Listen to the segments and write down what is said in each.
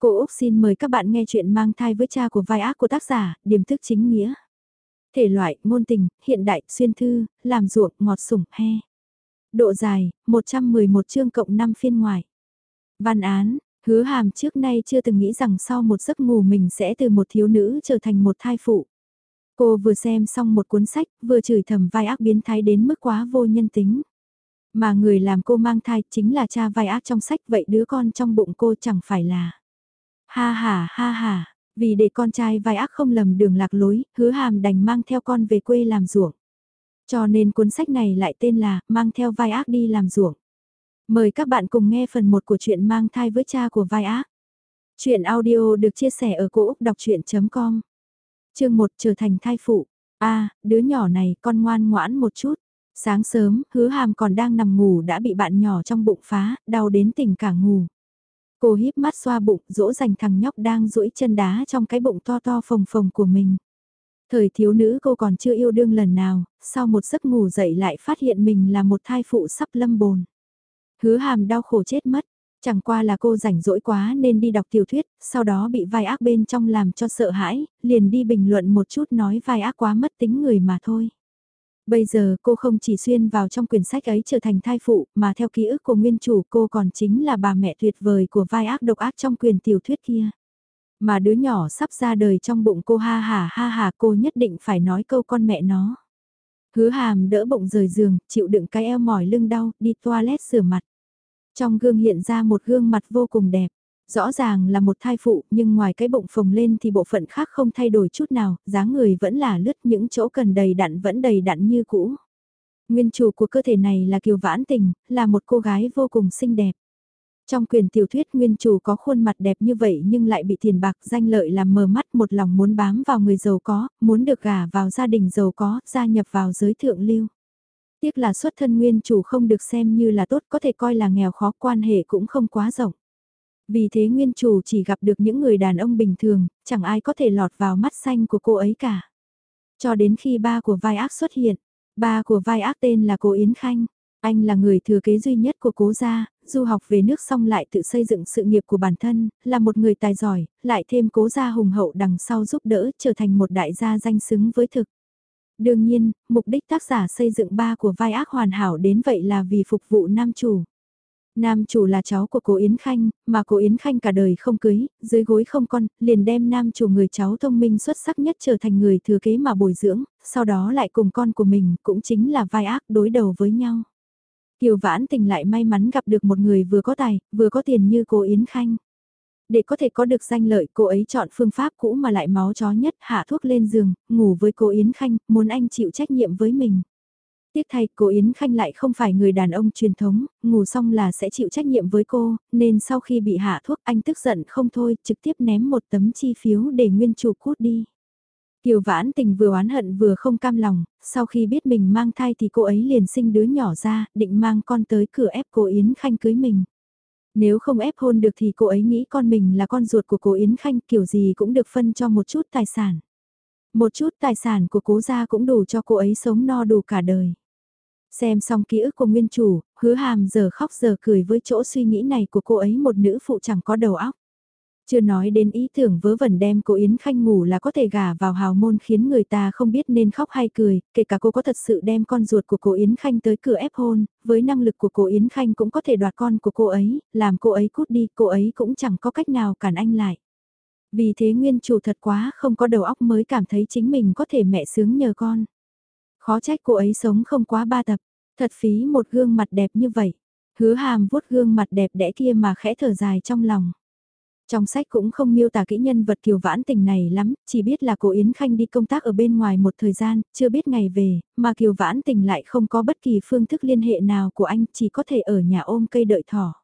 Cô Úc xin mời các bạn nghe chuyện mang thai với cha của vai ác của tác giả, điểm thức chính nghĩa. Thể loại, ngôn tình, hiện đại, xuyên thư, làm ruộng, ngọt sủng, he. Độ dài, 111 chương cộng 5 phiên ngoài. Văn án, hứa hàm trước nay chưa từng nghĩ rằng sau một giấc ngủ mình sẽ từ một thiếu nữ trở thành một thai phụ. Cô vừa xem xong một cuốn sách, vừa chửi thầm vai ác biến thái đến mức quá vô nhân tính. Mà người làm cô mang thai chính là cha vai ác trong sách vậy đứa con trong bụng cô chẳng phải là. Ha ha ha ha, vì để con trai vai ác không lầm đường lạc lối, hứa hàm đành mang theo con về quê làm ruộng. Cho nên cuốn sách này lại tên là Mang theo vai ác đi làm ruộng. Mời các bạn cùng nghe phần 1 của chuyện mang thai với cha của vai ác. Chuyện audio được chia sẻ ở cỗ đọc chuyện.com Chương 1 trở thành thai phụ. a đứa nhỏ này con ngoan ngoãn một chút. Sáng sớm, hứa hàm còn đang nằm ngủ đã bị bạn nhỏ trong bụng phá, đau đến tỉnh cả ngủ. Cô híp mắt xoa bụng, dỗ dành thằng nhóc đang duỗi chân đá trong cái bụng to to phồng phồng của mình. Thời thiếu nữ cô còn chưa yêu đương lần nào, sau một giấc ngủ dậy lại phát hiện mình là một thai phụ sắp lâm bồn. Hứa hàm đau khổ chết mất, chẳng qua là cô rảnh rỗi quá nên đi đọc tiểu thuyết, sau đó bị vai ác bên trong làm cho sợ hãi, liền đi bình luận một chút nói vai ác quá mất tính người mà thôi. Bây giờ cô không chỉ xuyên vào trong quyển sách ấy trở thành thai phụ mà theo ký ức của nguyên chủ cô còn chính là bà mẹ tuyệt vời của vai ác độc ác trong quyền tiểu thuyết kia. Mà đứa nhỏ sắp ra đời trong bụng cô ha hà ha hà cô nhất định phải nói câu con mẹ nó. Hứa hàm đỡ bụng rời giường, chịu đựng cái eo mỏi lưng đau, đi toilet rửa mặt. Trong gương hiện ra một gương mặt vô cùng đẹp. Rõ ràng là một thai phụ nhưng ngoài cái bụng phồng lên thì bộ phận khác không thay đổi chút nào, dáng người vẫn là lướt những chỗ cần đầy đặn vẫn đầy đặn như cũ. Nguyên chủ của cơ thể này là Kiều Vãn Tình, là một cô gái vô cùng xinh đẹp. Trong quyền tiểu thuyết nguyên chủ có khuôn mặt đẹp như vậy nhưng lại bị tiền bạc danh lợi làm mờ mắt một lòng muốn bám vào người giàu có, muốn được gả vào gia đình giàu có, gia nhập vào giới thượng lưu. Tiếc là xuất thân nguyên chủ không được xem như là tốt có thể coi là nghèo khó quan hệ cũng không quá rộng. Vì thế nguyên chủ chỉ gặp được những người đàn ông bình thường, chẳng ai có thể lọt vào mắt xanh của cô ấy cả. Cho đến khi ba của vai ác xuất hiện, ba của vai ác tên là cô Yến Khanh. Anh là người thừa kế duy nhất của cố gia, du học về nước xong lại tự xây dựng sự nghiệp của bản thân, là một người tài giỏi, lại thêm cố gia hùng hậu đằng sau giúp đỡ trở thành một đại gia danh xứng với thực. Đương nhiên, mục đích tác giả xây dựng ba của vai ác hoàn hảo đến vậy là vì phục vụ nam chủ. Nam chủ là cháu của cô Yến Khanh, mà cô Yến Khanh cả đời không cưới, dưới gối không con, liền đem nam chủ người cháu thông minh xuất sắc nhất trở thành người thừa kế mà bồi dưỡng, sau đó lại cùng con của mình cũng chính là vai ác đối đầu với nhau. Kiều Vãn Tình lại may mắn gặp được một người vừa có tài, vừa có tiền như cô Yến Khanh. Để có thể có được danh lợi cô ấy chọn phương pháp cũ mà lại máu chó nhất hạ thuốc lên giường, ngủ với cô Yến Khanh, muốn anh chịu trách nhiệm với mình. Tiếc thay, cô Yến Khanh lại không phải người đàn ông truyền thống, ngủ xong là sẽ chịu trách nhiệm với cô, nên sau khi bị hạ thuốc anh tức giận không thôi, trực tiếp ném một tấm chi phiếu để nguyên chủ cút đi. Kiều vãn tình vừa oán hận vừa không cam lòng, sau khi biết mình mang thai thì cô ấy liền sinh đứa nhỏ ra, định mang con tới cửa ép cô Yến Khanh cưới mình. Nếu không ép hôn được thì cô ấy nghĩ con mình là con ruột của cô Yến Khanh kiểu gì cũng được phân cho một chút tài sản. Một chút tài sản của cố gia cũng đủ cho cô ấy sống no đủ cả đời. Xem xong ký ức của nguyên chủ, hứa hàm giờ khóc giờ cười với chỗ suy nghĩ này của cô ấy một nữ phụ chẳng có đầu óc. Chưa nói đến ý tưởng vớ vẩn đem cô Yến Khanh ngủ là có thể gả vào hào môn khiến người ta không biết nên khóc hay cười, kể cả cô có thật sự đem con ruột của cô Yến Khanh tới cửa ép hôn, với năng lực của cô Yến Khanh cũng có thể đoạt con của cô ấy, làm cô ấy cút đi, cô ấy cũng chẳng có cách nào cản anh lại. Vì thế nguyên chủ thật quá không có đầu óc mới cảm thấy chính mình có thể mẹ sướng nhờ con. Khó trách cô ấy sống không quá ba tập, thật phí một gương mặt đẹp như vậy. Hứa hàm vuốt gương mặt đẹp đẽ kia mà khẽ thở dài trong lòng. Trong sách cũng không miêu tả kỹ nhân vật kiều vãn tình này lắm, chỉ biết là cô Yến Khanh đi công tác ở bên ngoài một thời gian, chưa biết ngày về, mà kiều vãn tình lại không có bất kỳ phương thức liên hệ nào của anh, chỉ có thể ở nhà ôm cây đợi thỏ.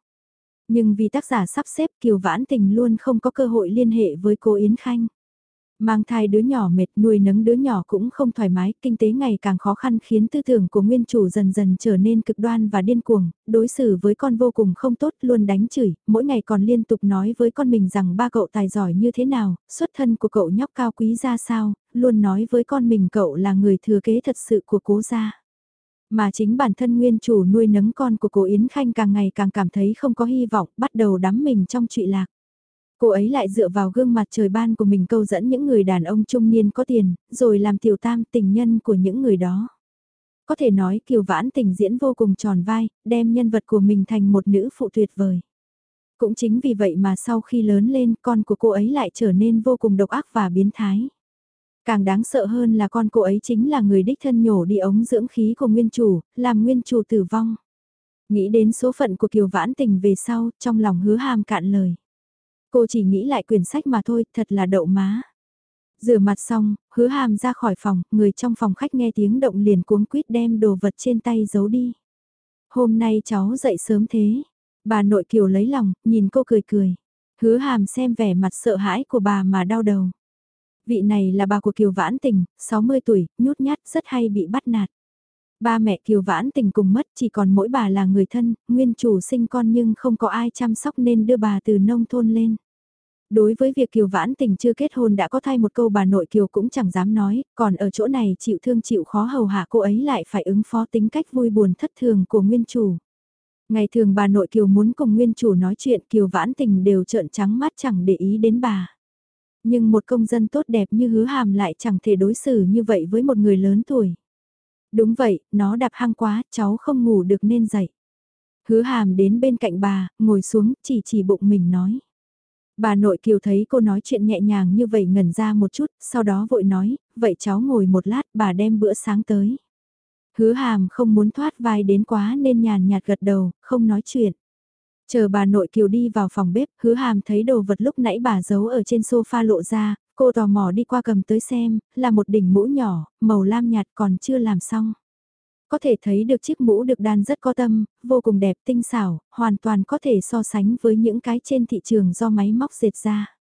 Nhưng vì tác giả sắp xếp kiều vãn tình luôn không có cơ hội liên hệ với cô Yến Khanh. Mang thai đứa nhỏ mệt nuôi nấng đứa nhỏ cũng không thoải mái, kinh tế ngày càng khó khăn khiến tư tưởng của nguyên chủ dần dần trở nên cực đoan và điên cuồng, đối xử với con vô cùng không tốt, luôn đánh chửi, mỗi ngày còn liên tục nói với con mình rằng ba cậu tài giỏi như thế nào, xuất thân của cậu nhóc cao quý ra sao, luôn nói với con mình cậu là người thừa kế thật sự của cố gia. Mà chính bản thân nguyên chủ nuôi nấng con của cô Yến Khanh càng ngày càng cảm thấy không có hy vọng, bắt đầu đắm mình trong trụy lạc. Cô ấy lại dựa vào gương mặt trời ban của mình câu dẫn những người đàn ông trung niên có tiền, rồi làm tiểu tam tình nhân của những người đó. Có thể nói Kiều Vãn tình diễn vô cùng tròn vai, đem nhân vật của mình thành một nữ phụ tuyệt vời. Cũng chính vì vậy mà sau khi lớn lên con của cô ấy lại trở nên vô cùng độc ác và biến thái. Càng đáng sợ hơn là con cô ấy chính là người đích thân nhổ đi ống dưỡng khí của nguyên chủ, làm nguyên chủ tử vong. Nghĩ đến số phận của Kiều Vãn Tình về sau, trong lòng hứa hàm cạn lời. Cô chỉ nghĩ lại quyển sách mà thôi, thật là đậu má. Rửa mặt xong, hứa hàm ra khỏi phòng, người trong phòng khách nghe tiếng động liền cuống quýt đem đồ vật trên tay giấu đi. Hôm nay cháu dậy sớm thế. Bà nội kiều lấy lòng, nhìn cô cười cười. Hứa hàm xem vẻ mặt sợ hãi của bà mà đau đầu. Vị này là bà của Kiều Vãn Tình, 60 tuổi, nhút nhát, rất hay bị bắt nạt. Ba mẹ Kiều Vãn Tình cùng mất chỉ còn mỗi bà là người thân, nguyên chủ sinh con nhưng không có ai chăm sóc nên đưa bà từ nông thôn lên. Đối với việc Kiều Vãn Tình chưa kết hôn đã có thay một câu bà nội Kiều cũng chẳng dám nói, còn ở chỗ này chịu thương chịu khó hầu hạ cô ấy lại phải ứng phó tính cách vui buồn thất thường của nguyên chủ. Ngày thường bà nội Kiều muốn cùng nguyên chủ nói chuyện Kiều Vãn Tình đều trợn trắng mắt chẳng để ý đến bà. Nhưng một công dân tốt đẹp như hứa hàm lại chẳng thể đối xử như vậy với một người lớn tuổi. Đúng vậy, nó đạp hang quá, cháu không ngủ được nên dậy. Hứa hàm đến bên cạnh bà, ngồi xuống, chỉ chỉ bụng mình nói. Bà nội kiều thấy cô nói chuyện nhẹ nhàng như vậy ngẩn ra một chút, sau đó vội nói, vậy cháu ngồi một lát, bà đem bữa sáng tới. Hứa hàm không muốn thoát vai đến quá nên nhàn nhạt gật đầu, không nói chuyện. Chờ bà nội kiều đi vào phòng bếp, hứa hàm thấy đồ vật lúc nãy bà giấu ở trên sofa lộ ra, cô tò mò đi qua cầm tới xem, là một đỉnh mũ nhỏ, màu lam nhạt còn chưa làm xong. Có thể thấy được chiếc mũ được đan rất có tâm, vô cùng đẹp tinh xảo, hoàn toàn có thể so sánh với những cái trên thị trường do máy móc dệt ra.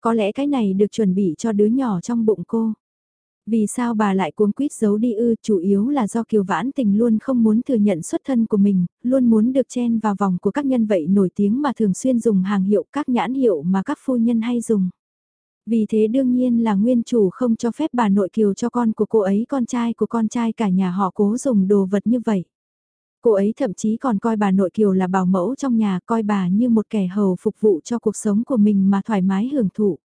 Có lẽ cái này được chuẩn bị cho đứa nhỏ trong bụng cô. Vì sao bà lại cuống quýt giấu đi ư, chủ yếu là do Kiều Vãn Tình luôn không muốn thừa nhận xuất thân của mình, luôn muốn được chen vào vòng của các nhân vậy nổi tiếng mà thường xuyên dùng hàng hiệu các nhãn hiệu mà các phu nhân hay dùng. Vì thế đương nhiên là nguyên chủ không cho phép bà nội Kiều cho con của cô ấy con trai của con trai cả nhà họ cố dùng đồ vật như vậy. Cô ấy thậm chí còn coi bà nội Kiều là bảo mẫu trong nhà coi bà như một kẻ hầu phục vụ cho cuộc sống của mình mà thoải mái hưởng thụ.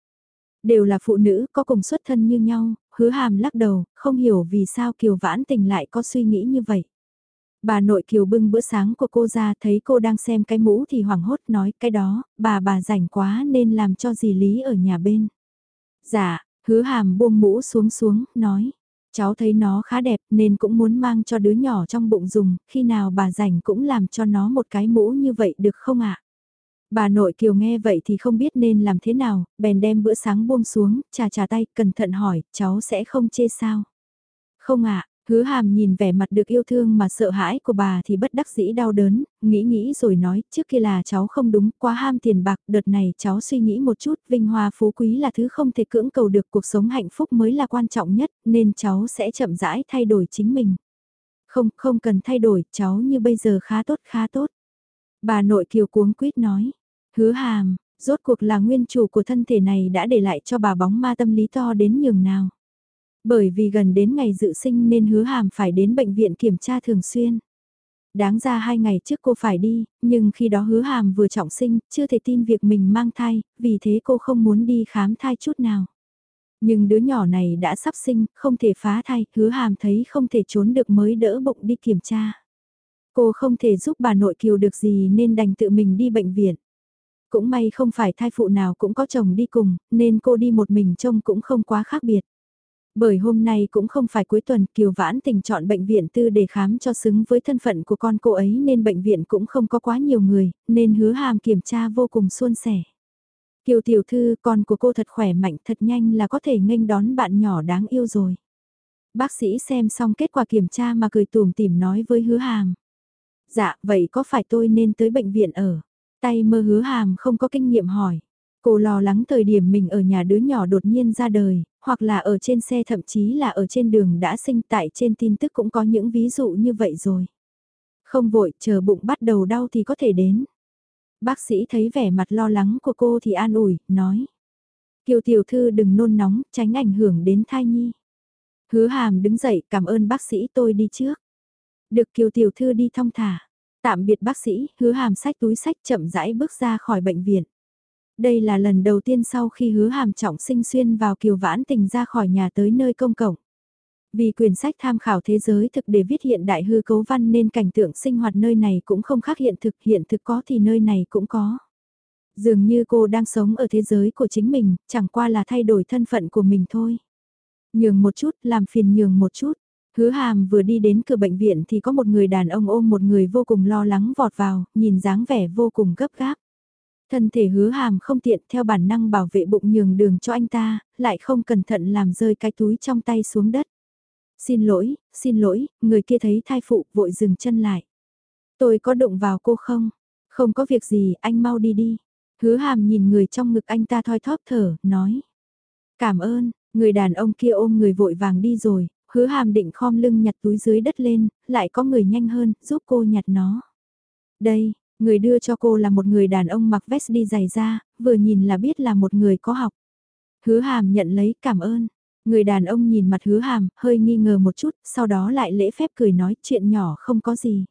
Đều là phụ nữ có cùng xuất thân như nhau, hứa hàm lắc đầu, không hiểu vì sao Kiều Vãn Tình lại có suy nghĩ như vậy. Bà nội Kiều bưng bữa sáng của cô ra thấy cô đang xem cái mũ thì hoảng hốt nói cái đó, bà bà rảnh quá nên làm cho dì lý ở nhà bên. Dạ, hứa hàm buông mũ xuống xuống, nói. Cháu thấy nó khá đẹp nên cũng muốn mang cho đứa nhỏ trong bụng dùng, khi nào bà rảnh cũng làm cho nó một cái mũ như vậy được không ạ? Bà nội kiều nghe vậy thì không biết nên làm thế nào, bèn đem bữa sáng buông xuống, trà trà tay, cẩn thận hỏi, cháu sẽ không chê sao? Không ạ, hứa hàm nhìn vẻ mặt được yêu thương mà sợ hãi của bà thì bất đắc dĩ đau đớn, nghĩ nghĩ rồi nói, trước kia là cháu không đúng, quá ham tiền bạc, đợt này cháu suy nghĩ một chút, vinh hoa phú quý là thứ không thể cưỡng cầu được, cuộc sống hạnh phúc mới là quan trọng nhất, nên cháu sẽ chậm rãi thay đổi chính mình. Không, không cần thay đổi, cháu như bây giờ khá tốt khá tốt. Bà nội kiều cuống quýt nói, hứa hàm, rốt cuộc là nguyên chủ của thân thể này đã để lại cho bà bóng ma tâm lý to đến nhường nào. Bởi vì gần đến ngày dự sinh nên hứa hàm phải đến bệnh viện kiểm tra thường xuyên. Đáng ra hai ngày trước cô phải đi, nhưng khi đó hứa hàm vừa trọng sinh, chưa thể tin việc mình mang thai, vì thế cô không muốn đi khám thai chút nào. Nhưng đứa nhỏ này đã sắp sinh, không thể phá thai, hứa hàm thấy không thể trốn được mới đỡ bụng đi kiểm tra. Cô không thể giúp bà nội kiều được gì nên đành tự mình đi bệnh viện. Cũng may không phải thai phụ nào cũng có chồng đi cùng, nên cô đi một mình trông cũng không quá khác biệt. Bởi hôm nay cũng không phải cuối tuần Kiều Vãn Tình chọn bệnh viện tư để khám cho xứng với thân phận của con cô ấy nên bệnh viện cũng không có quá nhiều người, nên hứa hàm kiểm tra vô cùng suôn sẻ. Kiều tiểu thư con của cô thật khỏe mạnh thật nhanh là có thể nghênh đón bạn nhỏ đáng yêu rồi. Bác sĩ xem xong kết quả kiểm tra mà cười tùm tìm nói với hứa hàm. Dạ, vậy có phải tôi nên tới bệnh viện ở? Tay mơ hứa hàm không có kinh nghiệm hỏi. Cô lo lắng thời điểm mình ở nhà đứa nhỏ đột nhiên ra đời, hoặc là ở trên xe thậm chí là ở trên đường đã sinh tại trên tin tức cũng có những ví dụ như vậy rồi. Không vội, chờ bụng bắt đầu đau thì có thể đến. Bác sĩ thấy vẻ mặt lo lắng của cô thì an ủi, nói. Kiều tiểu thư đừng nôn nóng, tránh ảnh hưởng đến thai nhi. Hứa hàm đứng dậy cảm ơn bác sĩ tôi đi trước. Được kiều tiểu thư đi thong thả. Tạm biệt bác sĩ, hứa hàm sách túi sách chậm rãi bước ra khỏi bệnh viện. Đây là lần đầu tiên sau khi hứa hàm trọng sinh xuyên vào kiều vãn tình ra khỏi nhà tới nơi công cộng. Vì quyển sách tham khảo thế giới thực để viết hiện đại hư cấu văn nên cảnh tượng sinh hoạt nơi này cũng không khác hiện thực, hiện thực có thì nơi này cũng có. Dường như cô đang sống ở thế giới của chính mình, chẳng qua là thay đổi thân phận của mình thôi. Nhường một chút, làm phiền nhường một chút. Hứa hàm vừa đi đến cửa bệnh viện thì có một người đàn ông ôm một người vô cùng lo lắng vọt vào, nhìn dáng vẻ vô cùng gấp gáp. Thân thể hứa hàm không tiện theo bản năng bảo vệ bụng nhường đường cho anh ta, lại không cẩn thận làm rơi cái túi trong tay xuống đất. Xin lỗi, xin lỗi, người kia thấy thai phụ vội dừng chân lại. Tôi có đụng vào cô không? Không có việc gì, anh mau đi đi. Hứa hàm nhìn người trong ngực anh ta thoi thóp thở, nói. Cảm ơn, người đàn ông kia ôm người vội vàng đi rồi, hứa hàm định khom lưng nhặt túi dưới đất lên, lại có người nhanh hơn, giúp cô nhặt nó. Đây, người đưa cho cô là một người đàn ông mặc vest đi giày da, vừa nhìn là biết là một người có học. Hứa hàm nhận lấy cảm ơn. Người đàn ông nhìn mặt hứa hàm, hơi nghi ngờ một chút, sau đó lại lễ phép cười nói chuyện nhỏ không có gì.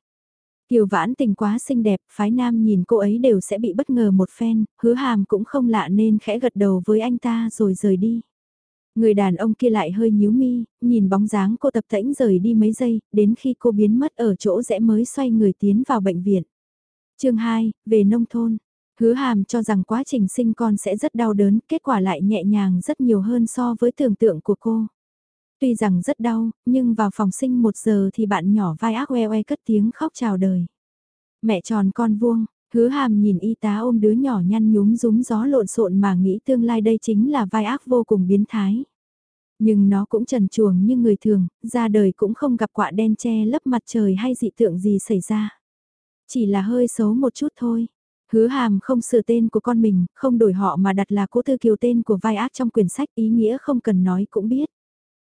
Kiều vãn tình quá xinh đẹp, phái nam nhìn cô ấy đều sẽ bị bất ngờ một phen, hứa hàm cũng không lạ nên khẽ gật đầu với anh ta rồi rời đi. Người đàn ông kia lại hơi nhíu mi, nhìn bóng dáng cô tập tễnh rời đi mấy giây, đến khi cô biến mất ở chỗ rẽ mới xoay người tiến vào bệnh viện chương 2, về nông thôn. Hứa hàm cho rằng quá trình sinh con sẽ rất đau đớn, kết quả lại nhẹ nhàng rất nhiều hơn so với tưởng tượng của cô. Tuy rằng rất đau, nhưng vào phòng sinh một giờ thì bạn nhỏ vai ác oe oe cất tiếng khóc chào đời. Mẹ tròn con vuông, hứa hàm nhìn y tá ôm đứa nhỏ nhăn nhúm rúm gió lộn xộn mà nghĩ tương lai đây chính là vai ác vô cùng biến thái. Nhưng nó cũng trần chuồng như người thường, ra đời cũng không gặp quạ đen che lấp mặt trời hay dị tượng gì xảy ra. Chỉ là hơi xấu một chút thôi. Hứa hàm không sửa tên của con mình, không đổi họ mà đặt là cố tư kiều tên của vai ác trong quyển sách ý nghĩa không cần nói cũng biết.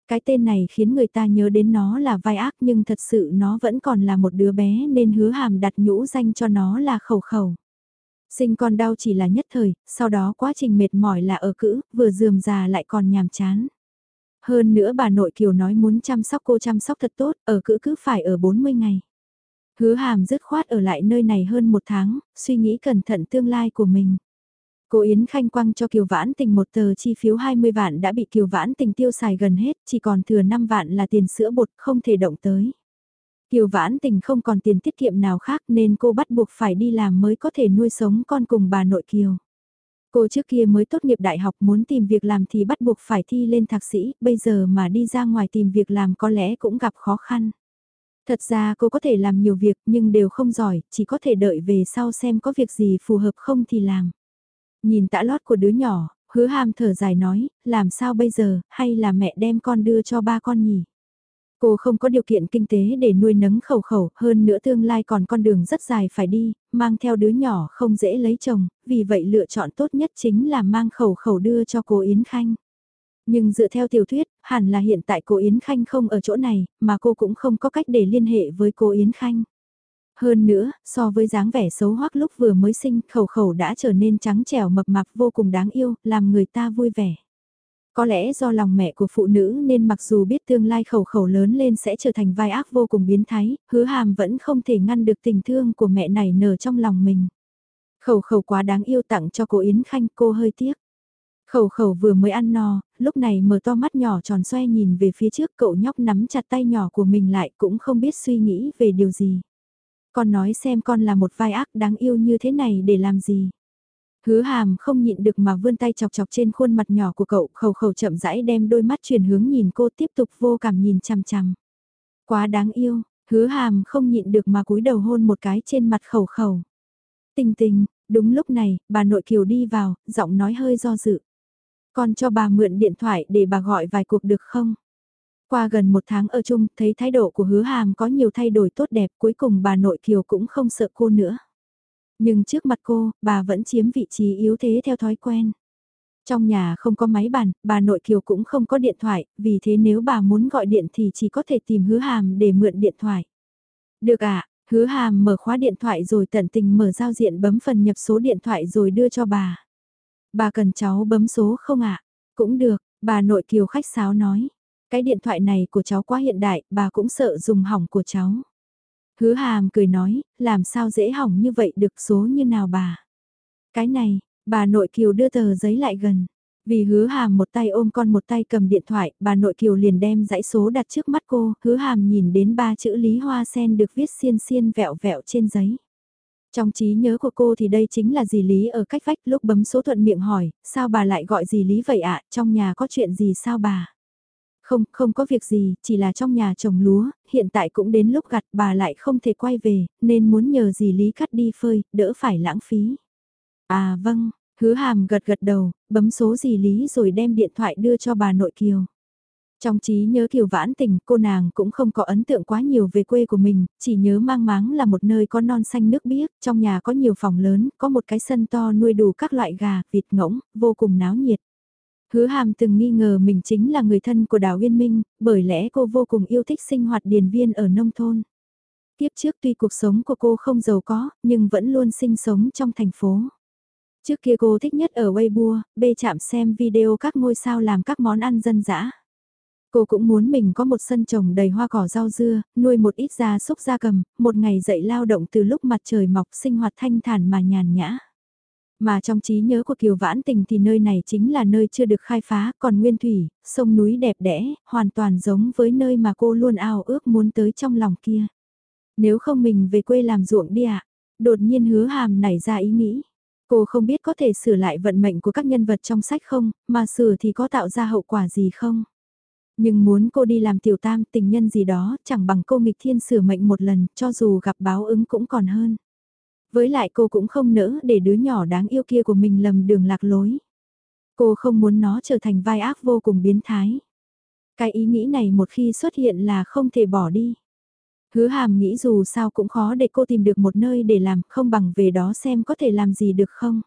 Cái tên này khiến người ta nhớ đến nó là vai ác nhưng thật sự nó vẫn còn là một đứa bé nên hứa hàm đặt nhũ danh cho nó là khẩu khẩu. Sinh con đau chỉ là nhất thời, sau đó quá trình mệt mỏi là ở cữ, vừa dườm già lại còn nhàm chán. Hơn nữa bà nội Kiều nói muốn chăm sóc cô chăm sóc thật tốt, ở cữ cứ phải ở 40 ngày. Hứa hàm dứt khoát ở lại nơi này hơn một tháng, suy nghĩ cẩn thận tương lai của mình. Cô Yến Khanh quăng cho Kiều Vãn Tình một tờ chi phiếu 20 vạn đã bị Kiều Vãn Tình tiêu xài gần hết, chỉ còn thừa 5 vạn là tiền sữa bột không thể động tới. Kiều Vãn Tình không còn tiền tiết kiệm nào khác nên cô bắt buộc phải đi làm mới có thể nuôi sống con cùng bà nội Kiều. Cô trước kia mới tốt nghiệp đại học muốn tìm việc làm thì bắt buộc phải thi lên thạc sĩ, bây giờ mà đi ra ngoài tìm việc làm có lẽ cũng gặp khó khăn. Thật ra cô có thể làm nhiều việc nhưng đều không giỏi, chỉ có thể đợi về sau xem có việc gì phù hợp không thì làm. Nhìn tã lót của đứa nhỏ, hứa hàm thở dài nói, làm sao bây giờ, hay là mẹ đem con đưa cho ba con nhỉ? Cô không có điều kiện kinh tế để nuôi nấng khẩu khẩu, hơn nữa tương lai còn con đường rất dài phải đi, mang theo đứa nhỏ không dễ lấy chồng, vì vậy lựa chọn tốt nhất chính là mang khẩu khẩu đưa cho cô Yến Khanh. Nhưng dựa theo tiểu thuyết, hẳn là hiện tại cô Yến Khanh không ở chỗ này, mà cô cũng không có cách để liên hệ với cô Yến Khanh. Hơn nữa, so với dáng vẻ xấu hoắc lúc vừa mới sinh, khẩu khẩu đã trở nên trắng trẻo mập mạp vô cùng đáng yêu, làm người ta vui vẻ. Có lẽ do lòng mẹ của phụ nữ nên mặc dù biết tương lai khẩu khẩu lớn lên sẽ trở thành vai ác vô cùng biến thái, hứa hàm vẫn không thể ngăn được tình thương của mẹ này nở trong lòng mình. Khẩu khẩu quá đáng yêu tặng cho cô Yến Khanh cô hơi tiếc. Khẩu khẩu vừa mới ăn no, lúc này mở to mắt nhỏ tròn xoe nhìn về phía trước cậu nhóc nắm chặt tay nhỏ của mình lại cũng không biết suy nghĩ về điều gì. Con nói xem con là một vai ác đáng yêu như thế này để làm gì. Hứa hàm không nhịn được mà vươn tay chọc chọc trên khuôn mặt nhỏ của cậu khẩu khẩu chậm rãi đem đôi mắt chuyển hướng nhìn cô tiếp tục vô cảm nhìn chằm chằm. Quá đáng yêu, hứa hàm không nhịn được mà cúi đầu hôn một cái trên mặt khẩu khẩu. Tình tình, đúng lúc này, bà nội kiều đi vào, giọng nói hơi do dự. Con cho bà mượn điện thoại để bà gọi vài cuộc được không? Qua gần một tháng ở chung, thấy thái độ của hứa hàm có nhiều thay đổi tốt đẹp, cuối cùng bà nội Kiều cũng không sợ cô nữa. Nhưng trước mặt cô, bà vẫn chiếm vị trí yếu thế theo thói quen. Trong nhà không có máy bàn, bà nội Kiều cũng không có điện thoại, vì thế nếu bà muốn gọi điện thì chỉ có thể tìm hứa hàm để mượn điện thoại. Được ạ, hứa hàm mở khóa điện thoại rồi tận tình mở giao diện bấm phần nhập số điện thoại rồi đưa cho bà. Bà cần cháu bấm số không ạ? Cũng được, bà nội Kiều khách sáo nói. Cái điện thoại này của cháu quá hiện đại, bà cũng sợ dùng hỏng của cháu. Hứa hàm cười nói, làm sao dễ hỏng như vậy được số như nào bà. Cái này, Bà nội Kiều đưa tờ giấy lại gần. Vì hứa hàm một tay ôm con một tay cầm điện thoại, bà nội Kiều liền đem dãy số đặt trước mắt cô, hứa hàm nhìn đến ba chữ Lý Hoa Sen được viết xiên xiên vẹo vẹo trên giấy. Trong trí nhớ của cô thì đây chính là dì Lý ở cách vách lúc bấm số thuận miệng hỏi, sao bà lại gọi dì Lý vậy ạ, trong nhà có chuyện gì sao bà? Không, không có việc gì, chỉ là trong nhà trồng lúa, hiện tại cũng đến lúc gặt bà lại không thể quay về, nên muốn nhờ dì Lý cắt đi phơi, đỡ phải lãng phí. À vâng, hứa hàm gật gật đầu, bấm số dì Lý rồi đem điện thoại đưa cho bà nội Kiều. Trong trí nhớ Kiều Vãn Tình, cô nàng cũng không có ấn tượng quá nhiều về quê của mình, chỉ nhớ mang máng là một nơi có non xanh nước biếc, trong nhà có nhiều phòng lớn, có một cái sân to nuôi đủ các loại gà, vịt ngỗng, vô cùng náo nhiệt. Hứa hàm từng nghi ngờ mình chính là người thân của Đào Uyên Minh, bởi lẽ cô vô cùng yêu thích sinh hoạt điền viên ở nông thôn. Tiếp trước tuy cuộc sống của cô không giàu có, nhưng vẫn luôn sinh sống trong thành phố. Trước kia cô thích nhất ở Weibo, bê chạm xem video các ngôi sao làm các món ăn dân dã. Cô cũng muốn mình có một sân trồng đầy hoa cỏ rau dưa, nuôi một ít gia súc gia cầm, một ngày dậy lao động từ lúc mặt trời mọc sinh hoạt thanh thản mà nhàn nhã. Mà trong trí nhớ của Kiều Vãn Tình thì nơi này chính là nơi chưa được khai phá, còn nguyên thủy, sông núi đẹp đẽ, hoàn toàn giống với nơi mà cô luôn ao ước muốn tới trong lòng kia. Nếu không mình về quê làm ruộng đi ạ, đột nhiên hứa hàm nảy ra ý nghĩ. Cô không biết có thể sửa lại vận mệnh của các nhân vật trong sách không, mà sửa thì có tạo ra hậu quả gì không? Nhưng muốn cô đi làm tiểu tam tình nhân gì đó, chẳng bằng cô nghịch thiên sửa mệnh một lần, cho dù gặp báo ứng cũng còn hơn. Với lại cô cũng không nỡ để đứa nhỏ đáng yêu kia của mình lầm đường lạc lối. Cô không muốn nó trở thành vai ác vô cùng biến thái. Cái ý nghĩ này một khi xuất hiện là không thể bỏ đi. Hứa hàm nghĩ dù sao cũng khó để cô tìm được một nơi để làm, không bằng về đó xem có thể làm gì được không.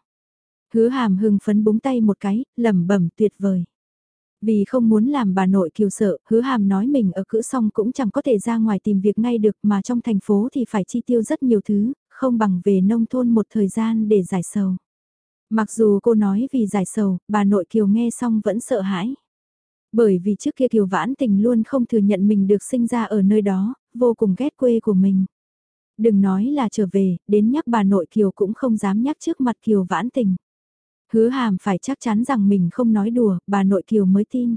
Hứa hàm hưng phấn búng tay một cái, lẩm bẩm tuyệt vời. Vì không muốn làm bà nội kiều sợ, hứa hàm nói mình ở cữ xong cũng chẳng có thể ra ngoài tìm việc ngay được mà trong thành phố thì phải chi tiêu rất nhiều thứ, không bằng về nông thôn một thời gian để giải sầu. Mặc dù cô nói vì giải sầu, bà nội kiều nghe xong vẫn sợ hãi. Bởi vì trước kia kiều vãn tình luôn không thừa nhận mình được sinh ra ở nơi đó, vô cùng ghét quê của mình. Đừng nói là trở về, đến nhắc bà nội kiều cũng không dám nhắc trước mặt kiều vãn tình. Hứa hàm phải chắc chắn rằng mình không nói đùa, bà nội kiều mới tin.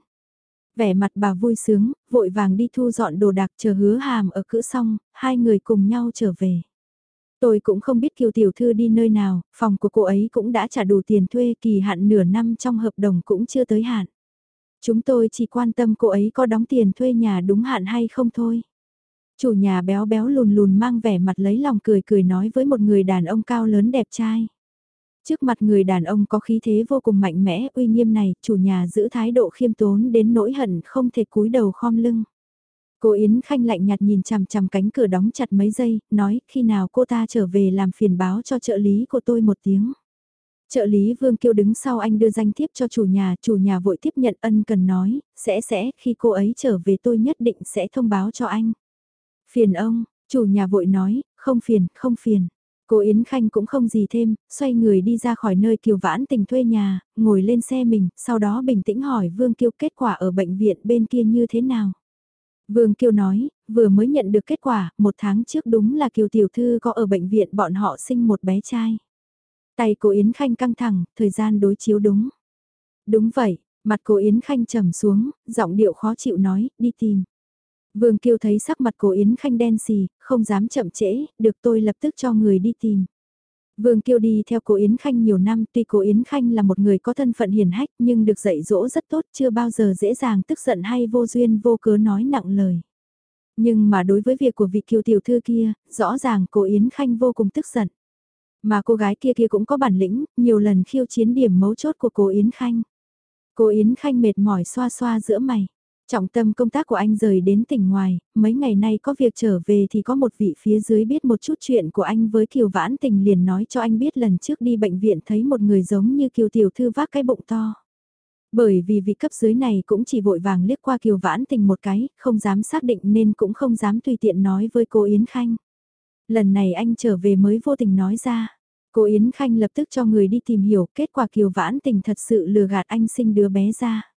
Vẻ mặt bà vui sướng, vội vàng đi thu dọn đồ đạc chờ hứa hàm ở cữ xong, hai người cùng nhau trở về. Tôi cũng không biết Kiều Tiểu Thư đi nơi nào, phòng của cô ấy cũng đã trả đủ tiền thuê kỳ hạn nửa năm trong hợp đồng cũng chưa tới hạn. Chúng tôi chỉ quan tâm cô ấy có đóng tiền thuê nhà đúng hạn hay không thôi. Chủ nhà béo béo lùn lùn mang vẻ mặt lấy lòng cười cười nói với một người đàn ông cao lớn đẹp trai. Trước mặt người đàn ông có khí thế vô cùng mạnh mẽ uy nghiêm này, chủ nhà giữ thái độ khiêm tốn đến nỗi hận không thể cúi đầu khom lưng. Cô Yến Khanh lạnh nhạt nhìn chằm chằm cánh cửa đóng chặt mấy giây, nói khi nào cô ta trở về làm phiền báo cho trợ lý của tôi một tiếng. Trợ lý Vương Kiêu đứng sau anh đưa danh thiếp cho chủ nhà, chủ nhà vội tiếp nhận ân cần nói, sẽ sẽ, khi cô ấy trở về tôi nhất định sẽ thông báo cho anh. Phiền ông, chủ nhà vội nói, không phiền, không phiền. Cô Yến Khanh cũng không gì thêm, xoay người đi ra khỏi nơi Kiều Vãn tình thuê nhà, ngồi lên xe mình, sau đó bình tĩnh hỏi Vương Kiêu kết quả ở bệnh viện bên kia như thế nào. Vương Kiêu nói, vừa mới nhận được kết quả, một tháng trước đúng là Kiều Tiểu Thư có ở bệnh viện bọn họ sinh một bé trai. Tay cô Yến Khanh căng thẳng, thời gian đối chiếu đúng. Đúng vậy, mặt cô Yến Khanh trầm xuống, giọng điệu khó chịu nói, đi tìm. Vương Kiêu thấy sắc mặt cổ Yến Khanh đen xì, không dám chậm trễ, được tôi lập tức cho người đi tìm. Vương Kiêu đi theo cô Yến Khanh nhiều năm, tuy cô Yến Khanh là một người có thân phận hiền hách nhưng được dạy dỗ rất tốt, chưa bao giờ dễ dàng tức giận hay vô duyên vô cớ nói nặng lời. Nhưng mà đối với việc của vị kiều tiểu thư kia, rõ ràng cô Yến Khanh vô cùng tức giận. Mà cô gái kia kia cũng có bản lĩnh, nhiều lần khiêu chiến điểm mấu chốt của cô Yến Khanh. Cô Yến Khanh mệt mỏi xoa xoa giữa mày. Trọng tâm công tác của anh rời đến tỉnh ngoài, mấy ngày nay có việc trở về thì có một vị phía dưới biết một chút chuyện của anh với Kiều Vãn Tình liền nói cho anh biết lần trước đi bệnh viện thấy một người giống như Kiều Tiểu Thư vác cái bụng to. Bởi vì vị cấp dưới này cũng chỉ vội vàng liếc qua Kiều Vãn Tình một cái, không dám xác định nên cũng không dám tùy tiện nói với cô Yến Khanh. Lần này anh trở về mới vô tình nói ra. Cô Yến Khanh lập tức cho người đi tìm hiểu kết quả Kiều Vãn Tình thật sự lừa gạt anh sinh đứa bé ra.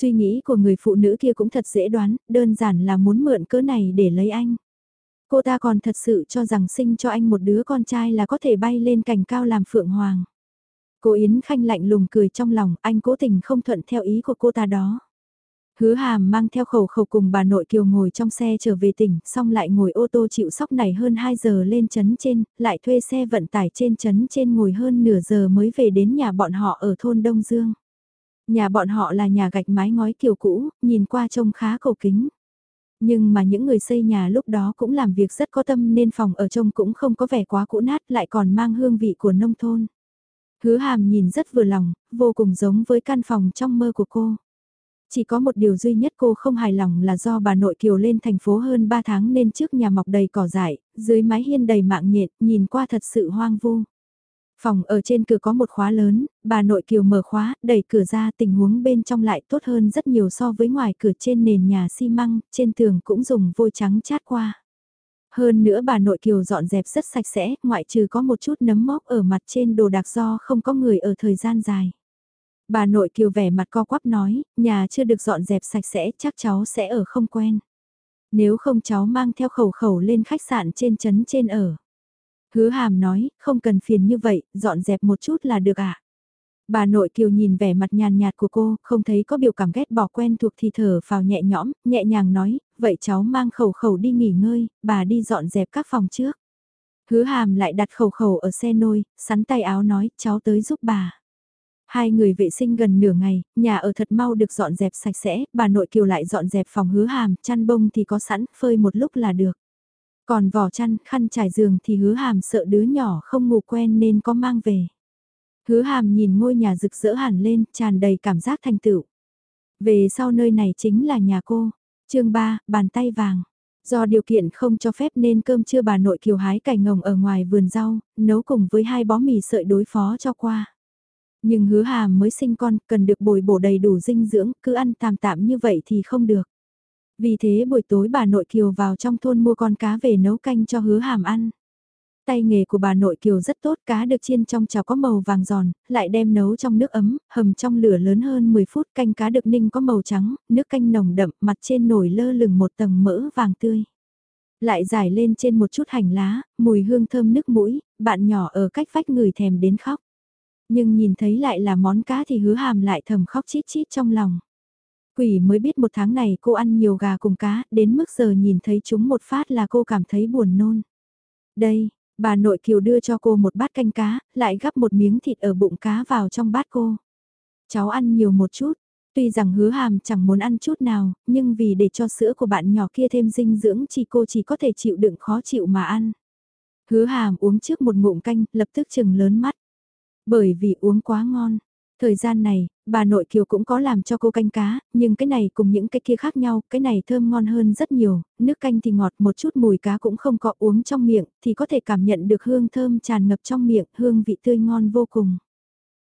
Suy nghĩ của người phụ nữ kia cũng thật dễ đoán, đơn giản là muốn mượn cớ này để lấy anh. Cô ta còn thật sự cho rằng sinh cho anh một đứa con trai là có thể bay lên cành cao làm phượng hoàng. Cô Yến Khanh lạnh lùng cười trong lòng, anh cố tình không thuận theo ý của cô ta đó. Hứa hàm mang theo khẩu khẩu cùng bà nội kiều ngồi trong xe trở về tỉnh, xong lại ngồi ô tô chịu sóc này hơn 2 giờ lên chấn trên, lại thuê xe vận tải trên chấn trên ngồi hơn nửa giờ mới về đến nhà bọn họ ở thôn Đông Dương. Nhà bọn họ là nhà gạch mái ngói kiểu cũ, nhìn qua trông khá cầu kính. Nhưng mà những người xây nhà lúc đó cũng làm việc rất có tâm nên phòng ở trông cũng không có vẻ quá cũ nát lại còn mang hương vị của nông thôn. Hứa hàm nhìn rất vừa lòng, vô cùng giống với căn phòng trong mơ của cô. Chỉ có một điều duy nhất cô không hài lòng là do bà nội kiều lên thành phố hơn 3 tháng nên trước nhà mọc đầy cỏ dại, dưới mái hiên đầy mạng nhện, nhìn qua thật sự hoang vu. Phòng ở trên cửa có một khóa lớn, bà nội kiều mở khóa, đẩy cửa ra tình huống bên trong lại tốt hơn rất nhiều so với ngoài cửa trên nền nhà xi măng, trên tường cũng dùng vôi trắng chát qua. Hơn nữa bà nội kiều dọn dẹp rất sạch sẽ, ngoại trừ có một chút nấm mốc ở mặt trên đồ đạc do không có người ở thời gian dài. Bà nội kiều vẻ mặt co quắp nói, nhà chưa được dọn dẹp sạch sẽ chắc cháu sẽ ở không quen. Nếu không cháu mang theo khẩu khẩu lên khách sạn trên trấn trên ở. Hứa hàm nói, không cần phiền như vậy, dọn dẹp một chút là được ạ. À? Bà nội kiều nhìn vẻ mặt nhàn nhạt của cô, không thấy có biểu cảm ghét bỏ quen thuộc thì thở vào nhẹ nhõm, nhẹ nhàng nói, vậy cháu mang khẩu khẩu đi nghỉ ngơi, bà đi dọn dẹp các phòng trước. Hứa hàm lại đặt khẩu khẩu ở xe nôi, sắn tay áo nói, cháu tới giúp bà. Hai người vệ sinh gần nửa ngày, nhà ở thật mau được dọn dẹp sạch sẽ, bà nội kiều lại dọn dẹp phòng hứa hàm, chăn bông thì có sẵn, phơi một lúc là được. Còn vỏ chăn, khăn trải giường thì hứa hàm sợ đứa nhỏ không ngủ quen nên có mang về. Hứa hàm nhìn ngôi nhà rực rỡ hẳn lên, tràn đầy cảm giác thành tựu. Về sau nơi này chính là nhà cô. chương 3, bàn tay vàng. Do điều kiện không cho phép nên cơm trưa bà nội kiều hái cải ngồng ở ngoài vườn rau, nấu cùng với hai bó mì sợi đối phó cho qua. Nhưng hứa hàm mới sinh con, cần được bồi bổ đầy đủ dinh dưỡng, cứ ăn tạm tạm như vậy thì không được. Vì thế buổi tối bà nội Kiều vào trong thôn mua con cá về nấu canh cho hứa hàm ăn. Tay nghề của bà nội Kiều rất tốt, cá được chiên trong chảo có màu vàng giòn, lại đem nấu trong nước ấm, hầm trong lửa lớn hơn 10 phút, canh cá được ninh có màu trắng, nước canh nồng đậm, mặt trên nổi lơ lửng một tầng mỡ vàng tươi. Lại giải lên trên một chút hành lá, mùi hương thơm nước mũi, bạn nhỏ ở cách vách người thèm đến khóc. Nhưng nhìn thấy lại là món cá thì hứa hàm lại thầm khóc chít chít trong lòng. Quỷ mới biết một tháng này cô ăn nhiều gà cùng cá, đến mức giờ nhìn thấy chúng một phát là cô cảm thấy buồn nôn. Đây, bà nội kiều đưa cho cô một bát canh cá, lại gắp một miếng thịt ở bụng cá vào trong bát cô. Cháu ăn nhiều một chút, tuy rằng hứa hàm chẳng muốn ăn chút nào, nhưng vì để cho sữa của bạn nhỏ kia thêm dinh dưỡng chỉ cô chỉ có thể chịu đựng khó chịu mà ăn. Hứa hàm uống trước một ngụm canh, lập tức chừng lớn mắt. Bởi vì uống quá ngon. Thời gian này, bà nội kiều cũng có làm cho cô canh cá, nhưng cái này cùng những cái kia khác nhau, cái này thơm ngon hơn rất nhiều, nước canh thì ngọt một chút mùi cá cũng không có uống trong miệng, thì có thể cảm nhận được hương thơm tràn ngập trong miệng, hương vị tươi ngon vô cùng.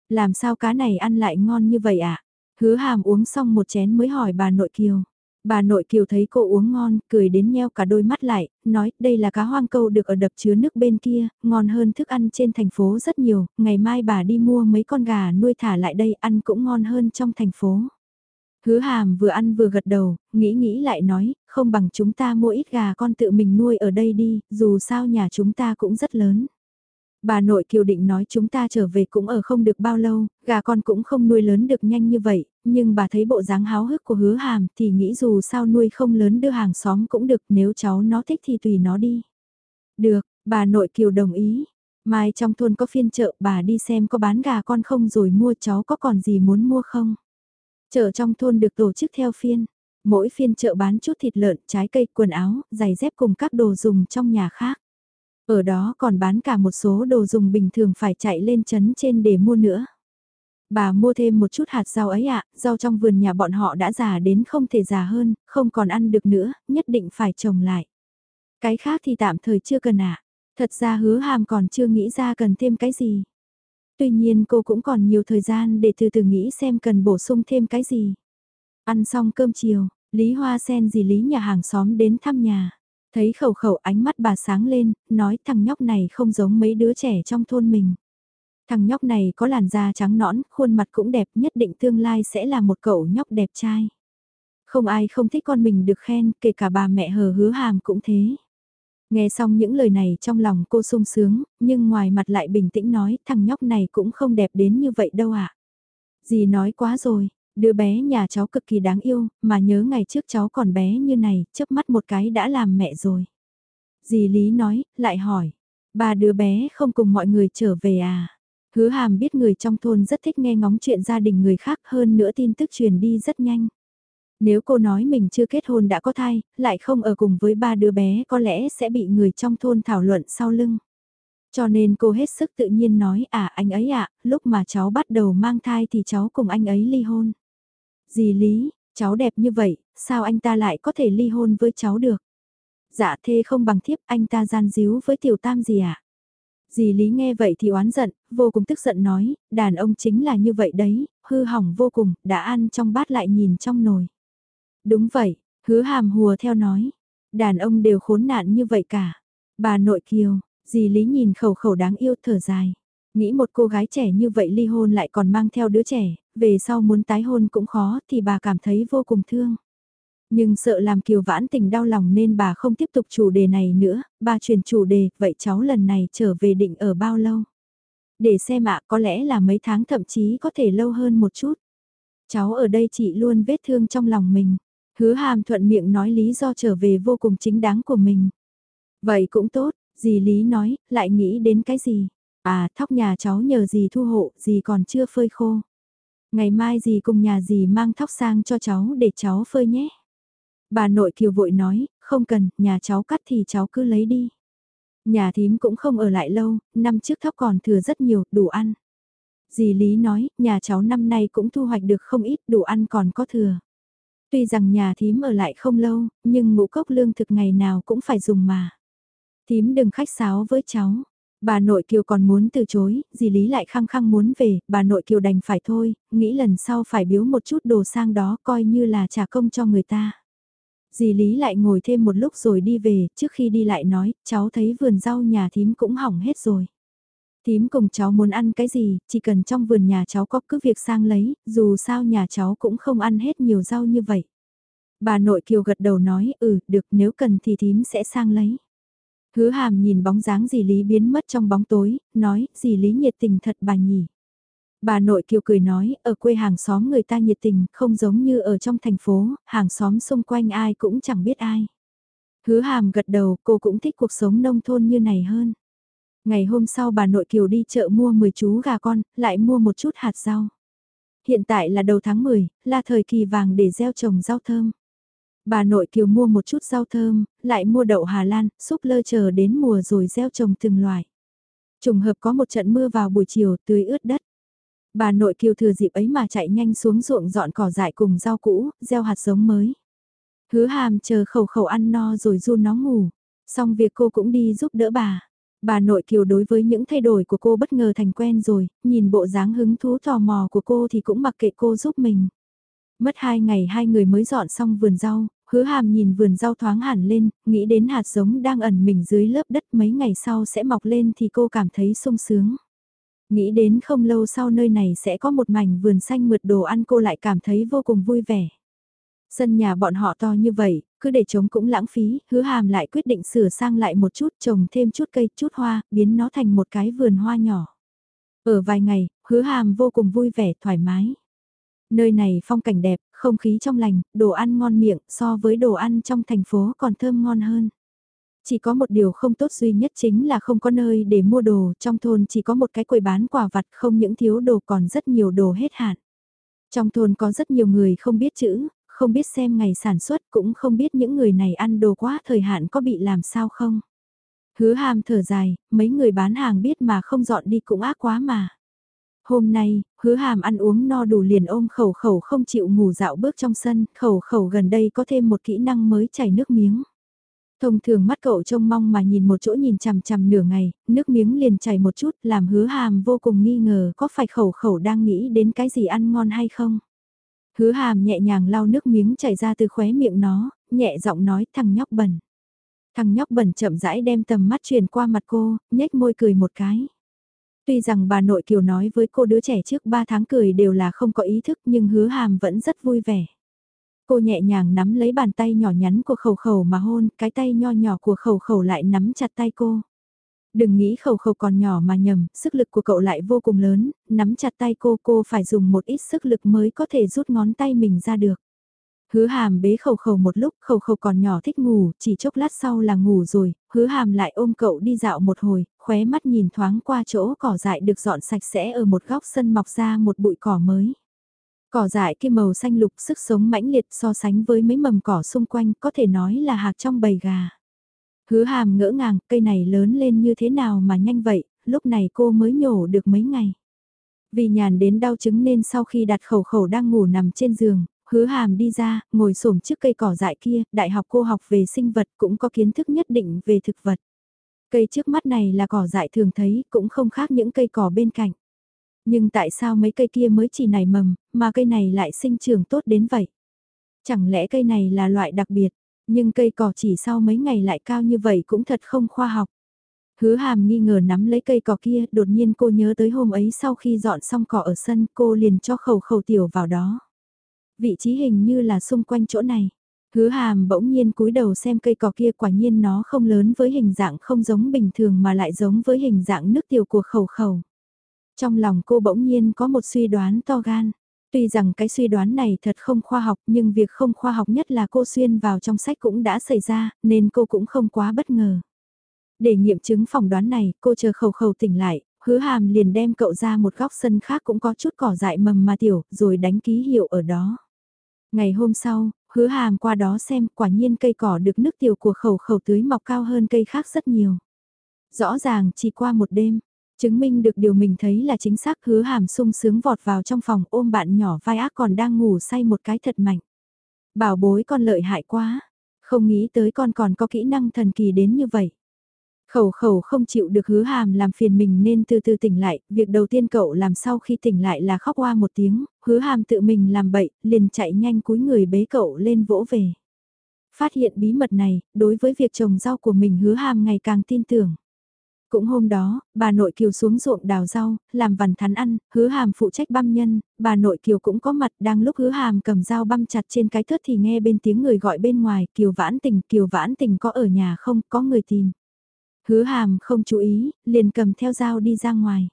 Làm sao cá này ăn lại ngon như vậy ạ? À? Hứa hàm uống xong một chén mới hỏi bà nội kiều. Bà nội kiều thấy cô uống ngon, cười đến nheo cả đôi mắt lại, nói đây là cá hoang câu được ở đập chứa nước bên kia, ngon hơn thức ăn trên thành phố rất nhiều, ngày mai bà đi mua mấy con gà nuôi thả lại đây ăn cũng ngon hơn trong thành phố. Hứa hàm vừa ăn vừa gật đầu, nghĩ nghĩ lại nói, không bằng chúng ta mua ít gà con tự mình nuôi ở đây đi, dù sao nhà chúng ta cũng rất lớn. Bà nội kiều định nói chúng ta trở về cũng ở không được bao lâu, gà con cũng không nuôi lớn được nhanh như vậy, nhưng bà thấy bộ dáng háo hức của hứa hàm thì nghĩ dù sao nuôi không lớn đưa hàng xóm cũng được nếu cháu nó thích thì tùy nó đi. Được, bà nội kiều đồng ý. Mai trong thôn có phiên chợ bà đi xem có bán gà con không rồi mua cháu có còn gì muốn mua không. Chợ trong thôn được tổ chức theo phiên. Mỗi phiên chợ bán chút thịt lợn, trái cây, quần áo, giày dép cùng các đồ dùng trong nhà khác. Ở đó còn bán cả một số đồ dùng bình thường phải chạy lên chấn trên để mua nữa. Bà mua thêm một chút hạt rau ấy ạ, rau trong vườn nhà bọn họ đã già đến không thể già hơn, không còn ăn được nữa, nhất định phải trồng lại. Cái khác thì tạm thời chưa cần ạ. Thật ra hứa hàm còn chưa nghĩ ra cần thêm cái gì. Tuy nhiên cô cũng còn nhiều thời gian để từ từ nghĩ xem cần bổ sung thêm cái gì. Ăn xong cơm chiều, Lý Hoa Sen dì Lý nhà hàng xóm đến thăm nhà. Thấy khẩu khẩu ánh mắt bà sáng lên, nói thằng nhóc này không giống mấy đứa trẻ trong thôn mình. Thằng nhóc này có làn da trắng nõn, khuôn mặt cũng đẹp nhất định tương lai sẽ là một cậu nhóc đẹp trai. Không ai không thích con mình được khen, kể cả bà mẹ hờ hứa hàm cũng thế. Nghe xong những lời này trong lòng cô sung sướng, nhưng ngoài mặt lại bình tĩnh nói thằng nhóc này cũng không đẹp đến như vậy đâu ạ. À. Dì nói quá rồi, đứa bé nhà cháu cực kỳ đáng yêu, mà nhớ ngày trước cháu còn bé như này, chớp mắt một cái đã làm mẹ rồi. Dì Lý nói, lại hỏi, ba đứa bé không cùng mọi người trở về à? Hứa hàm biết người trong thôn rất thích nghe ngóng chuyện gia đình người khác hơn nữa tin tức truyền đi rất nhanh. Nếu cô nói mình chưa kết hôn đã có thai, lại không ở cùng với ba đứa bé có lẽ sẽ bị người trong thôn thảo luận sau lưng. Cho nên cô hết sức tự nhiên nói à anh ấy ạ, lúc mà cháu bắt đầu mang thai thì cháu cùng anh ấy ly hôn. Dì Lý, cháu đẹp như vậy, sao anh ta lại có thể ly hôn với cháu được? Dạ thê không bằng thiếp anh ta gian díu với tiểu tam gì ạ? À? Dì Lý nghe vậy thì oán giận, vô cùng tức giận nói, đàn ông chính là như vậy đấy, hư hỏng vô cùng, đã ăn trong bát lại nhìn trong nồi. Đúng vậy, hứa hàm hùa theo nói, đàn ông đều khốn nạn như vậy cả. Bà nội kiều, dì Lý nhìn khẩu khẩu đáng yêu thở dài. Nghĩ một cô gái trẻ như vậy ly hôn lại còn mang theo đứa trẻ, về sau muốn tái hôn cũng khó thì bà cảm thấy vô cùng thương. Nhưng sợ làm kiều vãn tình đau lòng nên bà không tiếp tục chủ đề này nữa, bà chuyển chủ đề, vậy cháu lần này trở về định ở bao lâu? Để xem ạ, có lẽ là mấy tháng thậm chí có thể lâu hơn một chút. Cháu ở đây chỉ luôn vết thương trong lòng mình. Hứa hàm thuận miệng nói lý do trở về vô cùng chính đáng của mình. Vậy cũng tốt, dì Lý nói, lại nghĩ đến cái gì? À, thóc nhà cháu nhờ dì thu hộ, dì còn chưa phơi khô. Ngày mai dì cùng nhà dì mang thóc sang cho cháu để cháu phơi nhé. Bà nội kiều vội nói, không cần, nhà cháu cắt thì cháu cứ lấy đi. Nhà thím cũng không ở lại lâu, năm trước thóc còn thừa rất nhiều, đủ ăn. Dì Lý nói, nhà cháu năm nay cũng thu hoạch được không ít, đủ ăn còn có thừa. Tuy rằng nhà thím ở lại không lâu, nhưng ngũ cốc lương thực ngày nào cũng phải dùng mà. Thím đừng khách sáo với cháu. Bà nội Kiều còn muốn từ chối, dì Lý lại khăng khăng muốn về, bà nội Kiều đành phải thôi, nghĩ lần sau phải biếu một chút đồ sang đó coi như là trả công cho người ta. Dì Lý lại ngồi thêm một lúc rồi đi về, trước khi đi lại nói, cháu thấy vườn rau nhà thím cũng hỏng hết rồi. Thím cùng cháu muốn ăn cái gì, chỉ cần trong vườn nhà cháu có cứ việc sang lấy, dù sao nhà cháu cũng không ăn hết nhiều rau như vậy. Bà nội Kiều gật đầu nói, ừ, được nếu cần thì thím sẽ sang lấy. Hứa hàm nhìn bóng dáng dì Lý biến mất trong bóng tối, nói, dì Lý nhiệt tình thật bà nhỉ. Bà nội Kiều cười nói, ở quê hàng xóm người ta nhiệt tình, không giống như ở trong thành phố, hàng xóm xung quanh ai cũng chẳng biết ai. Hứa hàm gật đầu, cô cũng thích cuộc sống nông thôn như này hơn. Ngày hôm sau bà nội Kiều đi chợ mua 10 chú gà con, lại mua một chút hạt rau. Hiện tại là đầu tháng 10, là thời kỳ vàng để gieo trồng rau thơm. Bà nội Kiều mua một chút rau thơm, lại mua đậu Hà Lan, xúc lơ chờ đến mùa rồi gieo trồng từng loài. Trùng hợp có một trận mưa vào buổi chiều tưới ướt đất. Bà nội Kiều thừa dịp ấy mà chạy nhanh xuống ruộng dọn cỏ dại cùng rau cũ, gieo hạt giống mới. Hứa hàm chờ khẩu khẩu ăn no rồi du nó ngủ. Xong việc cô cũng đi giúp đỡ bà. Bà nội kiều đối với những thay đổi của cô bất ngờ thành quen rồi, nhìn bộ dáng hứng thú tò mò của cô thì cũng mặc kệ cô giúp mình. Mất hai ngày hai người mới dọn xong vườn rau, hứa hàm nhìn vườn rau thoáng hẳn lên, nghĩ đến hạt giống đang ẩn mình dưới lớp đất mấy ngày sau sẽ mọc lên thì cô cảm thấy sung sướng. Nghĩ đến không lâu sau nơi này sẽ có một mảnh vườn xanh mượt đồ ăn cô lại cảm thấy vô cùng vui vẻ. Sân nhà bọn họ to như vậy, cứ để trống cũng lãng phí, hứa hàm lại quyết định sửa sang lại một chút trồng thêm chút cây, chút hoa, biến nó thành một cái vườn hoa nhỏ. Ở vài ngày, hứa hàm vô cùng vui vẻ, thoải mái. Nơi này phong cảnh đẹp, không khí trong lành, đồ ăn ngon miệng so với đồ ăn trong thành phố còn thơm ngon hơn. Chỉ có một điều không tốt duy nhất chính là không có nơi để mua đồ, trong thôn chỉ có một cái quầy bán quà vặt không những thiếu đồ còn rất nhiều đồ hết hạn. Trong thôn có rất nhiều người không biết chữ, không biết xem ngày sản xuất cũng không biết những người này ăn đồ quá thời hạn có bị làm sao không. Hứa hàm thở dài, mấy người bán hàng biết mà không dọn đi cũng ác quá mà. Hôm nay, hứa hàm ăn uống no đủ liền ôm khẩu khẩu không chịu ngủ dạo bước trong sân, khẩu khẩu gần đây có thêm một kỹ năng mới chảy nước miếng. Thông thường mắt cậu trông mong mà nhìn một chỗ nhìn chằm chằm nửa ngày, nước miếng liền chảy một chút làm hứa hàm vô cùng nghi ngờ có phải khẩu khẩu đang nghĩ đến cái gì ăn ngon hay không. Hứa hàm nhẹ nhàng lau nước miếng chảy ra từ khóe miệng nó, nhẹ giọng nói thằng nhóc bẩn. Thằng nhóc bẩn chậm rãi đem tầm mắt truyền qua mặt cô, nhếch môi cười một cái. Tuy rằng bà nội kiều nói với cô đứa trẻ trước 3 tháng cười đều là không có ý thức nhưng hứa hàm vẫn rất vui vẻ. Cô nhẹ nhàng nắm lấy bàn tay nhỏ nhắn của khẩu khẩu mà hôn, cái tay nho nhỏ của khẩu khẩu lại nắm chặt tay cô. Đừng nghĩ khẩu khẩu còn nhỏ mà nhầm, sức lực của cậu lại vô cùng lớn, nắm chặt tay cô cô phải dùng một ít sức lực mới có thể rút ngón tay mình ra được. Hứa hàm bế khẩu khẩu một lúc, khẩu khẩu còn nhỏ thích ngủ, chỉ chốc lát sau là ngủ rồi, hứa hàm lại ôm cậu đi dạo một hồi, khóe mắt nhìn thoáng qua chỗ cỏ dại được dọn sạch sẽ ở một góc sân mọc ra một bụi cỏ mới. Cỏ dại kia màu xanh lục sức sống mãnh liệt so sánh với mấy mầm cỏ xung quanh có thể nói là hạt trong bầy gà. Hứa hàm ngỡ ngàng, cây này lớn lên như thế nào mà nhanh vậy, lúc này cô mới nhổ được mấy ngày. Vì nhàn đến đau chứng nên sau khi đặt khẩu khẩu đang ngủ nằm trên giường, hứa hàm đi ra, ngồi xổm trước cây cỏ dại kia, đại học cô học về sinh vật cũng có kiến thức nhất định về thực vật. Cây trước mắt này là cỏ dại thường thấy, cũng không khác những cây cỏ bên cạnh. Nhưng tại sao mấy cây kia mới chỉ nảy mầm, mà cây này lại sinh trưởng tốt đến vậy? Chẳng lẽ cây này là loại đặc biệt, nhưng cây cỏ chỉ sau mấy ngày lại cao như vậy cũng thật không khoa học. Hứa hàm nghi ngờ nắm lấy cây cỏ kia, đột nhiên cô nhớ tới hôm ấy sau khi dọn xong cỏ ở sân cô liền cho khẩu khẩu tiểu vào đó. Vị trí hình như là xung quanh chỗ này. Hứa hàm bỗng nhiên cúi đầu xem cây cỏ kia quả nhiên nó không lớn với hình dạng không giống bình thường mà lại giống với hình dạng nước tiểu của khẩu khẩu. Trong lòng cô bỗng nhiên có một suy đoán to gan. Tuy rằng cái suy đoán này thật không khoa học nhưng việc không khoa học nhất là cô xuyên vào trong sách cũng đã xảy ra nên cô cũng không quá bất ngờ. Để nghiệm chứng phỏng đoán này, cô chờ khẩu khẩu tỉnh lại, hứa hàm liền đem cậu ra một góc sân khác cũng có chút cỏ dại mầm mà tiểu, rồi đánh ký hiệu ở đó. Ngày hôm sau, hứa hàm qua đó xem quả nhiên cây cỏ được nước tiểu của khẩu khẩu tưới mọc cao hơn cây khác rất nhiều. Rõ ràng chỉ qua một đêm, chứng minh được điều mình thấy là chính xác hứa hàm sung sướng vọt vào trong phòng ôm bạn nhỏ vai ác còn đang ngủ say một cái thật mạnh. Bảo bối con lợi hại quá, không nghĩ tới con còn có kỹ năng thần kỳ đến như vậy. Khẩu khẩu không chịu được hứa hàm làm phiền mình nên từ từ tỉnh lại, việc đầu tiên cậu làm sau khi tỉnh lại là khóc qua một tiếng, hứa hàm tự mình làm bậy, liền chạy nhanh cúi người bế cậu lên vỗ về. Phát hiện bí mật này, đối với việc trồng rau của mình hứa hàm ngày càng tin tưởng. Cũng hôm đó, bà nội Kiều xuống ruộng đào rau, làm vằn thắn ăn, hứa hàm phụ trách băm nhân, bà nội Kiều cũng có mặt đang lúc hứa hàm cầm dao băm chặt trên cái thớt thì nghe bên tiếng người gọi bên ngoài, Kiều vãn tình, Kiều vãn tình có ở nhà không, có người tìm. Hứa hàm không chú ý, liền cầm theo dao đi ra ngoài.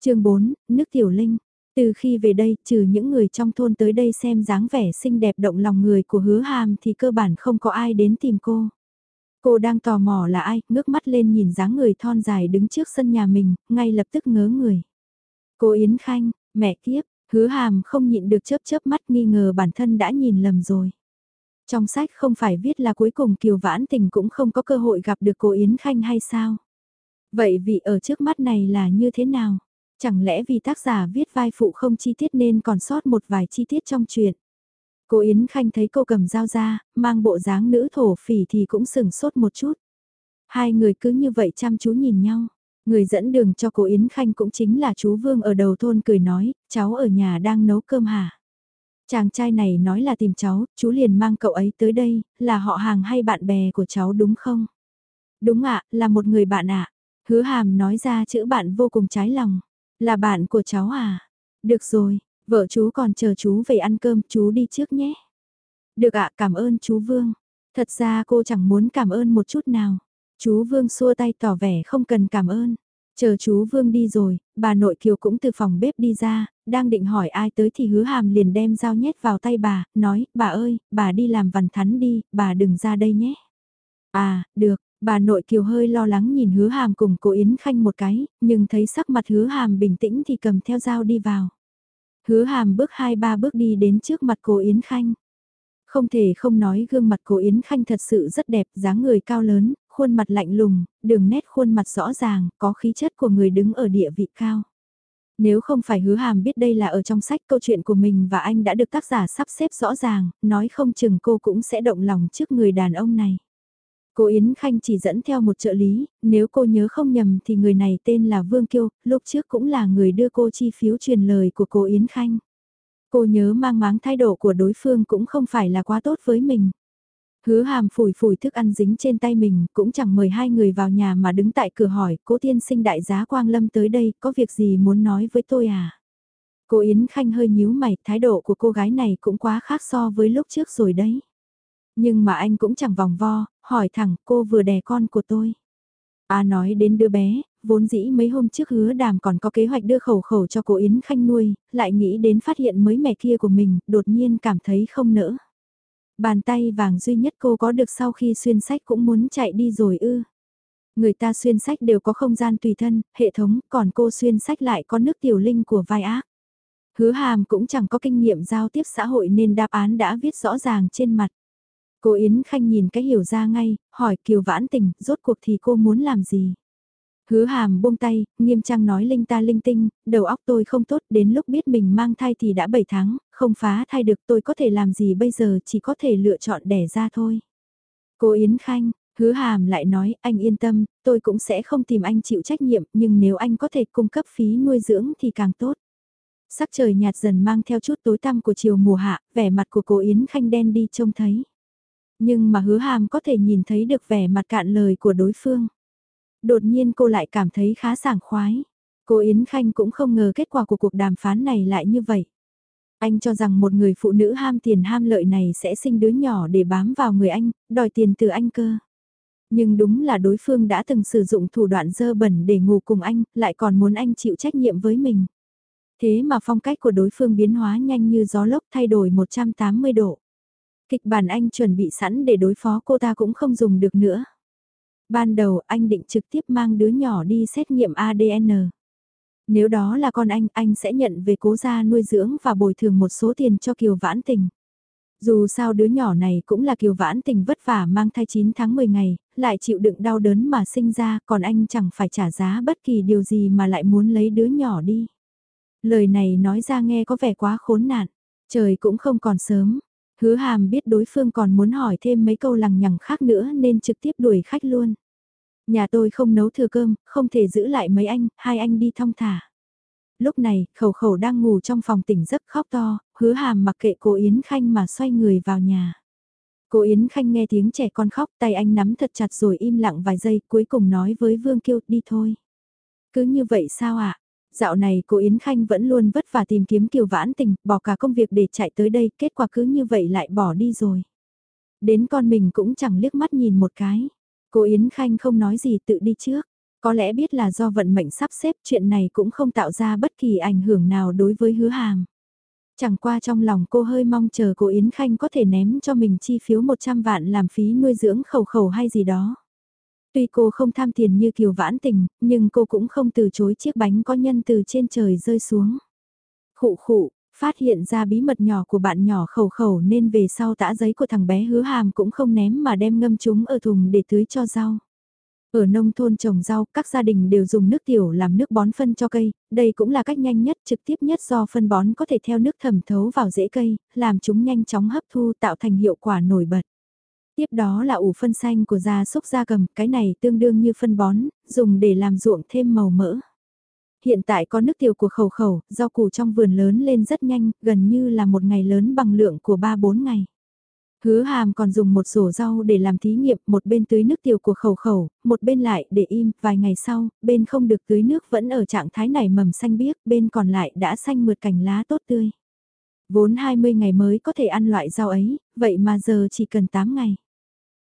chương 4, nước tiểu linh. Từ khi về đây, trừ những người trong thôn tới đây xem dáng vẻ xinh đẹp động lòng người của hứa hàm thì cơ bản không có ai đến tìm cô. Cô đang tò mò là ai, ngước mắt lên nhìn dáng người thon dài đứng trước sân nhà mình, ngay lập tức ngớ người. Cô Yến Khanh, mẹ kiếp, hứa hàm không nhịn được chớp chớp mắt nghi ngờ bản thân đã nhìn lầm rồi. Trong sách không phải viết là cuối cùng Kiều Vãn Tình cũng không có cơ hội gặp được cô Yến Khanh hay sao? Vậy vị ở trước mắt này là như thế nào? Chẳng lẽ vì tác giả viết vai phụ không chi tiết nên còn sót một vài chi tiết trong truyện? Cô Yến Khanh thấy cô cầm dao ra, mang bộ dáng nữ thổ phỉ thì cũng sừng sốt một chút. Hai người cứ như vậy chăm chú nhìn nhau. Người dẫn đường cho cô Yến Khanh cũng chính là chú Vương ở đầu thôn cười nói, cháu ở nhà đang nấu cơm hả? Chàng trai này nói là tìm cháu, chú liền mang cậu ấy tới đây, là họ hàng hay bạn bè của cháu đúng không? Đúng ạ, là một người bạn ạ. Hứa hàm nói ra chữ bạn vô cùng trái lòng. Là bạn của cháu à? Được rồi, vợ chú còn chờ chú về ăn cơm, chú đi trước nhé. Được ạ, cảm ơn chú Vương. Thật ra cô chẳng muốn cảm ơn một chút nào. Chú Vương xua tay tỏ vẻ không cần cảm ơn. Chờ chú Vương đi rồi, bà nội Kiều cũng từ phòng bếp đi ra, đang định hỏi ai tới thì hứa hàm liền đem dao nhét vào tay bà, nói, bà ơi, bà đi làm vằn thắn đi, bà đừng ra đây nhé. À, được, bà nội Kiều hơi lo lắng nhìn hứa hàm cùng cô Yến Khanh một cái, nhưng thấy sắc mặt hứa hàm bình tĩnh thì cầm theo dao đi vào. Hứa hàm bước hai ba bước đi đến trước mặt cô Yến Khanh. Không thể không nói gương mặt cô Yến Khanh thật sự rất đẹp, dáng người cao lớn, khuôn mặt lạnh lùng, đường nét khuôn mặt rõ ràng, có khí chất của người đứng ở địa vị cao. Nếu không phải hứa hàm biết đây là ở trong sách câu chuyện của mình và anh đã được tác giả sắp xếp rõ ràng, nói không chừng cô cũng sẽ động lòng trước người đàn ông này. Cô Yến Khanh chỉ dẫn theo một trợ lý, nếu cô nhớ không nhầm thì người này tên là Vương Kiêu, lúc trước cũng là người đưa cô chi phiếu truyền lời của cô Yến Khanh. Cô nhớ mang máng thái độ của đối phương cũng không phải là quá tốt với mình. Hứa hàm phủi phủi thức ăn dính trên tay mình, cũng chẳng mời hai người vào nhà mà đứng tại cửa hỏi, cố tiên sinh đại giá Quang Lâm tới đây, có việc gì muốn nói với tôi à? Cô Yến Khanh hơi nhíu mày, thái độ của cô gái này cũng quá khác so với lúc trước rồi đấy. Nhưng mà anh cũng chẳng vòng vo, hỏi thẳng cô vừa đẻ con của tôi. à nói đến đứa bé, vốn dĩ mấy hôm trước hứa đàm còn có kế hoạch đưa khẩu khẩu cho cô Yến Khanh nuôi, lại nghĩ đến phát hiện mới mẹ kia của mình, đột nhiên cảm thấy không nỡ. Bàn tay vàng duy nhất cô có được sau khi xuyên sách cũng muốn chạy đi rồi ư. Người ta xuyên sách đều có không gian tùy thân, hệ thống, còn cô xuyên sách lại có nước tiểu linh của vai ác. Hứa hàm cũng chẳng có kinh nghiệm giao tiếp xã hội nên đáp án đã viết rõ ràng trên mặt. Cô Yến Khanh nhìn cái hiểu ra ngay, hỏi Kiều Vãn Tình, rốt cuộc thì cô muốn làm gì? Hứa hàm buông tay, nghiêm trang nói linh ta linh tinh, đầu óc tôi không tốt, đến lúc biết mình mang thai thì đã 7 tháng, không phá thai được tôi có thể làm gì bây giờ chỉ có thể lựa chọn đẻ ra thôi. Cô Yến Khanh, hứa hàm lại nói, anh yên tâm, tôi cũng sẽ không tìm anh chịu trách nhiệm, nhưng nếu anh có thể cung cấp phí nuôi dưỡng thì càng tốt. Sắc trời nhạt dần mang theo chút tối tăm của chiều mùa hạ, vẻ mặt của cô Yến Khanh đen đi trông thấy. Nhưng mà hứa hàm có thể nhìn thấy được vẻ mặt cạn lời của đối phương. Đột nhiên cô lại cảm thấy khá sảng khoái. Cô Yến Khanh cũng không ngờ kết quả của cuộc đàm phán này lại như vậy. Anh cho rằng một người phụ nữ ham tiền ham lợi này sẽ sinh đứa nhỏ để bám vào người anh, đòi tiền từ anh cơ. Nhưng đúng là đối phương đã từng sử dụng thủ đoạn dơ bẩn để ngủ cùng anh, lại còn muốn anh chịu trách nhiệm với mình. Thế mà phong cách của đối phương biến hóa nhanh như gió lốc thay đổi 180 độ. Kịch bản anh chuẩn bị sẵn để đối phó cô ta cũng không dùng được nữa. Ban đầu anh định trực tiếp mang đứa nhỏ đi xét nghiệm ADN. Nếu đó là con anh, anh sẽ nhận về cố gia nuôi dưỡng và bồi thường một số tiền cho Kiều Vãn Tình. Dù sao đứa nhỏ này cũng là Kiều Vãn Tình vất vả mang thai 9 tháng 10 ngày, lại chịu đựng đau đớn mà sinh ra, còn anh chẳng phải trả giá bất kỳ điều gì mà lại muốn lấy đứa nhỏ đi. Lời này nói ra nghe có vẻ quá khốn nạn, trời cũng không còn sớm, Hứa hàm biết đối phương còn muốn hỏi thêm mấy câu lằng nhằng khác nữa nên trực tiếp đuổi khách luôn. Nhà tôi không nấu thừa cơm, không thể giữ lại mấy anh, hai anh đi thong thả. Lúc này, khẩu khẩu đang ngủ trong phòng tỉnh giấc khóc to, hứa hàm mặc kệ cô Yến Khanh mà xoay người vào nhà. Cô Yến Khanh nghe tiếng trẻ con khóc tay anh nắm thật chặt rồi im lặng vài giây cuối cùng nói với Vương Kiêu đi thôi. Cứ như vậy sao ạ? À? Dạo này cô Yến Khanh vẫn luôn vất vả tìm kiếm Kiều Vãn Tình, bỏ cả công việc để chạy tới đây, kết quả cứ như vậy lại bỏ đi rồi. Đến con mình cũng chẳng liếc mắt nhìn một cái. Cô Yến Khanh không nói gì tự đi trước. Có lẽ biết là do vận mệnh sắp xếp chuyện này cũng không tạo ra bất kỳ ảnh hưởng nào đối với hứa hàm. Chẳng qua trong lòng cô hơi mong chờ cô Yến Khanh có thể ném cho mình chi phiếu 100 vạn làm phí nuôi dưỡng khẩu khẩu hay gì đó. Tuy cô không tham tiền như kiều vãn tình, nhưng cô cũng không từ chối chiếc bánh có nhân từ trên trời rơi xuống. Khụ khụ, phát hiện ra bí mật nhỏ của bạn nhỏ khẩu khẩu nên về sau tã giấy của thằng bé hứa hàm cũng không ném mà đem ngâm chúng ở thùng để tưới cho rau. Ở nông thôn trồng rau, các gia đình đều dùng nước tiểu làm nước bón phân cho cây, đây cũng là cách nhanh nhất, trực tiếp nhất do phân bón có thể theo nước thẩm thấu vào rễ cây, làm chúng nhanh chóng hấp thu tạo thành hiệu quả nổi bật. Tiếp đó là ủ phân xanh của gia súc gia cầm, cái này tương đương như phân bón, dùng để làm ruộng thêm màu mỡ. Hiện tại có nước tiểu của khẩu khẩu, rau củ trong vườn lớn lên rất nhanh, gần như là một ngày lớn bằng lượng của 3-4 ngày. Hứa hàm còn dùng một rổ rau để làm thí nghiệm, một bên tưới nước tiểu của khẩu khẩu, một bên lại để im, vài ngày sau, bên không được tưới nước vẫn ở trạng thái này mầm xanh biếc, bên còn lại đã xanh mượt cành lá tốt tươi. Vốn 20 ngày mới có thể ăn loại rau ấy, vậy mà giờ chỉ cần 8 ngày.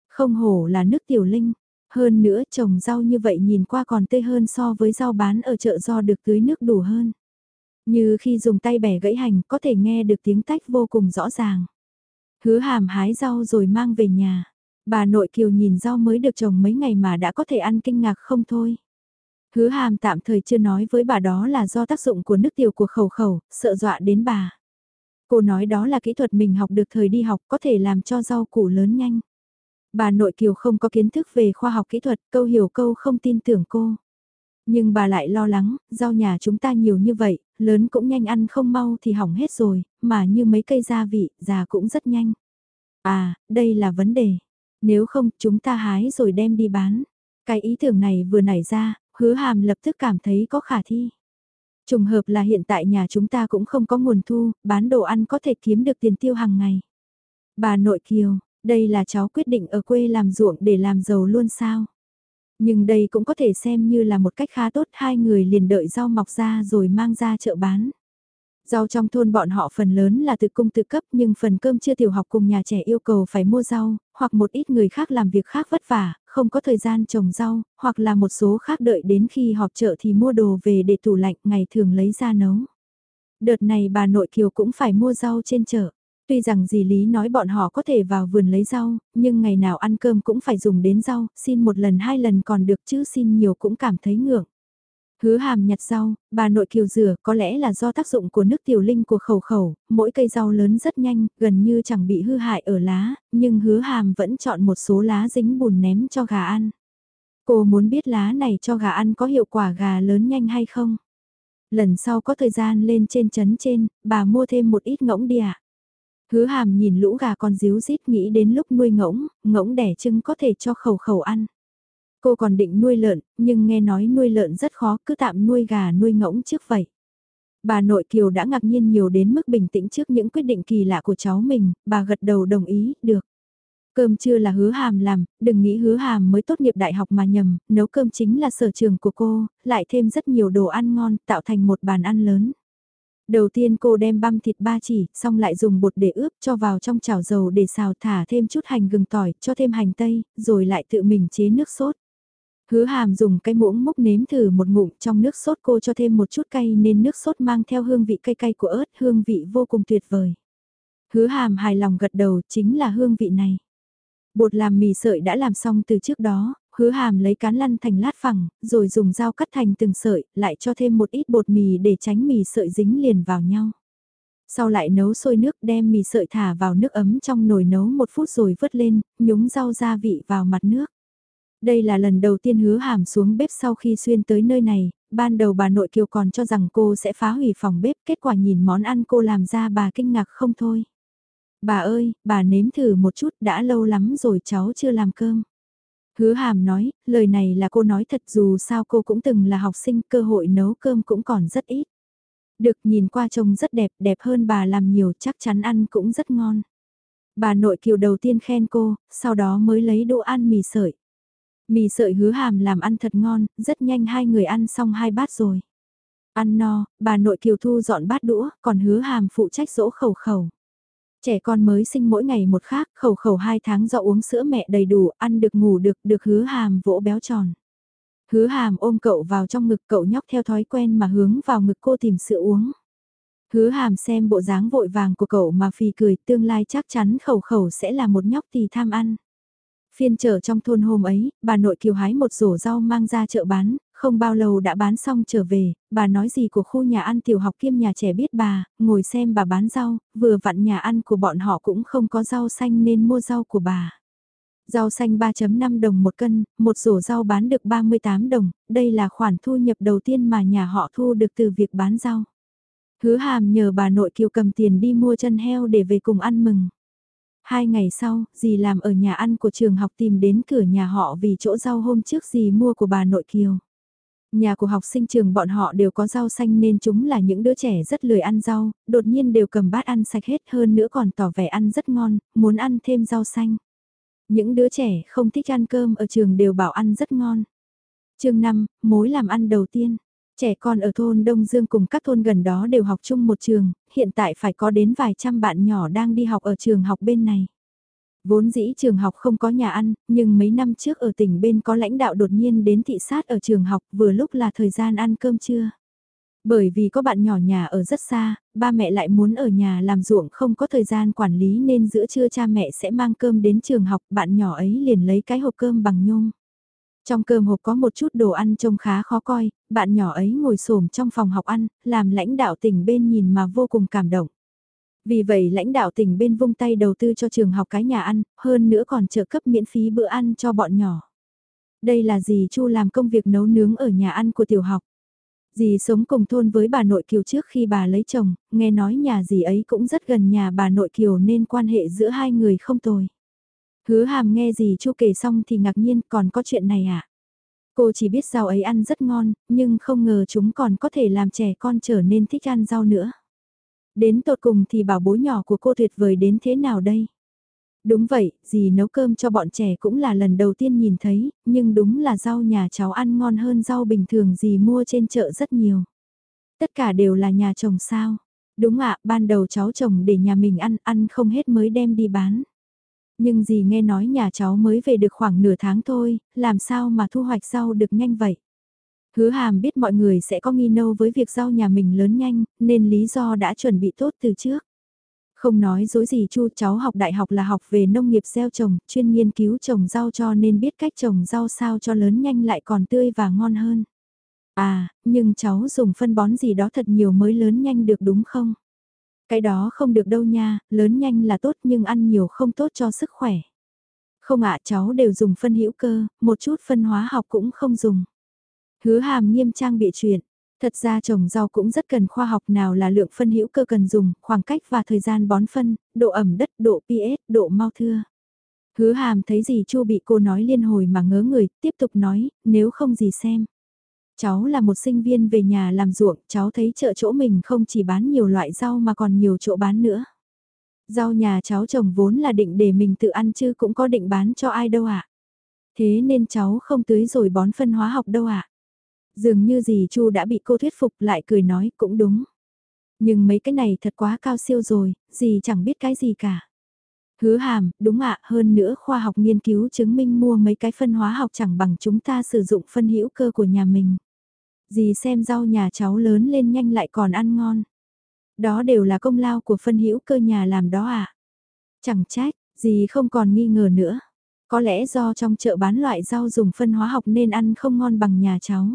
Không hổ là nước tiểu linh. Hơn nữa trồng rau như vậy nhìn qua còn tê hơn so với rau bán ở chợ do được tưới nước đủ hơn. Như khi dùng tay bẻ gãy hành có thể nghe được tiếng tách vô cùng rõ ràng. Hứa hàm hái rau rồi mang về nhà. Bà nội kiều nhìn rau mới được trồng mấy ngày mà đã có thể ăn kinh ngạc không thôi. Hứa hàm tạm thời chưa nói với bà đó là do tác dụng của nước tiểu của khẩu khẩu, sợ dọa đến bà. Cô nói đó là kỹ thuật mình học được thời đi học có thể làm cho rau củ lớn nhanh. Bà nội Kiều không có kiến thức về khoa học kỹ thuật, câu hiểu câu không tin tưởng cô. Nhưng bà lại lo lắng, rau nhà chúng ta nhiều như vậy, lớn cũng nhanh ăn không mau thì hỏng hết rồi, mà như mấy cây gia vị, già cũng rất nhanh. À, đây là vấn đề. Nếu không, chúng ta hái rồi đem đi bán. Cái ý tưởng này vừa nảy ra, hứa hàm lập tức cảm thấy có khả thi. Trùng hợp là hiện tại nhà chúng ta cũng không có nguồn thu, bán đồ ăn có thể kiếm được tiền tiêu hàng ngày. Bà nội Kiều, đây là cháu quyết định ở quê làm ruộng để làm giàu luôn sao? Nhưng đây cũng có thể xem như là một cách khá tốt hai người liền đợi rau mọc ra rồi mang ra chợ bán. Rau trong thôn bọn họ phần lớn là tự cung tự cấp nhưng phần cơm chưa tiểu học cùng nhà trẻ yêu cầu phải mua rau, hoặc một ít người khác làm việc khác vất vả, không có thời gian trồng rau, hoặc là một số khác đợi đến khi họp chợ thì mua đồ về để tủ lạnh ngày thường lấy ra nấu. Đợt này bà nội Kiều cũng phải mua rau trên chợ. Tuy rằng dì Lý nói bọn họ có thể vào vườn lấy rau, nhưng ngày nào ăn cơm cũng phải dùng đến rau, xin một lần hai lần còn được chứ xin nhiều cũng cảm thấy ngượng. Hứa hàm nhặt rau, bà nội kiều rửa có lẽ là do tác dụng của nước tiểu linh của khẩu khẩu, mỗi cây rau lớn rất nhanh, gần như chẳng bị hư hại ở lá, nhưng hứa hàm vẫn chọn một số lá dính bùn ném cho gà ăn. Cô muốn biết lá này cho gà ăn có hiệu quả gà lớn nhanh hay không? Lần sau có thời gian lên trên chấn trên, bà mua thêm một ít ngỗng đi ạ. Hứa hàm nhìn lũ gà con díu rít nghĩ đến lúc nuôi ngỗng, ngỗng đẻ trứng có thể cho khẩu khẩu ăn. Cô còn định nuôi lợn, nhưng nghe nói nuôi lợn rất khó, cứ tạm nuôi gà nuôi ngỗng trước vậy. Bà nội Kiều đã ngạc nhiên nhiều đến mức bình tĩnh trước những quyết định kỳ lạ của cháu mình, bà gật đầu đồng ý, được. Cơm trưa là hứa hàm làm, đừng nghĩ hứa hàm mới tốt nghiệp đại học mà nhầm, nấu cơm chính là sở trường của cô, lại thêm rất nhiều đồ ăn ngon, tạo thành một bàn ăn lớn. Đầu tiên cô đem băm thịt ba chỉ, xong lại dùng bột để ướp cho vào trong chảo dầu để xào thả thêm chút hành gừng tỏi, cho thêm hành tây, rồi lại tự mình chế nước sốt. Hứa hàm dùng cái muỗng múc nếm thử một ngụm trong nước sốt cô cho thêm một chút cay nên nước sốt mang theo hương vị cay cay của ớt, hương vị vô cùng tuyệt vời. Hứa hàm hài lòng gật đầu chính là hương vị này. Bột làm mì sợi đã làm xong từ trước đó, hứa hàm lấy cán lăn thành lát phẳng, rồi dùng dao cắt thành từng sợi, lại cho thêm một ít bột mì để tránh mì sợi dính liền vào nhau. Sau lại nấu sôi nước đem mì sợi thả vào nước ấm trong nồi nấu một phút rồi vớt lên, nhúng rau gia vị vào mặt nước. Đây là lần đầu tiên hứa hàm xuống bếp sau khi xuyên tới nơi này, ban đầu bà nội kiều còn cho rằng cô sẽ phá hủy phòng bếp, kết quả nhìn món ăn cô làm ra bà kinh ngạc không thôi. Bà ơi, bà nếm thử một chút đã lâu lắm rồi cháu chưa làm cơm. Hứa hàm nói, lời này là cô nói thật dù sao cô cũng từng là học sinh, cơ hội nấu cơm cũng còn rất ít. Được nhìn qua trông rất đẹp, đẹp hơn bà làm nhiều chắc chắn ăn cũng rất ngon. Bà nội kiều đầu tiên khen cô, sau đó mới lấy đũa ăn mì sợi. Mì sợi hứa hàm làm ăn thật ngon, rất nhanh hai người ăn xong hai bát rồi. Ăn no, bà nội kiều thu dọn bát đũa, còn hứa hàm phụ trách dỗ khẩu khẩu. Trẻ con mới sinh mỗi ngày một khác, khẩu khẩu hai tháng do uống sữa mẹ đầy đủ, ăn được ngủ được, được hứa hàm vỗ béo tròn. Hứa hàm ôm cậu vào trong ngực cậu nhóc theo thói quen mà hướng vào ngực cô tìm sữa uống. Hứa hàm xem bộ dáng vội vàng của cậu mà phì cười tương lai chắc chắn khẩu khẩu sẽ là một nhóc tì tham ăn. Phiên chợ trong thôn hôm ấy, bà nội kiều hái một rổ rau mang ra chợ bán, không bao lâu đã bán xong trở về, bà nói gì của khu nhà ăn tiểu học kiêm nhà trẻ biết bà, ngồi xem bà bán rau, vừa vặn nhà ăn của bọn họ cũng không có rau xanh nên mua rau của bà. Rau xanh 3.5 đồng một cân, một rổ rau bán được 38 đồng, đây là khoản thu nhập đầu tiên mà nhà họ thu được từ việc bán rau. Hứa hàm nhờ bà nội kiều cầm tiền đi mua chân heo để về cùng ăn mừng. Hai ngày sau, dì làm ở nhà ăn của trường học tìm đến cửa nhà họ vì chỗ rau hôm trước dì mua của bà nội Kiều. Nhà của học sinh trường bọn họ đều có rau xanh nên chúng là những đứa trẻ rất lười ăn rau, đột nhiên đều cầm bát ăn sạch hết hơn nữa còn tỏ vẻ ăn rất ngon, muốn ăn thêm rau xanh. Những đứa trẻ không thích ăn cơm ở trường đều bảo ăn rất ngon. chương 5, mối làm ăn đầu tiên. Trẻ con ở thôn Đông Dương cùng các thôn gần đó đều học chung một trường, hiện tại phải có đến vài trăm bạn nhỏ đang đi học ở trường học bên này. Vốn dĩ trường học không có nhà ăn, nhưng mấy năm trước ở tỉnh bên có lãnh đạo đột nhiên đến thị sát ở trường học vừa lúc là thời gian ăn cơm trưa. Bởi vì có bạn nhỏ nhà ở rất xa, ba mẹ lại muốn ở nhà làm ruộng không có thời gian quản lý nên giữa trưa cha mẹ sẽ mang cơm đến trường học, bạn nhỏ ấy liền lấy cái hộp cơm bằng nhôm. Trong cơm hộp có một chút đồ ăn trông khá khó coi, bạn nhỏ ấy ngồi xổm trong phòng học ăn, làm lãnh đạo tỉnh bên nhìn mà vô cùng cảm động. Vì vậy lãnh đạo tỉnh bên vung tay đầu tư cho trường học cái nhà ăn, hơn nữa còn trợ cấp miễn phí bữa ăn cho bọn nhỏ. Đây là gì Chu làm công việc nấu nướng ở nhà ăn của tiểu học. Dì sống cùng thôn với bà nội Kiều trước khi bà lấy chồng, nghe nói nhà dì ấy cũng rất gần nhà bà nội Kiều nên quan hệ giữa hai người không tồi. Hứa hàm nghe dì chu kể xong thì ngạc nhiên còn có chuyện này à? Cô chỉ biết rau ấy ăn rất ngon, nhưng không ngờ chúng còn có thể làm trẻ con trở nên thích ăn rau nữa. Đến tột cùng thì bảo bối nhỏ của cô tuyệt vời đến thế nào đây? Đúng vậy, dì nấu cơm cho bọn trẻ cũng là lần đầu tiên nhìn thấy, nhưng đúng là rau nhà cháu ăn ngon hơn rau bình thường dì mua trên chợ rất nhiều. Tất cả đều là nhà chồng sao. Đúng ạ, ban đầu cháu trồng để nhà mình ăn, ăn không hết mới đem đi bán. Nhưng dì nghe nói nhà cháu mới về được khoảng nửa tháng thôi, làm sao mà thu hoạch rau được nhanh vậy? Hứa hàm biết mọi người sẽ có nghi nâu với việc rau nhà mình lớn nhanh, nên lý do đã chuẩn bị tốt từ trước. Không nói dối gì chu cháu học đại học là học về nông nghiệp gieo trồng, chuyên nghiên cứu trồng rau cho nên biết cách trồng rau sao cho lớn nhanh lại còn tươi và ngon hơn. À, nhưng cháu dùng phân bón gì đó thật nhiều mới lớn nhanh được đúng không? Cái đó không được đâu nha, lớn nhanh là tốt nhưng ăn nhiều không tốt cho sức khỏe. Không ạ cháu đều dùng phân hữu cơ, một chút phân hóa học cũng không dùng. Hứa hàm nghiêm trang bị chuyện. Thật ra trồng rau cũng rất cần khoa học nào là lượng phân hữu cơ cần dùng, khoảng cách và thời gian bón phân, độ ẩm đất, độ pH, độ mau thưa. Hứa hàm thấy gì chu bị cô nói liên hồi mà ngớ người, tiếp tục nói, nếu không gì xem. Cháu là một sinh viên về nhà làm ruộng, cháu thấy chợ chỗ mình không chỉ bán nhiều loại rau mà còn nhiều chỗ bán nữa. Rau nhà cháu trồng vốn là định để mình tự ăn chứ cũng có định bán cho ai đâu ạ. À? Thế nên cháu không tưới rồi bón phân hóa học đâu ạ. À? Dường như dì Chu đã bị cô thuyết phục lại cười nói cũng đúng. Nhưng mấy cái này thật quá cao siêu rồi, dì chẳng biết cái gì cả. Hứa hàm, đúng ạ, hơn nữa khoa học nghiên cứu chứng minh mua mấy cái phân hóa học chẳng bằng chúng ta sử dụng phân hữu cơ của nhà mình. Dì xem rau nhà cháu lớn lên nhanh lại còn ăn ngon. Đó đều là công lao của phân hữu cơ nhà làm đó à. Chẳng trách, dì không còn nghi ngờ nữa. Có lẽ do trong chợ bán loại rau dùng phân hóa học nên ăn không ngon bằng nhà cháu.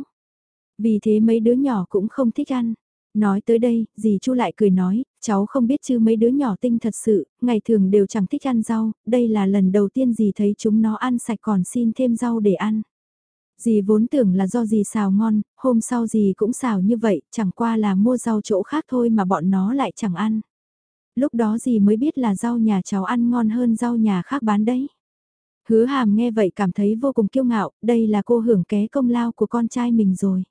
Vì thế mấy đứa nhỏ cũng không thích ăn. Nói tới đây, dì Chu lại cười nói, cháu không biết chứ mấy đứa nhỏ tinh thật sự, ngày thường đều chẳng thích ăn rau, đây là lần đầu tiên dì thấy chúng nó ăn sạch còn xin thêm rau để ăn. Dì vốn tưởng là do dì xào ngon, hôm sau dì cũng xào như vậy, chẳng qua là mua rau chỗ khác thôi mà bọn nó lại chẳng ăn. Lúc đó dì mới biết là rau nhà cháu ăn ngon hơn rau nhà khác bán đấy. Hứa hàm nghe vậy cảm thấy vô cùng kiêu ngạo, đây là cô hưởng ké công lao của con trai mình rồi.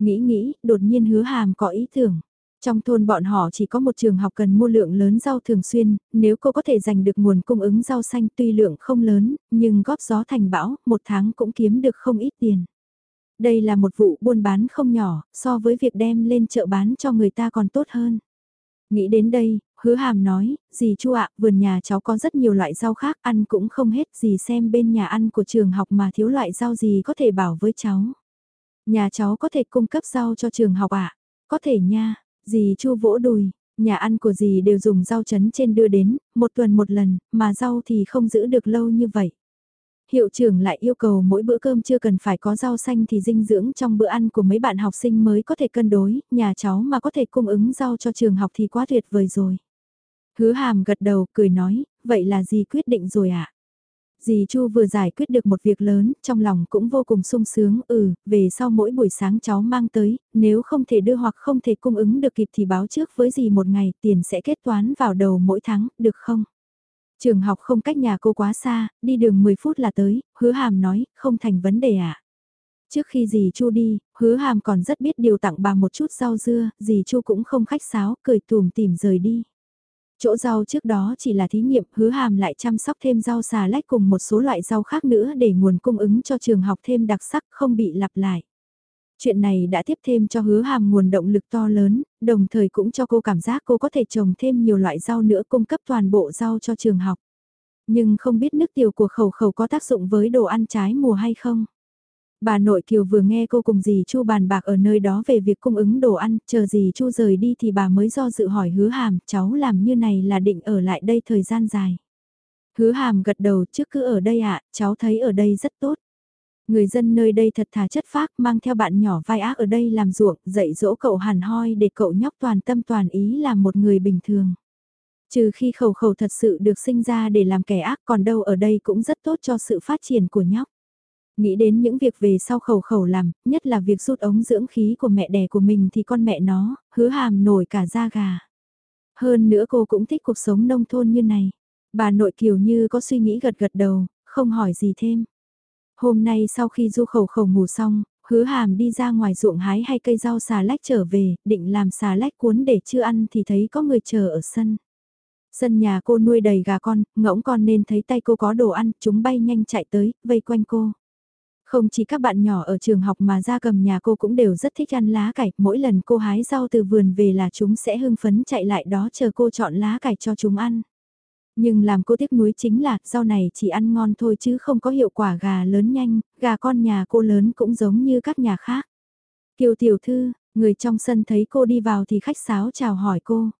Nghĩ nghĩ, đột nhiên hứa hàm có ý tưởng. Trong thôn bọn họ chỉ có một trường học cần mua lượng lớn rau thường xuyên, nếu cô có thể giành được nguồn cung ứng rau xanh tuy lượng không lớn, nhưng góp gió thành bão, một tháng cũng kiếm được không ít tiền. Đây là một vụ buôn bán không nhỏ, so với việc đem lên chợ bán cho người ta còn tốt hơn. Nghĩ đến đây, hứa hàm nói, dì chu ạ, vườn nhà cháu có rất nhiều loại rau khác, ăn cũng không hết, dì xem bên nhà ăn của trường học mà thiếu loại rau gì có thể bảo với cháu. Nhà cháu có thể cung cấp rau cho trường học ạ? À? Có thể nha, dì chu vỗ đùi, nhà ăn của dì đều dùng rau trấn trên đưa đến, một tuần một lần, mà rau thì không giữ được lâu như vậy. Hiệu trưởng lại yêu cầu mỗi bữa cơm chưa cần phải có rau xanh thì dinh dưỡng trong bữa ăn của mấy bạn học sinh mới có thể cân đối, nhà cháu mà có thể cung ứng rau cho trường học thì quá tuyệt vời rồi. Hứa hàm gật đầu cười nói, vậy là gì quyết định rồi ạ? À? Dì Chu vừa giải quyết được một việc lớn, trong lòng cũng vô cùng sung sướng, ừ, về sau mỗi buổi sáng cháu mang tới, nếu không thể đưa hoặc không thể cung ứng được kịp thì báo trước với dì một ngày, tiền sẽ kết toán vào đầu mỗi tháng, được không? Trường học không cách nhà cô quá xa, đi đường 10 phút là tới, hứa hàm nói, không thành vấn đề ạ. À? Trước khi dì Chu đi, hứa hàm còn rất biết điều tặng bà một chút rau dưa, dì Chu cũng không khách sáo, cười tùm tìm rời đi. Chỗ rau trước đó chỉ là thí nghiệm, hứa hàm lại chăm sóc thêm rau xà lách cùng một số loại rau khác nữa để nguồn cung ứng cho trường học thêm đặc sắc không bị lặp lại. Chuyện này đã tiếp thêm cho hứa hàm nguồn động lực to lớn, đồng thời cũng cho cô cảm giác cô có thể trồng thêm nhiều loại rau nữa cung cấp toàn bộ rau cho trường học. Nhưng không biết nước tiểu của khẩu khẩu có tác dụng với đồ ăn trái mùa hay không? Bà nội Kiều vừa nghe cô cùng dì Chu bàn bạc ở nơi đó về việc cung ứng đồ ăn, chờ dì Chu rời đi thì bà mới do dự hỏi hứa hàm, cháu làm như này là định ở lại đây thời gian dài. Hứa hàm gật đầu trước cứ ở đây ạ, cháu thấy ở đây rất tốt. Người dân nơi đây thật thà chất phác mang theo bạn nhỏ vai ác ở đây làm ruộng, dạy dỗ cậu hàn hoi để cậu nhóc toàn tâm toàn ý làm một người bình thường. Trừ khi khẩu khẩu thật sự được sinh ra để làm kẻ ác còn đâu ở đây cũng rất tốt cho sự phát triển của nhóc. Nghĩ đến những việc về sau khẩu khẩu làm, nhất là việc rút ống dưỡng khí của mẹ đẻ của mình thì con mẹ nó, hứa hàm nổi cả da gà. Hơn nữa cô cũng thích cuộc sống nông thôn như này. Bà nội kiều như có suy nghĩ gật gật đầu, không hỏi gì thêm. Hôm nay sau khi du khẩu khẩu ngủ xong, hứa hàm đi ra ngoài ruộng hái hay cây rau xà lách trở về, định làm xà lách cuốn để chưa ăn thì thấy có người chờ ở sân. Sân nhà cô nuôi đầy gà con, ngỗng con nên thấy tay cô có đồ ăn, chúng bay nhanh chạy tới, vây quanh cô. Không chỉ các bạn nhỏ ở trường học mà ra cầm nhà cô cũng đều rất thích ăn lá cải, mỗi lần cô hái rau từ vườn về là chúng sẽ hưng phấn chạy lại đó chờ cô chọn lá cải cho chúng ăn. Nhưng làm cô tiếc nuối chính là rau này chỉ ăn ngon thôi chứ không có hiệu quả gà lớn nhanh, gà con nhà cô lớn cũng giống như các nhà khác. Kiều tiểu thư, người trong sân thấy cô đi vào thì khách sáo chào hỏi cô.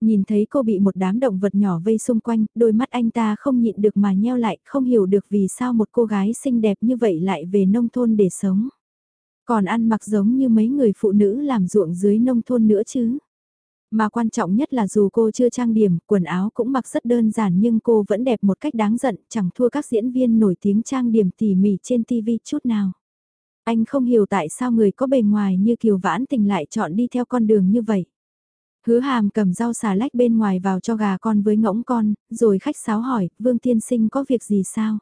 Nhìn thấy cô bị một đám động vật nhỏ vây xung quanh, đôi mắt anh ta không nhịn được mà nheo lại, không hiểu được vì sao một cô gái xinh đẹp như vậy lại về nông thôn để sống. Còn ăn mặc giống như mấy người phụ nữ làm ruộng dưới nông thôn nữa chứ. Mà quan trọng nhất là dù cô chưa trang điểm, quần áo cũng mặc rất đơn giản nhưng cô vẫn đẹp một cách đáng giận, chẳng thua các diễn viên nổi tiếng trang điểm tỉ mỉ trên TV chút nào. Anh không hiểu tại sao người có bề ngoài như Kiều Vãn Tình lại chọn đi theo con đường như vậy. Hứa hàm cầm rau xà lách bên ngoài vào cho gà con với ngỗng con, rồi khách sáo hỏi, Vương Tiên Sinh có việc gì sao?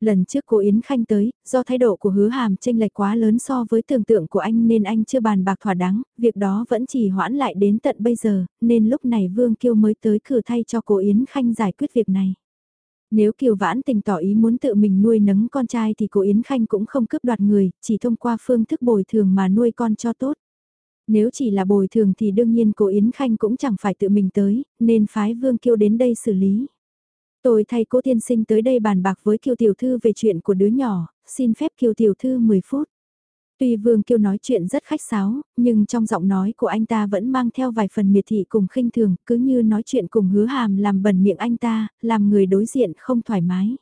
Lần trước cô Yến Khanh tới, do thái độ của hứa hàm tranh lệch quá lớn so với tưởng tượng của anh nên anh chưa bàn bạc thỏa đáng, việc đó vẫn chỉ hoãn lại đến tận bây giờ, nên lúc này Vương Kiêu mới tới cử thay cho cô Yến Khanh giải quyết việc này. Nếu Kiều Vãn tình tỏ ý muốn tự mình nuôi nấng con trai thì cô Yến Khanh cũng không cướp đoạt người, chỉ thông qua phương thức bồi thường mà nuôi con cho tốt. Nếu chỉ là bồi thường thì đương nhiên cô Yến Khanh cũng chẳng phải tự mình tới, nên phái Vương Kiêu đến đây xử lý. Tôi thay cố tiên sinh tới đây bàn bạc với Kiều Tiểu Thư về chuyện của đứa nhỏ, xin phép Kiều Tiểu Thư 10 phút. Tuy Vương Kiêu nói chuyện rất khách sáo, nhưng trong giọng nói của anh ta vẫn mang theo vài phần miệt thị cùng khinh thường, cứ như nói chuyện cùng hứa hàm làm bẩn miệng anh ta, làm người đối diện không thoải mái.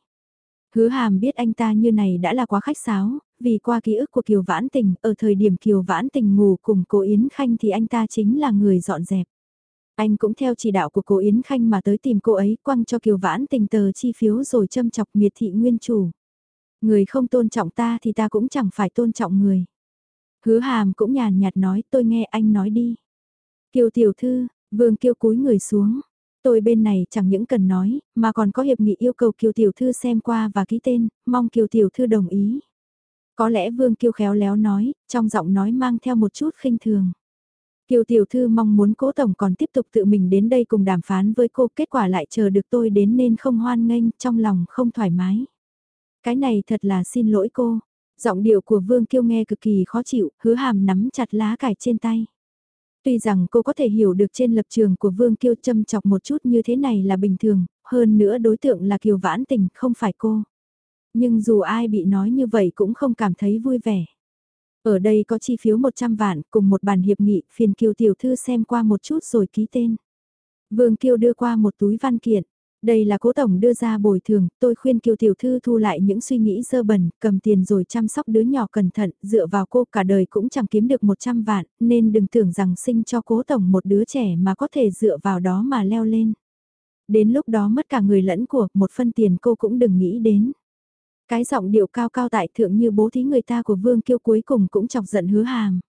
Hứa hàm biết anh ta như này đã là quá khách sáo, vì qua ký ức của Kiều Vãn Tình, ở thời điểm Kiều Vãn Tình ngủ cùng cô Yến Khanh thì anh ta chính là người dọn dẹp. Anh cũng theo chỉ đạo của cô Yến Khanh mà tới tìm cô ấy quăng cho Kiều Vãn Tình tờ chi phiếu rồi châm chọc miệt thị nguyên chủ. Người không tôn trọng ta thì ta cũng chẳng phải tôn trọng người. Hứa hàm cũng nhàn nhạt nói tôi nghe anh nói đi. Kiều tiểu thư, vương kiêu cúi người xuống. Tôi bên này chẳng những cần nói, mà còn có hiệp nghị yêu cầu Kiều Tiểu Thư xem qua và ký tên, mong Kiều Tiểu Thư đồng ý. Có lẽ Vương kiêu khéo léo nói, trong giọng nói mang theo một chút khinh thường. Kiều Tiểu Thư mong muốn cố Tổng còn tiếp tục tự mình đến đây cùng đàm phán với cô, kết quả lại chờ được tôi đến nên không hoan nghênh, trong lòng không thoải mái. Cái này thật là xin lỗi cô. Giọng điệu của Vương Kiêu nghe cực kỳ khó chịu, hứa hàm nắm chặt lá cải trên tay. Tuy rằng cô có thể hiểu được trên lập trường của Vương Kiêu châm chọc một chút như thế này là bình thường, hơn nữa đối tượng là Kiều Vãn Tình, không phải cô. Nhưng dù ai bị nói như vậy cũng không cảm thấy vui vẻ. Ở đây có chi phiếu 100 vạn cùng một bản hiệp nghị, phiền Kiều Tiểu Thư xem qua một chút rồi ký tên. Vương Kiều đưa qua một túi văn kiện. Đây là cố tổng đưa ra bồi thường, tôi khuyên Kiều Tiểu Thư thu lại những suy nghĩ dơ bẩn, cầm tiền rồi chăm sóc đứa nhỏ cẩn thận, dựa vào cô cả đời cũng chẳng kiếm được 100 vạn, nên đừng tưởng rằng sinh cho cố tổng một đứa trẻ mà có thể dựa vào đó mà leo lên. Đến lúc đó mất cả người lẫn của, một phân tiền cô cũng đừng nghĩ đến. Cái giọng điệu cao cao tại thượng như bố thí người ta của Vương Kiêu cuối cùng cũng chọc giận hứa hàm.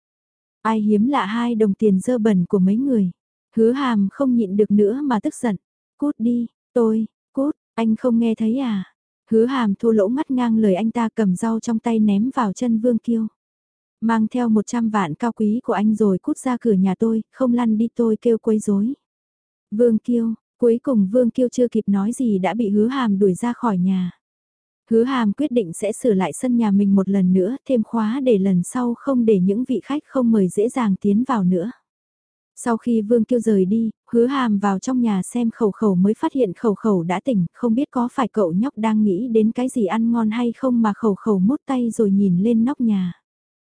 Ai hiếm lạ hai đồng tiền dơ bẩn của mấy người. Hứa hàm không nhịn được nữa mà tức giận. Cút đi, tôi, cút, anh không nghe thấy à? Hứa hàm thô lỗ ngắt ngang lời anh ta cầm rau trong tay ném vào chân Vương Kiêu. Mang theo 100 vạn cao quý của anh rồi cút ra cửa nhà tôi, không lăn đi tôi kêu quấy rối. Vương Kiêu, cuối cùng Vương Kiêu chưa kịp nói gì đã bị hứa hàm đuổi ra khỏi nhà. Hứa hàm quyết định sẽ sửa lại sân nhà mình một lần nữa, thêm khóa để lần sau không để những vị khách không mời dễ dàng tiến vào nữa. Sau khi Vương Kiêu rời đi, hứa hàm vào trong nhà xem khẩu khẩu mới phát hiện khẩu khẩu đã tỉnh, không biết có phải cậu nhóc đang nghĩ đến cái gì ăn ngon hay không mà khẩu khẩu mút tay rồi nhìn lên nóc nhà.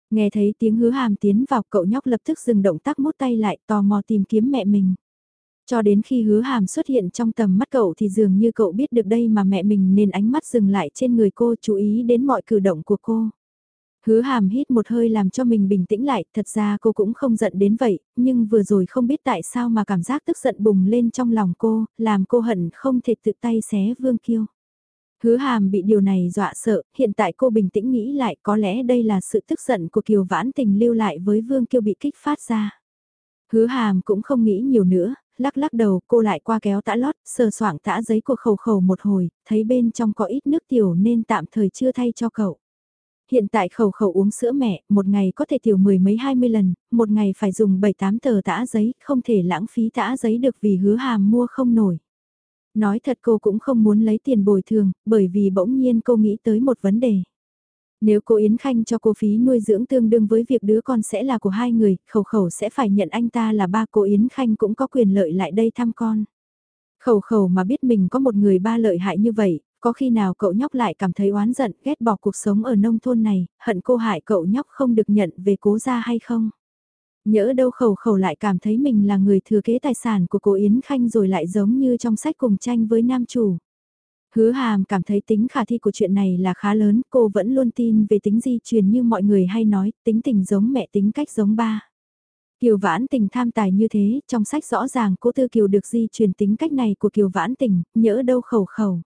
Nghe thấy tiếng hứa hàm tiến vào cậu nhóc lập tức dừng động tác mút tay lại tò mò tìm kiếm mẹ mình. Cho đến khi hứa hàm xuất hiện trong tầm mắt cậu thì dường như cậu biết được đây mà mẹ mình nên ánh mắt dừng lại trên người cô chú ý đến mọi cử động của cô. Hứa hàm hít một hơi làm cho mình bình tĩnh lại, thật ra cô cũng không giận đến vậy, nhưng vừa rồi không biết tại sao mà cảm giác tức giận bùng lên trong lòng cô, làm cô hận không thể tự tay xé vương kiêu. Hứa hàm bị điều này dọa sợ, hiện tại cô bình tĩnh nghĩ lại có lẽ đây là sự tức giận của Kiều Vãn Tình lưu lại với Vương Kiêu bị kích phát ra. Hứa hàm cũng không nghĩ nhiều nữa, lắc lắc đầu cô lại qua kéo tã lót, sờ soạng tã giấy của khẩu khẩu một hồi, thấy bên trong có ít nước tiểu nên tạm thời chưa thay cho cậu. Hiện tại khẩu khẩu uống sữa mẹ, một ngày có thể tiểu mười mấy hai mươi lần, một ngày phải dùng bảy tám tờ tã giấy, không thể lãng phí tã giấy được vì hứa hàm mua không nổi. Nói thật cô cũng không muốn lấy tiền bồi thường, bởi vì bỗng nhiên cô nghĩ tới một vấn đề. Nếu cô Yến Khanh cho cô phí nuôi dưỡng tương đương với việc đứa con sẽ là của hai người, khẩu khẩu sẽ phải nhận anh ta là ba cô Yến Khanh cũng có quyền lợi lại đây thăm con. Khẩu khẩu mà biết mình có một người ba lợi hại như vậy, có khi nào cậu nhóc lại cảm thấy oán giận ghét bỏ cuộc sống ở nông thôn này, hận cô hại cậu nhóc không được nhận về cố gia hay không? Nhỡ đâu khẩu khẩu lại cảm thấy mình là người thừa kế tài sản của cô Yến Khanh rồi lại giống như trong sách cùng tranh với nam chủ. Hứa hàm cảm thấy tính khả thi của chuyện này là khá lớn, cô vẫn luôn tin về tính di truyền như mọi người hay nói, tính tình giống mẹ tính cách giống ba. Kiều Vãn Tình tham tài như thế, trong sách rõ ràng cô Tư Kiều được di truyền tính cách này của Kiều Vãn Tình, nhỡ đâu khẩu khẩu.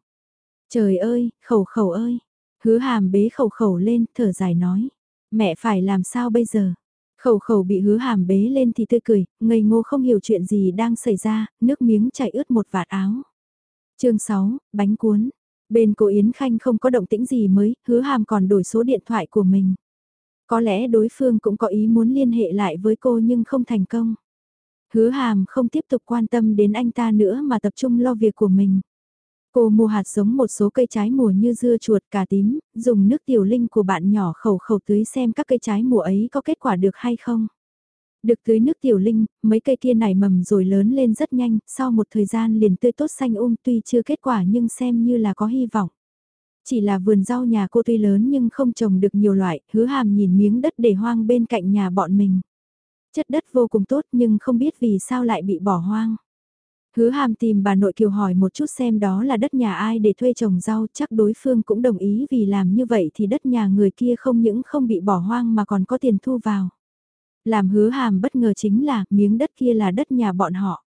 Trời ơi, khẩu khẩu ơi. Hứa hàm bế khẩu khẩu lên, thở dài nói. Mẹ phải làm sao bây giờ? Khẩu khẩu bị hứa hàm bế lên thì tươi cười, ngây ngô không hiểu chuyện gì đang xảy ra, nước miếng chảy ướt một vạt áo chương 6, bánh cuốn. Bên cô Yến Khanh không có động tĩnh gì mới, hứa hàm còn đổi số điện thoại của mình. Có lẽ đối phương cũng có ý muốn liên hệ lại với cô nhưng không thành công. Hứa hàm không tiếp tục quan tâm đến anh ta nữa mà tập trung lo việc của mình. Cô mua hạt giống một số cây trái mùa như dưa chuột cà tím, dùng nước tiểu linh của bạn nhỏ khẩu khẩu tưới xem các cây trái mùa ấy có kết quả được hay không. Được tưới nước tiểu linh, mấy cây kia nảy mầm rồi lớn lên rất nhanh, sau một thời gian liền tươi tốt xanh um tuy chưa kết quả nhưng xem như là có hy vọng. Chỉ là vườn rau nhà cô tuy lớn nhưng không trồng được nhiều loại, hứa hàm nhìn miếng đất để hoang bên cạnh nhà bọn mình. Chất đất vô cùng tốt nhưng không biết vì sao lại bị bỏ hoang. Hứa hàm tìm bà nội kiều hỏi một chút xem đó là đất nhà ai để thuê trồng rau, chắc đối phương cũng đồng ý vì làm như vậy thì đất nhà người kia không những không bị bỏ hoang mà còn có tiền thu vào. Làm hứa hàm bất ngờ chính là miếng đất kia là đất nhà bọn họ.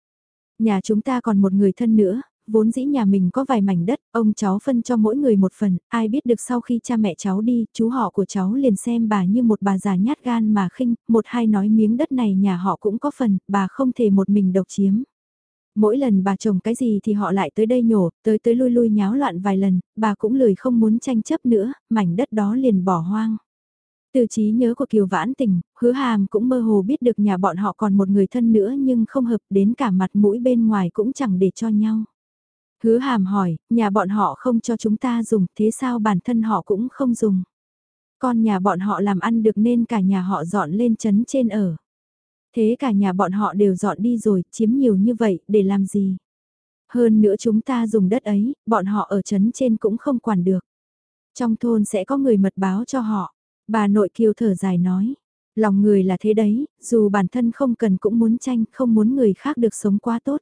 Nhà chúng ta còn một người thân nữa, vốn dĩ nhà mình có vài mảnh đất, ông cháu phân cho mỗi người một phần, ai biết được sau khi cha mẹ cháu đi, chú họ của cháu liền xem bà như một bà già nhát gan mà khinh, một hai nói miếng đất này nhà họ cũng có phần, bà không thể một mình độc chiếm. Mỗi lần bà trồng cái gì thì họ lại tới đây nhổ, tới tới lui lui nháo loạn vài lần, bà cũng lười không muốn tranh chấp nữa, mảnh đất đó liền bỏ hoang. Từ trí nhớ của Kiều Vãn Tình, hứa hàm cũng mơ hồ biết được nhà bọn họ còn một người thân nữa nhưng không hợp đến cả mặt mũi bên ngoài cũng chẳng để cho nhau. Hứa hàm hỏi, nhà bọn họ không cho chúng ta dùng, thế sao bản thân họ cũng không dùng? Con nhà bọn họ làm ăn được nên cả nhà họ dọn lên chấn trên ở. Thế cả nhà bọn họ đều dọn đi rồi, chiếm nhiều như vậy, để làm gì? Hơn nữa chúng ta dùng đất ấy, bọn họ ở chấn trên cũng không quản được. Trong thôn sẽ có người mật báo cho họ. Bà nội kiều thở dài nói. Lòng người là thế đấy, dù bản thân không cần cũng muốn tranh, không muốn người khác được sống quá tốt.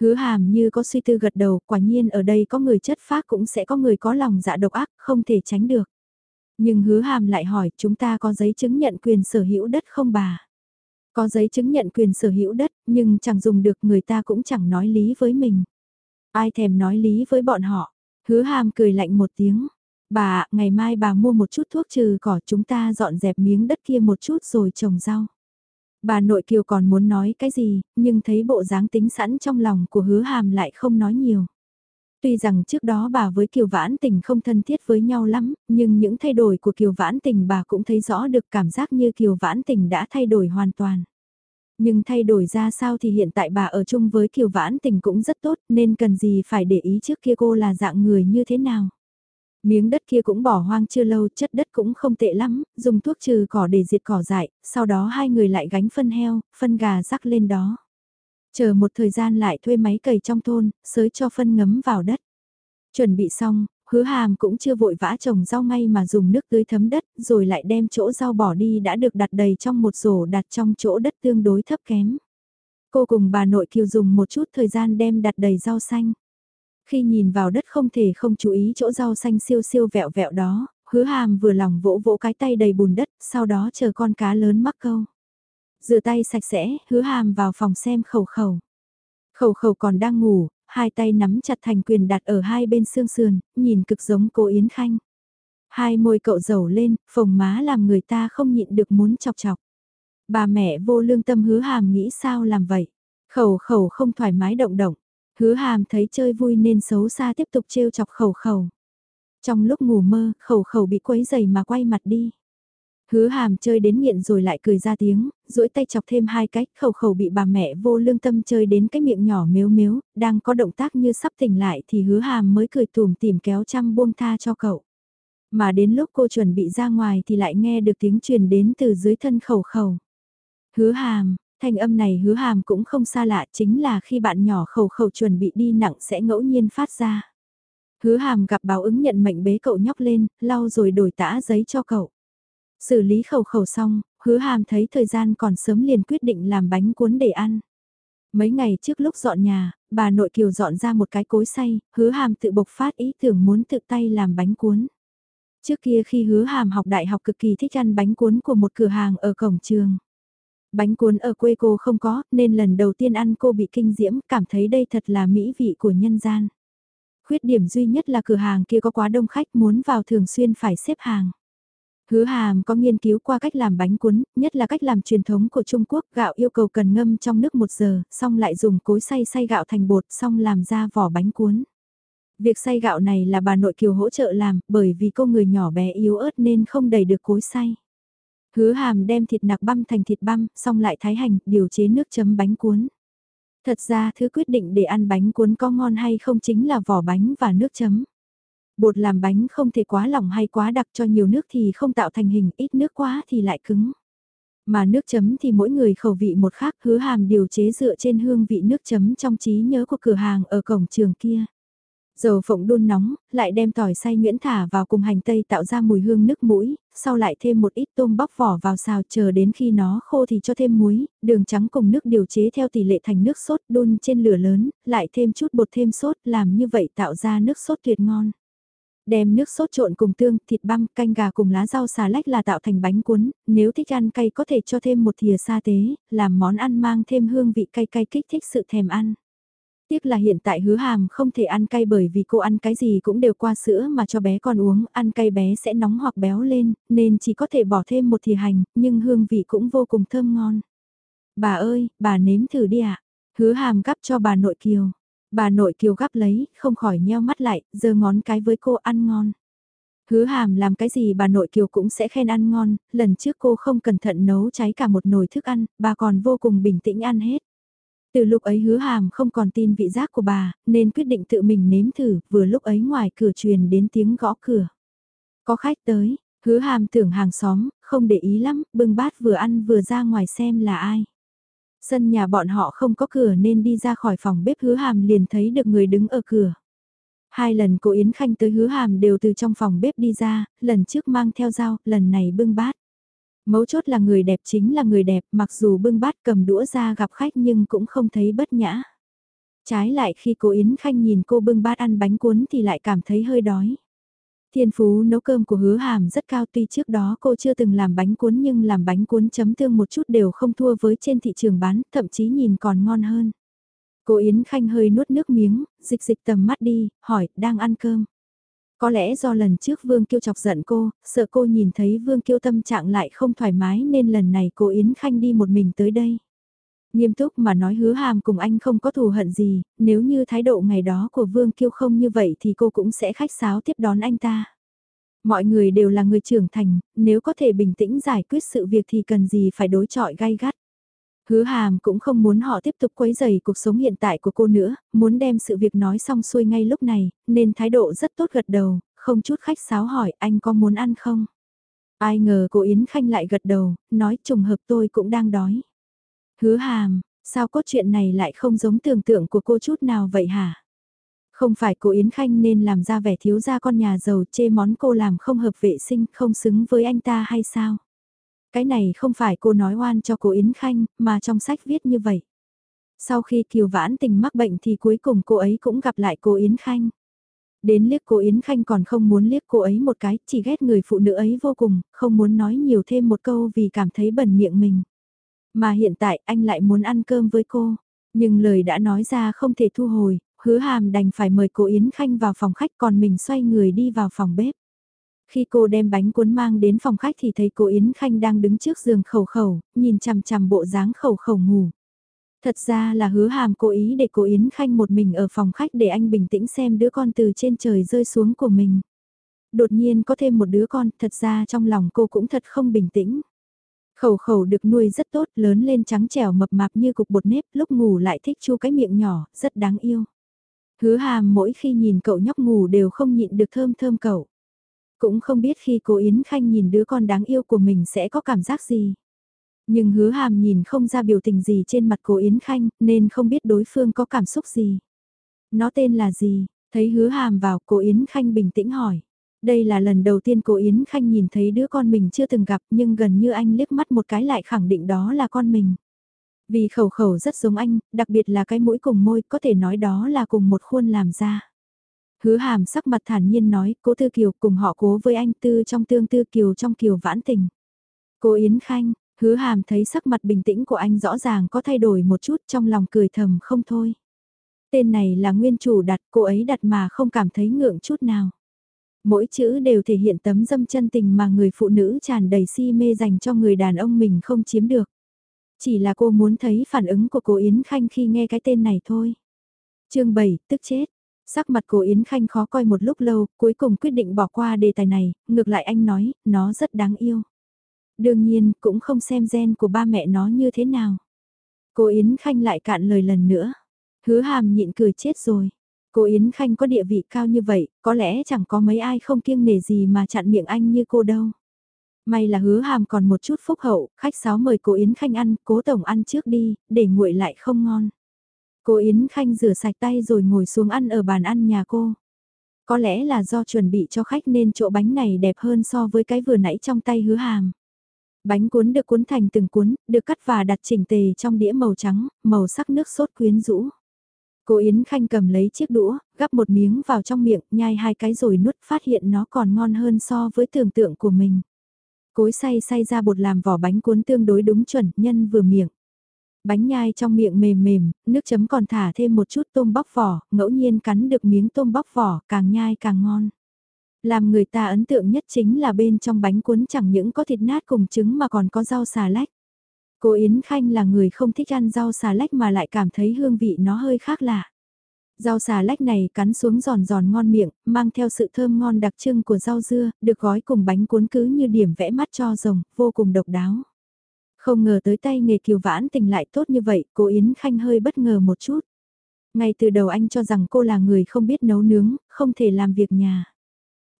Hứa hàm như có suy tư gật đầu, quả nhiên ở đây có người chất phác cũng sẽ có người có lòng dạ độc ác, không thể tránh được. Nhưng hứa hàm lại hỏi chúng ta có giấy chứng nhận quyền sở hữu đất không bà? Có giấy chứng nhận quyền sở hữu đất, nhưng chẳng dùng được người ta cũng chẳng nói lý với mình. Ai thèm nói lý với bọn họ? Hứa hàm cười lạnh một tiếng. Bà, ngày mai bà mua một chút thuốc trừ cỏ chúng ta dọn dẹp miếng đất kia một chút rồi trồng rau. Bà nội kiều còn muốn nói cái gì, nhưng thấy bộ dáng tính sẵn trong lòng của hứa hàm lại không nói nhiều. Tuy rằng trước đó bà với Kiều Vãn Tình không thân thiết với nhau lắm, nhưng những thay đổi của Kiều Vãn Tình bà cũng thấy rõ được cảm giác như Kiều Vãn Tình đã thay đổi hoàn toàn. Nhưng thay đổi ra sao thì hiện tại bà ở chung với Kiều Vãn Tình cũng rất tốt nên cần gì phải để ý trước kia cô là dạng người như thế nào. Miếng đất kia cũng bỏ hoang chưa lâu, chất đất cũng không tệ lắm, dùng thuốc trừ cỏ để diệt cỏ dại, sau đó hai người lại gánh phân heo, phân gà rắc lên đó. Chờ một thời gian lại thuê máy cày trong thôn, sới cho phân ngấm vào đất. Chuẩn bị xong, hứa hàm cũng chưa vội vã trồng rau ngay mà dùng nước tưới thấm đất, rồi lại đem chỗ rau bỏ đi đã được đặt đầy trong một rổ đặt trong chỗ đất tương đối thấp kém. Cô cùng bà nội kiều dùng một chút thời gian đem đặt đầy rau xanh. Khi nhìn vào đất không thể không chú ý chỗ rau xanh siêu siêu vẹo vẹo đó, hứa hàm vừa lòng vỗ vỗ cái tay đầy bùn đất, sau đó chờ con cá lớn mắc câu. Rửa tay sạch sẽ, hứa hàm vào phòng xem khẩu khẩu. Khẩu khẩu còn đang ngủ, hai tay nắm chặt thành quyền đặt ở hai bên xương sườn, nhìn cực giống cô Yến Khanh. Hai môi cậu dầu lên, phồng má làm người ta không nhịn được muốn chọc chọc. Bà mẹ vô lương tâm hứa hàm nghĩ sao làm vậy. Khẩu khẩu không thoải mái động động. Hứa hàm thấy chơi vui nên xấu xa tiếp tục trêu chọc khẩu khẩu. Trong lúc ngủ mơ, khẩu khẩu bị quấy dày mà quay mặt đi. Hứa hàm chơi đến nghiện rồi lại cười ra tiếng, duỗi tay chọc thêm hai cách, khẩu khẩu bị bà mẹ vô lương tâm chơi đến cái miệng nhỏ mếu mếu, đang có động tác như sắp tỉnh lại thì hứa hàm mới cười tùm tìm kéo chăm buông tha cho cậu. Mà đến lúc cô chuẩn bị ra ngoài thì lại nghe được tiếng truyền đến từ dưới thân khẩu khẩu. Hứa hàm, thanh âm này hứa hàm cũng không xa lạ chính là khi bạn nhỏ khẩu khẩu chuẩn bị đi nặng sẽ ngẫu nhiên phát ra. Hứa hàm gặp báo ứng nhận mệnh bế cậu nhóc lên, lau rồi đổi tã giấy cho cậu. Xử lý khẩu khẩu xong, hứa hàm thấy thời gian còn sớm liền quyết định làm bánh cuốn để ăn. Mấy ngày trước lúc dọn nhà, bà nội kiều dọn ra một cái cối xay, hứa hàm tự bộc phát ý tưởng muốn tự tay làm bánh cuốn. Trước kia khi hứa hàm học đại học cực kỳ thích ăn bánh cuốn của một cửa hàng ở cổng trường. Bánh cuốn ở quê cô không có, nên lần đầu tiên ăn cô bị kinh diễm, cảm thấy đây thật là mỹ vị của nhân gian. Khuyết điểm duy nhất là cửa hàng kia có quá đông khách muốn vào thường xuyên phải xếp hàng. Hứa hàm có nghiên cứu qua cách làm bánh cuốn, nhất là cách làm truyền thống của Trung Quốc, gạo yêu cầu cần ngâm trong nước một giờ, xong lại dùng cối xay xay gạo thành bột, xong làm ra vỏ bánh cuốn. Việc xay gạo này là bà nội kiều hỗ trợ làm, bởi vì cô người nhỏ bé yếu ớt nên không đầy được cối xay. Hứa hàm đem thịt nạc băm thành thịt băm, xong lại thái hành, điều chế nước chấm bánh cuốn. Thật ra thứ quyết định để ăn bánh cuốn có ngon hay không chính là vỏ bánh và nước chấm. Bột làm bánh không thể quá lỏng hay quá đặc cho nhiều nước thì không tạo thành hình, ít nước quá thì lại cứng. Mà nước chấm thì mỗi người khẩu vị một khác hứa hàm điều chế dựa trên hương vị nước chấm trong trí nhớ của cửa hàng ở cổng trường kia. Dầu phộng đun nóng, lại đem tỏi xay nhuyễn thả vào cùng hành tây tạo ra mùi hương nước mũi, sau lại thêm một ít tôm bóc vỏ vào xào chờ đến khi nó khô thì cho thêm muối, đường trắng cùng nước điều chế theo tỷ lệ thành nước sốt đun trên lửa lớn, lại thêm chút bột thêm sốt làm như vậy tạo ra nước sốt tuyệt ngon. Đem nước sốt trộn cùng tương, thịt băm, canh gà cùng lá rau xà lách là tạo thành bánh cuốn, nếu thích ăn cay có thể cho thêm một thìa sa tế, làm món ăn mang thêm hương vị cay cay kích thích sự thèm ăn. Tiếc là hiện tại hứa hàm không thể ăn cay bởi vì cô ăn cái gì cũng đều qua sữa mà cho bé con uống, ăn cay bé sẽ nóng hoặc béo lên, nên chỉ có thể bỏ thêm một thìa hành, nhưng hương vị cũng vô cùng thơm ngon. Bà ơi, bà nếm thử đi ạ. Hứa hàm gắp cho bà nội kiều. Bà nội kiều gắp lấy, không khỏi nheo mắt lại, giơ ngón cái với cô ăn ngon. Hứa hàm làm cái gì bà nội kiều cũng sẽ khen ăn ngon, lần trước cô không cẩn thận nấu cháy cả một nồi thức ăn, bà còn vô cùng bình tĩnh ăn hết. Từ lúc ấy hứa hàm không còn tin vị giác của bà, nên quyết định tự mình nếm thử, vừa lúc ấy ngoài cửa truyền đến tiếng gõ cửa. Có khách tới, hứa hàm tưởng hàng xóm, không để ý lắm, bưng bát vừa ăn vừa ra ngoài xem là ai. Sân nhà bọn họ không có cửa nên đi ra khỏi phòng bếp hứa hàm liền thấy được người đứng ở cửa. Hai lần cô Yến Khanh tới hứa hàm đều từ trong phòng bếp đi ra, lần trước mang theo dao, lần này bưng bát. Mấu chốt là người đẹp chính là người đẹp, mặc dù bưng bát cầm đũa ra gặp khách nhưng cũng không thấy bất nhã. Trái lại khi cô Yến Khanh nhìn cô bưng bát ăn bánh cuốn thì lại cảm thấy hơi đói. Thiên phú nấu cơm của hứa hàm rất cao tuy trước đó cô chưa từng làm bánh cuốn nhưng làm bánh cuốn chấm tương một chút đều không thua với trên thị trường bán, thậm chí nhìn còn ngon hơn. Cô Yến Khanh hơi nuốt nước miếng, dịch dịch tầm mắt đi, hỏi, đang ăn cơm. Có lẽ do lần trước Vương Kiêu chọc giận cô, sợ cô nhìn thấy Vương Kiêu tâm trạng lại không thoải mái nên lần này cô Yến Khanh đi một mình tới đây. Nghiêm túc mà nói hứa hàm cùng anh không có thù hận gì, nếu như thái độ ngày đó của Vương Kiêu không như vậy thì cô cũng sẽ khách sáo tiếp đón anh ta. Mọi người đều là người trưởng thành, nếu có thể bình tĩnh giải quyết sự việc thì cần gì phải đối chọi gay gắt. Hứa hàm cũng không muốn họ tiếp tục quấy rầy cuộc sống hiện tại của cô nữa, muốn đem sự việc nói xong xuôi ngay lúc này, nên thái độ rất tốt gật đầu, không chút khách sáo hỏi anh có muốn ăn không. Ai ngờ cô Yến Khanh lại gật đầu, nói trùng hợp tôi cũng đang đói. Hứa hàm, sao cốt chuyện này lại không giống tưởng tượng của cô chút nào vậy hả? Không phải cô Yến Khanh nên làm ra vẻ thiếu gia con nhà giàu chê món cô làm không hợp vệ sinh không xứng với anh ta hay sao? Cái này không phải cô nói oan cho cô Yến Khanh, mà trong sách viết như vậy. Sau khi Kiều Vãn tình mắc bệnh thì cuối cùng cô ấy cũng gặp lại cô Yến Khanh. Đến liếc cô Yến Khanh còn không muốn liếc cô ấy một cái, chỉ ghét người phụ nữ ấy vô cùng, không muốn nói nhiều thêm một câu vì cảm thấy bẩn miệng mình. Mà hiện tại anh lại muốn ăn cơm với cô, nhưng lời đã nói ra không thể thu hồi, hứa hàm đành phải mời cô Yến Khanh vào phòng khách còn mình xoay người đi vào phòng bếp. Khi cô đem bánh cuốn mang đến phòng khách thì thấy cô Yến Khanh đang đứng trước giường khẩu khẩu, nhìn chằm chằm bộ dáng khẩu khẩu ngủ. Thật ra là hứa hàm cố ý để cô Yến Khanh một mình ở phòng khách để anh bình tĩnh xem đứa con từ trên trời rơi xuống của mình. Đột nhiên có thêm một đứa con, thật ra trong lòng cô cũng thật không bình tĩnh. Khẩu khẩu được nuôi rất tốt, lớn lên trắng trẻo mập mạp như cục bột nếp, lúc ngủ lại thích chu cái miệng nhỏ, rất đáng yêu. Hứa hàm mỗi khi nhìn cậu nhóc ngủ đều không nhịn được thơm thơm cậu. Cũng không biết khi cô Yến Khanh nhìn đứa con đáng yêu của mình sẽ có cảm giác gì. Nhưng hứa hàm nhìn không ra biểu tình gì trên mặt cô Yến Khanh nên không biết đối phương có cảm xúc gì. Nó tên là gì? Thấy hứa hàm vào cô Yến Khanh bình tĩnh hỏi. Đây là lần đầu tiên cô Yến Khanh nhìn thấy đứa con mình chưa từng gặp nhưng gần như anh liếc mắt một cái lại khẳng định đó là con mình. Vì khẩu khẩu rất giống anh, đặc biệt là cái mũi cùng môi có thể nói đó là cùng một khuôn làm ra. Hứa hàm sắc mặt thản nhiên nói, cố Tư Kiều cùng họ cố với anh Tư trong tương Tư Kiều trong Kiều vãn tình. Cô Yến Khanh, hứa hàm thấy sắc mặt bình tĩnh của anh rõ ràng có thay đổi một chút trong lòng cười thầm không thôi. Tên này là nguyên chủ đặt, cô ấy đặt mà không cảm thấy ngượng chút nào. Mỗi chữ đều thể hiện tấm dâm chân tình mà người phụ nữ tràn đầy si mê dành cho người đàn ông mình không chiếm được. Chỉ là cô muốn thấy phản ứng của cô Yến Khanh khi nghe cái tên này thôi. chương 7, tức chết. Sắc mặt cô Yến Khanh khó coi một lúc lâu, cuối cùng quyết định bỏ qua đề tài này, ngược lại anh nói, nó rất đáng yêu. Đương nhiên, cũng không xem gen của ba mẹ nó như thế nào. Cô Yến Khanh lại cạn lời lần nữa. Hứa hàm nhịn cười chết rồi. Cô Yến Khanh có địa vị cao như vậy, có lẽ chẳng có mấy ai không kiêng nể gì mà chặn miệng anh như cô đâu. May là hứa hàm còn một chút phúc hậu, khách sáo mời cô Yến Khanh ăn, cố tổng ăn trước đi, để nguội lại không ngon. Cô Yến Khanh rửa sạch tay rồi ngồi xuống ăn ở bàn ăn nhà cô. Có lẽ là do chuẩn bị cho khách nên chỗ bánh này đẹp hơn so với cái vừa nãy trong tay hứa hàm. Bánh cuốn được cuốn thành từng cuốn, được cắt và đặt chỉnh tề trong đĩa màu trắng, màu sắc nước sốt quyến rũ. Cô Yến Khanh cầm lấy chiếc đũa, gắp một miếng vào trong miệng, nhai hai cái rồi nuốt phát hiện nó còn ngon hơn so với tưởng tượng của mình. Cối xay xay ra bột làm vỏ bánh cuốn tương đối đúng chuẩn, nhân vừa miệng. Bánh nhai trong miệng mềm mềm, nước chấm còn thả thêm một chút tôm bóc vỏ, ngẫu nhiên cắn được miếng tôm bóc vỏ, càng nhai càng ngon. Làm người ta ấn tượng nhất chính là bên trong bánh cuốn chẳng những có thịt nát cùng trứng mà còn có rau xà lách. Cô Yến Khanh là người không thích ăn rau xà lách mà lại cảm thấy hương vị nó hơi khác lạ. Rau xà lách này cắn xuống giòn giòn ngon miệng, mang theo sự thơm ngon đặc trưng của rau dưa, được gói cùng bánh cuốn cứ như điểm vẽ mắt cho rồng, vô cùng độc đáo. Không ngờ tới tay nghề kiều vãn tình lại tốt như vậy, cô Yến Khanh hơi bất ngờ một chút. Ngay từ đầu anh cho rằng cô là người không biết nấu nướng, không thể làm việc nhà.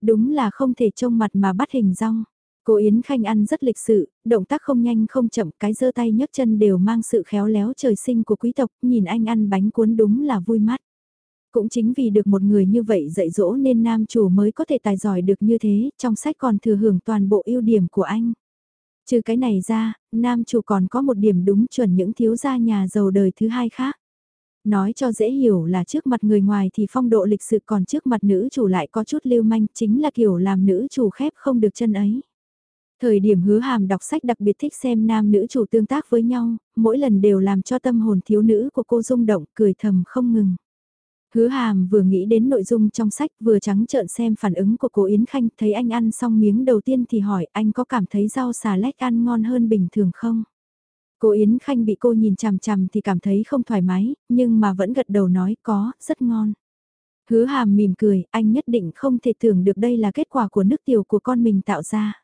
Đúng là không thể trông mặt mà bắt hình rong. Cô Yến Khanh ăn rất lịch sự, động tác không nhanh không chậm, cái giơ tay nhấc chân đều mang sự khéo léo trời sinh của quý tộc, nhìn anh ăn bánh cuốn đúng là vui mắt. Cũng chính vì được một người như vậy dạy dỗ nên nam chủ mới có thể tài giỏi được như thế, trong sách còn thừa hưởng toàn bộ ưu điểm của anh. Trừ cái này ra, nam chủ còn có một điểm đúng chuẩn những thiếu gia nhà giàu đời thứ hai khác. Nói cho dễ hiểu là trước mặt người ngoài thì phong độ lịch sự còn trước mặt nữ chủ lại có chút lưu manh chính là kiểu làm nữ chủ khép không được chân ấy. Thời điểm hứa hàm đọc sách đặc biệt thích xem nam nữ chủ tương tác với nhau, mỗi lần đều làm cho tâm hồn thiếu nữ của cô rung động, cười thầm không ngừng. Hứa hàm vừa nghĩ đến nội dung trong sách vừa trắng trợn xem phản ứng của cô Yến Khanh, thấy anh ăn xong miếng đầu tiên thì hỏi anh có cảm thấy rau xà lách ăn ngon hơn bình thường không? Cô Yến Khanh bị cô nhìn chằm chằm thì cảm thấy không thoải mái, nhưng mà vẫn gật đầu nói có, rất ngon. Hứa hàm mỉm cười, anh nhất định không thể tưởng được đây là kết quả của nước tiểu của con mình tạo ra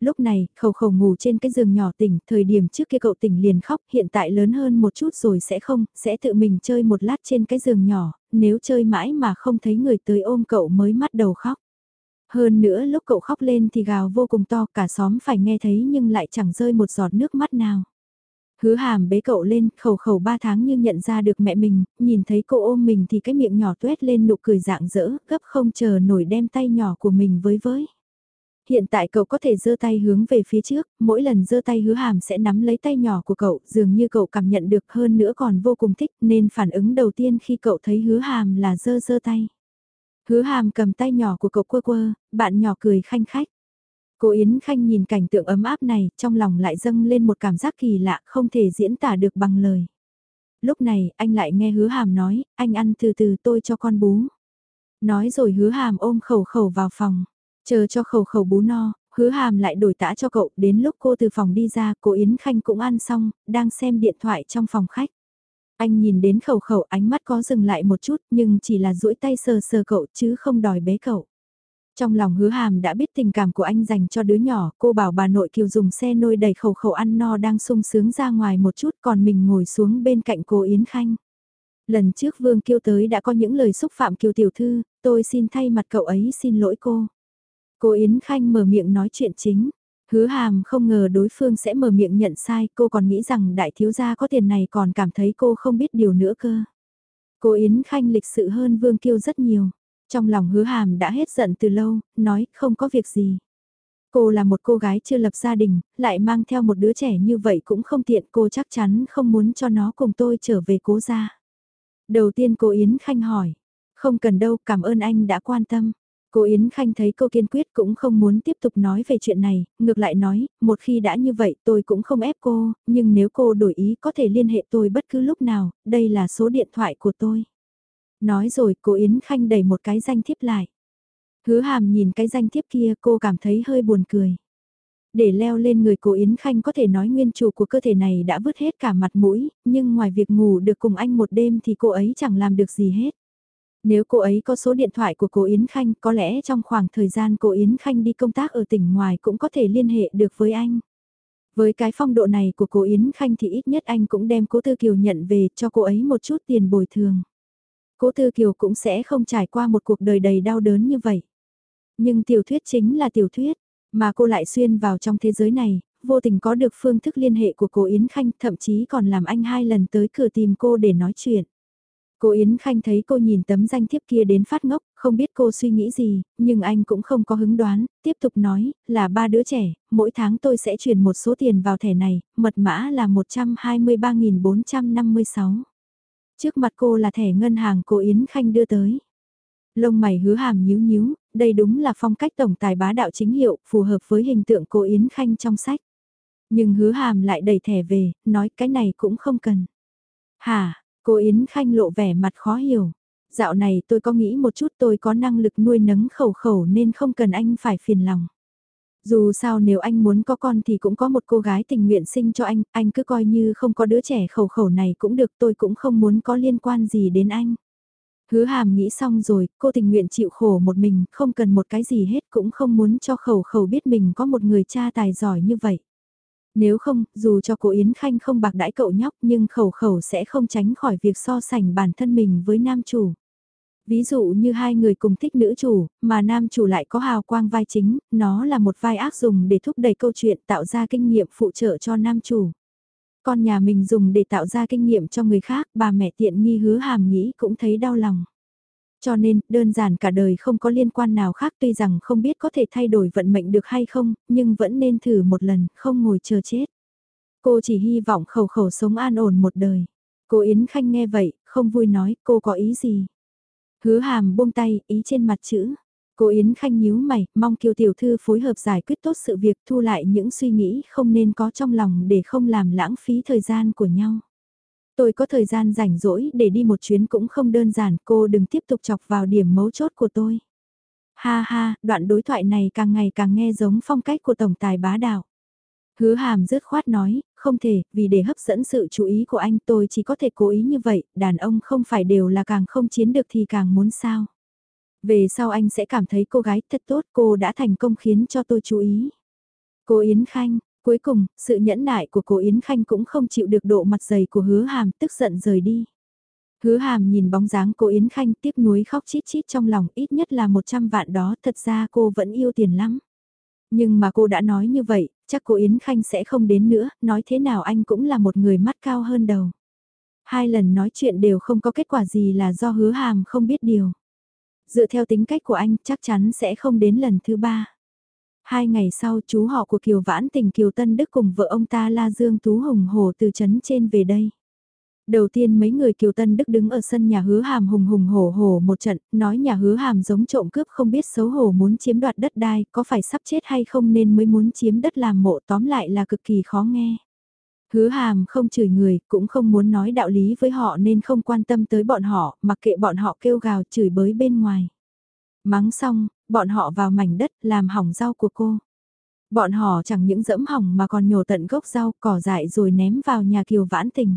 lúc này, khẩu khẩu ngủ trên cái giường nhỏ tỉnh, thời điểm trước kia cậu tỉnh liền khóc, hiện tại lớn hơn một chút rồi sẽ không, sẽ tự mình chơi một lát trên cái giường nhỏ, nếu chơi mãi mà không thấy người tới ôm cậu mới mắt đầu khóc. Hơn nữa lúc cậu khóc lên thì gào vô cùng to, cả xóm phải nghe thấy nhưng lại chẳng rơi một giọt nước mắt nào. Hứa hàm bế cậu lên, khẩu khẩu ba tháng như nhận ra được mẹ mình, nhìn thấy cô ôm mình thì cái miệng nhỏ tuét lên nụ cười dạng dỡ, gấp không chờ nổi đem tay nhỏ của mình với với. Hiện tại cậu có thể giơ tay hướng về phía trước, mỗi lần giơ tay hứa hàm sẽ nắm lấy tay nhỏ của cậu, dường như cậu cảm nhận được hơn nữa còn vô cùng thích nên phản ứng đầu tiên khi cậu thấy hứa hàm là giơ giơ tay. Hứa hàm cầm tay nhỏ của cậu quơ quơ, bạn nhỏ cười khanh khách. Cô Yến Khanh nhìn cảnh tượng ấm áp này, trong lòng lại dâng lên một cảm giác kỳ lạ không thể diễn tả được bằng lời. Lúc này, anh lại nghe hứa hàm nói, anh ăn từ từ tôi cho con bú. Nói rồi hứa hàm ôm khẩu khẩu vào phòng. Chờ cho khẩu khẩu bú no, hứa hàm lại đổi tã cho cậu, đến lúc cô từ phòng đi ra, cô Yến Khanh cũng ăn xong, đang xem điện thoại trong phòng khách. Anh nhìn đến khẩu khẩu ánh mắt có dừng lại một chút nhưng chỉ là duỗi tay sờ sờ cậu chứ không đòi bế cậu. Trong lòng hứa hàm đã biết tình cảm của anh dành cho đứa nhỏ, cô bảo bà nội kiều dùng xe nôi đẩy khẩu khẩu ăn no đang sung sướng ra ngoài một chút còn mình ngồi xuống bên cạnh cô Yến Khanh. Lần trước Vương Kiêu tới đã có những lời xúc phạm Kiều Tiểu Thư, tôi xin thay mặt cậu ấy xin lỗi cô. Cô Yến Khanh mở miệng nói chuyện chính. Hứa hàm không ngờ đối phương sẽ mở miệng nhận sai, cô còn nghĩ rằng đại thiếu gia có tiền này còn cảm thấy cô không biết điều nữa cơ. Cô Yến Khanh lịch sự hơn Vương Kiêu rất nhiều. Trong lòng hứa hàm đã hết giận từ lâu, nói không có việc gì. Cô là một cô gái chưa lập gia đình, lại mang theo một đứa trẻ như vậy cũng không tiện cô chắc chắn không muốn cho nó cùng tôi trở về cố gia. Đầu tiên cô Yến Khanh hỏi, không cần đâu cảm ơn anh đã quan tâm. Cô Yến Khanh thấy cô kiên quyết cũng không muốn tiếp tục nói về chuyện này, ngược lại nói, một khi đã như vậy tôi cũng không ép cô, nhưng nếu cô đổi ý có thể liên hệ tôi bất cứ lúc nào, đây là số điện thoại của tôi. Nói rồi cô Yến Khanh đẩy một cái danh thiếp lại. Hứa hàm nhìn cái danh thiếp kia cô cảm thấy hơi buồn cười. Để leo lên người cô Yến Khanh có thể nói nguyên chủ của cơ thể này đã vứt hết cả mặt mũi, nhưng ngoài việc ngủ được cùng anh một đêm thì cô ấy chẳng làm được gì hết. Nếu cô ấy có số điện thoại của cô Yến Khanh, có lẽ trong khoảng thời gian cô Yến Khanh đi công tác ở tỉnh ngoài cũng có thể liên hệ được với anh. Với cái phong độ này của cô Yến Khanh thì ít nhất anh cũng đem cố Tư Kiều nhận về cho cô ấy một chút tiền bồi thường. Cố Tư Kiều cũng sẽ không trải qua một cuộc đời đầy đau đớn như vậy. Nhưng tiểu thuyết chính là tiểu thuyết, mà cô lại xuyên vào trong thế giới này, vô tình có được phương thức liên hệ của cô Yến Khanh, thậm chí còn làm anh hai lần tới cửa tìm cô để nói chuyện. Cô Yến Khanh thấy cô nhìn tấm danh thiếp kia đến phát ngốc, không biết cô suy nghĩ gì, nhưng anh cũng không có hứng đoán, tiếp tục nói, là ba đứa trẻ, mỗi tháng tôi sẽ chuyển một số tiền vào thẻ này, mật mã là 123.456. Trước mặt cô là thẻ ngân hàng cô Yến Khanh đưa tới. Lông mày hứa hàm nhíu nhíu, đây đúng là phong cách tổng tài bá đạo chính hiệu, phù hợp với hình tượng cô Yến Khanh trong sách. Nhưng hứa hàm lại đẩy thẻ về, nói cái này cũng không cần. Hả, cô Yến Khanh lộ vẻ mặt khó hiểu. Dạo này tôi có nghĩ một chút tôi có năng lực nuôi nấng khẩu khẩu nên không cần anh phải phiền lòng. Dù sao nếu anh muốn có con thì cũng có một cô gái tình nguyện sinh cho anh, anh cứ coi như không có đứa trẻ khẩu khẩu này cũng được tôi cũng không muốn có liên quan gì đến anh. Hứa hàm nghĩ xong rồi, cô tình nguyện chịu khổ một mình, không cần một cái gì hết cũng không muốn cho khẩu khẩu biết mình có một người cha tài giỏi như vậy. Nếu không, dù cho cô Yến Khanh không bạc đãi cậu nhóc nhưng khẩu khẩu sẽ không tránh khỏi việc so sánh bản thân mình với nam chủ. Ví dụ như hai người cùng thích nữ chủ, mà nam chủ lại có hào quang vai chính, nó là một vai ác dùng để thúc đẩy câu chuyện tạo ra kinh nghiệm phụ trợ cho nam chủ. Con nhà mình dùng để tạo ra kinh nghiệm cho người khác, bà mẹ tiện nghi hứa hàm nghĩ cũng thấy đau lòng. Cho nên, đơn giản cả đời không có liên quan nào khác tuy rằng không biết có thể thay đổi vận mệnh được hay không, nhưng vẫn nên thử một lần, không ngồi chờ chết. Cô chỉ hy vọng khẩu khẩu sống an ổn một đời. Cô Yến Khanh nghe vậy, không vui nói cô có ý gì. Hứa hàm buông tay, ý trên mặt chữ. Cô Yến Khanh nhíu mày, mong Kiều Tiểu Thư phối hợp giải quyết tốt sự việc thu lại những suy nghĩ không nên có trong lòng để không làm lãng phí thời gian của nhau. Tôi có thời gian rảnh rỗi để đi một chuyến cũng không đơn giản, cô đừng tiếp tục chọc vào điểm mấu chốt của tôi. Ha ha, đoạn đối thoại này càng ngày càng nghe giống phong cách của tổng tài bá đạo. Hứa hàm rứt khoát nói, không thể, vì để hấp dẫn sự chú ý của anh tôi chỉ có thể cố ý như vậy, đàn ông không phải đều là càng không chiến được thì càng muốn sao. Về sau anh sẽ cảm thấy cô gái thật tốt cô đã thành công khiến cho tôi chú ý. Cô Yến Khanh, cuối cùng, sự nhẫn nại của cô Yến Khanh cũng không chịu được độ mặt dày của hứa hàm tức giận rời đi. Hứa hàm nhìn bóng dáng cô Yến Khanh tiếc nuối khóc chít chít trong lòng ít nhất là 100 vạn đó thật ra cô vẫn yêu tiền lắm. Nhưng mà cô đã nói như vậy, chắc cô Yến Khanh sẽ không đến nữa, nói thế nào anh cũng là một người mắt cao hơn đầu. Hai lần nói chuyện đều không có kết quả gì là do hứa hàm không biết điều. Dựa theo tính cách của anh chắc chắn sẽ không đến lần thứ ba. Hai ngày sau chú họ của Kiều Vãn tình Kiều Tân Đức cùng vợ ông ta La Dương Tú Hùng Hồ từ trấn trên về đây. Đầu tiên mấy người Kiều Tân Đức đứng ở sân nhà hứa hàm hùng hùng hổ hổ một trận, nói nhà hứa hàm giống trộm cướp không biết xấu hổ muốn chiếm đoạt đất đai, có phải sắp chết hay không nên mới muốn chiếm đất làm mộ tóm lại là cực kỳ khó nghe. Hứa hàm không chửi người, cũng không muốn nói đạo lý với họ nên không quan tâm tới bọn họ, mặc kệ bọn họ kêu gào chửi bới bên ngoài. Mắng xong, bọn họ vào mảnh đất làm hỏng rau của cô. Bọn họ chẳng những dẫm hỏng mà còn nhổ tận gốc rau cỏ dại rồi ném vào nhà kiều vãn tình.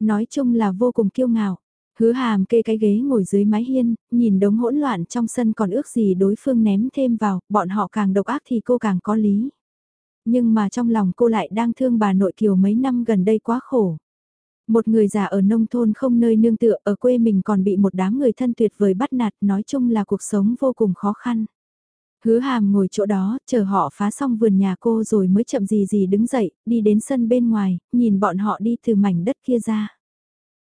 Nói chung là vô cùng kiêu ngạo. Hứa hàm kê cái ghế ngồi dưới mái hiên, nhìn đống hỗn loạn trong sân còn ước gì đối phương ném thêm vào, bọn họ càng độc ác thì cô càng có lý. Nhưng mà trong lòng cô lại đang thương bà nội kiều mấy năm gần đây quá khổ. Một người già ở nông thôn không nơi nương tựa ở quê mình còn bị một đám người thân tuyệt vời bắt nạt nói chung là cuộc sống vô cùng khó khăn. Hứa hàm ngồi chỗ đó, chờ họ phá xong vườn nhà cô rồi mới chậm gì gì đứng dậy, đi đến sân bên ngoài, nhìn bọn họ đi từ mảnh đất kia ra.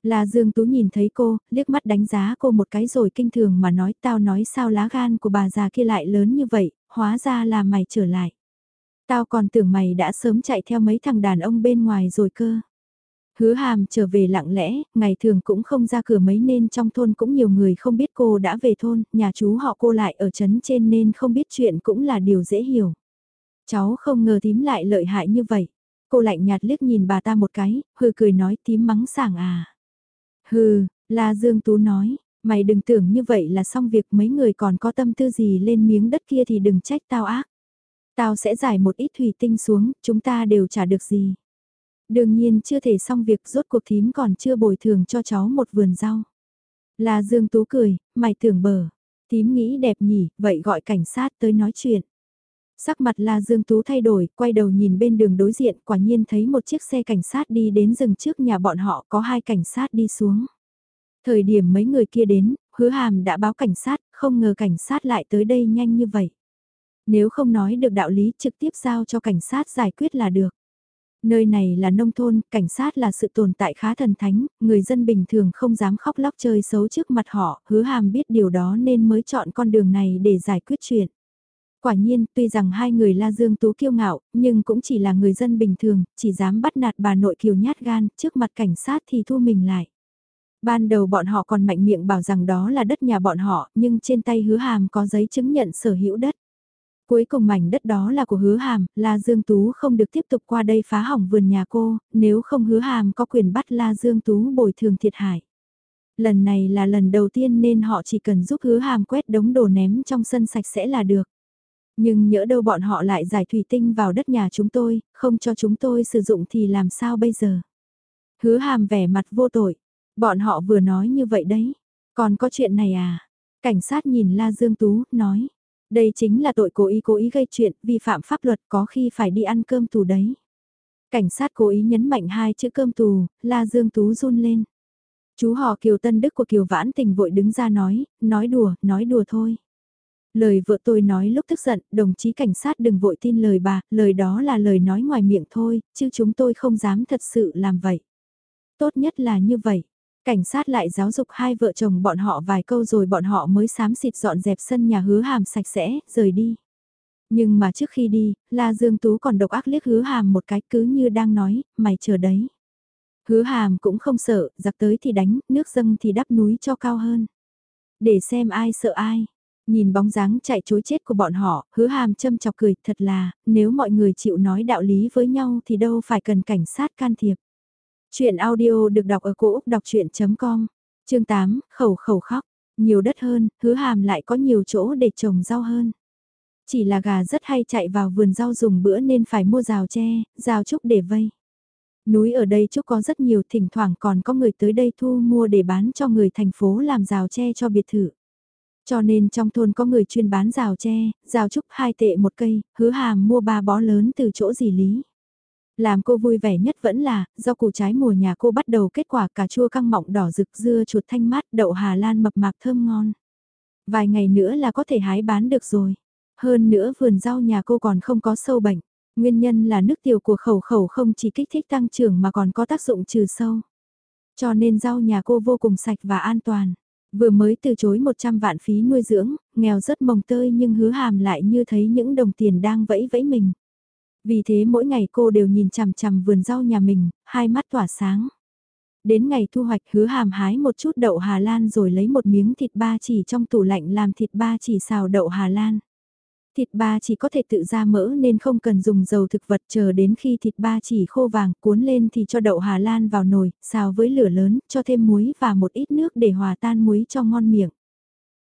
Là Dương Tú nhìn thấy cô, liếc mắt đánh giá cô một cái rồi kinh thường mà nói tao nói sao lá gan của bà già kia lại lớn như vậy, hóa ra là mày trở lại. Tao còn tưởng mày đã sớm chạy theo mấy thằng đàn ông bên ngoài rồi cơ. Hứa hàm trở về lặng lẽ, ngày thường cũng không ra cửa mấy nên trong thôn cũng nhiều người không biết cô đã về thôn, nhà chú họ cô lại ở trấn trên nên không biết chuyện cũng là điều dễ hiểu. Cháu không ngờ tím lại lợi hại như vậy. Cô lạnh nhạt liếc nhìn bà ta một cái, hừ cười nói tím mắng sảng à. Hừ, là Dương Tú nói, mày đừng tưởng như vậy là xong việc mấy người còn có tâm tư gì lên miếng đất kia thì đừng trách tao ác. Tao sẽ giải một ít thủy tinh xuống, chúng ta đều trả được gì. Đương nhiên chưa thể xong việc rốt cuộc thím còn chưa bồi thường cho cháu một vườn rau. Là Dương Tú cười, mày tưởng bờ. Thím nghĩ đẹp nhỉ, vậy gọi cảnh sát tới nói chuyện. Sắc mặt là Dương Tú thay đổi, quay đầu nhìn bên đường đối diện, quả nhiên thấy một chiếc xe cảnh sát đi đến rừng trước nhà bọn họ, có hai cảnh sát đi xuống. Thời điểm mấy người kia đến, hứa hàm đã báo cảnh sát, không ngờ cảnh sát lại tới đây nhanh như vậy. Nếu không nói được đạo lý trực tiếp giao cho cảnh sát giải quyết là được. Nơi này là nông thôn, cảnh sát là sự tồn tại khá thần thánh, người dân bình thường không dám khóc lóc chơi xấu trước mặt họ, hứa hàm biết điều đó nên mới chọn con đường này để giải quyết chuyện. Quả nhiên, tuy rằng hai người La Dương Tú kiêu ngạo, nhưng cũng chỉ là người dân bình thường, chỉ dám bắt nạt bà nội kiều nhát gan, trước mặt cảnh sát thì thu mình lại. Ban đầu bọn họ còn mạnh miệng bảo rằng đó là đất nhà bọn họ, nhưng trên tay hứa hàm có giấy chứng nhận sở hữu đất. Cuối cùng mảnh đất đó là của hứa hàm, La Dương Tú không được tiếp tục qua đây phá hỏng vườn nhà cô, nếu không hứa hàm có quyền bắt La Dương Tú bồi thường thiệt hại. Lần này là lần đầu tiên nên họ chỉ cần giúp hứa hàm quét đống đồ ném trong sân sạch sẽ là được. Nhưng nhỡ đâu bọn họ lại giải thủy tinh vào đất nhà chúng tôi, không cho chúng tôi sử dụng thì làm sao bây giờ? Hứa hàm vẻ mặt vô tội. Bọn họ vừa nói như vậy đấy. Còn có chuyện này à? Cảnh sát nhìn La Dương Tú, nói. Đây chính là tội cố ý cố ý gây chuyện, vi phạm pháp luật có khi phải đi ăn cơm tù đấy. Cảnh sát cố ý nhấn mạnh hai chữ cơm tù, La Dương Tú run lên. Chú họ Kiều Tân Đức của Kiều Vãn Tình vội đứng ra nói, nói đùa, nói đùa thôi. Lời vợ tôi nói lúc tức giận, đồng chí cảnh sát đừng vội tin lời bà, lời đó là lời nói ngoài miệng thôi, chứ chúng tôi không dám thật sự làm vậy. Tốt nhất là như vậy. Cảnh sát lại giáo dục hai vợ chồng bọn họ vài câu rồi bọn họ mới xám xịt dọn dẹp sân nhà hứa hàm sạch sẽ, rời đi. Nhưng mà trước khi đi, La Dương Tú còn độc ác liếc hứa hàm một cái cứ như đang nói, mày chờ đấy. Hứa hàm cũng không sợ, giặc tới thì đánh, nước dâng thì đắp núi cho cao hơn. Để xem ai sợ ai. Nhìn bóng dáng chạy chối chết của bọn họ, hứa hàm châm chọc cười thật là, nếu mọi người chịu nói đạo lý với nhau thì đâu phải cần cảnh sát can thiệp. Chuyện audio được đọc ở cổ Úc đọc chuyện.com, chương 8, khẩu khẩu khóc, nhiều đất hơn, hứa hàm lại có nhiều chỗ để trồng rau hơn. Chỉ là gà rất hay chạy vào vườn rau dùng bữa nên phải mua rào tre, rào trúc để vây. Núi ở đây trúc có rất nhiều thỉnh thoảng còn có người tới đây thu mua để bán cho người thành phố làm rào tre cho biệt thự. Cho nên trong thôn có người chuyên bán rào tre, rào trúc hai tệ một cây, hứa hàm mua ba bó lớn từ chỗ gì lý. Làm cô vui vẻ nhất vẫn là, do củ trái mùa nhà cô bắt đầu kết quả cà chua căng mọng đỏ rực dưa chuột thanh mát đậu Hà Lan mập mạp thơm ngon. Vài ngày nữa là có thể hái bán được rồi. Hơn nữa vườn rau nhà cô còn không có sâu bệnh. Nguyên nhân là nước tiểu của khẩu khẩu không chỉ kích thích tăng trưởng mà còn có tác dụng trừ sâu. Cho nên rau nhà cô vô cùng sạch và an toàn. Vừa mới từ chối 100 vạn phí nuôi dưỡng, nghèo rất mồng tơi nhưng hứa hàm lại như thấy những đồng tiền đang vẫy vẫy mình. Vì thế mỗi ngày cô đều nhìn chằm chằm vườn rau nhà mình, hai mắt tỏa sáng. Đến ngày thu hoạch hứa hàm hái một chút đậu Hà Lan rồi lấy một miếng thịt ba chỉ trong tủ lạnh làm thịt ba chỉ xào đậu Hà Lan. Thịt ba chỉ có thể tự ra mỡ nên không cần dùng dầu thực vật chờ đến khi thịt ba chỉ khô vàng cuốn lên thì cho đậu Hà Lan vào nồi, xào với lửa lớn, cho thêm muối và một ít nước để hòa tan muối cho ngon miệng.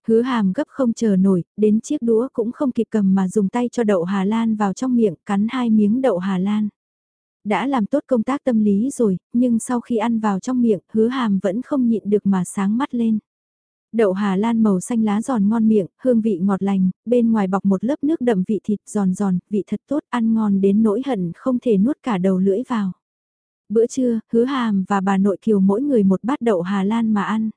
Hứa hàm gấp không chờ nổi, đến chiếc đũa cũng không kịp cầm mà dùng tay cho đậu Hà Lan vào trong miệng, cắn hai miếng đậu Hà Lan. Đã làm tốt công tác tâm lý rồi, nhưng sau khi ăn vào trong miệng, hứa hàm vẫn không nhịn được mà sáng mắt lên. Đậu Hà Lan màu xanh lá giòn ngon miệng, hương vị ngọt lành, bên ngoài bọc một lớp nước đậm vị thịt giòn giòn, vị thật tốt, ăn ngon đến nỗi hận không thể nuốt cả đầu lưỡi vào. Bữa trưa, hứa hàm và bà nội kiều mỗi người một bát đậu Hà Lan mà ăn.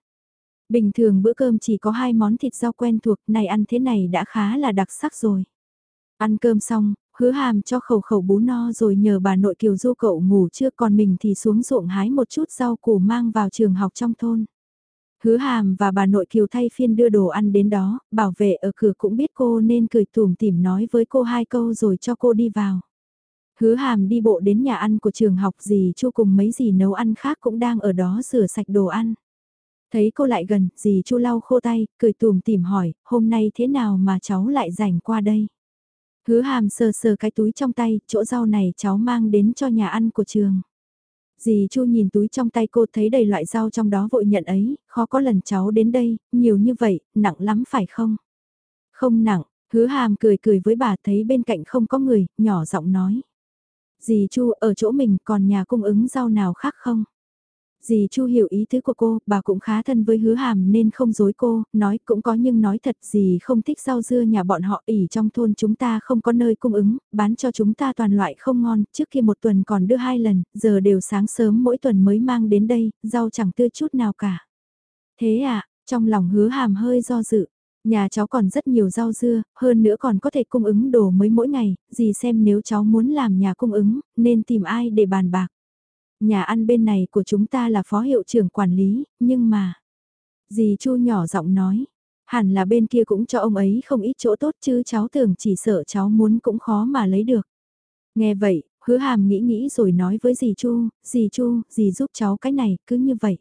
Bình thường bữa cơm chỉ có hai món thịt rau quen thuộc, này ăn thế này đã khá là đặc sắc rồi. Ăn cơm xong, hứa hàm cho khẩu khẩu bú no rồi nhờ bà nội kiều du cậu ngủ chưa còn mình thì xuống ruộng hái một chút rau củ mang vào trường học trong thôn. Hứa hàm và bà nội kiều thay phiên đưa đồ ăn đến đó, bảo vệ ở cửa cũng biết cô nên cười tủm tỉm nói với cô hai câu rồi cho cô đi vào. Hứa hàm đi bộ đến nhà ăn của trường học gì chu cùng mấy gì nấu ăn khác cũng đang ở đó rửa sạch đồ ăn. Thấy cô lại gần, dì chu lau khô tay, cười tùm tìm hỏi, hôm nay thế nào mà cháu lại rảnh qua đây? Hứa hàm sờ sờ cái túi trong tay, chỗ rau này cháu mang đến cho nhà ăn của trường. Dì Chu nhìn túi trong tay cô thấy đầy loại rau trong đó vội nhận ấy, khó có lần cháu đến đây, nhiều như vậy, nặng lắm phải không? Không nặng, hứa hàm cười cười với bà thấy bên cạnh không có người, nhỏ giọng nói. Dì Chu ở chỗ mình còn nhà cung ứng rau nào khác không? Dì Chu hiểu ý tứ của cô, bà cũng khá thân với hứa hàm nên không dối cô, nói cũng có nhưng nói thật dì không thích rau dưa nhà bọn họ ỉ trong thôn chúng ta không có nơi cung ứng, bán cho chúng ta toàn loại không ngon, trước khi một tuần còn đưa hai lần, giờ đều sáng sớm mỗi tuần mới mang đến đây, rau chẳng tươi chút nào cả. Thế à, trong lòng hứa hàm hơi do dự, Nhà cháu còn rất nhiều rau dưa, hơn nữa còn có thể cung ứng đồ mới mỗi ngày, dì xem nếu cháu muốn làm nhà cung ứng, nên tìm ai để bàn bạc. Nhà ăn bên này của chúng ta là phó hiệu trưởng quản lý, nhưng mà... Dì Chu nhỏ giọng nói, hẳn là bên kia cũng cho ông ấy không ít chỗ tốt chứ cháu tưởng chỉ sợ cháu muốn cũng khó mà lấy được. Nghe vậy, hứa hàm nghĩ nghĩ rồi nói với dì Chu, dì Chu, dì giúp cháu cái này, cứ như vậy.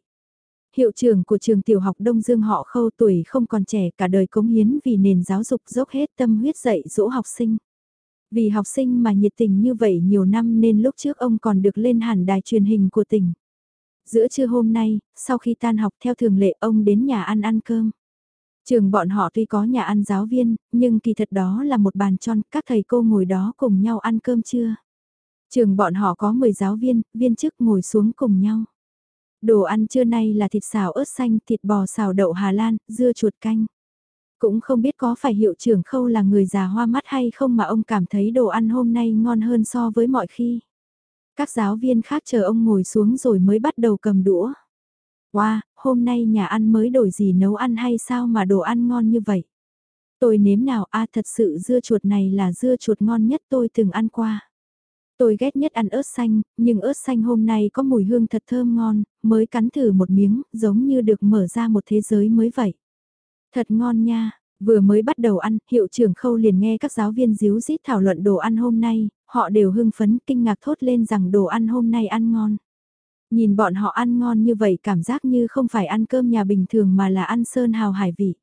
Hiệu trưởng của trường tiểu học Đông Dương họ khâu tuổi không còn trẻ cả đời cống hiến vì nền giáo dục dốc hết tâm huyết dạy dỗ học sinh. Vì học sinh mà nhiệt tình như vậy nhiều năm nên lúc trước ông còn được lên hẳn đài truyền hình của tỉnh. Giữa trưa hôm nay, sau khi tan học theo thường lệ ông đến nhà ăn ăn cơm. Trường bọn họ tuy có nhà ăn giáo viên, nhưng kỳ thật đó là một bàn tròn, các thầy cô ngồi đó cùng nhau ăn cơm trưa. Trường bọn họ có 10 giáo viên, viên chức ngồi xuống cùng nhau. Đồ ăn trưa nay là thịt xào ớt xanh, thịt bò xào đậu Hà Lan, dưa chuột canh. Cũng không biết có phải hiệu trưởng khâu là người già hoa mắt hay không mà ông cảm thấy đồ ăn hôm nay ngon hơn so với mọi khi. Các giáo viên khác chờ ông ngồi xuống rồi mới bắt đầu cầm đũa. Wow, hôm nay nhà ăn mới đổi gì nấu ăn hay sao mà đồ ăn ngon như vậy? Tôi nếm nào a thật sự dưa chuột này là dưa chuột ngon nhất tôi từng ăn qua. Tôi ghét nhất ăn ớt xanh, nhưng ớt xanh hôm nay có mùi hương thật thơm ngon, mới cắn thử một miếng, giống như được mở ra một thế giới mới vậy. Thật ngon nha, vừa mới bắt đầu ăn, hiệu trưởng khâu liền nghe các giáo viên díu dít thảo luận đồ ăn hôm nay, họ đều hưng phấn kinh ngạc thốt lên rằng đồ ăn hôm nay ăn ngon. Nhìn bọn họ ăn ngon như vậy cảm giác như không phải ăn cơm nhà bình thường mà là ăn sơn hào hải vị.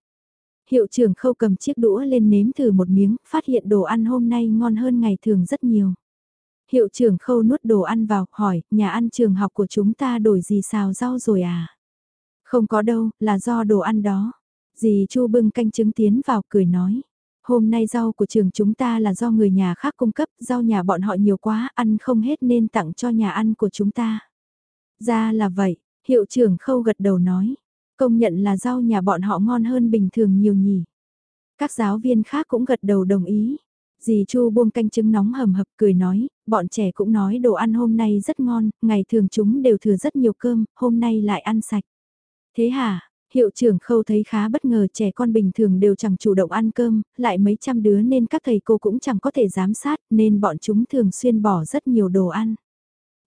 Hiệu trưởng khâu cầm chiếc đũa lên nếm thử một miếng, phát hiện đồ ăn hôm nay ngon hơn ngày thường rất nhiều. Hiệu trưởng khâu nuốt đồ ăn vào, hỏi, nhà ăn trường học của chúng ta đổi gì xào rau rồi à? Không có đâu, là do đồ ăn đó. Dì Chu bưng canh trứng tiến vào cười nói. Hôm nay rau của trường chúng ta là do người nhà khác cung cấp, rau nhà bọn họ nhiều quá, ăn không hết nên tặng cho nhà ăn của chúng ta. Ra là vậy, hiệu trưởng khâu gật đầu nói. Công nhận là rau nhà bọn họ ngon hơn bình thường nhiều nhỉ. Các giáo viên khác cũng gật đầu đồng ý. Dì Chu buông canh trứng nóng hầm hập cười nói, bọn trẻ cũng nói đồ ăn hôm nay rất ngon, ngày thường chúng đều thừa rất nhiều cơm, hôm nay lại ăn sạch. Thế hả, hiệu trưởng khâu thấy khá bất ngờ trẻ con bình thường đều chẳng chủ động ăn cơm, lại mấy trăm đứa nên các thầy cô cũng chẳng có thể giám sát nên bọn chúng thường xuyên bỏ rất nhiều đồ ăn.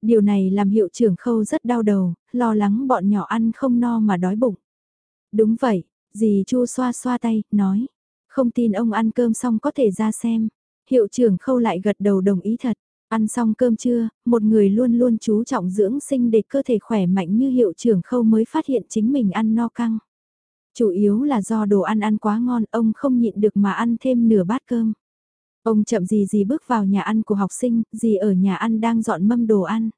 Điều này làm hiệu trưởng khâu rất đau đầu, lo lắng bọn nhỏ ăn không no mà đói bụng. Đúng vậy, dì Chu xoa xoa tay, nói, không tin ông ăn cơm xong có thể ra xem. Hiệu trưởng khâu lại gật đầu đồng ý thật. Ăn xong cơm trưa, một người luôn luôn chú trọng dưỡng sinh để cơ thể khỏe mạnh như hiệu trưởng khâu mới phát hiện chính mình ăn no căng. Chủ yếu là do đồ ăn ăn quá ngon, ông không nhịn được mà ăn thêm nửa bát cơm. Ông chậm gì gì bước vào nhà ăn của học sinh, gì ở nhà ăn đang dọn mâm đồ ăn.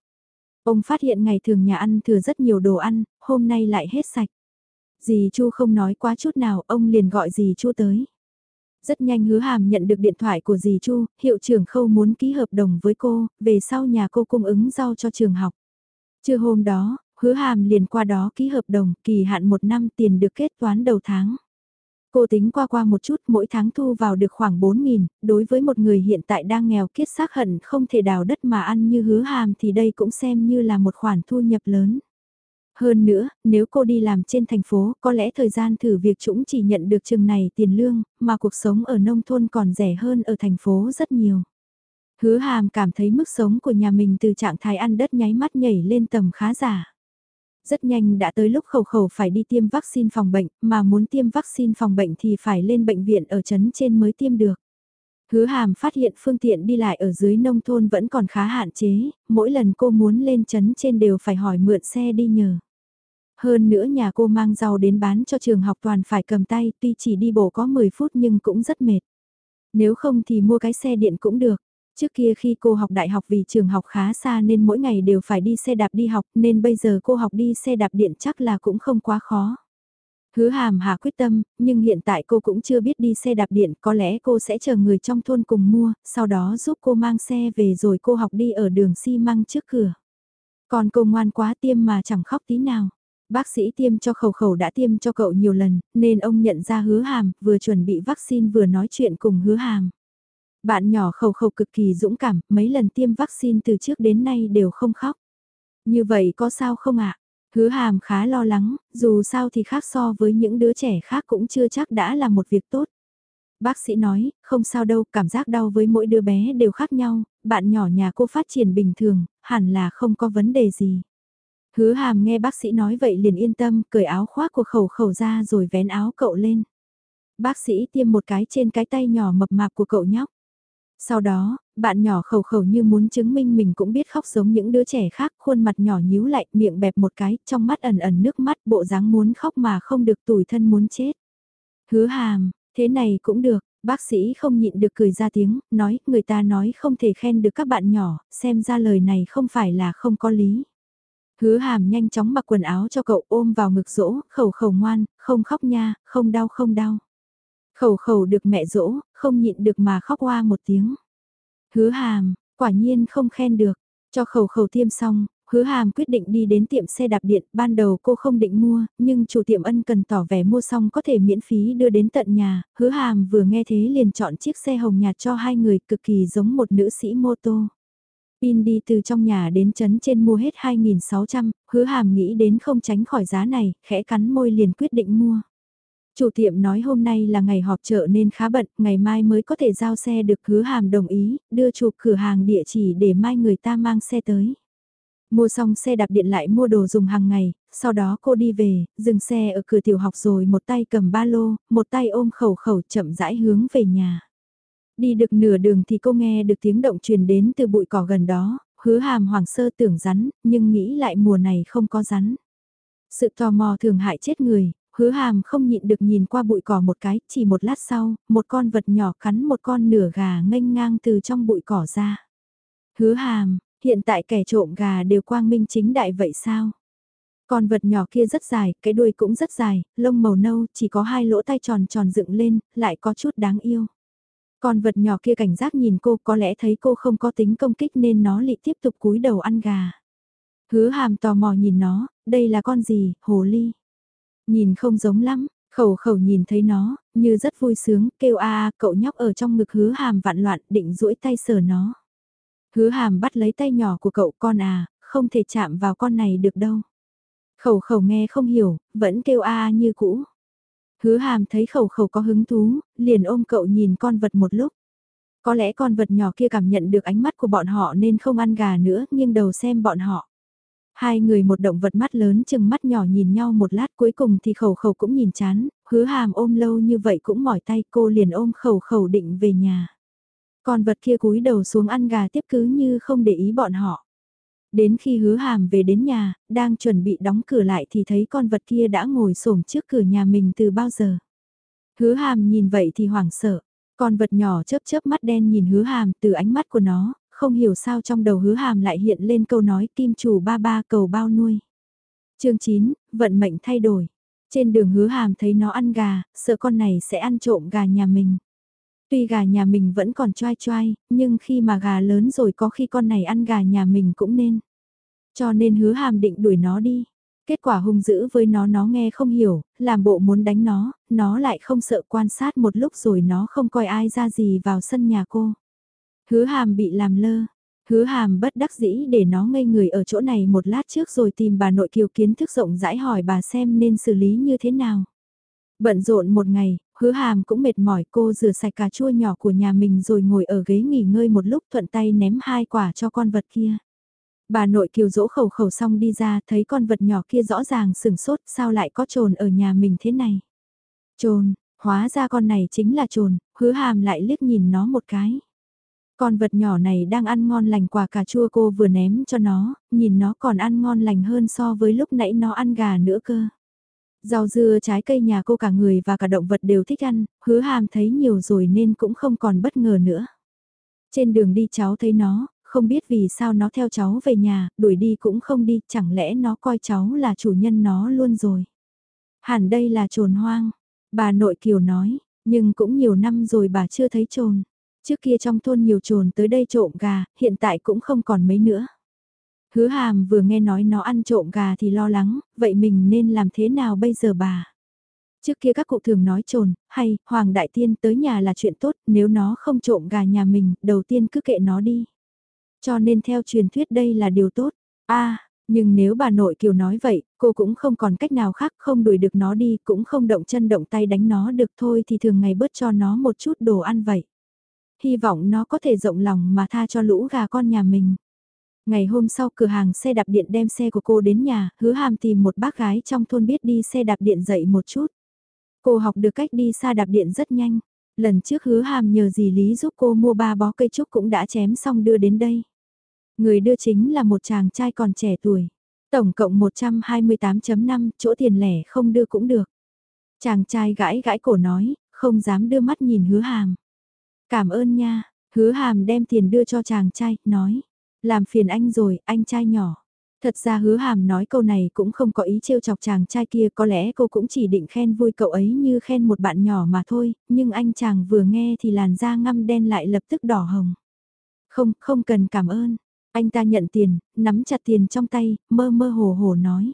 Ông phát hiện ngày thường nhà ăn thừa rất nhiều đồ ăn, hôm nay lại hết sạch. Dì Chu không nói quá chút nào, ông liền gọi dì Chu tới. Rất nhanh hứa hàm nhận được điện thoại của dì Chu, hiệu trưởng khâu muốn ký hợp đồng với cô, về sau nhà cô cung ứng rau cho trường học. Trưa hôm đó, hứa hàm liền qua đó ký hợp đồng, kỳ hạn một năm tiền được kết toán đầu tháng. Cô tính qua qua một chút mỗi tháng thu vào được khoảng 4.000, đối với một người hiện tại đang nghèo kiết xác hận không thể đào đất mà ăn như hứa hàm thì đây cũng xem như là một khoản thu nhập lớn. Hơn nữa, nếu cô đi làm trên thành phố, có lẽ thời gian thử việc chúng chỉ nhận được chừng này tiền lương, mà cuộc sống ở nông thôn còn rẻ hơn ở thành phố rất nhiều. Hứa hàm cảm thấy mức sống của nhà mình từ trạng thái ăn đất nháy mắt nhảy lên tầm khá giả. Rất nhanh đã tới lúc khẩu khẩu phải đi tiêm vaccine phòng bệnh, mà muốn tiêm vaccine phòng bệnh thì phải lên bệnh viện ở trấn trên mới tiêm được. Hứa hàm phát hiện phương tiện đi lại ở dưới nông thôn vẫn còn khá hạn chế, mỗi lần cô muốn lên trấn trên đều phải hỏi mượn xe đi nhờ. Hơn nữa nhà cô mang rau đến bán cho trường học toàn phải cầm tay, tuy chỉ đi bộ có 10 phút nhưng cũng rất mệt. Nếu không thì mua cái xe điện cũng được. Trước kia khi cô học đại học vì trường học khá xa nên mỗi ngày đều phải đi xe đạp đi học nên bây giờ cô học đi xe đạp điện chắc là cũng không quá khó. Hứa hàm hà quyết tâm, nhưng hiện tại cô cũng chưa biết đi xe đạp điện, có lẽ cô sẽ chờ người trong thôn cùng mua, sau đó giúp cô mang xe về rồi cô học đi ở đường xi măng trước cửa. Còn cô ngoan quá tiêm mà chẳng khóc tí nào. Bác sĩ tiêm cho khẩu khẩu đã tiêm cho cậu nhiều lần, nên ông nhận ra hứa hàm, vừa chuẩn bị vaccine vừa nói chuyện cùng hứa hàm. Bạn nhỏ khẩu khẩu cực kỳ dũng cảm, mấy lần tiêm vaccine từ trước đến nay đều không khóc. Như vậy có sao không ạ? Hứa hàm khá lo lắng, dù sao thì khác so với những đứa trẻ khác cũng chưa chắc đã là một việc tốt. Bác sĩ nói, không sao đâu, cảm giác đau với mỗi đứa bé đều khác nhau, bạn nhỏ nhà cô phát triển bình thường, hẳn là không có vấn đề gì. Hứa hàm nghe bác sĩ nói vậy liền yên tâm, cởi áo khoác của khẩu khẩu ra rồi vén áo cậu lên. Bác sĩ tiêm một cái trên cái tay nhỏ mập mạp của cậu nhóc. Sau đó, bạn nhỏ khẩu khẩu như muốn chứng minh mình cũng biết khóc giống những đứa trẻ khác, khuôn mặt nhỏ nhíu lại, miệng bẹp một cái, trong mắt ẩn ẩn nước mắt, bộ dáng muốn khóc mà không được tủi thân muốn chết. Hứa hàm, thế này cũng được, bác sĩ không nhịn được cười ra tiếng, nói, người ta nói không thể khen được các bạn nhỏ, xem ra lời này không phải là không có lý. Hứa hàm nhanh chóng mặc quần áo cho cậu ôm vào ngực dỗ, khẩu khẩu ngoan, không khóc nha, không đau không đau. Khẩu khẩu được mẹ dỗ, không nhịn được mà khóc qua một tiếng. Hứa hàm, quả nhiên không khen được, cho khẩu khẩu tiêm xong, hứa hàm quyết định đi đến tiệm xe đạp điện, ban đầu cô không định mua, nhưng chủ tiệm ân cần tỏ vẻ mua xong có thể miễn phí đưa đến tận nhà, hứa hàm vừa nghe thế liền chọn chiếc xe hồng nhạt cho hai người cực kỳ giống một nữ sĩ mô tô. Pin đi từ trong nhà đến chấn trên mua hết 2.600, hứa hàm nghĩ đến không tránh khỏi giá này, khẽ cắn môi liền quyết định mua. Chủ tiệm nói hôm nay là ngày họp chợ nên khá bận, ngày mai mới có thể giao xe được hứa hàm đồng ý, đưa chụp cửa hàng địa chỉ để mai người ta mang xe tới. Mua xong xe đạp điện lại mua đồ dùng hàng ngày, sau đó cô đi về, dừng xe ở cửa tiểu học rồi một tay cầm ba lô, một tay ôm khẩu khẩu chậm rãi hướng về nhà. Đi được nửa đường thì cô nghe được tiếng động truyền đến từ bụi cỏ gần đó, hứa hàm hoàng sơ tưởng rắn, nhưng nghĩ lại mùa này không có rắn. Sự tò mò thường hại chết người, hứa hàm không nhịn được nhìn qua bụi cỏ một cái, chỉ một lát sau, một con vật nhỏ cắn một con nửa gà nghênh ngang từ trong bụi cỏ ra. Hứa hàm, hiện tại kẻ trộm gà đều quang minh chính đại vậy sao? Con vật nhỏ kia rất dài, cái đuôi cũng rất dài, lông màu nâu, chỉ có hai lỗ tai tròn tròn dựng lên, lại có chút đáng yêu. Con vật nhỏ kia cảnh giác nhìn cô có lẽ thấy cô không có tính công kích nên nó lại tiếp tục cúi đầu ăn gà. Hứa hàm tò mò nhìn nó, đây là con gì, hồ ly. Nhìn không giống lắm, khẩu khẩu nhìn thấy nó, như rất vui sướng, kêu a cậu nhóc ở trong ngực hứa hàm vạn loạn định duỗi tay sờ nó. Hứa hàm bắt lấy tay nhỏ của cậu con à, không thể chạm vào con này được đâu. Khẩu khẩu nghe không hiểu, vẫn kêu a a như cũ. Hứa hàm thấy khẩu khẩu có hứng thú, liền ôm cậu nhìn con vật một lúc. Có lẽ con vật nhỏ kia cảm nhận được ánh mắt của bọn họ nên không ăn gà nữa, nghiêng đầu xem bọn họ. Hai người một động vật mắt lớn chừng mắt nhỏ nhìn nhau một lát cuối cùng thì khẩu khẩu cũng nhìn chán, hứa hàm ôm lâu như vậy cũng mỏi tay cô liền ôm khẩu khẩu định về nhà. Con vật kia cúi đầu xuống ăn gà tiếp cứ như không để ý bọn họ. Đến khi hứa hàm về đến nhà, đang chuẩn bị đóng cửa lại thì thấy con vật kia đã ngồi xổm trước cửa nhà mình từ bao giờ. Hứa hàm nhìn vậy thì hoảng sợ. Con vật nhỏ chớp chớp mắt đen nhìn hứa hàm từ ánh mắt của nó, không hiểu sao trong đầu hứa hàm lại hiện lên câu nói kim chủ ba ba cầu bao nuôi. chương 9, vận mệnh thay đổi. Trên đường hứa hàm thấy nó ăn gà, sợ con này sẽ ăn trộm gà nhà mình. Tuy gà nhà mình vẫn còn choai choai, nhưng khi mà gà lớn rồi có khi con này ăn gà nhà mình cũng nên. Cho nên hứa hàm định đuổi nó đi. Kết quả hung dữ với nó nó nghe không hiểu, làm bộ muốn đánh nó, nó lại không sợ quan sát một lúc rồi nó không coi ai ra gì vào sân nhà cô. Hứa hàm bị làm lơ. Hứa hàm bất đắc dĩ để nó ngây người ở chỗ này một lát trước rồi tìm bà nội kiều kiến thức rộng rãi hỏi bà xem nên xử lý như thế nào. Bận rộn một ngày, hứa hàm cũng mệt mỏi cô rửa sạch cà chua nhỏ của nhà mình rồi ngồi ở ghế nghỉ ngơi một lúc thuận tay ném hai quả cho con vật kia. Bà nội kiều dỗ khẩu khẩu xong đi ra thấy con vật nhỏ kia rõ ràng sừng sốt sao lại có trồn ở nhà mình thế này. Trồn, hóa ra con này chính là trồn, hứa hàm lại liếc nhìn nó một cái. Con vật nhỏ này đang ăn ngon lành quả cà chua cô vừa ném cho nó, nhìn nó còn ăn ngon lành hơn so với lúc nãy nó ăn gà nữa cơ. Rau dưa trái cây nhà cô cả người và cả động vật đều thích ăn, hứa hàm thấy nhiều rồi nên cũng không còn bất ngờ nữa. Trên đường đi cháu thấy nó, không biết vì sao nó theo cháu về nhà, đuổi đi cũng không đi, chẳng lẽ nó coi cháu là chủ nhân nó luôn rồi. Hẳn đây là trồn hoang, bà nội kiều nói, nhưng cũng nhiều năm rồi bà chưa thấy trồn. Trước kia trong thôn nhiều trồn tới đây trộm gà, hiện tại cũng không còn mấy nữa. Hứa hàm vừa nghe nói nó ăn trộm gà thì lo lắng, vậy mình nên làm thế nào bây giờ bà? Trước kia các cụ thường nói trồn, hay, Hoàng Đại Tiên tới nhà là chuyện tốt, nếu nó không trộm gà nhà mình, đầu tiên cứ kệ nó đi. Cho nên theo truyền thuyết đây là điều tốt. a nhưng nếu bà nội kiều nói vậy, cô cũng không còn cách nào khác không đuổi được nó đi, cũng không động chân động tay đánh nó được thôi thì thường ngày bớt cho nó một chút đồ ăn vậy. Hy vọng nó có thể rộng lòng mà tha cho lũ gà con nhà mình. Ngày hôm sau cửa hàng xe đạp điện đem xe của cô đến nhà, hứa hàm tìm một bác gái trong thôn biết đi xe đạp điện dậy một chút. Cô học được cách đi xa đạp điện rất nhanh. Lần trước hứa hàm nhờ dì Lý giúp cô mua ba bó cây trúc cũng đã chém xong đưa đến đây. Người đưa chính là một chàng trai còn trẻ tuổi. Tổng cộng 128.5, chỗ tiền lẻ không đưa cũng được. Chàng trai gãi gãi cổ nói, không dám đưa mắt nhìn hứa hàm. Cảm ơn nha, hứa hàm đem tiền đưa cho chàng trai, nói. Làm phiền anh rồi, anh trai nhỏ. Thật ra hứa hàm nói câu này cũng không có ý trêu chọc chàng trai kia có lẽ cô cũng chỉ định khen vui cậu ấy như khen một bạn nhỏ mà thôi, nhưng anh chàng vừa nghe thì làn da ngăm đen lại lập tức đỏ hồng. Không, không cần cảm ơn. Anh ta nhận tiền, nắm chặt tiền trong tay, mơ mơ hồ hồ nói.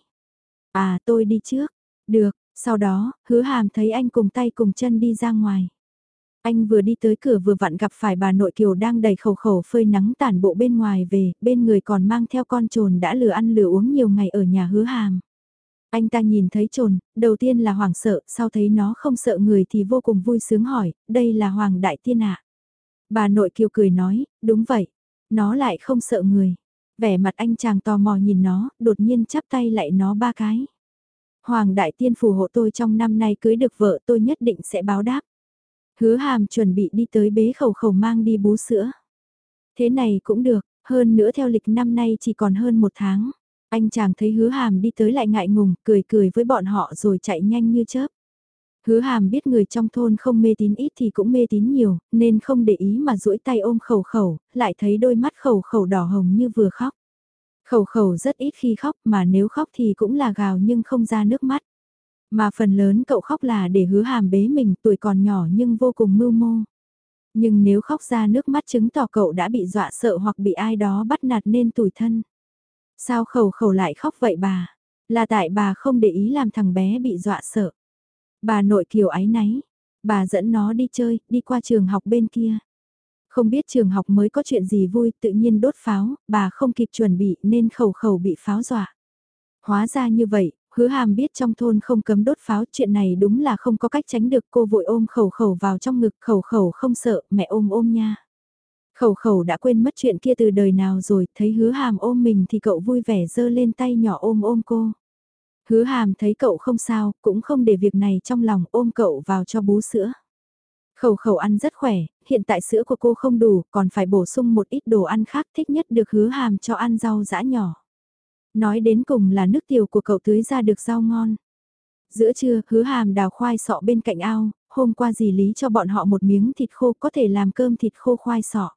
À tôi đi trước. Được, sau đó, hứa hàm thấy anh cùng tay cùng chân đi ra ngoài. Anh vừa đi tới cửa vừa vặn gặp phải bà nội kiều đang đầy khẩu khẩu phơi nắng tản bộ bên ngoài về, bên người còn mang theo con trồn đã lừa ăn lừa uống nhiều ngày ở nhà hứa hàm. Anh ta nhìn thấy trồn, đầu tiên là hoảng sợ, sau thấy nó không sợ người thì vô cùng vui sướng hỏi, đây là Hoàng Đại Tiên ạ. Bà nội kiều cười nói, đúng vậy, nó lại không sợ người. Vẻ mặt anh chàng tò mò nhìn nó, đột nhiên chắp tay lại nó ba cái. Hoàng Đại Tiên phù hộ tôi trong năm nay cưới được vợ tôi nhất định sẽ báo đáp. Hứa hàm chuẩn bị đi tới bế khẩu khẩu mang đi bú sữa. Thế này cũng được, hơn nữa theo lịch năm nay chỉ còn hơn một tháng. Anh chàng thấy hứa hàm đi tới lại ngại ngùng, cười cười với bọn họ rồi chạy nhanh như chớp. Hứa hàm biết người trong thôn không mê tín ít thì cũng mê tín nhiều, nên không để ý mà duỗi tay ôm khẩu khẩu, lại thấy đôi mắt khẩu khẩu đỏ hồng như vừa khóc. Khẩu khẩu rất ít khi khóc mà nếu khóc thì cũng là gào nhưng không ra nước mắt. Mà phần lớn cậu khóc là để hứa hàm bế mình tuổi còn nhỏ nhưng vô cùng mưu mô. Nhưng nếu khóc ra nước mắt chứng tỏ cậu đã bị dọa sợ hoặc bị ai đó bắt nạt nên tủi thân. Sao khẩu khẩu lại khóc vậy bà? Là tại bà không để ý làm thằng bé bị dọa sợ. Bà nội kiều ái náy. Bà dẫn nó đi chơi, đi qua trường học bên kia. Không biết trường học mới có chuyện gì vui, tự nhiên đốt pháo, bà không kịp chuẩn bị nên khẩu khẩu bị pháo dọa. Hóa ra như vậy, Hứa hàm biết trong thôn không cấm đốt pháo chuyện này đúng là không có cách tránh được cô vội ôm khẩu khẩu vào trong ngực khẩu khẩu không sợ mẹ ôm ôm nha. Khẩu khẩu đã quên mất chuyện kia từ đời nào rồi thấy hứa hàm ôm mình thì cậu vui vẻ giơ lên tay nhỏ ôm ôm cô. Hứa hàm thấy cậu không sao cũng không để việc này trong lòng ôm cậu vào cho bú sữa. Khẩu khẩu ăn rất khỏe, hiện tại sữa của cô không đủ còn phải bổ sung một ít đồ ăn khác thích nhất được hứa hàm cho ăn rau dã nhỏ. Nói đến cùng là nước tiểu của cậu tưới ra được rau ngon. Giữa trưa, hứa hàm đào khoai sọ bên cạnh ao, hôm qua dì Lý cho bọn họ một miếng thịt khô có thể làm cơm thịt khô khoai sọ.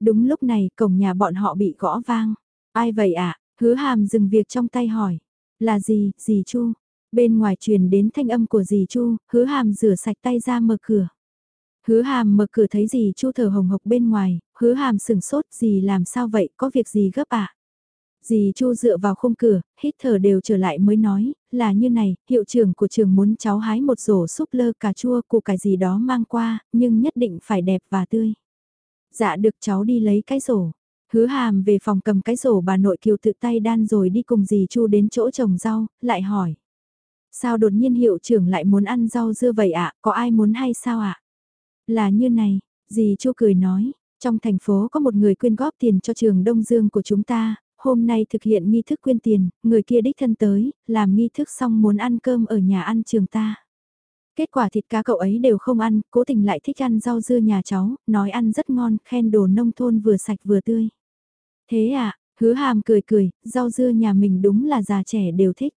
Đúng lúc này, cổng nhà bọn họ bị gõ vang. Ai vậy ạ? À? Hứa hàm dừng việc trong tay hỏi. Là gì, dì Chu? Bên ngoài truyền đến thanh âm của dì Chu, hứa hàm rửa sạch tay ra mở cửa. Hứa hàm mở cửa thấy dì Chu thở hồng hộc bên ngoài, hứa hàm sừng sốt dì làm sao vậy, có việc gì gấp ạ? À? Dì Chu dựa vào khung cửa, hít thở đều trở lại mới nói, là như này, hiệu trưởng của trường muốn cháu hái một rổ súp lơ cà chua củ cải gì đó mang qua, nhưng nhất định phải đẹp và tươi. Dạ được cháu đi lấy cái rổ. Hứa hàm về phòng cầm cái rổ bà nội kiều tự tay đan rồi đi cùng dì Chu đến chỗ trồng rau, lại hỏi. Sao đột nhiên hiệu trưởng lại muốn ăn rau dưa vậy ạ, có ai muốn hay sao ạ? Là như này, dì Chu cười nói, trong thành phố có một người quyên góp tiền cho trường Đông Dương của chúng ta, hôm nay thực hiện nghi thức quyên tiền, người kia đích thân tới, làm nghi thức xong muốn ăn cơm ở nhà ăn trường ta. Kết quả thịt cá cậu ấy đều không ăn, cố tình lại thích ăn rau dưa nhà cháu, nói ăn rất ngon, khen đồ nông thôn vừa sạch vừa tươi. Thế à, hứa hàm cười cười, rau dưa nhà mình đúng là già trẻ đều thích.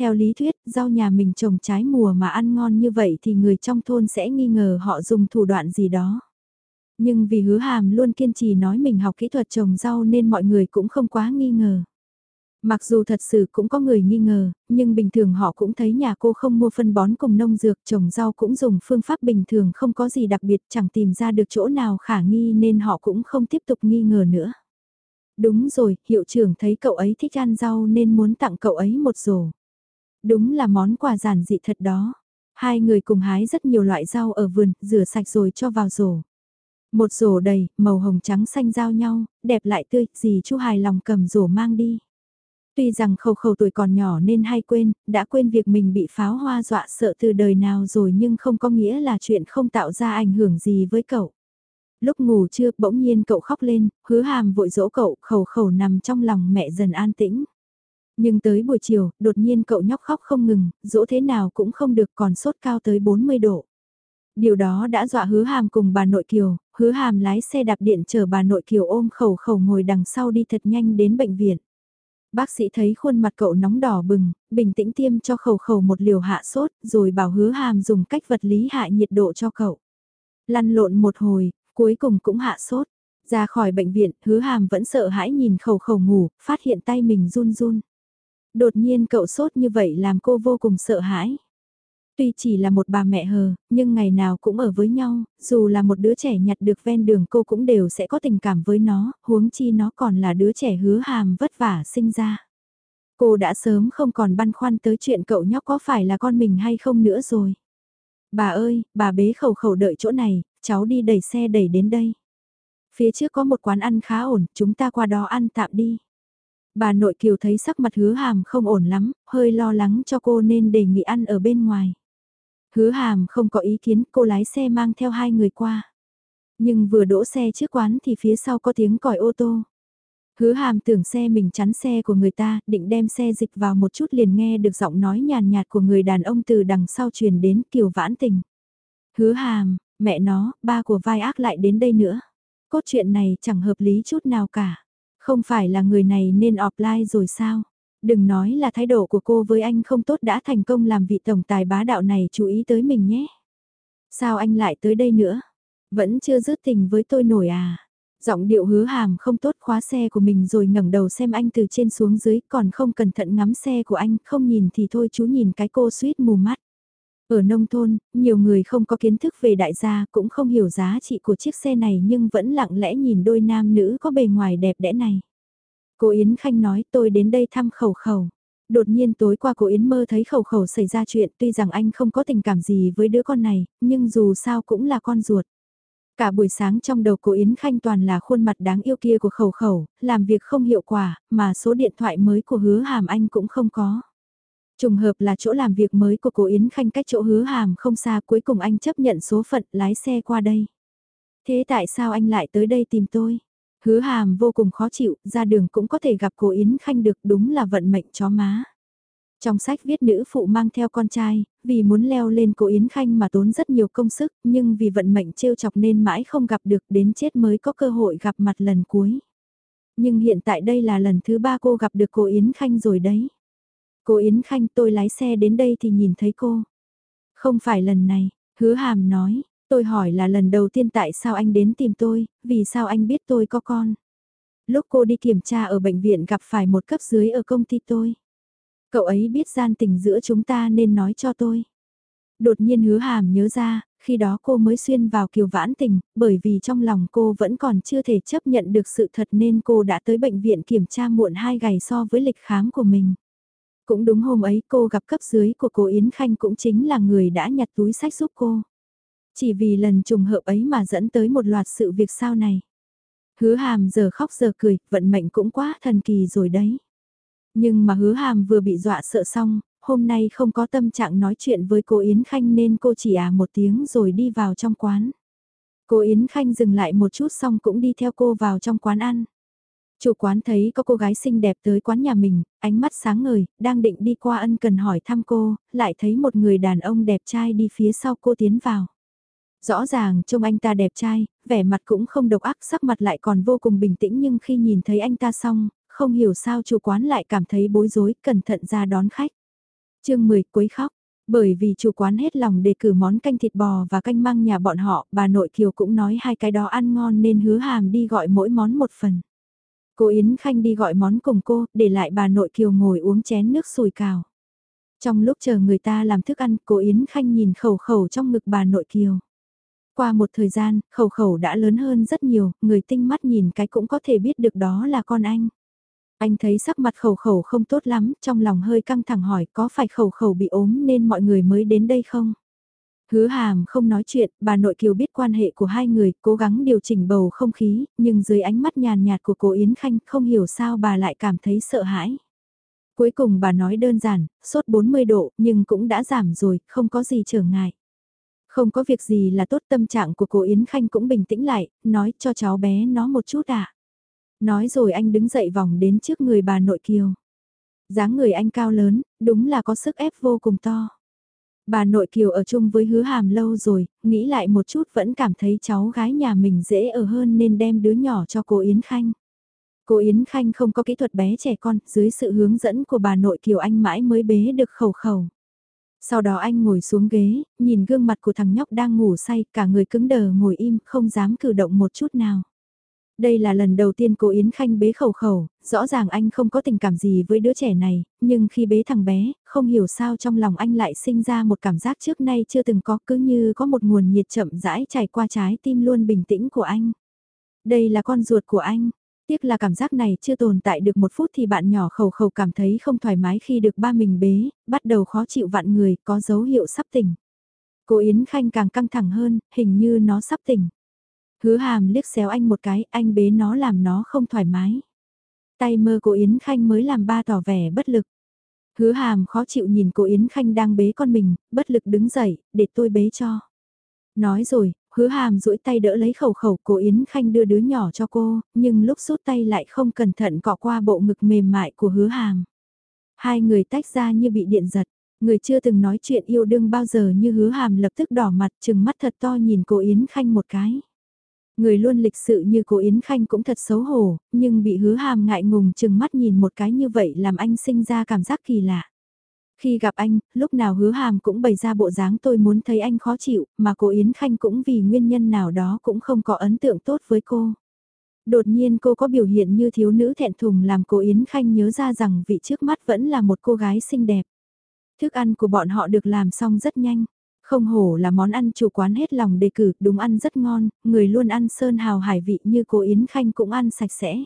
Theo lý thuyết, rau nhà mình trồng trái mùa mà ăn ngon như vậy thì người trong thôn sẽ nghi ngờ họ dùng thủ đoạn gì đó. Nhưng vì hứa hàm luôn kiên trì nói mình học kỹ thuật trồng rau nên mọi người cũng không quá nghi ngờ. Mặc dù thật sự cũng có người nghi ngờ, nhưng bình thường họ cũng thấy nhà cô không mua phân bón cùng nông dược trồng rau cũng dùng phương pháp bình thường không có gì đặc biệt chẳng tìm ra được chỗ nào khả nghi nên họ cũng không tiếp tục nghi ngờ nữa. Đúng rồi, hiệu trưởng thấy cậu ấy thích ăn rau nên muốn tặng cậu ấy một rổ. Đúng là món quà giản dị thật đó. Hai người cùng hái rất nhiều loại rau ở vườn, rửa sạch rồi cho vào rổ. Một rổ đầy, màu hồng trắng xanh giao nhau, đẹp lại tươi, gì chú hài lòng cầm rổ mang đi. Tuy rằng khẩu khẩu tuổi còn nhỏ nên hay quên, đã quên việc mình bị pháo hoa dọa sợ từ đời nào rồi nhưng không có nghĩa là chuyện không tạo ra ảnh hưởng gì với cậu. Lúc ngủ trưa bỗng nhiên cậu khóc lên, hứa hàm vội dỗ cậu, khẩu khẩu nằm trong lòng mẹ dần an tĩnh. Nhưng tới buổi chiều, đột nhiên cậu nhóc khóc không ngừng, dỗ thế nào cũng không được còn sốt cao tới 40 độ. Điều đó đã dọa hứa hàm cùng bà nội Kiều, hứa hàm lái xe đạp điện chở bà nội Kiều ôm khẩu khẩu ngồi đằng sau đi thật nhanh đến bệnh viện. Bác sĩ thấy khuôn mặt cậu nóng đỏ bừng, bình tĩnh tiêm cho khẩu khẩu một liều hạ sốt, rồi bảo hứa hàm dùng cách vật lý hạ nhiệt độ cho cậu. Lăn lộn một hồi, cuối cùng cũng hạ sốt. Ra khỏi bệnh viện, hứa hàm vẫn sợ hãi nhìn khẩu khẩu ngủ, phát hiện tay mình run run. Đột nhiên cậu sốt như vậy làm cô vô cùng sợ hãi. Tuy chỉ là một bà mẹ hờ, nhưng ngày nào cũng ở với nhau, dù là một đứa trẻ nhặt được ven đường cô cũng đều sẽ có tình cảm với nó, huống chi nó còn là đứa trẻ hứa hàm vất vả sinh ra. Cô đã sớm không còn băn khoăn tới chuyện cậu nhóc có phải là con mình hay không nữa rồi. Bà ơi, bà bế khẩu khẩu đợi chỗ này, cháu đi đẩy xe đẩy đến đây. Phía trước có một quán ăn khá ổn, chúng ta qua đó ăn tạm đi. Bà nội kiều thấy sắc mặt hứa hàm không ổn lắm, hơi lo lắng cho cô nên đề nghị ăn ở bên ngoài. Hứa hàm không có ý kiến, cô lái xe mang theo hai người qua. Nhưng vừa đỗ xe trước quán thì phía sau có tiếng còi ô tô. Hứa hàm tưởng xe mình chắn xe của người ta, định đem xe dịch vào một chút liền nghe được giọng nói nhàn nhạt của người đàn ông từ đằng sau truyền đến kiều vãn tình. Hứa hàm, mẹ nó, ba của vai ác lại đến đây nữa. Cốt chuyện này chẳng hợp lý chút nào cả. Không phải là người này nên offline rồi sao? Đừng nói là thái độ của cô với anh không tốt đã thành công làm vị tổng tài bá đạo này chú ý tới mình nhé. Sao anh lại tới đây nữa? Vẫn chưa dứt tình với tôi nổi à? Giọng điệu hứa hàm không tốt khóa xe của mình rồi ngẩng đầu xem anh từ trên xuống dưới còn không cẩn thận ngắm xe của anh không nhìn thì thôi chú nhìn cái cô suýt mù mắt. Ở nông thôn, nhiều người không có kiến thức về đại gia cũng không hiểu giá trị của chiếc xe này nhưng vẫn lặng lẽ nhìn đôi nam nữ có bề ngoài đẹp đẽ này. Cô Yến Khanh nói tôi đến đây thăm khẩu khẩu. Đột nhiên tối qua cô Yến mơ thấy khẩu khẩu xảy ra chuyện tuy rằng anh không có tình cảm gì với đứa con này, nhưng dù sao cũng là con ruột. Cả buổi sáng trong đầu cô Yến Khanh toàn là khuôn mặt đáng yêu kia của khẩu khẩu, làm việc không hiệu quả, mà số điện thoại mới của hứa hàm anh cũng không có. Trùng hợp là chỗ làm việc mới của cô Yến Khanh cách chỗ hứa hàm không xa cuối cùng anh chấp nhận số phận lái xe qua đây. Thế tại sao anh lại tới đây tìm tôi? Hứa hàm vô cùng khó chịu, ra đường cũng có thể gặp cô Yến Khanh được đúng là vận mệnh chó má. Trong sách viết nữ phụ mang theo con trai, vì muốn leo lên cô Yến Khanh mà tốn rất nhiều công sức, nhưng vì vận mệnh trêu chọc nên mãi không gặp được đến chết mới có cơ hội gặp mặt lần cuối. Nhưng hiện tại đây là lần thứ ba cô gặp được cô Yến Khanh rồi đấy. Cô Yến Khanh tôi lái xe đến đây thì nhìn thấy cô. Không phải lần này, hứa hàm nói, tôi hỏi là lần đầu tiên tại sao anh đến tìm tôi, vì sao anh biết tôi có con. Lúc cô đi kiểm tra ở bệnh viện gặp phải một cấp dưới ở công ty tôi. Cậu ấy biết gian tình giữa chúng ta nên nói cho tôi. Đột nhiên hứa hàm nhớ ra, khi đó cô mới xuyên vào kiều vãn tình, bởi vì trong lòng cô vẫn còn chưa thể chấp nhận được sự thật nên cô đã tới bệnh viện kiểm tra muộn hai ngày so với lịch khám của mình. Cũng đúng hôm ấy cô gặp cấp dưới của cô Yến Khanh cũng chính là người đã nhặt túi sách giúp cô. Chỉ vì lần trùng hợp ấy mà dẫn tới một loạt sự việc sau này. Hứa hàm giờ khóc giờ cười, vận mệnh cũng quá thần kỳ rồi đấy. Nhưng mà hứa hàm vừa bị dọa sợ xong, hôm nay không có tâm trạng nói chuyện với cô Yến Khanh nên cô chỉ à một tiếng rồi đi vào trong quán. Cô Yến Khanh dừng lại một chút xong cũng đi theo cô vào trong quán ăn. Chủ quán thấy có cô gái xinh đẹp tới quán nhà mình, ánh mắt sáng ngời, đang định đi qua ân cần hỏi thăm cô, lại thấy một người đàn ông đẹp trai đi phía sau cô tiến vào. Rõ ràng trông anh ta đẹp trai, vẻ mặt cũng không độc ác sắc mặt lại còn vô cùng bình tĩnh nhưng khi nhìn thấy anh ta xong, không hiểu sao chủ quán lại cảm thấy bối rối, cẩn thận ra đón khách. chương 10 quấy khóc, bởi vì chủ quán hết lòng đề cử món canh thịt bò và canh măng nhà bọn họ, bà nội Kiều cũng nói hai cái đó ăn ngon nên hứa hàm đi gọi mỗi món một phần. Cô Yến Khanh đi gọi món cùng cô, để lại bà nội Kiều ngồi uống chén nước sùi cào. Trong lúc chờ người ta làm thức ăn, cô Yến Khanh nhìn khẩu khẩu trong ngực bà nội Kiều. Qua một thời gian, khẩu khẩu đã lớn hơn rất nhiều, người tinh mắt nhìn cái cũng có thể biết được đó là con anh. Anh thấy sắc mặt khẩu khẩu không tốt lắm, trong lòng hơi căng thẳng hỏi có phải khẩu khẩu bị ốm nên mọi người mới đến đây không? Hứa hàm không nói chuyện, bà nội kiều biết quan hệ của hai người, cố gắng điều chỉnh bầu không khí, nhưng dưới ánh mắt nhàn nhạt của cô Yến Khanh không hiểu sao bà lại cảm thấy sợ hãi. Cuối cùng bà nói đơn giản, sốt 40 độ nhưng cũng đã giảm rồi, không có gì trở ngại. Không có việc gì là tốt tâm trạng của cô Yến Khanh cũng bình tĩnh lại, nói cho cháu bé nó một chút ạ. À. Nói rồi anh đứng dậy vòng đến trước người bà nội kiều. dáng người anh cao lớn, đúng là có sức ép vô cùng to. Bà nội kiều ở chung với hứa hàm lâu rồi, nghĩ lại một chút vẫn cảm thấy cháu gái nhà mình dễ ở hơn nên đem đứa nhỏ cho cô Yến Khanh. Cô Yến Khanh không có kỹ thuật bé trẻ con, dưới sự hướng dẫn của bà nội kiều anh mãi mới bế được khẩu khẩu. Sau đó anh ngồi xuống ghế, nhìn gương mặt của thằng nhóc đang ngủ say, cả người cứng đờ ngồi im, không dám cử động một chút nào. Đây là lần đầu tiên cô Yến Khanh bế khẩu khẩu, rõ ràng anh không có tình cảm gì với đứa trẻ này, nhưng khi bế thằng bé, không hiểu sao trong lòng anh lại sinh ra một cảm giác trước nay chưa từng có cứ như có một nguồn nhiệt chậm rãi chảy qua trái tim luôn bình tĩnh của anh. Đây là con ruột của anh. Tiếc là cảm giác này chưa tồn tại được một phút thì bạn nhỏ khẩu khẩu cảm thấy không thoải mái khi được ba mình bế, bắt đầu khó chịu vạn người, có dấu hiệu sắp tỉnh. Cô Yến Khanh càng căng thẳng hơn, hình như nó sắp tỉnh. Hứa hàm liếc xéo anh một cái, anh bế nó làm nó không thoải mái. Tay mơ của Yến Khanh mới làm ba tỏ vẻ bất lực. Hứa hàm khó chịu nhìn cô Yến Khanh đang bế con mình, bất lực đứng dậy, để tôi bế cho. Nói rồi, hứa hàm duỗi tay đỡ lấy khẩu khẩu cô Yến Khanh đưa đứa nhỏ cho cô, nhưng lúc rút tay lại không cẩn thận cọ qua bộ ngực mềm mại của hứa hàm. Hai người tách ra như bị điện giật, người chưa từng nói chuyện yêu đương bao giờ như hứa hàm lập tức đỏ mặt chừng mắt thật to nhìn cô Yến Khanh một cái. Người luôn lịch sự như cô Yến Khanh cũng thật xấu hổ, nhưng bị hứa hàm ngại ngùng chừng mắt nhìn một cái như vậy làm anh sinh ra cảm giác kỳ lạ. Khi gặp anh, lúc nào hứa hàm cũng bày ra bộ dáng tôi muốn thấy anh khó chịu, mà cô Yến Khanh cũng vì nguyên nhân nào đó cũng không có ấn tượng tốt với cô. Đột nhiên cô có biểu hiện như thiếu nữ thẹn thùng làm cô Yến Khanh nhớ ra rằng vị trước mắt vẫn là một cô gái xinh đẹp. Thức ăn của bọn họ được làm xong rất nhanh. Không hổ là món ăn chủ quán hết lòng đề cử, đúng ăn rất ngon, người luôn ăn sơn hào hải vị như cô Yến Khanh cũng ăn sạch sẽ.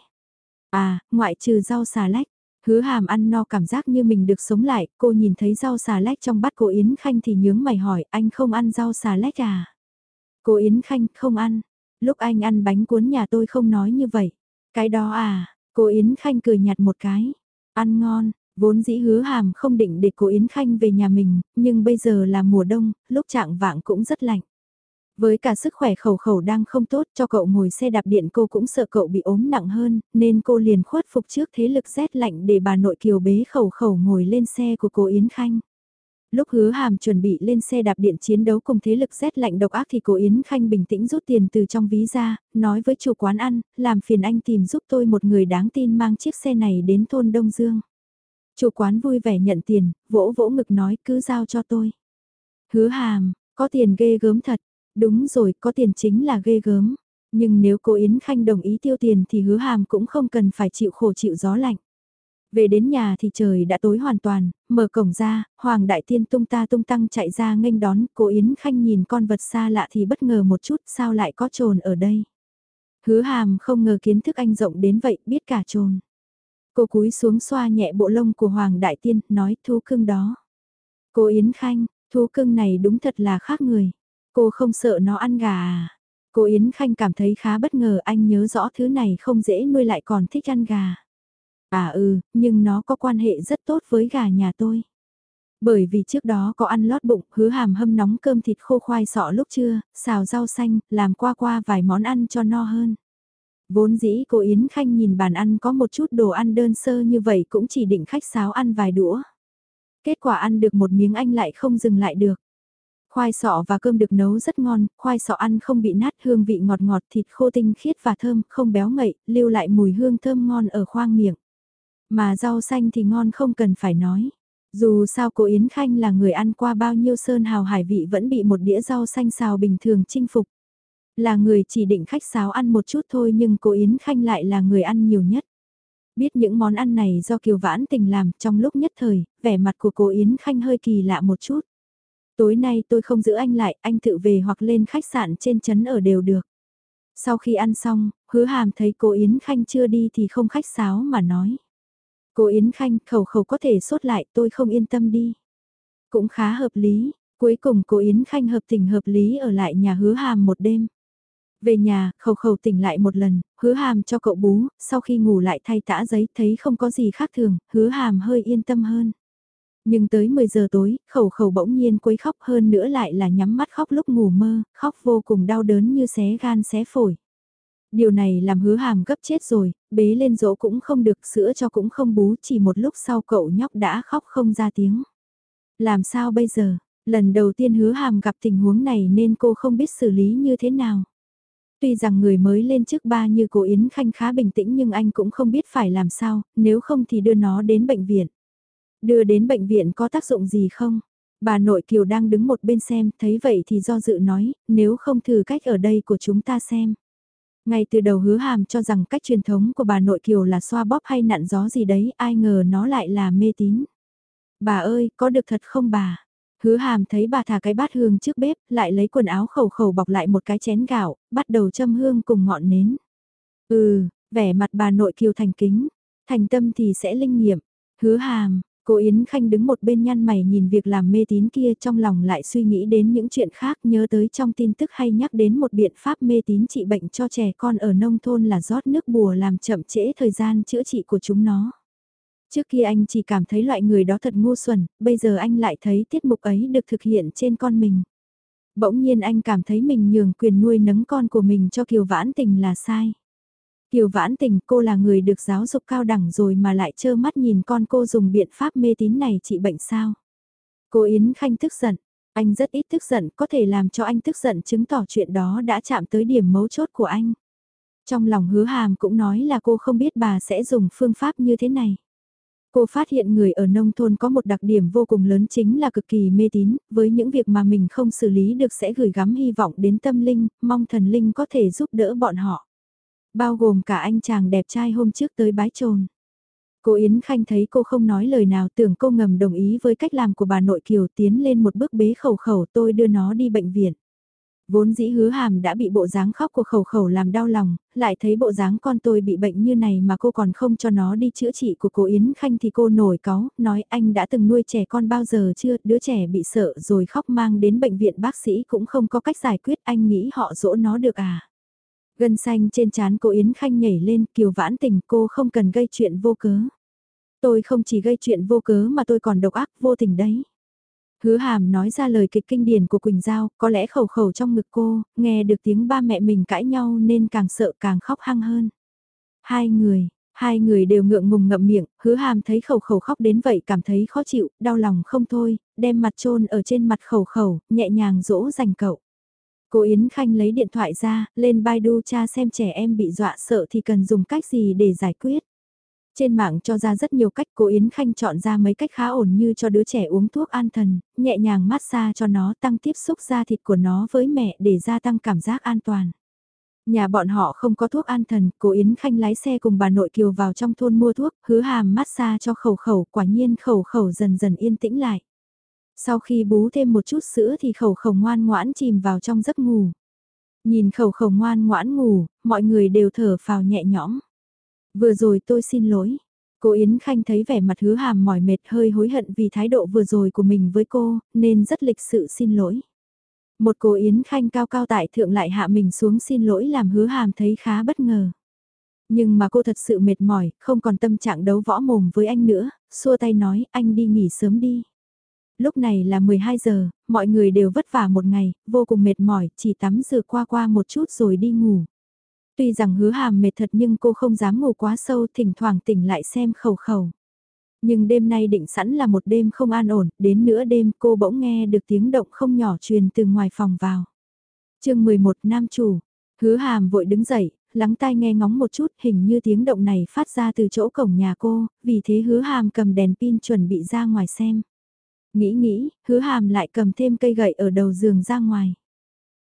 À, ngoại trừ rau xà lách, hứa hàm ăn no cảm giác như mình được sống lại, cô nhìn thấy rau xà lách trong bát cô Yến Khanh thì nhướng mày hỏi anh không ăn rau xà lách à? Cô Yến Khanh không ăn, lúc anh ăn bánh cuốn nhà tôi không nói như vậy. Cái đó à, cô Yến Khanh cười nhạt một cái, ăn ngon, Vốn dĩ hứa hàm không định để cô Yến Khanh về nhà mình, nhưng bây giờ là mùa đông, lúc trạng vạng cũng rất lạnh. Với cả sức khỏe khẩu khẩu đang không tốt cho cậu ngồi xe đạp điện cô cũng sợ cậu bị ốm nặng hơn, nên cô liền khuất phục trước thế lực rét lạnh để bà nội kiều bế khẩu khẩu ngồi lên xe của cô Yến Khanh. Lúc hứa hàm chuẩn bị lên xe đạp điện chiến đấu cùng thế lực rét lạnh độc ác thì cô Yến Khanh bình tĩnh rút tiền từ trong ví ra, nói với chủ quán ăn, làm phiền anh tìm giúp tôi một người đáng tin mang chiếc xe này đến thôn Đông Dương. Chủ quán vui vẻ nhận tiền, vỗ vỗ ngực nói cứ giao cho tôi. Hứa hàm, có tiền ghê gớm thật. Đúng rồi, có tiền chính là ghê gớm. Nhưng nếu cô Yến Khanh đồng ý tiêu tiền thì hứa hàm cũng không cần phải chịu khổ chịu gió lạnh. Về đến nhà thì trời đã tối hoàn toàn, mở cổng ra, Hoàng Đại Tiên tung ta tung tăng chạy ra nghênh đón, cô Yến Khanh nhìn con vật xa lạ thì bất ngờ một chút sao lại có trồn ở đây. Hứa hàm không ngờ kiến thức anh rộng đến vậy, biết cả trồn. Cô cúi xuống xoa nhẹ bộ lông của Hoàng Đại Tiên, nói thú cưng đó. Cô Yến Khanh, thú cưng này đúng thật là khác người. Cô không sợ nó ăn gà à? Cô Yến Khanh cảm thấy khá bất ngờ anh nhớ rõ thứ này không dễ nuôi lại còn thích ăn gà. À ừ, nhưng nó có quan hệ rất tốt với gà nhà tôi. Bởi vì trước đó có ăn lót bụng, hứa hàm hâm nóng cơm thịt khô khoai sọ lúc trưa, xào rau xanh, làm qua qua vài món ăn cho no hơn. Vốn dĩ cô Yến Khanh nhìn bàn ăn có một chút đồ ăn đơn sơ như vậy cũng chỉ định khách sáo ăn vài đũa. Kết quả ăn được một miếng anh lại không dừng lại được. Khoai sọ và cơm được nấu rất ngon, khoai sọ ăn không bị nát hương vị ngọt ngọt thịt khô tinh khiết và thơm, không béo ngậy, lưu lại mùi hương thơm ngon ở khoang miệng. Mà rau xanh thì ngon không cần phải nói. Dù sao cô Yến Khanh là người ăn qua bao nhiêu sơn hào hải vị vẫn bị một đĩa rau xanh xào bình thường chinh phục. Là người chỉ định khách sáo ăn một chút thôi nhưng cô Yến Khanh lại là người ăn nhiều nhất. Biết những món ăn này do Kiều Vãn Tình làm trong lúc nhất thời, vẻ mặt của cô Yến Khanh hơi kỳ lạ một chút. Tối nay tôi không giữ anh lại, anh tự về hoặc lên khách sạn trên trấn ở đều được. Sau khi ăn xong, hứa hàm thấy cô Yến Khanh chưa đi thì không khách sáo mà nói. Cô Yến Khanh khẩu khẩu có thể sốt lại tôi không yên tâm đi. Cũng khá hợp lý, cuối cùng cô Yến Khanh hợp tình hợp lý ở lại nhà hứa hàm một đêm. Về nhà, khẩu khẩu tỉnh lại một lần, hứa hàm cho cậu bú, sau khi ngủ lại thay tã giấy thấy không có gì khác thường, hứa hàm hơi yên tâm hơn. Nhưng tới 10 giờ tối, khẩu khẩu bỗng nhiên quấy khóc hơn nữa lại là nhắm mắt khóc lúc ngủ mơ, khóc vô cùng đau đớn như xé gan xé phổi. Điều này làm hứa hàm gấp chết rồi, bế lên dỗ cũng không được, sữa cho cũng không bú, chỉ một lúc sau cậu nhóc đã khóc không ra tiếng. Làm sao bây giờ? Lần đầu tiên hứa hàm gặp tình huống này nên cô không biết xử lý như thế nào. Tuy rằng người mới lên trước ba như cô Yến Khanh khá bình tĩnh nhưng anh cũng không biết phải làm sao, nếu không thì đưa nó đến bệnh viện. Đưa đến bệnh viện có tác dụng gì không? Bà nội Kiều đang đứng một bên xem, thấy vậy thì do dự nói, nếu không thử cách ở đây của chúng ta xem. Ngay từ đầu hứa hàm cho rằng cách truyền thống của bà nội Kiều là xoa bóp hay nặn gió gì đấy, ai ngờ nó lại là mê tín. Bà ơi, có được thật không bà? Hứa hàm thấy bà thả cái bát hương trước bếp, lại lấy quần áo khẩu khẩu bọc lại một cái chén gạo, bắt đầu châm hương cùng ngọn nến. Ừ, vẻ mặt bà nội kiều thành kính, thành tâm thì sẽ linh nghiệm. Hứa hàm, cô Yến Khanh đứng một bên nhăn mày nhìn việc làm mê tín kia trong lòng lại suy nghĩ đến những chuyện khác nhớ tới trong tin tức hay nhắc đến một biện pháp mê tín trị bệnh cho trẻ con ở nông thôn là rót nước bùa làm chậm trễ thời gian chữa trị của chúng nó. Trước kia anh chỉ cảm thấy loại người đó thật ngu xuẩn, bây giờ anh lại thấy tiết mục ấy được thực hiện trên con mình. Bỗng nhiên anh cảm thấy mình nhường quyền nuôi nấng con của mình cho Kiều Vãn Tình là sai. Kiều Vãn Tình cô là người được giáo dục cao đẳng rồi mà lại trơ mắt nhìn con cô dùng biện pháp mê tín này trị bệnh sao. Cô Yến Khanh tức giận, anh rất ít tức giận có thể làm cho anh tức giận chứng tỏ chuyện đó đã chạm tới điểm mấu chốt của anh. Trong lòng hứa hàm cũng nói là cô không biết bà sẽ dùng phương pháp như thế này. Cô phát hiện người ở nông thôn có một đặc điểm vô cùng lớn chính là cực kỳ mê tín, với những việc mà mình không xử lý được sẽ gửi gắm hy vọng đến tâm linh, mong thần linh có thể giúp đỡ bọn họ. Bao gồm cả anh chàng đẹp trai hôm trước tới bái trồn. Cô Yến Khanh thấy cô không nói lời nào tưởng cô ngầm đồng ý với cách làm của bà nội Kiều tiến lên một bước bế khẩu khẩu tôi đưa nó đi bệnh viện. Vốn dĩ hứa hàm đã bị bộ dáng khóc của khẩu khẩu làm đau lòng, lại thấy bộ dáng con tôi bị bệnh như này mà cô còn không cho nó đi chữa trị của cô Yến Khanh thì cô nổi cáu, nói anh đã từng nuôi trẻ con bao giờ chưa, đứa trẻ bị sợ rồi khóc mang đến bệnh viện bác sĩ cũng không có cách giải quyết anh nghĩ họ dỗ nó được à. Gân xanh trên trán cô Yến Khanh nhảy lên kiều vãn tình cô không cần gây chuyện vô cớ. Tôi không chỉ gây chuyện vô cớ mà tôi còn độc ác vô tình đấy. Hứa hàm nói ra lời kịch kinh điển của Quỳnh Giao, có lẽ khẩu khẩu trong ngực cô, nghe được tiếng ba mẹ mình cãi nhau nên càng sợ càng khóc hăng hơn. Hai người, hai người đều ngượng ngùng ngậm miệng, hứa hàm thấy khẩu khẩu khóc đến vậy cảm thấy khó chịu, đau lòng không thôi, đem mặt trôn ở trên mặt khẩu khẩu, nhẹ nhàng dỗ dành cậu. Cô Yến Khanh lấy điện thoại ra, lên Baidu tra xem trẻ em bị dọa sợ thì cần dùng cách gì để giải quyết. Trên mạng cho ra rất nhiều cách cô Yến Khanh chọn ra mấy cách khá ổn như cho đứa trẻ uống thuốc an thần, nhẹ nhàng massage cho nó tăng tiếp xúc da thịt của nó với mẹ để gia tăng cảm giác an toàn. Nhà bọn họ không có thuốc an thần, cô Yến Khanh lái xe cùng bà nội Kiều vào trong thôn mua thuốc, hứa hàm massage cho khẩu khẩu, quả nhiên khẩu khẩu dần dần yên tĩnh lại. Sau khi bú thêm một chút sữa thì khẩu khẩu ngoan ngoãn chìm vào trong giấc ngủ. Nhìn khẩu khẩu ngoan ngoãn ngủ, mọi người đều thở phào nhẹ nhõm. Vừa rồi tôi xin lỗi. Cô Yến Khanh thấy vẻ mặt hứa hàm mỏi mệt hơi hối hận vì thái độ vừa rồi của mình với cô, nên rất lịch sự xin lỗi. Một cô Yến Khanh cao cao tại thượng lại hạ mình xuống xin lỗi làm hứa hàm thấy khá bất ngờ. Nhưng mà cô thật sự mệt mỏi, không còn tâm trạng đấu võ mồm với anh nữa, xua tay nói anh đi nghỉ sớm đi. Lúc này là 12 giờ, mọi người đều vất vả một ngày, vô cùng mệt mỏi, chỉ tắm rửa qua qua một chút rồi đi ngủ. Tuy rằng hứa hàm mệt thật nhưng cô không dám ngủ quá sâu, thỉnh thoảng tỉnh lại xem khẩu khẩu. Nhưng đêm nay định sẵn là một đêm không an ổn, đến nửa đêm cô bỗng nghe được tiếng động không nhỏ truyền từ ngoài phòng vào. chương 11 Nam Chủ, hứa hàm vội đứng dậy, lắng tai nghe ngóng một chút hình như tiếng động này phát ra từ chỗ cổng nhà cô, vì thế hứa hàm cầm đèn pin chuẩn bị ra ngoài xem. Nghĩ nghĩ, hứa hàm lại cầm thêm cây gậy ở đầu giường ra ngoài.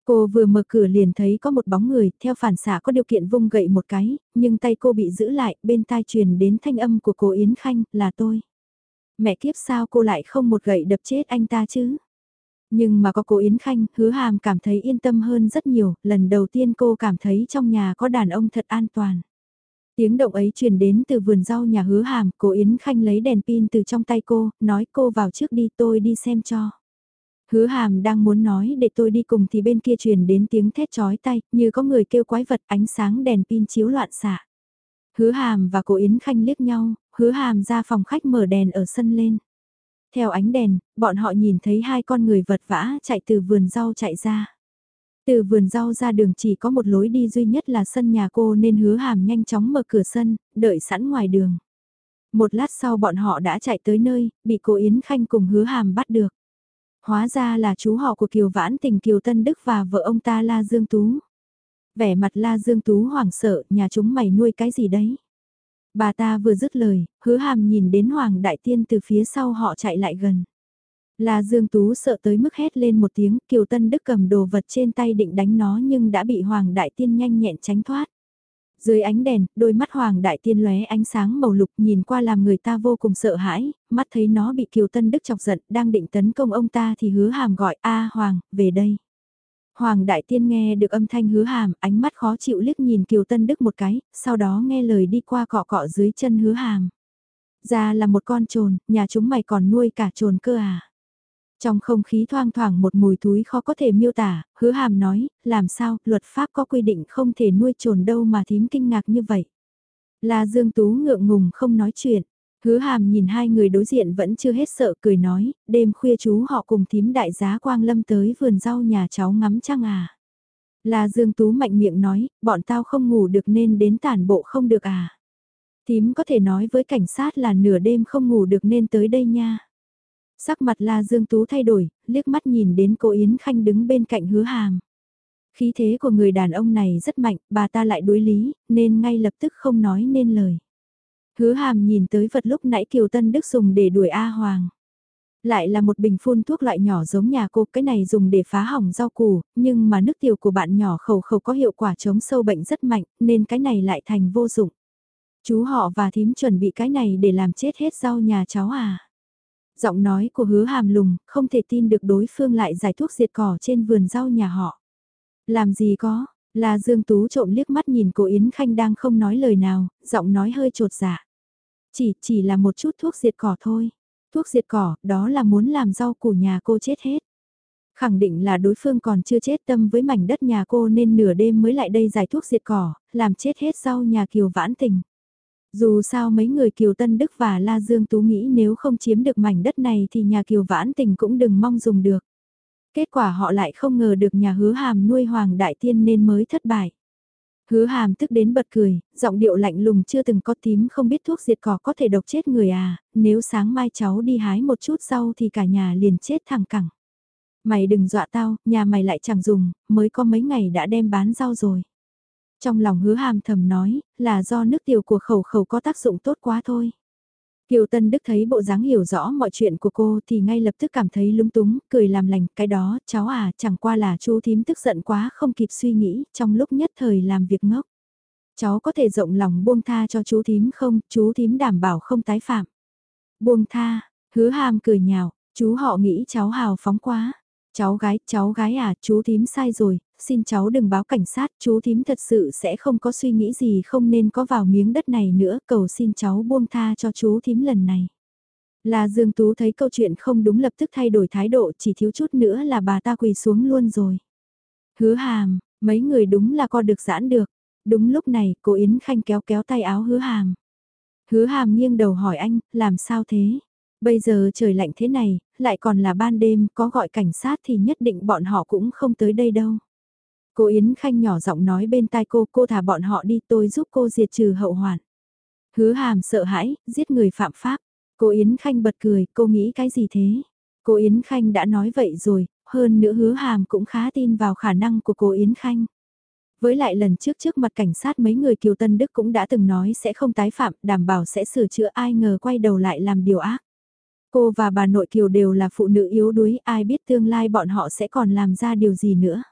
Cô vừa mở cửa liền thấy có một bóng người, theo phản xạ có điều kiện vung gậy một cái, nhưng tay cô bị giữ lại, bên tai truyền đến thanh âm của cô Yến Khanh, là tôi. Mẹ kiếp sao cô lại không một gậy đập chết anh ta chứ? Nhưng mà có cô Yến Khanh, hứa hàm cảm thấy yên tâm hơn rất nhiều, lần đầu tiên cô cảm thấy trong nhà có đàn ông thật an toàn. Tiếng động ấy truyền đến từ vườn rau nhà hứa hàm, cô Yến Khanh lấy đèn pin từ trong tay cô, nói cô vào trước đi tôi đi xem cho. Hứa hàm đang muốn nói để tôi đi cùng thì bên kia truyền đến tiếng thét chói tay, như có người kêu quái vật ánh sáng đèn pin chiếu loạn xạ. Hứa hàm và cô Yến Khanh liếc nhau, hứa hàm ra phòng khách mở đèn ở sân lên. Theo ánh đèn, bọn họ nhìn thấy hai con người vật vã chạy từ vườn rau chạy ra. Từ vườn rau ra đường chỉ có một lối đi duy nhất là sân nhà cô nên hứa hàm nhanh chóng mở cửa sân, đợi sẵn ngoài đường. Một lát sau bọn họ đã chạy tới nơi, bị cô Yến Khanh cùng hứa hàm bắt được. Hóa ra là chú họ của Kiều Vãn Tình Kiều Tân Đức và vợ ông ta La Dương Tú. Vẻ mặt La Dương Tú hoảng sợ, nhà chúng mày nuôi cái gì đấy? Bà ta vừa dứt lời, hứa hàm nhìn đến Hoàng Đại Tiên từ phía sau họ chạy lại gần. La Dương Tú sợ tới mức hét lên một tiếng, Kiều Tân Đức cầm đồ vật trên tay định đánh nó nhưng đã bị Hoàng Đại Tiên nhanh nhẹn tránh thoát. Dưới ánh đèn, đôi mắt Hoàng Đại Tiên lóe ánh sáng màu lục nhìn qua làm người ta vô cùng sợ hãi, mắt thấy nó bị Kiều Tân Đức chọc giận, đang định tấn công ông ta thì hứa hàm gọi, a Hoàng, về đây. Hoàng Đại Tiên nghe được âm thanh hứa hàm, ánh mắt khó chịu liếc nhìn Kiều Tân Đức một cái, sau đó nghe lời đi qua cọ cọ dưới chân hứa hàm. Ra là một con trồn, nhà chúng mày còn nuôi cả trồn cơ à. Trong không khí thoang thoảng một mùi túi khó có thể miêu tả, hứa hàm nói, làm sao, luật pháp có quy định không thể nuôi trồn đâu mà thím kinh ngạc như vậy. Là Dương Tú ngượng ngùng không nói chuyện. Hứa hàm nhìn hai người đối diện vẫn chưa hết sợ cười nói, đêm khuya chú họ cùng thím đại giá Quang Lâm tới vườn rau nhà cháu ngắm trăng à. Là Dương Tú mạnh miệng nói, bọn tao không ngủ được nên đến tản bộ không được à. Thím có thể nói với cảnh sát là nửa đêm không ngủ được nên tới đây nha. Sắc mặt La Dương Tú thay đổi, liếc mắt nhìn đến cô Yến Khanh đứng bên cạnh hứa hàm. Khí thế của người đàn ông này rất mạnh, bà ta lại đối lý, nên ngay lập tức không nói nên lời. Hứa hàm nhìn tới vật lúc nãy Kiều Tân Đức dùng để đuổi A Hoàng. Lại là một bình phun thuốc loại nhỏ giống nhà cô, cái này dùng để phá hỏng rau củ, nhưng mà nước tiểu của bạn nhỏ khẩu khẩu có hiệu quả chống sâu bệnh rất mạnh, nên cái này lại thành vô dụng. Chú họ và thím chuẩn bị cái này để làm chết hết rau nhà cháu à. Giọng nói của hứa hàm lùng, không thể tin được đối phương lại giải thuốc diệt cỏ trên vườn rau nhà họ. Làm gì có, là Dương Tú trộm liếc mắt nhìn cô Yến Khanh đang không nói lời nào, giọng nói hơi trột dạ. Chỉ, chỉ là một chút thuốc diệt cỏ thôi. Thuốc diệt cỏ, đó là muốn làm rau củ nhà cô chết hết. Khẳng định là đối phương còn chưa chết tâm với mảnh đất nhà cô nên nửa đêm mới lại đây giải thuốc diệt cỏ, làm chết hết rau nhà kiều vãn tình. Dù sao mấy người Kiều Tân Đức và La Dương Tú nghĩ nếu không chiếm được mảnh đất này thì nhà Kiều Vãn Tình cũng đừng mong dùng được. Kết quả họ lại không ngờ được nhà hứa hàm nuôi Hoàng Đại Tiên nên mới thất bại. Hứa hàm tức đến bật cười, giọng điệu lạnh lùng chưa từng có tím không biết thuốc diệt cỏ có thể độc chết người à, nếu sáng mai cháu đi hái một chút rau thì cả nhà liền chết thẳng cẳng. Mày đừng dọa tao, nhà mày lại chẳng dùng, mới có mấy ngày đã đem bán rau rồi. Trong lòng hứa hàm thầm nói, là do nước tiểu của khẩu khẩu có tác dụng tốt quá thôi. Kiều Tân Đức thấy bộ dáng hiểu rõ mọi chuyện của cô thì ngay lập tức cảm thấy lúng túng, cười làm lành, cái đó, cháu à, chẳng qua là chú thím tức giận quá không kịp suy nghĩ, trong lúc nhất thời làm việc ngốc. Cháu có thể rộng lòng buông tha cho chú thím không, chú thím đảm bảo không tái phạm. Buông tha, hứa hàm cười nhào, chú họ nghĩ cháu hào phóng quá. Cháu gái, cháu gái à, chú thím sai rồi, xin cháu đừng báo cảnh sát, chú thím thật sự sẽ không có suy nghĩ gì không nên có vào miếng đất này nữa, cầu xin cháu buông tha cho chú thím lần này. Là Dương Tú thấy câu chuyện không đúng lập tức thay đổi thái độ chỉ thiếu chút nữa là bà ta quỳ xuống luôn rồi. Hứa hàm, mấy người đúng là co được giãn được. Đúng lúc này, cô Yến Khanh kéo kéo tay áo hứa hàm. Hứa hàm nghiêng đầu hỏi anh, làm sao thế? Bây giờ trời lạnh thế này, lại còn là ban đêm, có gọi cảnh sát thì nhất định bọn họ cũng không tới đây đâu. Cô Yến Khanh nhỏ giọng nói bên tai cô, cô thả bọn họ đi tôi giúp cô diệt trừ hậu hoạn. Hứa hàm sợ hãi, giết người phạm pháp. Cô Yến Khanh bật cười, cô nghĩ cái gì thế? Cô Yến Khanh đã nói vậy rồi, hơn nữa hứa hàm cũng khá tin vào khả năng của cô Yến Khanh. Với lại lần trước trước mặt cảnh sát mấy người Kiều Tân Đức cũng đã từng nói sẽ không tái phạm, đảm bảo sẽ sửa chữa ai ngờ quay đầu lại làm điều ác. Cô và bà nội Kiều đều là phụ nữ yếu đuối, ai biết tương lai bọn họ sẽ còn làm ra điều gì nữa.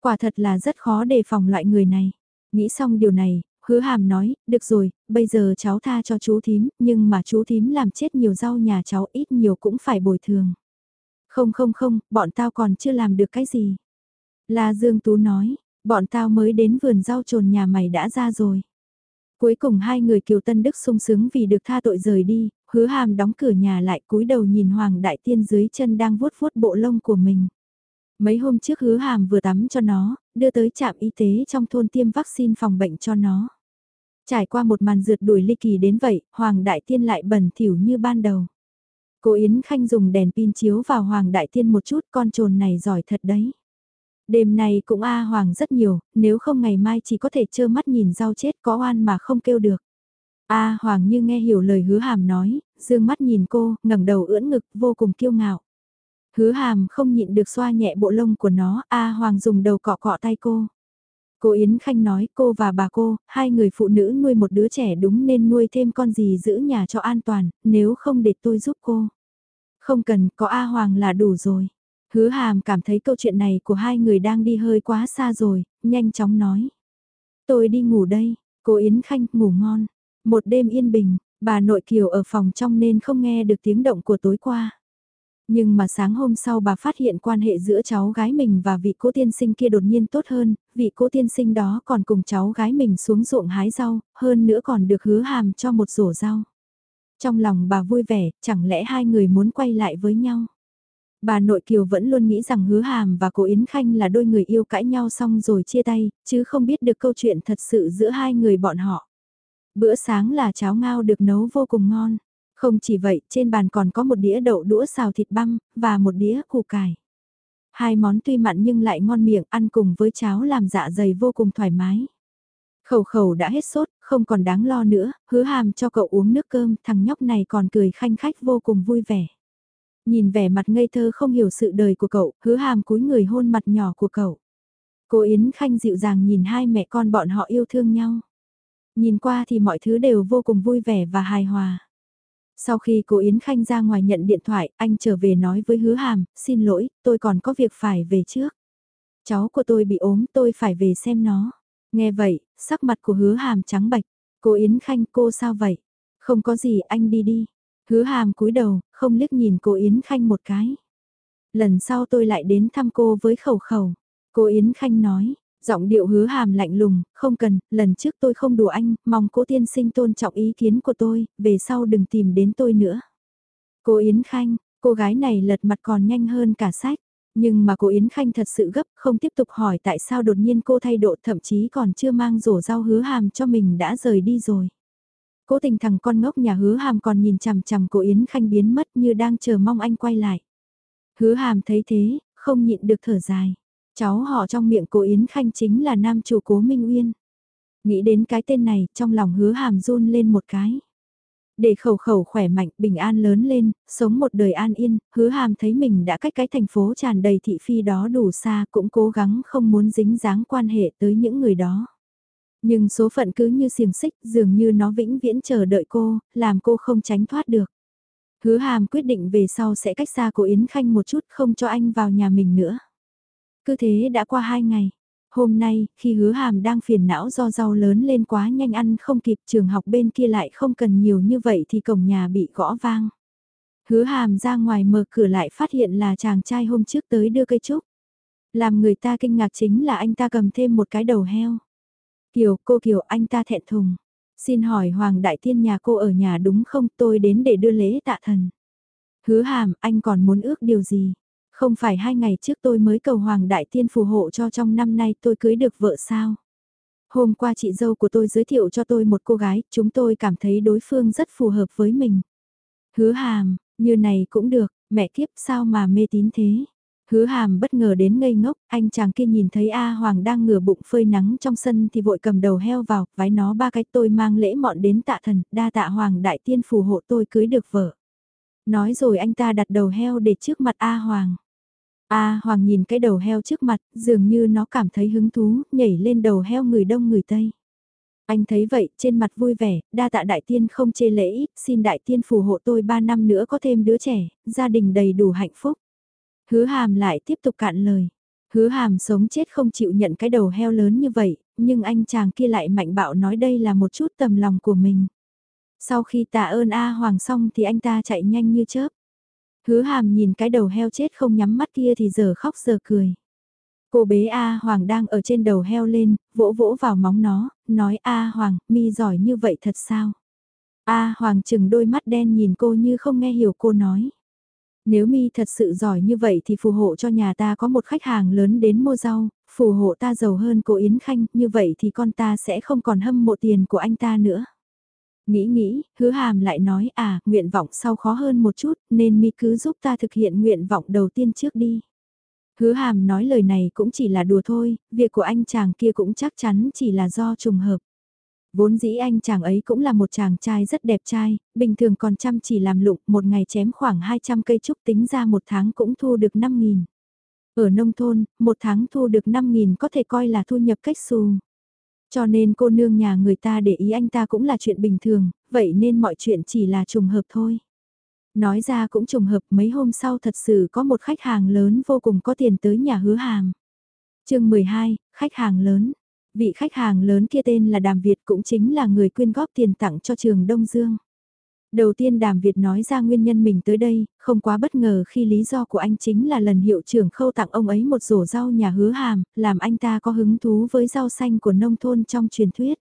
Quả thật là rất khó đề phòng loại người này. Nghĩ xong điều này, hứa hàm nói, được rồi, bây giờ cháu tha cho chú thím, nhưng mà chú thím làm chết nhiều rau nhà cháu ít nhiều cũng phải bồi thường. Không không không, bọn tao còn chưa làm được cái gì. La Dương Tú nói, bọn tao mới đến vườn rau trồn nhà mày đã ra rồi. Cuối cùng hai người Kiều Tân Đức sung sướng vì được tha tội rời đi, hứa hàm đóng cửa nhà lại cúi đầu nhìn Hoàng Đại Tiên dưới chân đang vuốt vuốt bộ lông của mình. Mấy hôm trước hứa hàm vừa tắm cho nó, đưa tới trạm y tế trong thôn tiêm vaccine phòng bệnh cho nó. Trải qua một màn rượt đuổi ly kỳ đến vậy, Hoàng Đại Tiên lại bẩn thỉu như ban đầu. Cô Yến Khanh dùng đèn pin chiếu vào Hoàng Đại Tiên một chút con trồn này giỏi thật đấy. Đêm này cũng A Hoàng rất nhiều, nếu không ngày mai chỉ có thể trơ mắt nhìn rau chết có oan mà không kêu được. A Hoàng như nghe hiểu lời hứa hàm nói, dương mắt nhìn cô, ngẩng đầu ưỡn ngực, vô cùng kiêu ngạo. Hứa hàm không nhịn được xoa nhẹ bộ lông của nó, A Hoàng dùng đầu cọ cọ tay cô. Cô Yến Khanh nói cô và bà cô, hai người phụ nữ nuôi một đứa trẻ đúng nên nuôi thêm con gì giữ nhà cho an toàn, nếu không để tôi giúp cô. Không cần, có A Hoàng là đủ rồi. Hứa hàm cảm thấy câu chuyện này của hai người đang đi hơi quá xa rồi, nhanh chóng nói. Tôi đi ngủ đây, cô Yến Khanh ngủ ngon. Một đêm yên bình, bà nội Kiều ở phòng trong nên không nghe được tiếng động của tối qua. Nhưng mà sáng hôm sau bà phát hiện quan hệ giữa cháu gái mình và vị cố tiên sinh kia đột nhiên tốt hơn, vị cố tiên sinh đó còn cùng cháu gái mình xuống ruộng hái rau, hơn nữa còn được hứa hàm cho một rổ rau. Trong lòng bà vui vẻ, chẳng lẽ hai người muốn quay lại với nhau? Bà nội Kiều vẫn luôn nghĩ rằng hứa hàm và cô Yến Khanh là đôi người yêu cãi nhau xong rồi chia tay, chứ không biết được câu chuyện thật sự giữa hai người bọn họ. Bữa sáng là cháo ngao được nấu vô cùng ngon. Không chỉ vậy, trên bàn còn có một đĩa đậu đũa xào thịt băm, và một đĩa củ cải. Hai món tuy mặn nhưng lại ngon miệng, ăn cùng với cháo làm dạ dày vô cùng thoải mái. Khẩu khẩu đã hết sốt, không còn đáng lo nữa, hứa hàm cho cậu uống nước cơm, thằng nhóc này còn cười khanh khách vô cùng vui vẻ. Nhìn vẻ mặt ngây thơ không hiểu sự đời của cậu, hứa hàm cúi người hôn mặt nhỏ của cậu. Cô Yến Khanh dịu dàng nhìn hai mẹ con bọn họ yêu thương nhau. Nhìn qua thì mọi thứ đều vô cùng vui vẻ và hài hòa. Sau khi cô Yến Khanh ra ngoài nhận điện thoại, anh trở về nói với hứa hàm, xin lỗi, tôi còn có việc phải về trước. Cháu của tôi bị ốm, tôi phải về xem nó. Nghe vậy, sắc mặt của hứa hàm trắng bạch. Cô Yến Khanh cô sao vậy? Không có gì anh đi đi. Hứa hàm cúi đầu, không liếc nhìn cô Yến Khanh một cái. Lần sau tôi lại đến thăm cô với khẩu khẩu. Cô Yến Khanh nói, giọng điệu hứa hàm lạnh lùng, không cần, lần trước tôi không đùa anh, mong cố tiên sinh tôn trọng ý kiến của tôi, về sau đừng tìm đến tôi nữa. Cô Yến Khanh, cô gái này lật mặt còn nhanh hơn cả sách. Nhưng mà cô Yến Khanh thật sự gấp, không tiếp tục hỏi tại sao đột nhiên cô thay độ thậm chí còn chưa mang rổ rau hứa hàm cho mình đã rời đi rồi. Cố tình thằng con ngốc nhà hứa hàm còn nhìn chằm chằm cô Yến Khanh biến mất như đang chờ mong anh quay lại. Hứa hàm thấy thế, không nhịn được thở dài. Cháu họ trong miệng cô Yến Khanh chính là nam chủ cố Minh Uyên. Nghĩ đến cái tên này, trong lòng hứa hàm run lên một cái. Để khẩu khẩu khỏe mạnh, bình an lớn lên, sống một đời an yên, hứa hàm thấy mình đã cách cái thành phố tràn đầy thị phi đó đủ xa cũng cố gắng không muốn dính dáng quan hệ tới những người đó. Nhưng số phận cứ như xiềng xích, dường như nó vĩnh viễn chờ đợi cô, làm cô không tránh thoát được. Hứa hàm quyết định về sau sẽ cách xa cô Yến Khanh một chút không cho anh vào nhà mình nữa. Cứ thế đã qua hai ngày. Hôm nay, khi hứa hàm đang phiền não do rau lớn lên quá nhanh ăn không kịp trường học bên kia lại không cần nhiều như vậy thì cổng nhà bị gõ vang. Hứa hàm ra ngoài mở cửa lại phát hiện là chàng trai hôm trước tới đưa cây trúc. Làm người ta kinh ngạc chính là anh ta cầm thêm một cái đầu heo. Kiều, cô Kiều anh ta thẹn thùng. Xin hỏi Hoàng Đại Tiên nhà cô ở nhà đúng không tôi đến để đưa lễ tạ thần. Hứa hàm, anh còn muốn ước điều gì? Không phải hai ngày trước tôi mới cầu Hoàng Đại Tiên phù hộ cho trong năm nay tôi cưới được vợ sao? Hôm qua chị dâu của tôi giới thiệu cho tôi một cô gái, chúng tôi cảm thấy đối phương rất phù hợp với mình. Hứa hàm, như này cũng được, mẹ kiếp sao mà mê tín thế? Hứa hàm bất ngờ đến ngây ngốc, anh chàng kia nhìn thấy A Hoàng đang ngửa bụng phơi nắng trong sân thì vội cầm đầu heo vào, vái nó ba cái tôi mang lễ mọn đến tạ thần, đa tạ Hoàng đại tiên phù hộ tôi cưới được vợ. Nói rồi anh ta đặt đầu heo để trước mặt A Hoàng. A Hoàng nhìn cái đầu heo trước mặt, dường như nó cảm thấy hứng thú, nhảy lên đầu heo người đông người Tây. Anh thấy vậy, trên mặt vui vẻ, đa tạ đại tiên không chê lễ, xin đại tiên phù hộ tôi ba năm nữa có thêm đứa trẻ, gia đình đầy đủ hạnh phúc. Hứa hàm lại tiếp tục cạn lời. Hứa hàm sống chết không chịu nhận cái đầu heo lớn như vậy, nhưng anh chàng kia lại mạnh bạo nói đây là một chút tầm lòng của mình. Sau khi tạ ơn A Hoàng xong thì anh ta chạy nhanh như chớp. Hứa hàm nhìn cái đầu heo chết không nhắm mắt kia thì giờ khóc giờ cười. Cô bế A Hoàng đang ở trên đầu heo lên, vỗ vỗ vào móng nó, nói A Hoàng, mi giỏi như vậy thật sao? A Hoàng chừng đôi mắt đen nhìn cô như không nghe hiểu cô nói. Nếu mi thật sự giỏi như vậy thì phù hộ cho nhà ta có một khách hàng lớn đến mua rau, phù hộ ta giàu hơn cô Yến Khanh, như vậy thì con ta sẽ không còn hâm mộ tiền của anh ta nữa. Nghĩ nghĩ, hứa hàm lại nói à, nguyện vọng sau khó hơn một chút, nên mi cứ giúp ta thực hiện nguyện vọng đầu tiên trước đi. Hứa hàm nói lời này cũng chỉ là đùa thôi, việc của anh chàng kia cũng chắc chắn chỉ là do trùng hợp. Vốn dĩ anh chàng ấy cũng là một chàng trai rất đẹp trai, bình thường còn chăm chỉ làm lụng, một ngày chém khoảng 200 cây trúc tính ra một tháng cũng thu được 5.000. Ở nông thôn, một tháng thu được 5.000 có thể coi là thu nhập cách xù. Cho nên cô nương nhà người ta để ý anh ta cũng là chuyện bình thường, vậy nên mọi chuyện chỉ là trùng hợp thôi. Nói ra cũng trùng hợp mấy hôm sau thật sự có một khách hàng lớn vô cùng có tiền tới nhà hứa hàng. chương 12, khách hàng lớn. Vị khách hàng lớn kia tên là Đàm Việt cũng chính là người quyên góp tiền tặng cho trường Đông Dương. Đầu tiên Đàm Việt nói ra nguyên nhân mình tới đây, không quá bất ngờ khi lý do của anh chính là lần hiệu trưởng khâu tặng ông ấy một rổ rau nhà hứa hàm, làm anh ta có hứng thú với rau xanh của nông thôn trong truyền thuyết.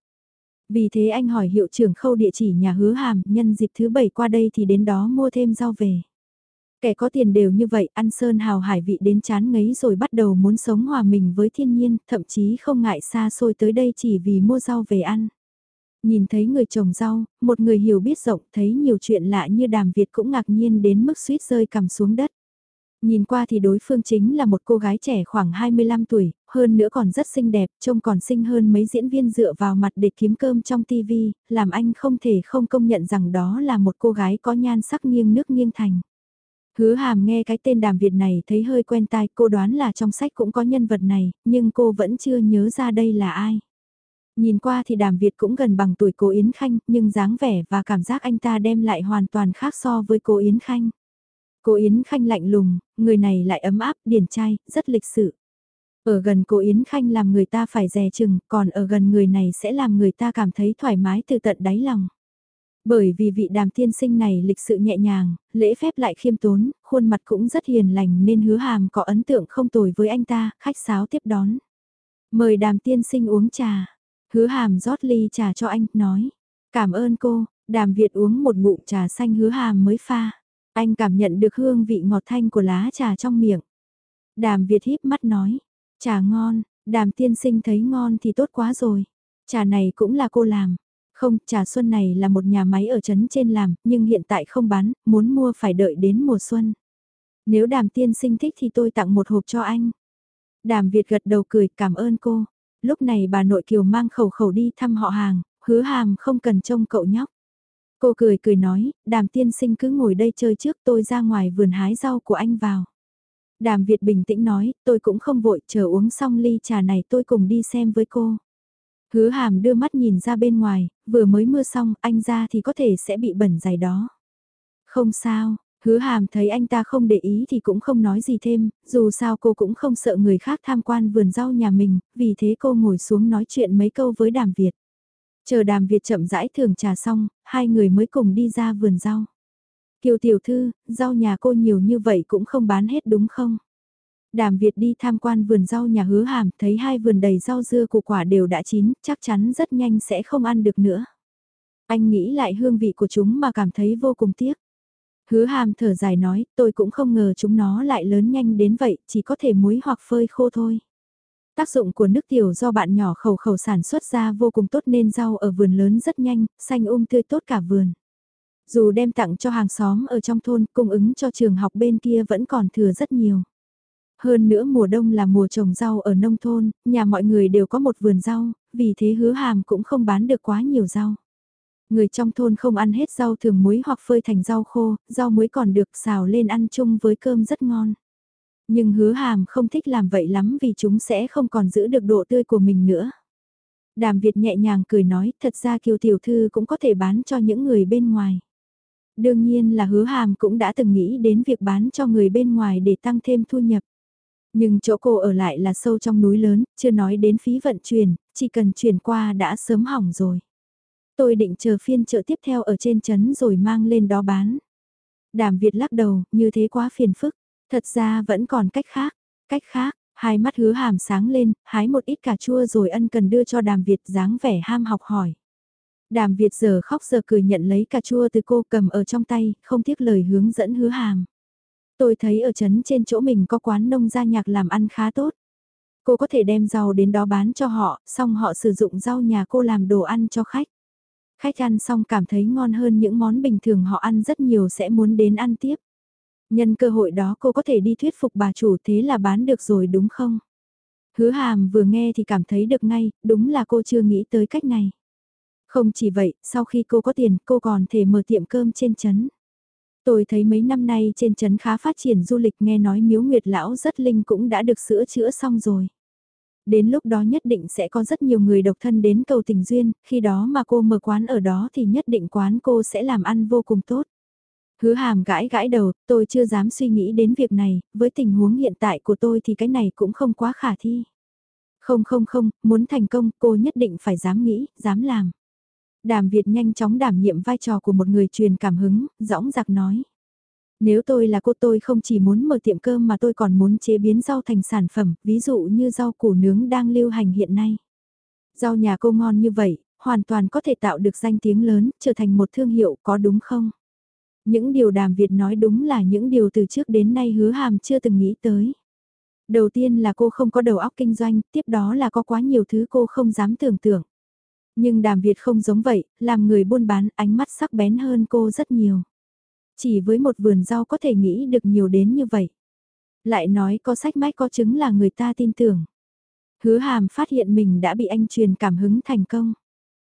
Vì thế anh hỏi hiệu trưởng khâu địa chỉ nhà hứa hàm, nhân dịp thứ bảy qua đây thì đến đó mua thêm rau về. Kẻ có tiền đều như vậy, ăn sơn hào hải vị đến chán ngấy rồi bắt đầu muốn sống hòa mình với thiên nhiên, thậm chí không ngại xa xôi tới đây chỉ vì mua rau về ăn. Nhìn thấy người trồng rau, một người hiểu biết rộng thấy nhiều chuyện lạ như đàm Việt cũng ngạc nhiên đến mức suýt rơi cầm xuống đất. Nhìn qua thì đối phương chính là một cô gái trẻ khoảng 25 tuổi, hơn nữa còn rất xinh đẹp, trông còn xinh hơn mấy diễn viên dựa vào mặt để kiếm cơm trong TV, làm anh không thể không công nhận rằng đó là một cô gái có nhan sắc nghiêng nước nghiêng thành. Hứa hàm nghe cái tên đàm Việt này thấy hơi quen tai, cô đoán là trong sách cũng có nhân vật này, nhưng cô vẫn chưa nhớ ra đây là ai. Nhìn qua thì đàm Việt cũng gần bằng tuổi cô Yến Khanh, nhưng dáng vẻ và cảm giác anh ta đem lại hoàn toàn khác so với cô Yến Khanh. Cô Yến Khanh lạnh lùng, người này lại ấm áp, điển trai, rất lịch sự. Ở gần cô Yến Khanh làm người ta phải dè chừng, còn ở gần người này sẽ làm người ta cảm thấy thoải mái từ tận đáy lòng. Bởi vì vị đàm tiên sinh này lịch sự nhẹ nhàng, lễ phép lại khiêm tốn, khuôn mặt cũng rất hiền lành nên hứa hàm có ấn tượng không tồi với anh ta, khách sáo tiếp đón. Mời đàm tiên sinh uống trà. Hứa hàm rót ly trà cho anh, nói. Cảm ơn cô, đàm Việt uống một ngụm trà xanh hứa hàm mới pha. Anh cảm nhận được hương vị ngọt thanh của lá trà trong miệng. Đàm Việt híp mắt nói. Trà ngon, đàm tiên sinh thấy ngon thì tốt quá rồi. Trà này cũng là cô làm. Không, trà xuân này là một nhà máy ở trấn trên làm, nhưng hiện tại không bán, muốn mua phải đợi đến mùa xuân. Nếu đàm tiên sinh thích thì tôi tặng một hộp cho anh. Đàm Việt gật đầu cười cảm ơn cô. Lúc này bà nội Kiều mang khẩu khẩu đi thăm họ hàng, hứa hàm không cần trông cậu nhóc. Cô cười cười nói, đàm tiên sinh cứ ngồi đây chơi trước tôi ra ngoài vườn hái rau của anh vào. Đàm Việt bình tĩnh nói, tôi cũng không vội, chờ uống xong ly trà này tôi cùng đi xem với cô. Hứa hàm đưa mắt nhìn ra bên ngoài, vừa mới mưa xong, anh ra thì có thể sẽ bị bẩn giày đó. Không sao, hứa hàm thấy anh ta không để ý thì cũng không nói gì thêm, dù sao cô cũng không sợ người khác tham quan vườn rau nhà mình, vì thế cô ngồi xuống nói chuyện mấy câu với đàm Việt. Chờ đàm Việt chậm rãi thường trà xong, hai người mới cùng đi ra vườn rau. Kiều tiểu thư, rau nhà cô nhiều như vậy cũng không bán hết đúng không? Đàm Việt đi tham quan vườn rau nhà hứa hàm, thấy hai vườn đầy rau dưa củ quả đều đã chín, chắc chắn rất nhanh sẽ không ăn được nữa. Anh nghĩ lại hương vị của chúng mà cảm thấy vô cùng tiếc. Hứa hàm thở dài nói, tôi cũng không ngờ chúng nó lại lớn nhanh đến vậy, chỉ có thể muối hoặc phơi khô thôi. Tác dụng của nước tiểu do bạn nhỏ khẩu khẩu sản xuất ra vô cùng tốt nên rau ở vườn lớn rất nhanh, xanh um tươi tốt cả vườn. Dù đem tặng cho hàng xóm ở trong thôn, cung ứng cho trường học bên kia vẫn còn thừa rất nhiều. Hơn nữa mùa đông là mùa trồng rau ở nông thôn, nhà mọi người đều có một vườn rau, vì thế hứa hàm cũng không bán được quá nhiều rau. Người trong thôn không ăn hết rau thường muối hoặc phơi thành rau khô, rau muối còn được xào lên ăn chung với cơm rất ngon. Nhưng hứa hàm không thích làm vậy lắm vì chúng sẽ không còn giữ được độ tươi của mình nữa. Đàm Việt nhẹ nhàng cười nói, thật ra kiều tiểu thư cũng có thể bán cho những người bên ngoài. Đương nhiên là hứa hàm cũng đã từng nghĩ đến việc bán cho người bên ngoài để tăng thêm thu nhập. Nhưng chỗ cô ở lại là sâu trong núi lớn, chưa nói đến phí vận chuyển, chỉ cần chuyển qua đã sớm hỏng rồi. Tôi định chờ phiên chợ tiếp theo ở trên trấn rồi mang lên đó bán. Đàm Việt lắc đầu, như thế quá phiền phức. Thật ra vẫn còn cách khác. Cách khác, hai mắt hứa hàm sáng lên, hái một ít cà chua rồi ân cần đưa cho đàm Việt dáng vẻ ham học hỏi. Đàm Việt giờ khóc giờ cười nhận lấy cà chua từ cô cầm ở trong tay, không tiếc lời hướng dẫn hứa hàm. Tôi thấy ở trấn trên chỗ mình có quán nông gia nhạc làm ăn khá tốt. Cô có thể đem rau đến đó bán cho họ, xong họ sử dụng rau nhà cô làm đồ ăn cho khách. Khách ăn xong cảm thấy ngon hơn những món bình thường họ ăn rất nhiều sẽ muốn đến ăn tiếp. Nhân cơ hội đó cô có thể đi thuyết phục bà chủ thế là bán được rồi đúng không? Hứa hàm vừa nghe thì cảm thấy được ngay, đúng là cô chưa nghĩ tới cách này. Không chỉ vậy, sau khi cô có tiền cô còn thể mở tiệm cơm trên chấn. Tôi thấy mấy năm nay trên chấn khá phát triển du lịch nghe nói miếu nguyệt lão rất linh cũng đã được sửa chữa xong rồi. Đến lúc đó nhất định sẽ có rất nhiều người độc thân đến cầu tình duyên, khi đó mà cô mở quán ở đó thì nhất định quán cô sẽ làm ăn vô cùng tốt. Hứa hàm gãi gãi đầu, tôi chưa dám suy nghĩ đến việc này, với tình huống hiện tại của tôi thì cái này cũng không quá khả thi. Không không không, muốn thành công cô nhất định phải dám nghĩ, dám làm. Đàm Việt nhanh chóng đảm nhiệm vai trò của một người truyền cảm hứng, dõng dạc nói. Nếu tôi là cô tôi không chỉ muốn mở tiệm cơm mà tôi còn muốn chế biến rau thành sản phẩm, ví dụ như rau củ nướng đang lưu hành hiện nay. Rau nhà cô ngon như vậy, hoàn toàn có thể tạo được danh tiếng lớn, trở thành một thương hiệu có đúng không? Những điều đàm Việt nói đúng là những điều từ trước đến nay hứa hàm chưa từng nghĩ tới. Đầu tiên là cô không có đầu óc kinh doanh, tiếp đó là có quá nhiều thứ cô không dám tưởng tượng. Nhưng đàm Việt không giống vậy, làm người buôn bán ánh mắt sắc bén hơn cô rất nhiều. Chỉ với một vườn rau có thể nghĩ được nhiều đến như vậy. Lại nói có sách mách có chứng là người ta tin tưởng. Hứa hàm phát hiện mình đã bị anh truyền cảm hứng thành công.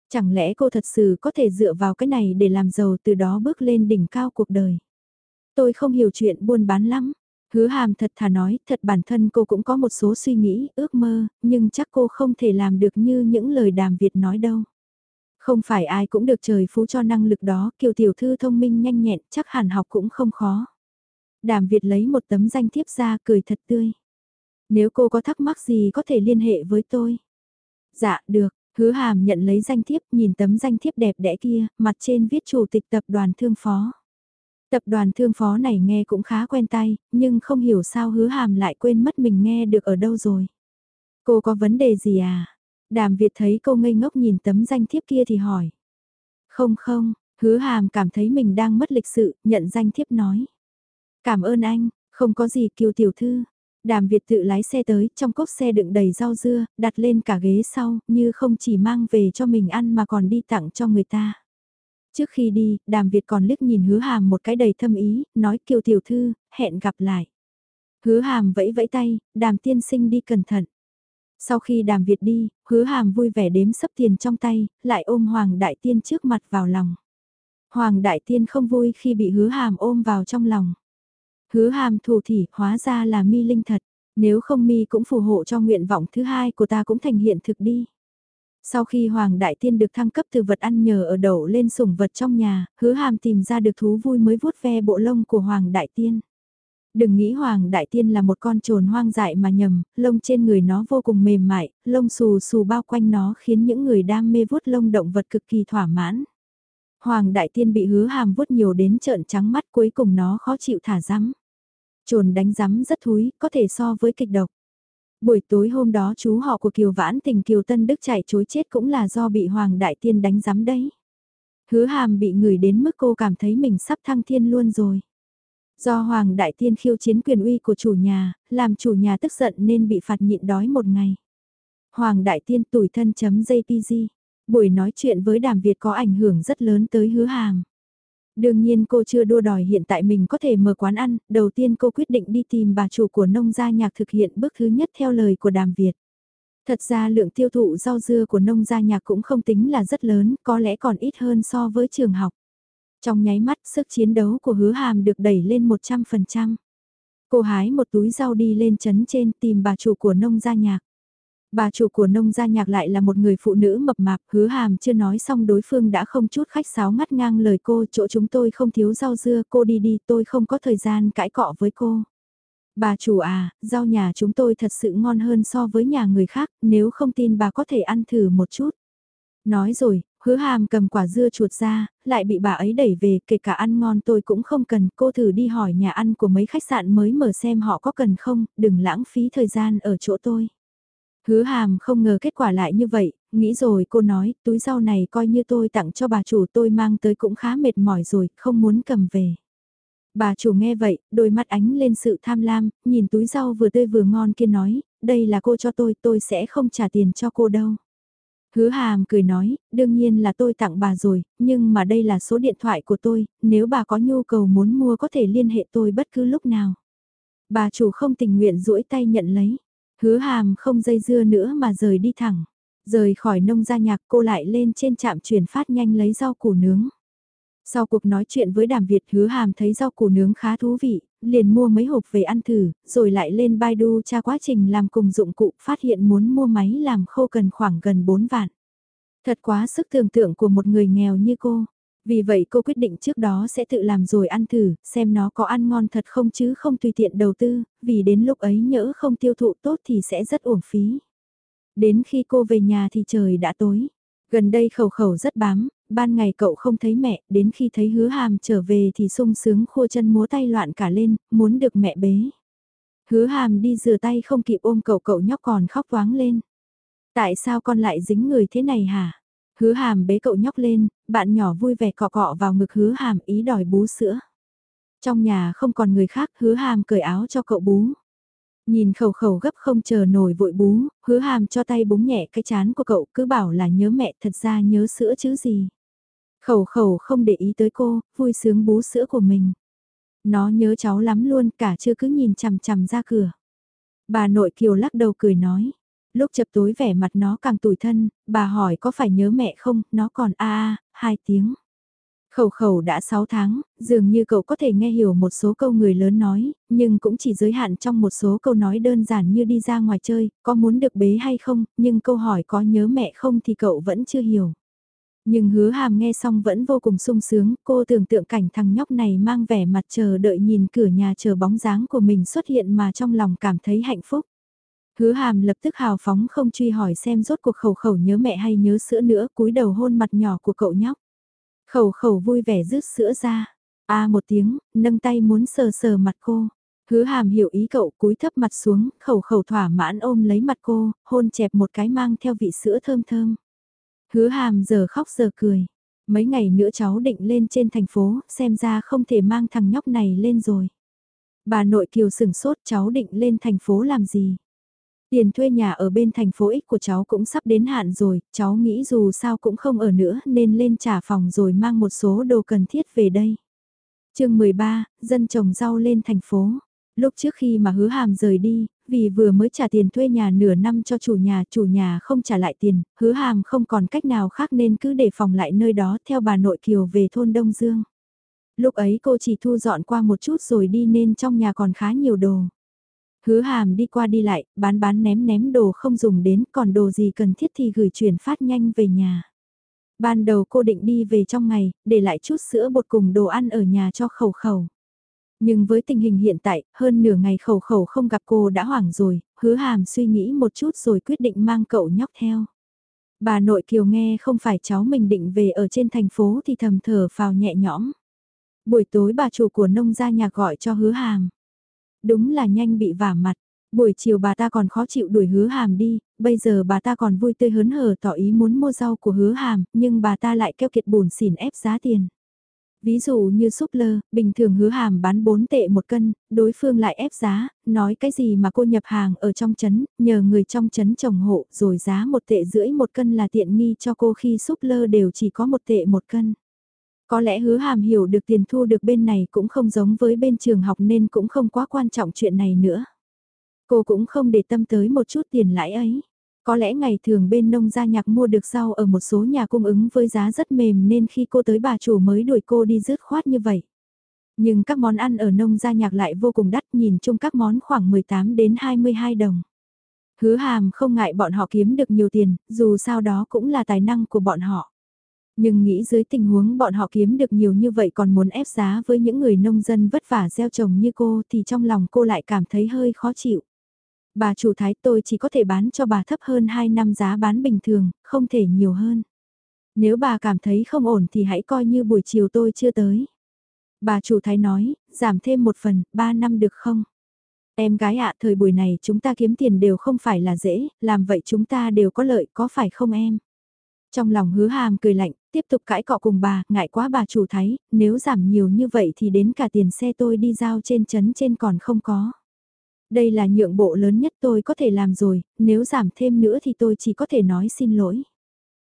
Chẳng lẽ cô thật sự có thể dựa vào cái này để làm giàu từ đó bước lên đỉnh cao cuộc đời. Tôi không hiểu chuyện buôn bán lắm. Hứa hàm thật thà nói, thật bản thân cô cũng có một số suy nghĩ, ước mơ, nhưng chắc cô không thể làm được như những lời đàm Việt nói đâu. Không phải ai cũng được trời phú cho năng lực đó, kiều tiểu thư thông minh nhanh nhẹn, chắc hẳn học cũng không khó. Đàm Việt lấy một tấm danh thiếp ra cười thật tươi. Nếu cô có thắc mắc gì có thể liên hệ với tôi. Dạ, được, hứa hàm nhận lấy danh thiếp nhìn tấm danh thiếp đẹp đẽ kia, mặt trên viết chủ tịch tập đoàn thương phó. Tập đoàn thương phó này nghe cũng khá quen tay, nhưng không hiểu sao hứa hàm lại quên mất mình nghe được ở đâu rồi. Cô có vấn đề gì à? Đàm Việt thấy cô ngây ngốc nhìn tấm danh thiếp kia thì hỏi. Không không, hứa hàm cảm thấy mình đang mất lịch sự, nhận danh thiếp nói. Cảm ơn anh, không có gì kiều tiểu thư. Đàm Việt tự lái xe tới, trong cốc xe đựng đầy rau dưa, đặt lên cả ghế sau, như không chỉ mang về cho mình ăn mà còn đi tặng cho người ta. Trước khi đi, đàm Việt còn liếc nhìn hứa hàm một cái đầy thâm ý, nói kiều tiểu thư, hẹn gặp lại. Hứa hàm vẫy vẫy tay, đàm tiên sinh đi cẩn thận. Sau khi đàm Việt đi, hứa hàm vui vẻ đếm sấp tiền trong tay, lại ôm Hoàng Đại Tiên trước mặt vào lòng. Hoàng Đại Tiên không vui khi bị hứa hàm ôm vào trong lòng. Hứa hàm thủ thỉ hóa ra là mi linh thật, nếu không mi cũng phù hộ cho nguyện vọng thứ hai của ta cũng thành hiện thực đi. Sau khi Hoàng Đại Tiên được thăng cấp từ vật ăn nhờ ở đậu lên sủng vật trong nhà, hứa hàm tìm ra được thú vui mới vuốt ve bộ lông của Hoàng Đại Tiên. Đừng nghĩ Hoàng Đại Tiên là một con trồn hoang dại mà nhầm, lông trên người nó vô cùng mềm mại, lông xù xù bao quanh nó khiến những người đam mê vuốt lông động vật cực kỳ thỏa mãn. Hoàng Đại Tiên bị hứa hàm vuốt nhiều đến trợn trắng mắt cuối cùng nó khó chịu thả rắm. Trồn đánh rắm rất thúi, có thể so với kịch độc. Buổi tối hôm đó chú họ của Kiều Vãn tình Kiều Tân Đức chạy chối chết cũng là do bị Hoàng Đại Tiên đánh rắm đấy. Hứa hàm bị người đến mức cô cảm thấy mình sắp thăng thiên luôn rồi. Do Hoàng Đại Tiên khiêu chiến quyền uy của chủ nhà, làm chủ nhà tức giận nên bị phạt nhịn đói một ngày. Hoàng Đại Tiên tủi thân.jpg Buổi nói chuyện với Đàm Việt có ảnh hưởng rất lớn tới hứa hàm. Đương nhiên cô chưa đua đòi hiện tại mình có thể mở quán ăn, đầu tiên cô quyết định đi tìm bà chủ của nông gia nhạc thực hiện bước thứ nhất theo lời của Đàm Việt. Thật ra lượng tiêu thụ rau dưa của nông gia nhạc cũng không tính là rất lớn, có lẽ còn ít hơn so với trường học. Trong nháy mắt, sức chiến đấu của hứa hàm được đẩy lên 100%. Cô hái một túi rau đi lên chấn trên tìm bà chủ của nông gia nhạc. Bà chủ của nông gia nhạc lại là một người phụ nữ mập mạp, hứa hàm chưa nói xong đối phương đã không chút khách sáo ngắt ngang lời cô, chỗ chúng tôi không thiếu rau dưa, cô đi đi, tôi không có thời gian cãi cọ với cô. Bà chủ à, rau nhà chúng tôi thật sự ngon hơn so với nhà người khác, nếu không tin bà có thể ăn thử một chút. Nói rồi, hứa hàm cầm quả dưa chuột ra, lại bị bà ấy đẩy về, kể cả ăn ngon tôi cũng không cần, cô thử đi hỏi nhà ăn của mấy khách sạn mới mở xem họ có cần không, đừng lãng phí thời gian ở chỗ tôi. Hứa hàm không ngờ kết quả lại như vậy, nghĩ rồi cô nói, túi rau này coi như tôi tặng cho bà chủ tôi mang tới cũng khá mệt mỏi rồi, không muốn cầm về. Bà chủ nghe vậy, đôi mắt ánh lên sự tham lam, nhìn túi rau vừa tươi vừa ngon kia nói, đây là cô cho tôi, tôi sẽ không trả tiền cho cô đâu. Hứa hàm cười nói, đương nhiên là tôi tặng bà rồi, nhưng mà đây là số điện thoại của tôi, nếu bà có nhu cầu muốn mua có thể liên hệ tôi bất cứ lúc nào. Bà chủ không tình nguyện duỗi tay nhận lấy. Hứa hàm không dây dưa nữa mà rời đi thẳng. Rời khỏi nông gia nhạc cô lại lên trên trạm chuyển phát nhanh lấy rau củ nướng. Sau cuộc nói chuyện với đàm Việt hứa hàm thấy rau củ nướng khá thú vị, liền mua mấy hộp về ăn thử, rồi lại lên Baidu tra quá trình làm cùng dụng cụ phát hiện muốn mua máy làm khô cần khoảng gần 4 vạn. Thật quá sức tưởng tượng của một người nghèo như cô. Vì vậy cô quyết định trước đó sẽ tự làm rồi ăn thử, xem nó có ăn ngon thật không chứ không tùy tiện đầu tư, vì đến lúc ấy nhỡ không tiêu thụ tốt thì sẽ rất uổng phí. Đến khi cô về nhà thì trời đã tối. Gần đây khẩu khẩu rất bám, ban ngày cậu không thấy mẹ, đến khi thấy hứa hàm trở về thì sung sướng khua chân múa tay loạn cả lên, muốn được mẹ bế. Hứa hàm đi rửa tay không kịp ôm cậu cậu nhóc còn khóc toáng lên. Tại sao con lại dính người thế này hả? Hứa hàm bế cậu nhóc lên, bạn nhỏ vui vẻ cọ cọ vào ngực hứa hàm ý đòi bú sữa. Trong nhà không còn người khác hứa hàm cởi áo cho cậu bú. Nhìn khẩu khẩu gấp không chờ nổi vội bú, hứa hàm cho tay búng nhẹ cái chán của cậu cứ bảo là nhớ mẹ thật ra nhớ sữa chứ gì. Khẩu khẩu không để ý tới cô, vui sướng bú sữa của mình. Nó nhớ cháu lắm luôn cả chưa cứ nhìn chằm chằm ra cửa. Bà nội kiều lắc đầu cười nói. Lúc chập tối vẻ mặt nó càng tủi thân, bà hỏi có phải nhớ mẹ không, nó còn a a, hai tiếng. Khẩu khẩu đã 6 tháng, dường như cậu có thể nghe hiểu một số câu người lớn nói, nhưng cũng chỉ giới hạn trong một số câu nói đơn giản như đi ra ngoài chơi, có muốn được bế hay không, nhưng câu hỏi có nhớ mẹ không thì cậu vẫn chưa hiểu. Nhưng hứa hàm nghe xong vẫn vô cùng sung sướng, cô tưởng tượng cảnh thằng nhóc này mang vẻ mặt chờ đợi nhìn cửa nhà chờ bóng dáng của mình xuất hiện mà trong lòng cảm thấy hạnh phúc. Hứa hàm lập tức hào phóng không truy hỏi xem rốt cuộc khẩu khẩu nhớ mẹ hay nhớ sữa nữa, cúi đầu hôn mặt nhỏ của cậu nhóc. Khẩu khẩu vui vẻ rứt sữa ra. A một tiếng, nâng tay muốn sờ sờ mặt cô. Hứa hàm hiểu ý cậu cúi thấp mặt xuống, khẩu khẩu thỏa mãn ôm lấy mặt cô, hôn chẹp một cái mang theo vị sữa thơm thơm. Hứa hàm giờ khóc giờ cười. Mấy ngày nữa cháu định lên trên thành phố, xem ra không thể mang thằng nhóc này lên rồi. Bà nội kiều sửng sốt cháu định lên thành phố làm gì? Tiền thuê nhà ở bên thành phố X của cháu cũng sắp đến hạn rồi, cháu nghĩ dù sao cũng không ở nữa nên lên trả phòng rồi mang một số đồ cần thiết về đây. chương 13, dân trồng rau lên thành phố. Lúc trước khi mà hứa hàm rời đi, vì vừa mới trả tiền thuê nhà nửa năm cho chủ nhà, chủ nhà không trả lại tiền, hứa hàm không còn cách nào khác nên cứ để phòng lại nơi đó theo bà nội Kiều về thôn Đông Dương. Lúc ấy cô chỉ thu dọn qua một chút rồi đi nên trong nhà còn khá nhiều đồ. Hứa hàm đi qua đi lại, bán bán ném ném đồ không dùng đến, còn đồ gì cần thiết thì gửi chuyển phát nhanh về nhà. Ban đầu cô định đi về trong ngày, để lại chút sữa bột cùng đồ ăn ở nhà cho khẩu khẩu. Nhưng với tình hình hiện tại, hơn nửa ngày khẩu khẩu không gặp cô đã hoảng rồi, hứa hàm suy nghĩ một chút rồi quyết định mang cậu nhóc theo. Bà nội kiều nghe không phải cháu mình định về ở trên thành phố thì thầm thở phào nhẹ nhõm. Buổi tối bà chủ của nông gia nhà gọi cho hứa hàm. Đúng là nhanh bị vả mặt. Buổi chiều bà ta còn khó chịu đuổi hứa hàm đi, bây giờ bà ta còn vui tươi hớn hở tỏ ý muốn mua rau của hứa hàm, nhưng bà ta lại keo kiệt bùn xỉn ép giá tiền. Ví dụ như súp lơ, bình thường hứa hàm bán 4 tệ một cân, đối phương lại ép giá, nói cái gì mà cô nhập hàng ở trong chấn, nhờ người trong chấn trồng hộ, rồi giá một tệ rưỡi một cân là tiện nghi cho cô khi súp lơ đều chỉ có một tệ một cân. Có lẽ hứa hàm hiểu được tiền thu được bên này cũng không giống với bên trường học nên cũng không quá quan trọng chuyện này nữa. Cô cũng không để tâm tới một chút tiền lãi ấy. Có lẽ ngày thường bên nông gia nhạc mua được rau ở một số nhà cung ứng với giá rất mềm nên khi cô tới bà chủ mới đuổi cô đi dứt khoát như vậy. Nhưng các món ăn ở nông gia nhạc lại vô cùng đắt nhìn chung các món khoảng 18 đến 22 đồng. Hứa hàm không ngại bọn họ kiếm được nhiều tiền, dù sao đó cũng là tài năng của bọn họ. Nhưng nghĩ dưới tình huống bọn họ kiếm được nhiều như vậy còn muốn ép giá với những người nông dân vất vả gieo trồng như cô thì trong lòng cô lại cảm thấy hơi khó chịu. Bà chủ thái tôi chỉ có thể bán cho bà thấp hơn 2 năm giá bán bình thường, không thể nhiều hơn. Nếu bà cảm thấy không ổn thì hãy coi như buổi chiều tôi chưa tới. Bà chủ thái nói, giảm thêm một phần, 3 năm được không? Em gái ạ, thời buổi này chúng ta kiếm tiền đều không phải là dễ, làm vậy chúng ta đều có lợi, có phải không em? Trong lòng hứa hàm cười lạnh, tiếp tục cãi cọ cùng bà, ngại quá bà chủ thái, nếu giảm nhiều như vậy thì đến cả tiền xe tôi đi giao trên chấn trên còn không có. Đây là nhượng bộ lớn nhất tôi có thể làm rồi, nếu giảm thêm nữa thì tôi chỉ có thể nói xin lỗi.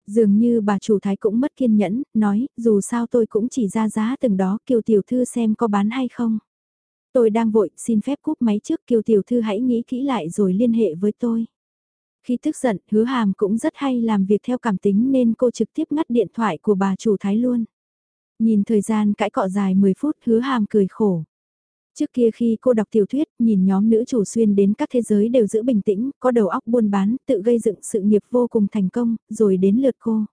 Dường như bà chủ thái cũng mất kiên nhẫn, nói, dù sao tôi cũng chỉ ra giá từng đó, kiều tiểu thư xem có bán hay không. Tôi đang vội, xin phép cúp máy trước, kiều tiểu thư hãy nghĩ kỹ lại rồi liên hệ với tôi. Khi tức giận, hứa hàm cũng rất hay làm việc theo cảm tính nên cô trực tiếp ngắt điện thoại của bà chủ thái luôn. Nhìn thời gian cãi cọ dài 10 phút hứa hàm cười khổ. Trước kia khi cô đọc tiểu thuyết, nhìn nhóm nữ chủ xuyên đến các thế giới đều giữ bình tĩnh, có đầu óc buôn bán, tự gây dựng sự nghiệp vô cùng thành công, rồi đến lượt cô.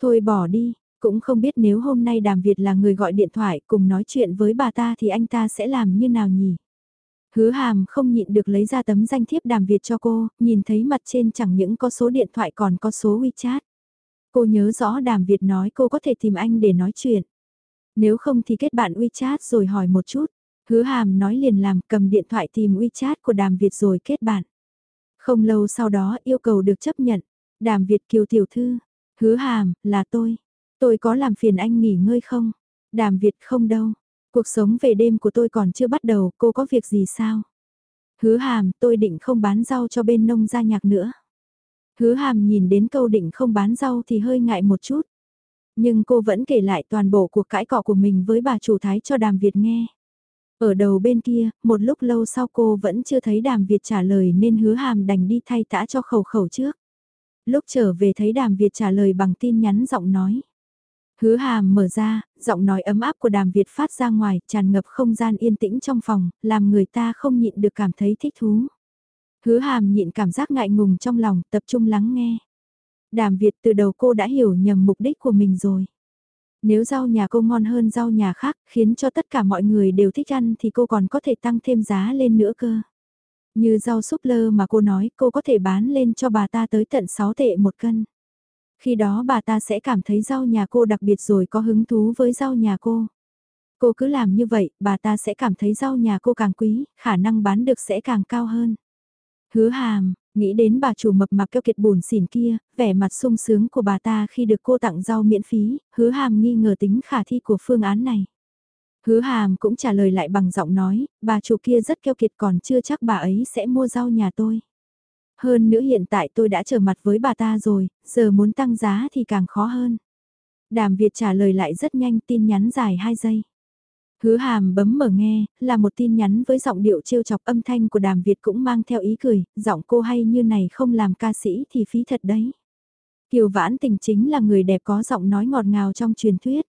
Thôi bỏ đi, cũng không biết nếu hôm nay Đàm Việt là người gọi điện thoại cùng nói chuyện với bà ta thì anh ta sẽ làm như nào nhỉ? Hứa hàm không nhịn được lấy ra tấm danh thiếp Đàm Việt cho cô, nhìn thấy mặt trên chẳng những có số điện thoại còn có số WeChat. Cô nhớ rõ Đàm Việt nói cô có thể tìm anh để nói chuyện. Nếu không thì kết bạn WeChat rồi hỏi một chút. Hứa hàm nói liền làm cầm điện thoại tìm WeChat của Đàm Việt rồi kết bạn. Không lâu sau đó yêu cầu được chấp nhận. Đàm Việt kiều tiểu thư. Hứa hàm, là tôi. Tôi có làm phiền anh nghỉ ngơi không? Đàm Việt không đâu. Cuộc sống về đêm của tôi còn chưa bắt đầu, cô có việc gì sao? Hứa hàm, tôi định không bán rau cho bên nông gia nhạc nữa. Hứa hàm nhìn đến câu định không bán rau thì hơi ngại một chút. Nhưng cô vẫn kể lại toàn bộ cuộc cãi cọ của mình với bà chủ thái cho đàm Việt nghe. Ở đầu bên kia, một lúc lâu sau cô vẫn chưa thấy đàm Việt trả lời nên hứa hàm đành đi thay tã cho khẩu khẩu trước. Lúc trở về thấy đàm Việt trả lời bằng tin nhắn giọng nói. Hứa hàm mở ra, giọng nói ấm áp của đàm Việt phát ra ngoài, tràn ngập không gian yên tĩnh trong phòng, làm người ta không nhịn được cảm thấy thích thú. Hứa hàm nhịn cảm giác ngại ngùng trong lòng, tập trung lắng nghe. Đàm Việt từ đầu cô đã hiểu nhầm mục đích của mình rồi. Nếu rau nhà cô ngon hơn rau nhà khác, khiến cho tất cả mọi người đều thích ăn thì cô còn có thể tăng thêm giá lên nữa cơ. Như rau súp lơ mà cô nói cô có thể bán lên cho bà ta tới tận 6 tệ một cân. Khi đó bà ta sẽ cảm thấy rau nhà cô đặc biệt rồi có hứng thú với rau nhà cô. Cô cứ làm như vậy, bà ta sẽ cảm thấy rau nhà cô càng quý, khả năng bán được sẽ càng cao hơn. Hứa hàm, nghĩ đến bà chủ mập mạp keo kiệt bùn xỉn kia, vẻ mặt sung sướng của bà ta khi được cô tặng rau miễn phí, hứa hàm nghi ngờ tính khả thi của phương án này. Hứa hàm cũng trả lời lại bằng giọng nói, bà chủ kia rất keo kiệt còn chưa chắc bà ấy sẽ mua rau nhà tôi. Hơn nữa hiện tại tôi đã trở mặt với bà ta rồi, giờ muốn tăng giá thì càng khó hơn. Đàm Việt trả lời lại rất nhanh tin nhắn dài 2 giây. Hứa hàm bấm mở nghe, là một tin nhắn với giọng điệu trêu chọc âm thanh của đàm Việt cũng mang theo ý cười, giọng cô hay như này không làm ca sĩ thì phí thật đấy. Kiều Vãn Tình chính là người đẹp có giọng nói ngọt ngào trong truyền thuyết.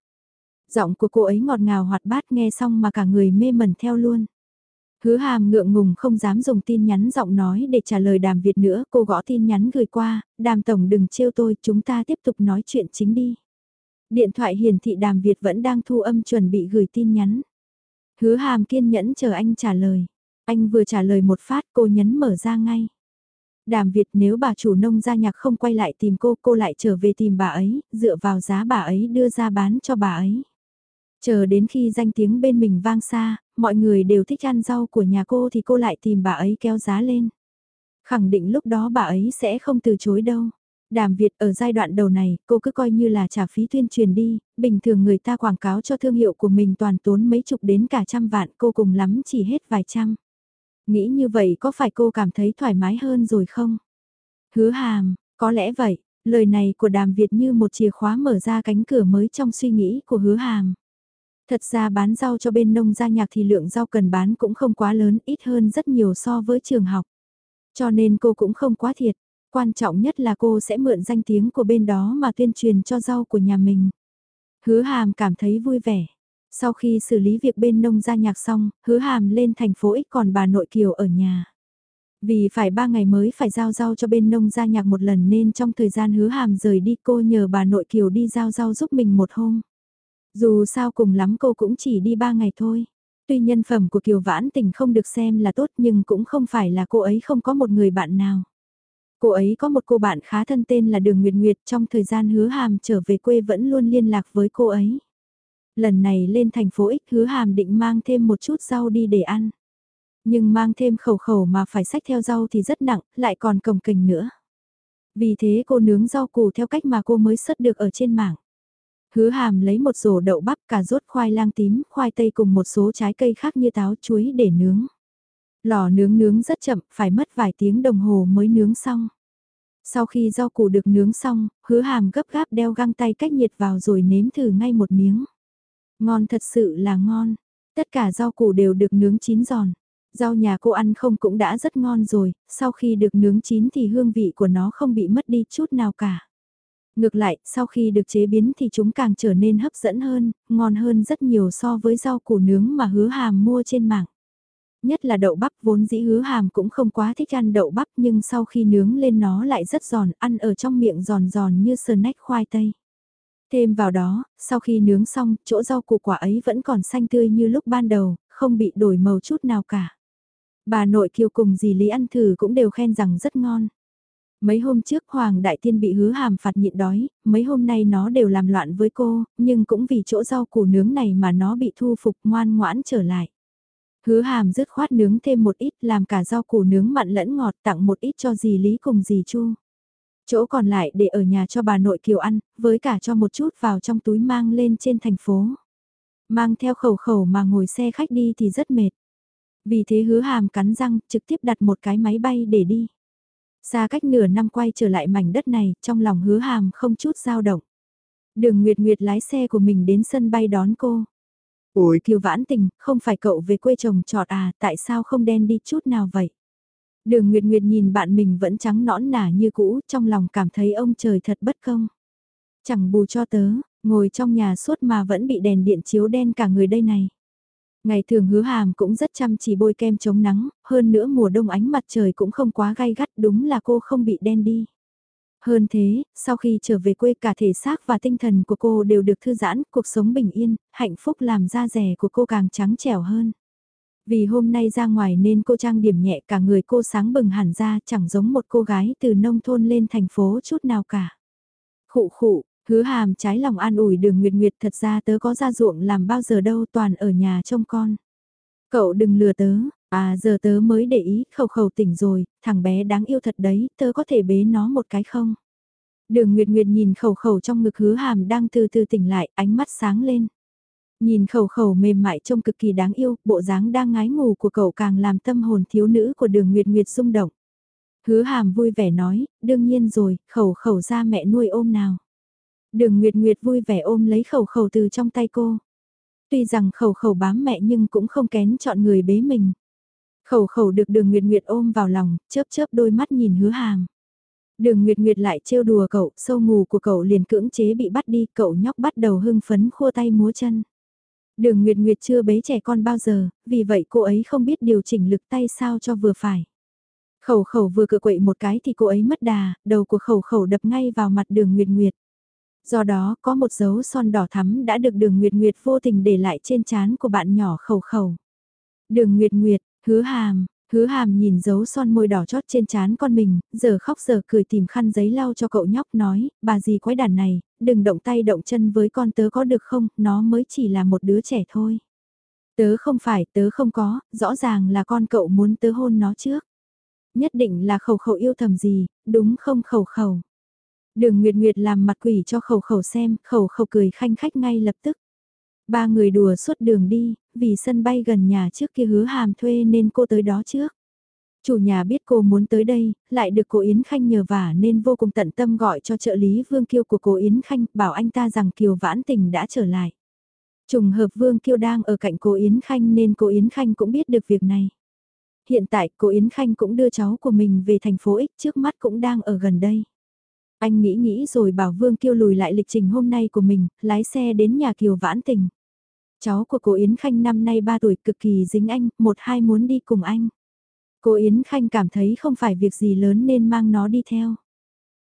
Giọng của cô ấy ngọt ngào hoạt bát nghe xong mà cả người mê mẩn theo luôn. Hứa hàm ngượng ngùng không dám dùng tin nhắn giọng nói để trả lời đàm Việt nữa, cô gõ tin nhắn gửi qua, đàm tổng đừng trêu tôi, chúng ta tiếp tục nói chuyện chính đi. Điện thoại hiển thị đàm Việt vẫn đang thu âm chuẩn bị gửi tin nhắn. Hứa hàm kiên nhẫn chờ anh trả lời. Anh vừa trả lời một phát cô nhấn mở ra ngay. Đàm Việt nếu bà chủ nông gia nhạc không quay lại tìm cô, cô lại trở về tìm bà ấy, dựa vào giá bà ấy đưa ra bán cho bà ấy. Chờ đến khi danh tiếng bên mình vang xa, mọi người đều thích ăn rau của nhà cô thì cô lại tìm bà ấy kéo giá lên. Khẳng định lúc đó bà ấy sẽ không từ chối đâu. Đàm Việt ở giai đoạn đầu này, cô cứ coi như là trả phí tuyên truyền đi, bình thường người ta quảng cáo cho thương hiệu của mình toàn tốn mấy chục đến cả trăm vạn, cô cùng lắm chỉ hết vài trăm. Nghĩ như vậy có phải cô cảm thấy thoải mái hơn rồi không? Hứa hàm, có lẽ vậy, lời này của đàm Việt như một chìa khóa mở ra cánh cửa mới trong suy nghĩ của hứa hàm. Thật ra bán rau cho bên nông gia nhạc thì lượng rau cần bán cũng không quá lớn, ít hơn rất nhiều so với trường học. Cho nên cô cũng không quá thiệt, quan trọng nhất là cô sẽ mượn danh tiếng của bên đó mà tuyên truyền cho rau của nhà mình. Hứa hàm cảm thấy vui vẻ. Sau khi xử lý việc bên nông gia nhạc xong, hứa hàm lên thành phố ít còn bà nội Kiều ở nhà. Vì phải ba ngày mới phải giao rau cho bên nông gia nhạc một lần nên trong thời gian hứa hàm rời đi cô nhờ bà nội Kiều đi giao rau giúp mình một hôm. Dù sao cùng lắm cô cũng chỉ đi ba ngày thôi. Tuy nhân phẩm của Kiều Vãn Tình không được xem là tốt nhưng cũng không phải là cô ấy không có một người bạn nào. Cô ấy có một cô bạn khá thân tên là Đường Nguyệt Nguyệt trong thời gian hứa hàm trở về quê vẫn luôn liên lạc với cô ấy. Lần này lên thành phố X hứa hàm định mang thêm một chút rau đi để ăn. Nhưng mang thêm khẩu khẩu mà phải xách theo rau thì rất nặng, lại còn cồng kềnh nữa. Vì thế cô nướng rau củ theo cách mà cô mới xuất được ở trên mạng. Hứa hàm lấy một rổ đậu bắp cà rốt khoai lang tím, khoai tây cùng một số trái cây khác như táo chuối để nướng. Lò nướng nướng rất chậm, phải mất vài tiếng đồng hồ mới nướng xong. Sau khi rau củ được nướng xong, hứa hàm gấp gáp đeo găng tay cách nhiệt vào rồi nếm thử ngay một miếng. Ngon thật sự là ngon. Tất cả rau củ đều được nướng chín giòn. Rau nhà cô ăn không cũng đã rất ngon rồi, sau khi được nướng chín thì hương vị của nó không bị mất đi chút nào cả. Ngược lại, sau khi được chế biến thì chúng càng trở nên hấp dẫn hơn, ngon hơn rất nhiều so với rau củ nướng mà hứa hàm mua trên mạng. Nhất là đậu bắp vốn dĩ hứa hàm cũng không quá thích ăn đậu bắp nhưng sau khi nướng lên nó lại rất giòn, ăn ở trong miệng giòn giòn như sờ nách khoai tây. Thêm vào đó, sau khi nướng xong, chỗ rau củ quả ấy vẫn còn xanh tươi như lúc ban đầu, không bị đổi màu chút nào cả. Bà nội kiều cùng dì Lý ăn thử cũng đều khen rằng rất ngon. Mấy hôm trước Hoàng Đại Tiên bị hứa hàm phạt nhịn đói, mấy hôm nay nó đều làm loạn với cô, nhưng cũng vì chỗ rau củ nướng này mà nó bị thu phục ngoan ngoãn trở lại. Hứa hàm dứt khoát nướng thêm một ít làm cả rau củ nướng mặn lẫn ngọt tặng một ít cho dì Lý cùng dì Chu. Chỗ còn lại để ở nhà cho bà nội Kiều ăn, với cả cho một chút vào trong túi mang lên trên thành phố. Mang theo khẩu khẩu mà ngồi xe khách đi thì rất mệt. Vì thế hứa hàm cắn răng trực tiếp đặt một cái máy bay để đi. Xa cách nửa năm quay trở lại mảnh đất này, trong lòng hứa hàm không chút dao động. Đường Nguyệt Nguyệt lái xe của mình đến sân bay đón cô. Ôi Kiều Vãn Tình, không phải cậu về quê chồng trọt à, tại sao không đen đi chút nào vậy? Đường Nguyệt Nguyệt nhìn bạn mình vẫn trắng nõn nả như cũ, trong lòng cảm thấy ông trời thật bất công. Chẳng bù cho tớ, ngồi trong nhà suốt mà vẫn bị đèn điện chiếu đen cả người đây này. Ngày thường hứa hàm cũng rất chăm chỉ bôi kem chống nắng, hơn nữa mùa đông ánh mặt trời cũng không quá gai gắt đúng là cô không bị đen đi. Hơn thế, sau khi trở về quê cả thể xác và tinh thần của cô đều được thư giãn, cuộc sống bình yên, hạnh phúc làm da rẻ của cô càng trắng trẻo hơn. Vì hôm nay ra ngoài nên cô trang điểm nhẹ cả người cô sáng bừng hẳn ra chẳng giống một cô gái từ nông thôn lên thành phố chút nào cả. Khụ khụ, hứa hàm trái lòng an ủi đường Nguyệt Nguyệt thật ra tớ có ra ruộng làm bao giờ đâu toàn ở nhà trông con. Cậu đừng lừa tớ, à giờ tớ mới để ý khẩu khẩu tỉnh rồi, thằng bé đáng yêu thật đấy, tớ có thể bế nó một cái không? Đường Nguyệt Nguyệt nhìn khẩu khẩu trong ngực hứa hàm đang từ từ tỉnh lại, ánh mắt sáng lên. Nhìn khẩu khẩu mềm mại trông cực kỳ đáng yêu, bộ dáng đang ngái ngủ của cậu càng làm tâm hồn thiếu nữ của đường Nguyệt Nguyệt rung động. Hứa hàm vui vẻ nói, đương nhiên rồi, khẩu khẩu ra mẹ nuôi ôm nào. Đường Nguyệt Nguyệt vui vẻ ôm lấy khẩu khẩu từ trong tay cô. Tuy rằng khẩu khẩu bám mẹ nhưng cũng không kén chọn người bế mình. Khẩu khẩu được đường Nguyệt Nguyệt ôm vào lòng, chớp chớp đôi mắt nhìn hứa hàng. Đường Nguyệt Nguyệt lại trêu đùa cậu, sâu ngủ của cậu liền cưỡng chế bị bắt đi, cậu nhóc bắt đầu hưng phấn khua tay múa chân. Đường Nguyệt Nguyệt chưa bế trẻ con bao giờ, vì vậy cô ấy không biết điều chỉnh lực tay sao cho vừa phải. Khẩu khẩu vừa cựa quậy một cái thì cô ấy mất đà, đầu của khẩu khẩu đập ngay vào mặt đường Nguyệt Nguyệt. Do đó có một dấu son đỏ thắm đã được đường Nguyệt Nguyệt vô tình để lại trên trán của bạn nhỏ khẩu khẩu. Đường Nguyệt Nguyệt, hứa hàm, hứa hàm nhìn dấu son môi đỏ chót trên trán con mình, giờ khóc giờ cười tìm khăn giấy lau cho cậu nhóc nói, bà gì quái đàn này, đừng động tay động chân với con tớ có được không, nó mới chỉ là một đứa trẻ thôi. Tớ không phải, tớ không có, rõ ràng là con cậu muốn tớ hôn nó trước. Nhất định là khẩu khẩu yêu thầm gì, đúng không khẩu khẩu. Đường Nguyệt Nguyệt làm mặt quỷ cho khẩu khẩu xem, khẩu khẩu cười khanh khách ngay lập tức. Ba người đùa suốt đường đi, vì sân bay gần nhà trước kia hứa hàm thuê nên cô tới đó trước. Chủ nhà biết cô muốn tới đây, lại được cô Yến Khanh nhờ vả nên vô cùng tận tâm gọi cho trợ lý Vương Kiêu của cô Yến Khanh, bảo anh ta rằng Kiều Vãn Tình đã trở lại. Trùng hợp Vương Kiêu đang ở cạnh cô Yến Khanh nên cô Yến Khanh cũng biết được việc này. Hiện tại cô Yến Khanh cũng đưa cháu của mình về thành phố X trước mắt cũng đang ở gần đây. Anh nghĩ nghĩ rồi bảo Vương Kiêu lùi lại lịch trình hôm nay của mình, lái xe đến nhà Kiều Vãn Tình. Cháu của cô Yến Khanh năm nay 3 tuổi cực kỳ dính anh, một hai muốn đi cùng anh. Cô Yến Khanh cảm thấy không phải việc gì lớn nên mang nó đi theo.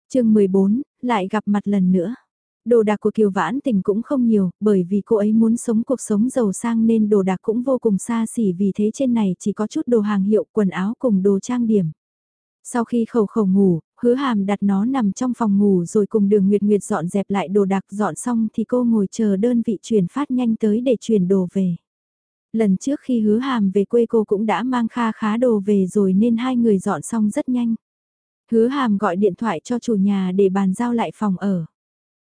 chương 14, lại gặp mặt lần nữa. Đồ đạc của Kiều Vãn Tình cũng không nhiều, bởi vì cô ấy muốn sống cuộc sống giàu sang nên đồ đạc cũng vô cùng xa xỉ vì thế trên này chỉ có chút đồ hàng hiệu quần áo cùng đồ trang điểm. Sau khi khẩu khẩu ngủ, hứa hàm đặt nó nằm trong phòng ngủ rồi cùng đường Nguyệt Nguyệt dọn dẹp lại đồ đạc dọn xong thì cô ngồi chờ đơn vị chuyển phát nhanh tới để chuyển đồ về. Lần trước khi hứa hàm về quê cô cũng đã mang kha khá đồ về rồi nên hai người dọn xong rất nhanh. Hứa hàm gọi điện thoại cho chủ nhà để bàn giao lại phòng ở.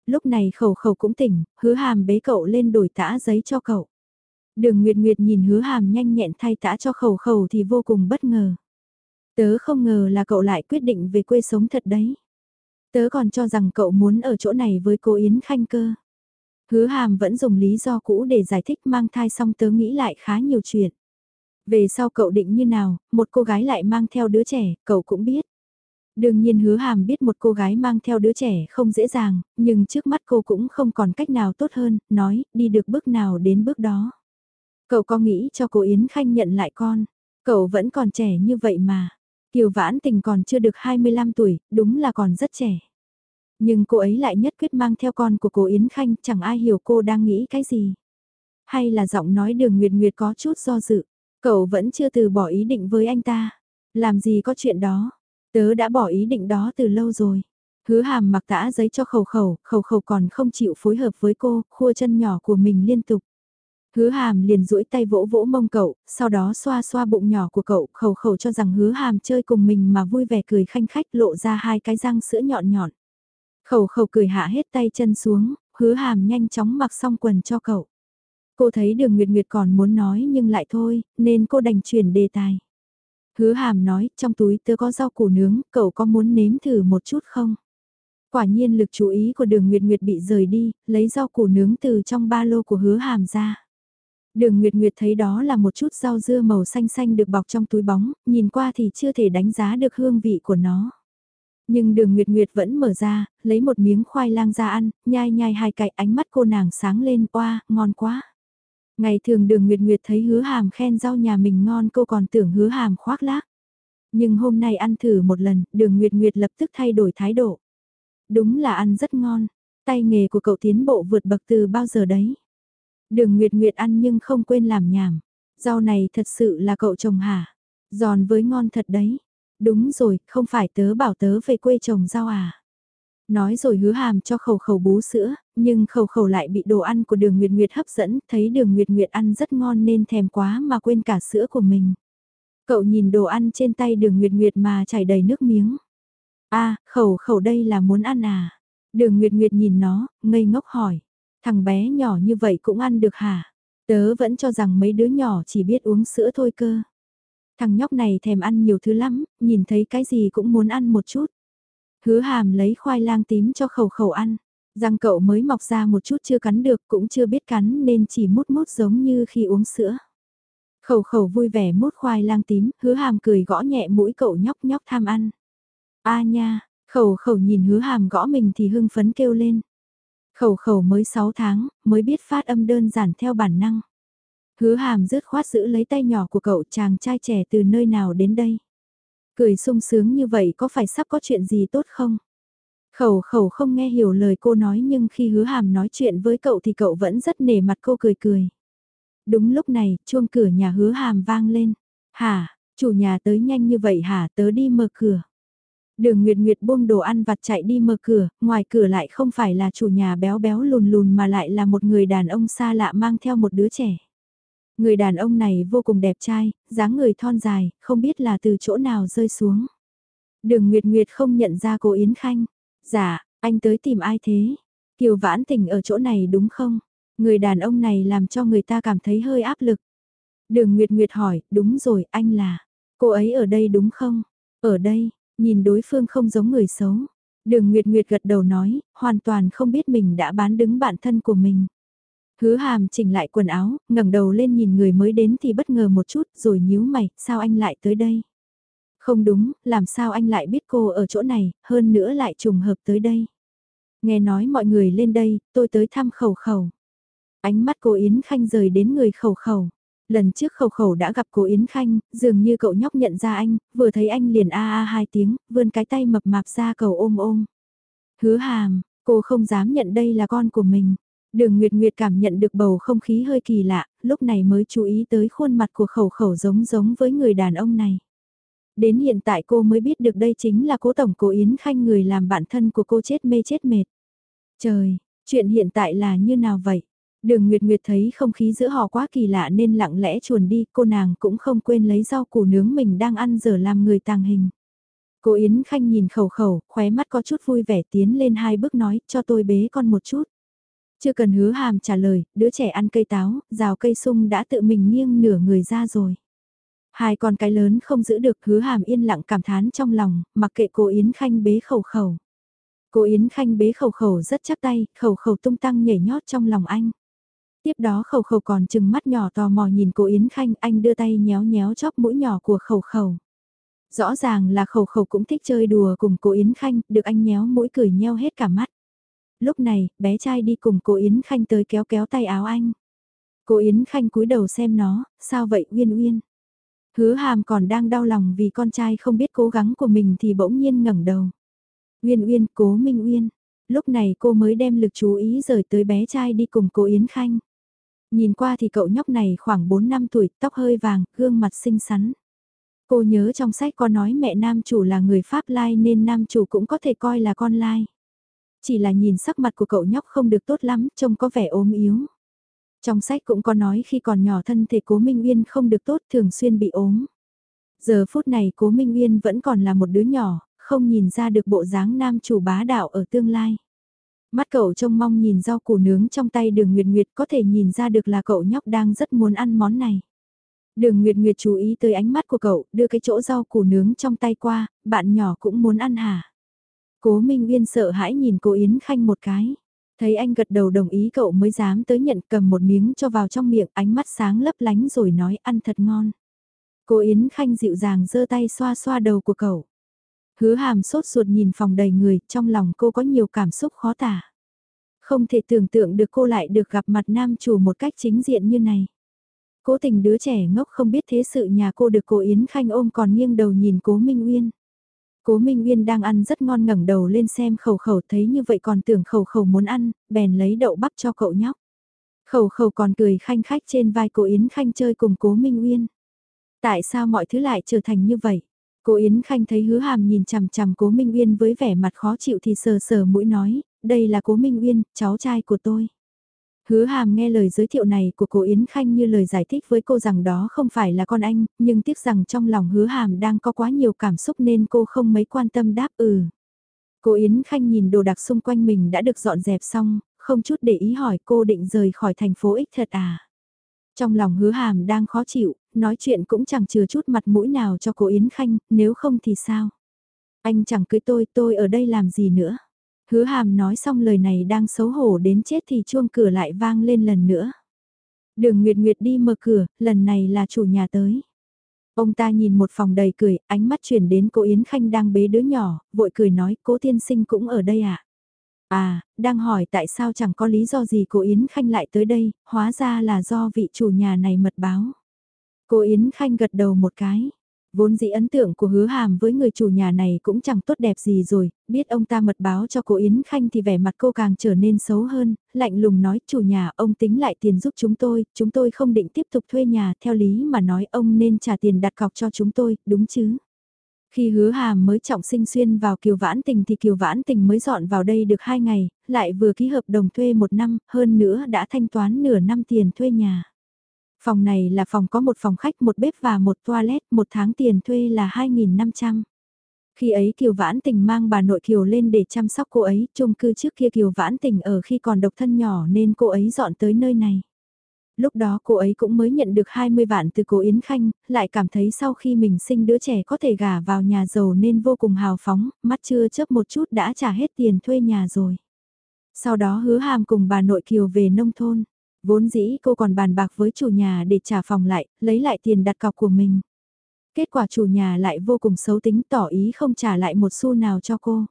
Lúc này khẩu khẩu cũng tỉnh, hứa hàm bế cậu lên đổi tã giấy cho cậu. Đường Nguyệt Nguyệt nhìn hứa hàm nhanh nhẹn thay tã cho khẩu khẩu thì vô cùng bất ngờ. Tớ không ngờ là cậu lại quyết định về quê sống thật đấy. Tớ còn cho rằng cậu muốn ở chỗ này với cô Yến Khanh cơ. Hứa hàm vẫn dùng lý do cũ để giải thích mang thai xong tớ nghĩ lại khá nhiều chuyện. Về sau cậu định như nào, một cô gái lại mang theo đứa trẻ, cậu cũng biết. Đương nhiên hứa hàm biết một cô gái mang theo đứa trẻ không dễ dàng, nhưng trước mắt cô cũng không còn cách nào tốt hơn, nói, đi được bước nào đến bước đó. Cậu có nghĩ cho cô Yến Khanh nhận lại con, cậu vẫn còn trẻ như vậy mà. Kiều Vãn Tình còn chưa được 25 tuổi, đúng là còn rất trẻ. Nhưng cô ấy lại nhất quyết mang theo con của cô Yến Khanh, chẳng ai hiểu cô đang nghĩ cái gì. Hay là giọng nói đường Nguyệt Nguyệt có chút do dự, cậu vẫn chưa từ bỏ ý định với anh ta. Làm gì có chuyện đó, tớ đã bỏ ý định đó từ lâu rồi. Hứa hàm mặc tã giấy cho khẩu khẩu, khẩu khẩu còn không chịu phối hợp với cô, khua chân nhỏ của mình liên tục. Hứa hàm liền duỗi tay vỗ vỗ mông cậu, sau đó xoa xoa bụng nhỏ của cậu, khẩu khẩu cho rằng hứa hàm chơi cùng mình mà vui vẻ cười khanh khách lộ ra hai cái răng sữa nhọn nhọn. Khẩu khẩu cười hạ hết tay chân xuống, hứa hàm nhanh chóng mặc xong quần cho cậu. Cô thấy đường Nguyệt Nguyệt còn muốn nói nhưng lại thôi, nên cô đành chuyển đề tài. Hứa hàm nói, trong túi tớ có rau củ nướng, cậu có muốn nếm thử một chút không? Quả nhiên lực chú ý của đường Nguyệt Nguyệt bị rời đi, lấy rau củ nướng từ trong ba lô của hứa hàm ra. Đường Nguyệt Nguyệt thấy đó là một chút rau dưa màu xanh xanh được bọc trong túi bóng, nhìn qua thì chưa thể đánh giá được hương vị của nó. Nhưng đường Nguyệt Nguyệt vẫn mở ra, lấy một miếng khoai lang ra ăn, nhai nhai hai cái ánh mắt cô nàng sáng lên, oa, ngon quá. Ngày thường đường Nguyệt Nguyệt thấy hứa hàm khen rau nhà mình ngon cô còn tưởng hứa hàm khoác lác. Nhưng hôm nay ăn thử một lần, đường Nguyệt Nguyệt lập tức thay đổi thái độ. Đúng là ăn rất ngon, tay nghề của cậu tiến bộ vượt bậc từ bao giờ đấy. Đường Nguyệt Nguyệt ăn nhưng không quên làm nhảm. Rau này thật sự là cậu trồng hả? Giòn với ngon thật đấy. Đúng rồi, không phải tớ bảo tớ về quê trồng rau à? Nói rồi hứa hàm cho khẩu khẩu bú sữa, nhưng khẩu khẩu lại bị đồ ăn của đường Nguyệt Nguyệt hấp dẫn, thấy đường Nguyệt Nguyệt ăn rất ngon nên thèm quá mà quên cả sữa của mình. Cậu nhìn đồ ăn trên tay đường Nguyệt Nguyệt mà chảy đầy nước miếng. a à, khẩu khẩu đây là muốn ăn à? Đường Nguyệt Nguyệt nhìn nó, ngây ngốc hỏi. Thằng bé nhỏ như vậy cũng ăn được hả? Tớ vẫn cho rằng mấy đứa nhỏ chỉ biết uống sữa thôi cơ. Thằng nhóc này thèm ăn nhiều thứ lắm, nhìn thấy cái gì cũng muốn ăn một chút. Hứa hàm lấy khoai lang tím cho khẩu khẩu ăn. Răng cậu mới mọc ra một chút chưa cắn được cũng chưa biết cắn nên chỉ mút mút giống như khi uống sữa. Khẩu khẩu vui vẻ mút khoai lang tím, hứa hàm cười gõ nhẹ mũi cậu nhóc nhóc tham ăn. A nha, khẩu khẩu nhìn hứa hàm gõ mình thì hưng phấn kêu lên. Khẩu khẩu mới 6 tháng, mới biết phát âm đơn giản theo bản năng. Hứa hàm rứt khoát giữ lấy tay nhỏ của cậu chàng trai trẻ từ nơi nào đến đây. Cười sung sướng như vậy có phải sắp có chuyện gì tốt không? Khẩu khẩu không nghe hiểu lời cô nói nhưng khi hứa hàm nói chuyện với cậu thì cậu vẫn rất nể mặt cô cười cười. Đúng lúc này, chuông cửa nhà hứa hàm vang lên. Hả, chủ nhà tới nhanh như vậy hả, tớ đi mở cửa. Đường Nguyệt Nguyệt buông đồ ăn vặt chạy đi mở cửa, ngoài cửa lại không phải là chủ nhà béo béo lùn lùn mà lại là một người đàn ông xa lạ mang theo một đứa trẻ. Người đàn ông này vô cùng đẹp trai, dáng người thon dài, không biết là từ chỗ nào rơi xuống. Đường Nguyệt Nguyệt không nhận ra cô Yến Khanh. Dạ, anh tới tìm ai thế? Kiều Vãn Tình ở chỗ này đúng không? Người đàn ông này làm cho người ta cảm thấy hơi áp lực. Đường Nguyệt Nguyệt hỏi, đúng rồi, anh là, cô ấy ở đây đúng không? Ở đây, nhìn đối phương không giống người xấu. Đường Nguyệt Nguyệt gật đầu nói, hoàn toàn không biết mình đã bán đứng bạn thân của mình. Hứa hàm chỉnh lại quần áo, ngẩng đầu lên nhìn người mới đến thì bất ngờ một chút rồi nhíu mày, sao anh lại tới đây? Không đúng, làm sao anh lại biết cô ở chỗ này, hơn nữa lại trùng hợp tới đây? Nghe nói mọi người lên đây, tôi tới thăm khẩu khẩu. Ánh mắt cô Yến Khanh rời đến người khẩu khẩu. Lần trước khẩu khẩu đã gặp cô Yến Khanh, dường như cậu nhóc nhận ra anh, vừa thấy anh liền a a hai tiếng, vươn cái tay mập mạp ra cầu ôm ôm. Hứa hàm, cô không dám nhận đây là con của mình. Đường Nguyệt Nguyệt cảm nhận được bầu không khí hơi kỳ lạ, lúc này mới chú ý tới khuôn mặt của khẩu khẩu giống giống với người đàn ông này. Đến hiện tại cô mới biết được đây chính là cố tổng cố Yến Khanh người làm bạn thân của cô chết mê chết mệt. Trời, chuyện hiện tại là như nào vậy? Đường Nguyệt Nguyệt thấy không khí giữa họ quá kỳ lạ nên lặng lẽ chuồn đi, cô nàng cũng không quên lấy rau củ nướng mình đang ăn giờ làm người tàng hình. Cô Yến Khanh nhìn khẩu khẩu, khóe mắt có chút vui vẻ tiến lên hai bước nói, cho tôi bế con một chút. Chưa cần hứa hàm trả lời, đứa trẻ ăn cây táo, rào cây sung đã tự mình nghiêng nửa người ra rồi. Hai con cái lớn không giữ được hứa hàm yên lặng cảm thán trong lòng, mặc kệ cô Yến Khanh bế khẩu khẩu. Cô Yến Khanh bế khẩu khẩu rất chắc tay, khẩu khẩu tung tăng nhảy nhót trong lòng anh. Tiếp đó khẩu khẩu còn chừng mắt nhỏ tò mò nhìn cô Yến Khanh, anh đưa tay nhéo nhéo chóp mũi nhỏ của khẩu khẩu. Rõ ràng là khẩu khẩu cũng thích chơi đùa cùng cô Yến Khanh, được anh nhéo mũi cười nheo hết cả mắt. Lúc này, bé trai đi cùng cô Yến Khanh tới kéo kéo tay áo anh. Cô Yến Khanh cúi đầu xem nó, sao vậy Uyên Uyên? Hứa hàm còn đang đau lòng vì con trai không biết cố gắng của mình thì bỗng nhiên ngẩng đầu. Uyên Uyên, cố Minh Uyên. Lúc này cô mới đem lực chú ý rời tới bé trai đi cùng cô Yến Khanh. Nhìn qua thì cậu nhóc này khoảng 4 năm tuổi, tóc hơi vàng, gương mặt xinh xắn. Cô nhớ trong sách có nói mẹ nam chủ là người Pháp Lai nên nam chủ cũng có thể coi là con Lai. Chỉ là nhìn sắc mặt của cậu nhóc không được tốt lắm, trông có vẻ ốm yếu. Trong sách cũng có nói khi còn nhỏ thân thể cố Minh Uyên không được tốt thường xuyên bị ốm. Giờ phút này cố Minh Uyên vẫn còn là một đứa nhỏ, không nhìn ra được bộ dáng nam chủ bá đạo ở tương lai. Mắt cậu trông mong nhìn rau củ nướng trong tay đường Nguyệt Nguyệt có thể nhìn ra được là cậu nhóc đang rất muốn ăn món này. Đường Nguyệt Nguyệt chú ý tới ánh mắt của cậu, đưa cái chỗ rau củ nướng trong tay qua, bạn nhỏ cũng muốn ăn hả? Cố Minh Uyên sợ hãi nhìn cô Yến Khanh một cái. Thấy anh gật đầu đồng ý cậu mới dám tới nhận cầm một miếng cho vào trong miệng ánh mắt sáng lấp lánh rồi nói ăn thật ngon. Cô Yến Khanh dịu dàng giơ tay xoa xoa đầu của cậu. Hứa hàm sốt ruột nhìn phòng đầy người, trong lòng cô có nhiều cảm xúc khó tả. Không thể tưởng tượng được cô lại được gặp mặt nam chủ một cách chính diện như này. Cố tình đứa trẻ ngốc không biết thế sự nhà cô được cô Yến Khanh ôm còn nghiêng đầu nhìn cố Minh Uyên. Cố Minh Uyên đang ăn rất ngon ngẩng đầu lên xem khẩu khẩu thấy như vậy còn tưởng khẩu khẩu muốn ăn, bèn lấy đậu bắp cho cậu nhóc. Khẩu khẩu còn cười khanh khách trên vai cô Yến Khanh chơi cùng cố Minh Uyên. Tại sao mọi thứ lại trở thành như vậy? Cô Yến Khanh thấy hứa hàm nhìn chằm chằm cố Minh Uyên với vẻ mặt khó chịu thì sờ sờ mũi nói, đây là cố Minh Uyên, cháu trai của tôi. Hứa hàm nghe lời giới thiệu này của cô Yến Khanh như lời giải thích với cô rằng đó không phải là con anh, nhưng tiếc rằng trong lòng hứa hàm đang có quá nhiều cảm xúc nên cô không mấy quan tâm đáp ừ. Cô Yến Khanh nhìn đồ đặc xung quanh mình đã được dọn dẹp xong, không chút để ý hỏi cô định rời khỏi thành phố ích thật à. Trong lòng hứa hàm đang khó chịu, nói chuyện cũng chẳng chừa chút mặt mũi nào cho cô Yến Khanh, nếu không thì sao? Anh chẳng cưới tôi, tôi ở đây làm gì nữa? Hứa hàm nói xong lời này đang xấu hổ đến chết thì chuông cửa lại vang lên lần nữa. Đường Nguyệt Nguyệt đi mở cửa, lần này là chủ nhà tới. Ông ta nhìn một phòng đầy cười, ánh mắt chuyển đến cô Yến Khanh đang bế đứa nhỏ, vội cười nói cố tiên sinh cũng ở đây à? À, đang hỏi tại sao chẳng có lý do gì cô Yến Khanh lại tới đây, hóa ra là do vị chủ nhà này mật báo. Cô Yến Khanh gật đầu một cái. Vốn dĩ ấn tượng của hứa hàm với người chủ nhà này cũng chẳng tốt đẹp gì rồi, biết ông ta mật báo cho cô Yến Khanh thì vẻ mặt cô càng trở nên xấu hơn, lạnh lùng nói chủ nhà ông tính lại tiền giúp chúng tôi, chúng tôi không định tiếp tục thuê nhà, theo lý mà nói ông nên trả tiền đặt cọc cho chúng tôi, đúng chứ? Khi hứa hàm mới trọng sinh xuyên vào Kiều Vãn Tình thì Kiều Vãn Tình mới dọn vào đây được 2 ngày, lại vừa ký hợp đồng thuê một năm, hơn nữa đã thanh toán nửa năm tiền thuê nhà. Phòng này là phòng có một phòng khách, một bếp và một toilet, một tháng tiền thuê là 2.500. Khi ấy Kiều Vãn Tình mang bà nội Kiều lên để chăm sóc cô ấy, chung cư trước kia Kiều Vãn Tình ở khi còn độc thân nhỏ nên cô ấy dọn tới nơi này. Lúc đó cô ấy cũng mới nhận được 20 vạn từ cô Yến Khanh, lại cảm thấy sau khi mình sinh đứa trẻ có thể gả vào nhà giàu nên vô cùng hào phóng, mắt chưa chớp một chút đã trả hết tiền thuê nhà rồi. Sau đó hứa hàm cùng bà nội Kiều về nông thôn. Vốn dĩ cô còn bàn bạc với chủ nhà để trả phòng lại, lấy lại tiền đặt cọc của mình. Kết quả chủ nhà lại vô cùng xấu tính tỏ ý không trả lại một xu nào cho cô.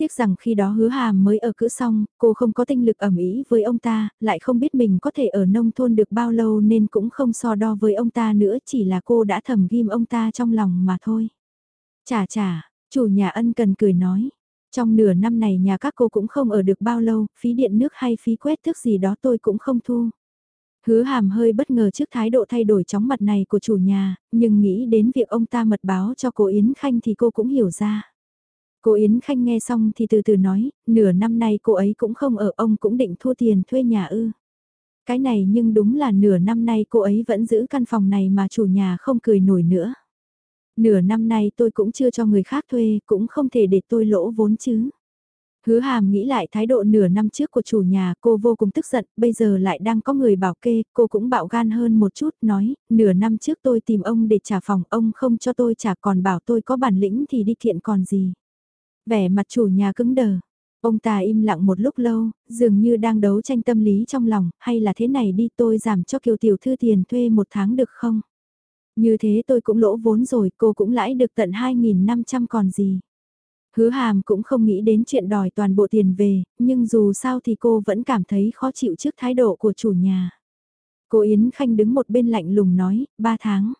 Tiếc rằng khi đó hứa hàm mới ở cữ xong, cô không có tinh lực ẩm ý với ông ta, lại không biết mình có thể ở nông thôn được bao lâu nên cũng không so đo với ông ta nữa chỉ là cô đã thầm ghim ông ta trong lòng mà thôi. Chà chà, chủ nhà ân cần cười nói. Trong nửa năm này nhà các cô cũng không ở được bao lâu, phí điện nước hay phí quét thức gì đó tôi cũng không thu. Hứa hàm hơi bất ngờ trước thái độ thay đổi chóng mặt này của chủ nhà, nhưng nghĩ đến việc ông ta mật báo cho cô Yến Khanh thì cô cũng hiểu ra. Cô Yến Khanh nghe xong thì từ từ nói, nửa năm nay cô ấy cũng không ở ông cũng định thua tiền thuê nhà ư. Cái này nhưng đúng là nửa năm nay cô ấy vẫn giữ căn phòng này mà chủ nhà không cười nổi nữa. Nửa năm nay tôi cũng chưa cho người khác thuê, cũng không thể để tôi lỗ vốn chứ. Hứa hàm nghĩ lại thái độ nửa năm trước của chủ nhà, cô vô cùng tức giận, bây giờ lại đang có người bảo kê, cô cũng bạo gan hơn một chút, nói, nửa năm trước tôi tìm ông để trả phòng, ông không cho tôi trả còn bảo tôi có bản lĩnh thì đi kiện còn gì. Vẻ mặt chủ nhà cứng đờ, ông ta im lặng một lúc lâu, dường như đang đấu tranh tâm lý trong lòng, hay là thế này đi tôi giảm cho kiều tiểu thư tiền thuê một tháng được không? Như thế tôi cũng lỗ vốn rồi, cô cũng lãi được tận 2.500 còn gì. Hứa hàm cũng không nghĩ đến chuyện đòi toàn bộ tiền về, nhưng dù sao thì cô vẫn cảm thấy khó chịu trước thái độ của chủ nhà. Cô Yến Khanh đứng một bên lạnh lùng nói, ba tháng.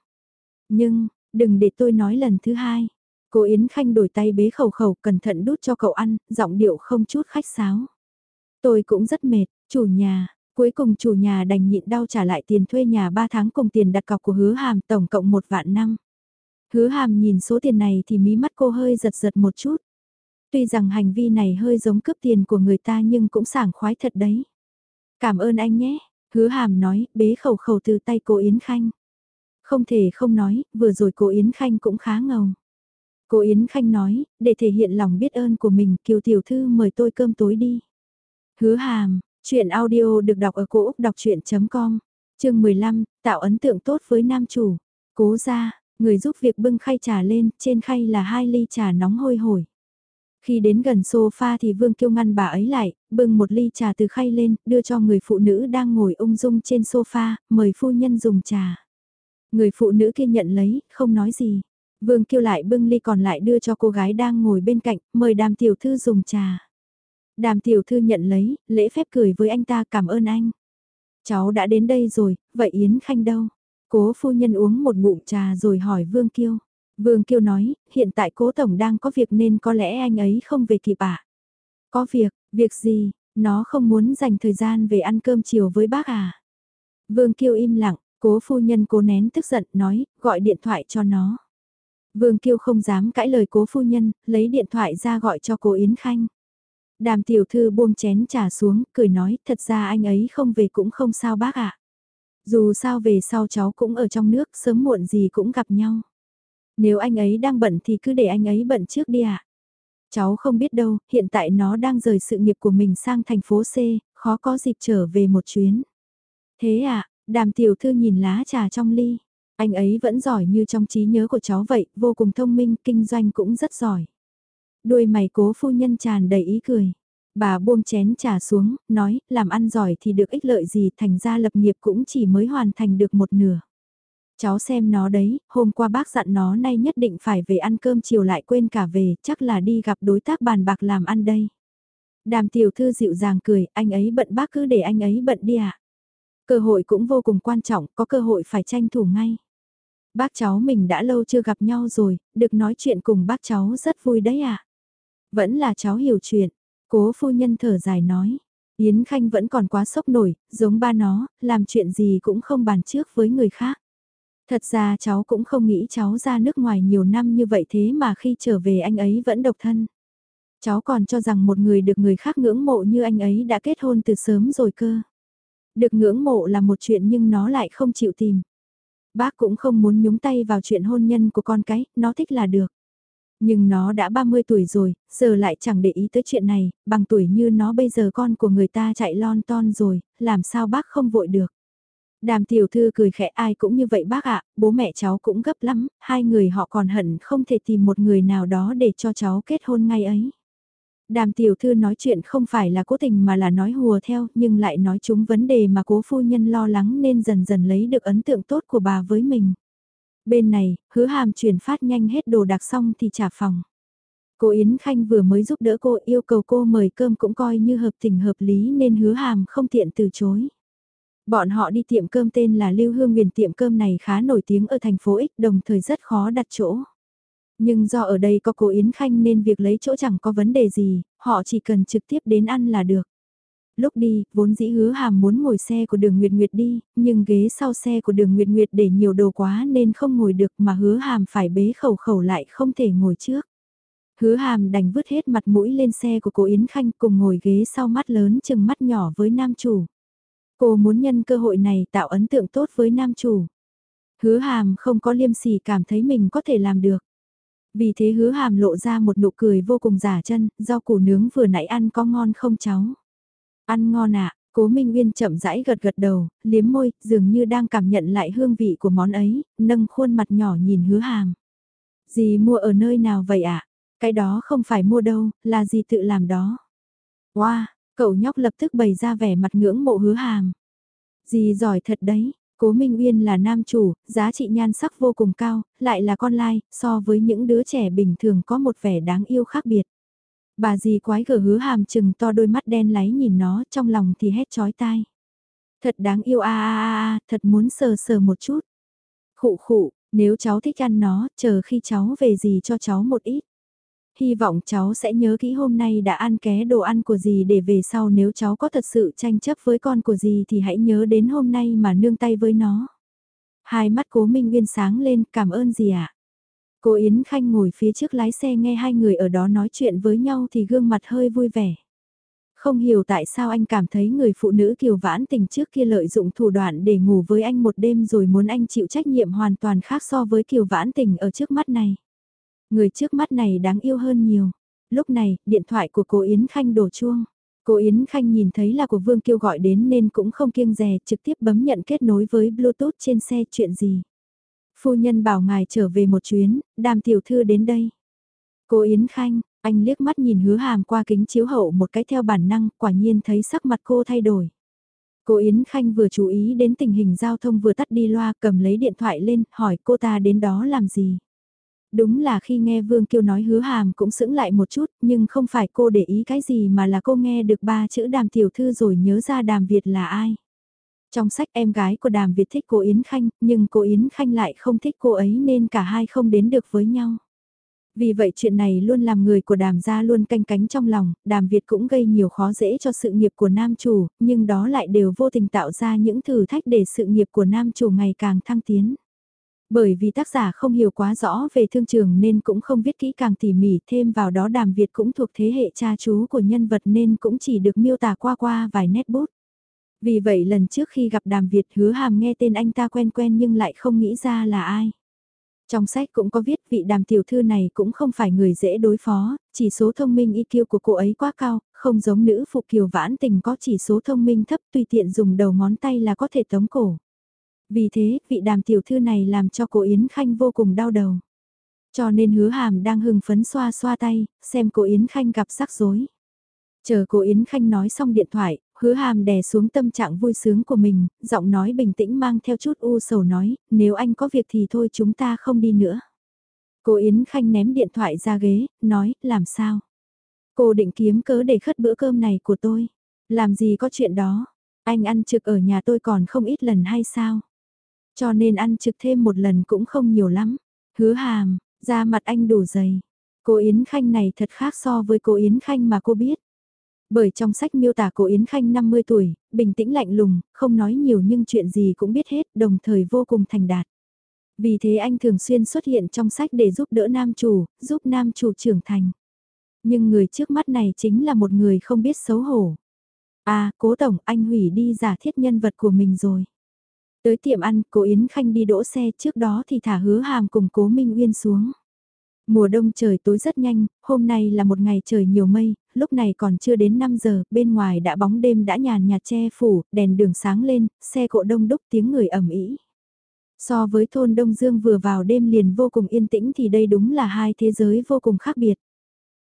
Nhưng, đừng để tôi nói lần thứ hai. Cô Yến Khanh đổi tay bế khẩu khẩu cẩn thận đút cho cậu ăn, giọng điệu không chút khách sáo. Tôi cũng rất mệt, chủ nhà, cuối cùng chủ nhà đành nhịn đau trả lại tiền thuê nhà 3 tháng cùng tiền đặt cọc của hứa hàm tổng cộng một vạn năm. Hứa hàm nhìn số tiền này thì mí mắt cô hơi giật giật một chút. Tuy rằng hành vi này hơi giống cướp tiền của người ta nhưng cũng sảng khoái thật đấy. Cảm ơn anh nhé, hứa hàm nói, bế khẩu khẩu từ tay cô Yến Khanh. Không thể không nói, vừa rồi cô Yến Khanh cũng khá ngầu. Cô Yến Khanh nói, để thể hiện lòng biết ơn của mình, Kiều Tiểu Thư mời tôi cơm tối đi. Hứa hàm, chuyện audio được đọc ở cổ Úc đọc chuyện.com, chương 15, tạo ấn tượng tốt với nam chủ. Cố ra, Người giúp việc bưng khay trà lên, trên khay là hai ly trà nóng hôi hổi. Khi đến gần sofa thì Vương Kiêu ngăn bà ấy lại, bưng một ly trà từ khay lên, đưa cho người phụ nữ đang ngồi ung dung trên sofa, mời phu nhân dùng trà. Người phụ nữ kia nhận lấy, không nói gì. Vương Kiêu lại bưng ly còn lại đưa cho cô gái đang ngồi bên cạnh, mời đàm tiểu thư dùng trà. Đàm tiểu thư nhận lấy, lễ phép cười với anh ta cảm ơn anh. Cháu đã đến đây rồi, vậy Yến Khanh đâu? Cố phu nhân uống một ngụm trà rồi hỏi Vương Kiêu. Vương Kiêu nói, hiện tại cố tổng đang có việc nên có lẽ anh ấy không về kịp à? Có việc, việc gì, nó không muốn dành thời gian về ăn cơm chiều với bác à? Vương Kiêu im lặng, cố phu nhân cố nén tức giận nói, gọi điện thoại cho nó. Vương Kiêu không dám cãi lời cố phu nhân, lấy điện thoại ra gọi cho cô Yến Khanh. Đàm tiểu thư buông chén trà xuống, cười nói, thật ra anh ấy không về cũng không sao bác ạ. Dù sao về sau cháu cũng ở trong nước, sớm muộn gì cũng gặp nhau. Nếu anh ấy đang bận thì cứ để anh ấy bận trước đi ạ. À? Cháu không biết đâu, hiện tại nó đang rời sự nghiệp của mình sang thành phố C, khó có dịp trở về một chuyến. Thế à, đàm tiểu thư nhìn lá trà trong ly. Anh ấy vẫn giỏi như trong trí nhớ của cháu vậy, vô cùng thông minh, kinh doanh cũng rất giỏi. Đuôi mày cố phu nhân tràn đầy ý cười. Bà buông chén trà xuống, nói, làm ăn giỏi thì được ích lợi gì thành ra lập nghiệp cũng chỉ mới hoàn thành được một nửa. Cháu xem nó đấy, hôm qua bác dặn nó nay nhất định phải về ăn cơm chiều lại quên cả về, chắc là đi gặp đối tác bàn bạc làm ăn đây. Đàm tiểu thư dịu dàng cười, anh ấy bận bác cứ để anh ấy bận đi ạ. À. Cơ hội cũng vô cùng quan trọng, có cơ hội phải tranh thủ ngay. Bác cháu mình đã lâu chưa gặp nhau rồi, được nói chuyện cùng bác cháu rất vui đấy ạ. À. Vẫn là cháu hiểu chuyện, Cố phu nhân thở dài nói, Yến Khanh vẫn còn quá sốc nổi, giống ba nó, làm chuyện gì cũng không bàn trước với người khác. Thật ra cháu cũng không nghĩ cháu ra nước ngoài nhiều năm như vậy thế mà khi trở về anh ấy vẫn độc thân. Cháu còn cho rằng một người được người khác ngưỡng mộ như anh ấy đã kết hôn từ sớm rồi cơ. Được ngưỡng mộ là một chuyện nhưng nó lại không chịu tìm. Bác cũng không muốn nhúng tay vào chuyện hôn nhân của con cái, nó thích là được. Nhưng nó đã 30 tuổi rồi, giờ lại chẳng để ý tới chuyện này, bằng tuổi như nó bây giờ con của người ta chạy lon ton rồi, làm sao bác không vội được. Đàm tiểu thư cười khẽ ai cũng như vậy bác ạ, bố mẹ cháu cũng gấp lắm, hai người họ còn hận không thể tìm một người nào đó để cho cháu kết hôn ngay ấy. Đàm tiểu thư nói chuyện không phải là cố tình mà là nói hùa theo nhưng lại nói chúng vấn đề mà cố phu nhân lo lắng nên dần dần lấy được ấn tượng tốt của bà với mình. Bên này, hứa hàm chuyển phát nhanh hết đồ đạc xong thì trả phòng. Cô Yến Khanh vừa mới giúp đỡ cô yêu cầu cô mời cơm cũng coi như hợp tình hợp lý nên hứa hàm không tiện từ chối. Bọn họ đi tiệm cơm tên là Lưu Hương Nguyền tiệm cơm này khá nổi tiếng ở thành phố X đồng thời rất khó đặt chỗ. Nhưng do ở đây có cô Yến Khanh nên việc lấy chỗ chẳng có vấn đề gì, họ chỉ cần trực tiếp đến ăn là được. Lúc đi, vốn dĩ hứa hàm muốn ngồi xe của đường Nguyệt Nguyệt đi, nhưng ghế sau xe của đường Nguyệt Nguyệt để nhiều đồ quá nên không ngồi được mà hứa hàm phải bế khẩu khẩu lại không thể ngồi trước. Hứa hàm đành vứt hết mặt mũi lên xe của cô Yến Khanh cùng ngồi ghế sau mắt lớn chừng mắt nhỏ với nam chủ. Cô muốn nhân cơ hội này tạo ấn tượng tốt với nam chủ. Hứa hàm không có liêm sỉ cảm thấy mình có thể làm được. Vì thế hứa hàm lộ ra một nụ cười vô cùng giả chân, rau củ nướng vừa nãy ăn có ngon không cháu? Ăn ngon ạ, cố Minh Nguyên chậm rãi gật gật đầu, liếm môi, dường như đang cảm nhận lại hương vị của món ấy, nâng khuôn mặt nhỏ nhìn hứa hàm. Dì mua ở nơi nào vậy ạ? Cái đó không phải mua đâu, là gì tự làm đó. Wow, cậu nhóc lập tức bày ra vẻ mặt ngưỡng mộ hứa hàm. Dì giỏi thật đấy, Cố Minh Uyên là nam chủ, giá trị nhan sắc vô cùng cao, lại là con lai, so với những đứa trẻ bình thường có một vẻ đáng yêu khác biệt. Bà dì quái gở hứa hàm chừng to đôi mắt đen láy nhìn nó, trong lòng thì hét chói tai. Thật đáng yêu a a a, thật muốn sờ sờ một chút. Khụ khụ, nếu cháu thích ăn nó, chờ khi cháu về gì cho cháu một ít. Hy vọng cháu sẽ nhớ kỹ hôm nay đã ăn ké đồ ăn của dì để về sau nếu cháu có thật sự tranh chấp với con của dì thì hãy nhớ đến hôm nay mà nương tay với nó. Hai mắt cố Minh Nguyên sáng lên, cảm ơn dì ạ. À? Cô Yến Khanh ngồi phía trước lái xe nghe hai người ở đó nói chuyện với nhau thì gương mặt hơi vui vẻ. Không hiểu tại sao anh cảm thấy người phụ nữ kiều vãn tình trước kia lợi dụng thủ đoạn để ngủ với anh một đêm rồi muốn anh chịu trách nhiệm hoàn toàn khác so với kiều vãn tình ở trước mắt này. Người trước mắt này đáng yêu hơn nhiều. Lúc này, điện thoại của cô Yến Khanh đổ chuông. Cô Yến Khanh nhìn thấy là của Vương Kiêu gọi đến nên cũng không kiêng dè trực tiếp bấm nhận kết nối với Bluetooth trên xe chuyện gì. Phu nhân bảo ngài trở về một chuyến, đàm tiểu thư đến đây. Cô Yến Khanh, anh liếc mắt nhìn hứa hàm qua kính chiếu hậu một cái theo bản năng, quả nhiên thấy sắc mặt cô thay đổi. Cô Yến Khanh vừa chú ý đến tình hình giao thông vừa tắt đi loa cầm lấy điện thoại lên, hỏi cô ta đến đó làm gì. Đúng là khi nghe Vương Kiều nói hứa hàm cũng sững lại một chút, nhưng không phải cô để ý cái gì mà là cô nghe được ba chữ đàm tiểu thư rồi nhớ ra đàm Việt là ai. Trong sách em gái của đàm Việt thích cô Yến Khanh, nhưng cô Yến Khanh lại không thích cô ấy nên cả hai không đến được với nhau. Vì vậy chuyện này luôn làm người của đàm gia luôn canh cánh trong lòng, đàm Việt cũng gây nhiều khó dễ cho sự nghiệp của nam chủ, nhưng đó lại đều vô tình tạo ra những thử thách để sự nghiệp của nam chủ ngày càng thăng tiến. Bởi vì tác giả không hiểu quá rõ về thương trường nên cũng không viết kỹ càng tỉ mỉ thêm vào đó đàm Việt cũng thuộc thế hệ cha chú của nhân vật nên cũng chỉ được miêu tả qua qua vài nét bút. Vì vậy lần trước khi gặp đàm Việt hứa hàm nghe tên anh ta quen quen nhưng lại không nghĩ ra là ai. Trong sách cũng có viết vị đàm tiểu thư này cũng không phải người dễ đối phó, chỉ số thông minh IQ của cô ấy quá cao, không giống nữ phụ kiều vãn tình có chỉ số thông minh thấp tùy tiện dùng đầu ngón tay là có thể tống cổ. Vì thế, vị đàm tiểu thư này làm cho cô Yến Khanh vô cùng đau đầu. Cho nên hứa hàm đang hưng phấn xoa xoa tay, xem cô Yến Khanh gặp rắc rối. Chờ cô Yến Khanh nói xong điện thoại, hứa hàm đè xuống tâm trạng vui sướng của mình, giọng nói bình tĩnh mang theo chút u sầu nói, nếu anh có việc thì thôi chúng ta không đi nữa. Cô Yến Khanh ném điện thoại ra ghế, nói, làm sao? Cô định kiếm cớ để khất bữa cơm này của tôi. Làm gì có chuyện đó? Anh ăn trực ở nhà tôi còn không ít lần hay sao? Cho nên ăn trực thêm một lần cũng không nhiều lắm. Hứa hàm, da mặt anh đủ dày. Cô Yến Khanh này thật khác so với cô Yến Khanh mà cô biết. Bởi trong sách miêu tả cô Yến Khanh 50 tuổi, bình tĩnh lạnh lùng, không nói nhiều nhưng chuyện gì cũng biết hết, đồng thời vô cùng thành đạt. Vì thế anh thường xuyên xuất hiện trong sách để giúp đỡ nam chủ, giúp nam chủ trưởng thành. Nhưng người trước mắt này chính là một người không biết xấu hổ. À, cố tổng, anh hủy đi giả thiết nhân vật của mình rồi. Tới tiệm ăn, cố Yến Khanh đi đỗ xe trước đó thì thả hứa hàm cùng cố Minh Uyên xuống. Mùa đông trời tối rất nhanh, hôm nay là một ngày trời nhiều mây, lúc này còn chưa đến 5 giờ, bên ngoài đã bóng đêm đã nhàn nhạt che phủ, đèn đường sáng lên, xe cộ đông đúc tiếng người ẩm ý. So với thôn Đông Dương vừa vào đêm liền vô cùng yên tĩnh thì đây đúng là hai thế giới vô cùng khác biệt.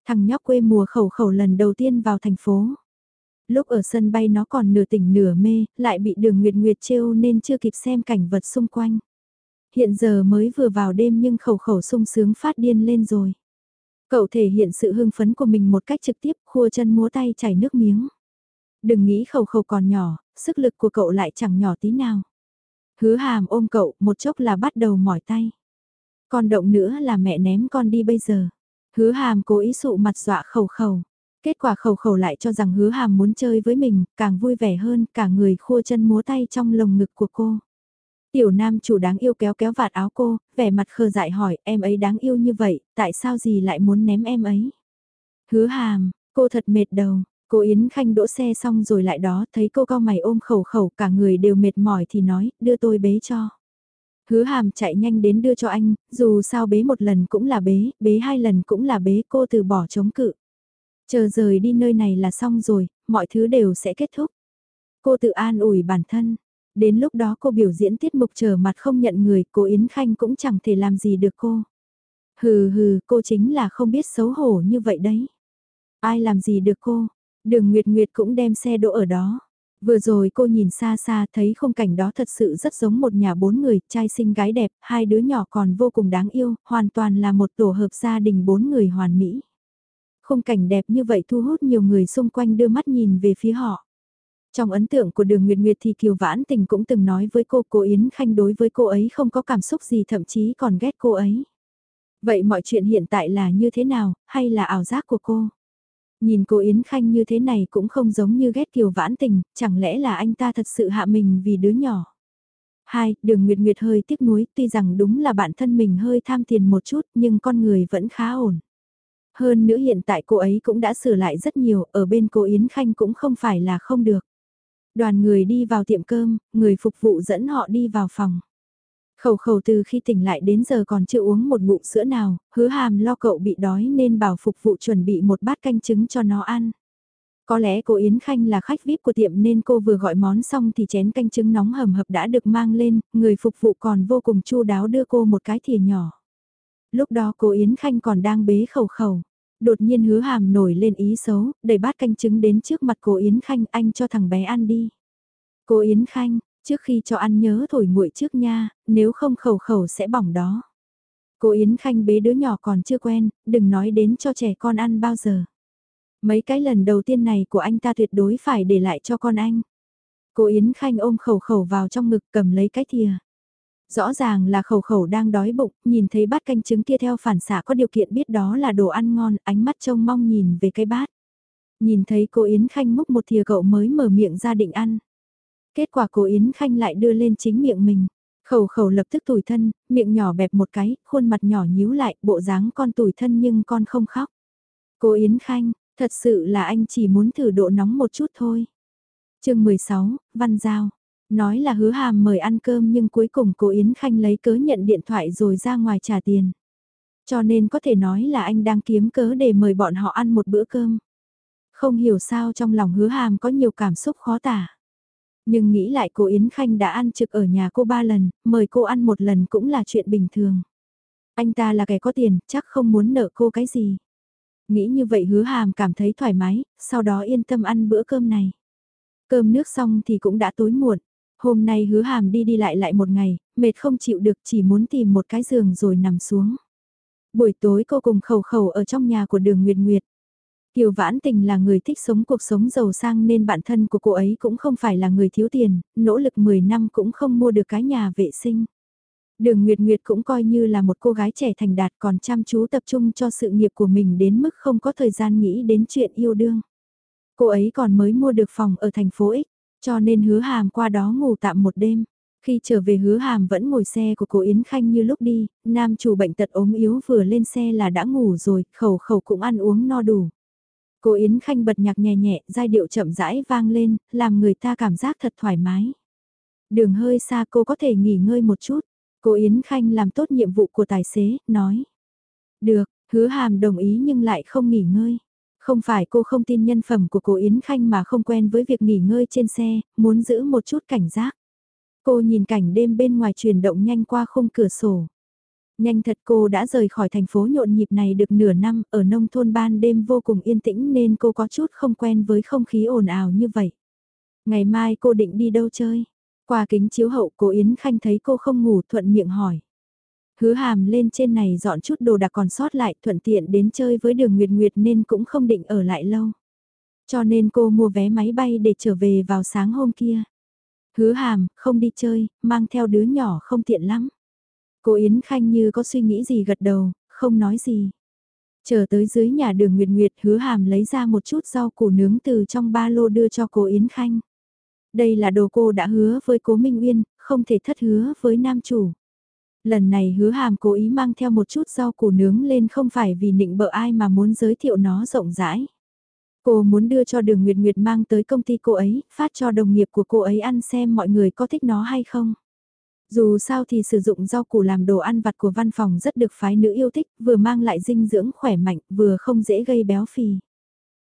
Thằng nhóc quê mùa khẩu khẩu lần đầu tiên vào thành phố. Lúc ở sân bay nó còn nửa tỉnh nửa mê, lại bị đường Nguyệt Nguyệt trêu nên chưa kịp xem cảnh vật xung quanh. Hiện giờ mới vừa vào đêm nhưng khẩu khẩu sung sướng phát điên lên rồi. Cậu thể hiện sự hưng phấn của mình một cách trực tiếp, khua chân múa tay chảy nước miếng. Đừng nghĩ khẩu khẩu còn nhỏ, sức lực của cậu lại chẳng nhỏ tí nào. Hứa hàm ôm cậu, một chốc là bắt đầu mỏi tay. còn động nữa là mẹ ném con đi bây giờ. Hứa hàm cố ý sụ mặt dọa khẩu khẩu. Kết quả khẩu khẩu lại cho rằng hứa hàm muốn chơi với mình, càng vui vẻ hơn, cả người khua chân múa tay trong lồng ngực của cô. Tiểu nam chủ đáng yêu kéo kéo vạt áo cô, vẻ mặt khờ dại hỏi em ấy đáng yêu như vậy, tại sao gì lại muốn ném em ấy? Hứa hàm, cô thật mệt đầu, cô Yến Khanh đỗ xe xong rồi lại đó thấy cô cao mày ôm khẩu khẩu cả người đều mệt mỏi thì nói, đưa tôi bế cho. Hứa hàm chạy nhanh đến đưa cho anh, dù sao bế một lần cũng là bế, bế hai lần cũng là bế cô từ bỏ chống cự. Chờ rời đi nơi này là xong rồi, mọi thứ đều sẽ kết thúc. Cô tự an ủi bản thân, Đến lúc đó cô biểu diễn tiết mục trở mặt không nhận người, cô Yến Khanh cũng chẳng thể làm gì được cô. Hừ hừ, cô chính là không biết xấu hổ như vậy đấy. Ai làm gì được cô? Đường Nguyệt Nguyệt cũng đem xe đỗ ở đó. Vừa rồi cô nhìn xa xa thấy khung cảnh đó thật sự rất giống một nhà bốn người, trai xinh gái đẹp, hai đứa nhỏ còn vô cùng đáng yêu, hoàn toàn là một tổ hợp gia đình bốn người hoàn mỹ. Khung cảnh đẹp như vậy thu hút nhiều người xung quanh đưa mắt nhìn về phía họ. Trong ấn tượng của đường Nguyệt Nguyệt thì Kiều Vãn Tình cũng từng nói với cô cô Yến Khanh đối với cô ấy không có cảm xúc gì thậm chí còn ghét cô ấy. Vậy mọi chuyện hiện tại là như thế nào, hay là ảo giác của cô? Nhìn cô Yến Khanh như thế này cũng không giống như ghét Kiều Vãn Tình, chẳng lẽ là anh ta thật sự hạ mình vì đứa nhỏ? Hai, đường Nguyệt Nguyệt hơi tiếc nuối, tuy rằng đúng là bản thân mình hơi tham tiền một chút nhưng con người vẫn khá ổn. Hơn nữa hiện tại cô ấy cũng đã sửa lại rất nhiều, ở bên cô Yến Khanh cũng không phải là không được. Đoàn người đi vào tiệm cơm, người phục vụ dẫn họ đi vào phòng. Khẩu khẩu từ khi tỉnh lại đến giờ còn chưa uống một ngụm sữa nào, hứa hàm lo cậu bị đói nên bảo phục vụ chuẩn bị một bát canh trứng cho nó ăn. Có lẽ cô Yến Khanh là khách VIP của tiệm nên cô vừa gọi món xong thì chén canh trứng nóng hầm hập đã được mang lên, người phục vụ còn vô cùng chu đáo đưa cô một cái thìa nhỏ. Lúc đó cô Yến Khanh còn đang bế khẩu khẩu. Đột nhiên hứa hàm nổi lên ý xấu, đẩy bát canh trứng đến trước mặt cô Yến Khanh anh cho thằng bé ăn đi. Cô Yến Khanh, trước khi cho ăn nhớ thổi nguội trước nha, nếu không khẩu khẩu sẽ bỏng đó. Cô Yến Khanh bế đứa nhỏ còn chưa quen, đừng nói đến cho trẻ con ăn bao giờ. Mấy cái lần đầu tiên này của anh ta tuyệt đối phải để lại cho con anh. Cô Yến Khanh ôm khẩu khẩu vào trong ngực cầm lấy cái thìa. Rõ ràng là khẩu khẩu đang đói bụng, nhìn thấy bát canh trứng kia theo phản xạ có điều kiện biết đó là đồ ăn ngon, ánh mắt trông mong nhìn về cái bát. Nhìn thấy cô Yến Khanh múc một thìa cậu mới mở miệng ra định ăn. Kết quả cô Yến Khanh lại đưa lên chính miệng mình. Khẩu khẩu lập tức tủi thân, miệng nhỏ bẹp một cái, khuôn mặt nhỏ nhíu lại, bộ dáng con tủi thân nhưng con không khóc. Cô Yến Khanh, thật sự là anh chỉ muốn thử độ nóng một chút thôi. chương 16, Văn Giao. Nói là hứa hàm mời ăn cơm nhưng cuối cùng cô Yến Khanh lấy cớ nhận điện thoại rồi ra ngoài trả tiền. Cho nên có thể nói là anh đang kiếm cớ để mời bọn họ ăn một bữa cơm. Không hiểu sao trong lòng hứa hàm có nhiều cảm xúc khó tả. Nhưng nghĩ lại cô Yến Khanh đã ăn trực ở nhà cô ba lần, mời cô ăn một lần cũng là chuyện bình thường. Anh ta là kẻ có tiền, chắc không muốn nợ cô cái gì. Nghĩ như vậy hứa hàm cảm thấy thoải mái, sau đó yên tâm ăn bữa cơm này. Cơm nước xong thì cũng đã tối muộn, Hôm nay hứa hàm đi đi lại lại một ngày, mệt không chịu được chỉ muốn tìm một cái giường rồi nằm xuống. Buổi tối cô cùng khẩu khẩu ở trong nhà của đường Nguyệt Nguyệt. Kiều Vãn Tình là người thích sống cuộc sống giàu sang nên bản thân của cô ấy cũng không phải là người thiếu tiền, nỗ lực 10 năm cũng không mua được cái nhà vệ sinh. Đường Nguyệt Nguyệt cũng coi như là một cô gái trẻ thành đạt còn chăm chú tập trung cho sự nghiệp của mình đến mức không có thời gian nghĩ đến chuyện yêu đương. Cô ấy còn mới mua được phòng ở thành phố X, cho nên hứa hàm qua đó ngủ tạm một đêm. Khi trở về hứa hàm vẫn ngồi xe của cô Yến Khanh như lúc đi, nam chủ bệnh tật ốm yếu vừa lên xe là đã ngủ rồi, khẩu khẩu cũng ăn uống no đủ. Cô Yến Khanh bật nhạc nhẹ nhẹ, giai điệu chậm rãi vang lên, làm người ta cảm giác thật thoải mái. Đường hơi xa cô có thể nghỉ ngơi một chút. Cô Yến Khanh làm tốt nhiệm vụ của tài xế, nói. Được, hứa hàm đồng ý nhưng lại không nghỉ ngơi. Không phải cô không tin nhân phẩm của cô Yến Khanh mà không quen với việc nghỉ ngơi trên xe, muốn giữ một chút cảnh giác. Cô nhìn cảnh đêm bên ngoài chuyển động nhanh qua khung cửa sổ. Nhanh thật cô đã rời khỏi thành phố nhộn nhịp này được nửa năm, ở nông thôn ban đêm vô cùng yên tĩnh nên cô có chút không quen với không khí ồn ào như vậy. Ngày mai cô định đi đâu chơi? Qua kính chiếu hậu cô Yến Khanh thấy cô không ngủ thuận miệng hỏi. Hứa hàm lên trên này dọn chút đồ đặc còn sót lại thuận tiện đến chơi với đường Nguyệt Nguyệt nên cũng không định ở lại lâu. Cho nên cô mua vé máy bay để trở về vào sáng hôm kia. Hứa hàm, không đi chơi, mang theo đứa nhỏ không tiện lắm. Cô Yến Khanh như có suy nghĩ gì gật đầu, không nói gì. Chờ tới dưới nhà đường Nguyệt Nguyệt hứa hàm lấy ra một chút rau củ nướng từ trong ba lô đưa cho cô Yến Khanh. Đây là đồ cô đã hứa với cố Minh Uyên, không thể thất hứa với nam chủ. Lần này hứa hàm cố ý mang theo một chút rau củ nướng lên không phải vì nịnh bợ ai mà muốn giới thiệu nó rộng rãi. Cô muốn đưa cho đường Nguyệt Nguyệt mang tới công ty cô ấy, phát cho đồng nghiệp của cô ấy ăn xem mọi người có thích nó hay không. Dù sao thì sử dụng rau củ làm đồ ăn vặt của văn phòng rất được phái nữ yêu thích, vừa mang lại dinh dưỡng khỏe mạnh, vừa không dễ gây béo phì.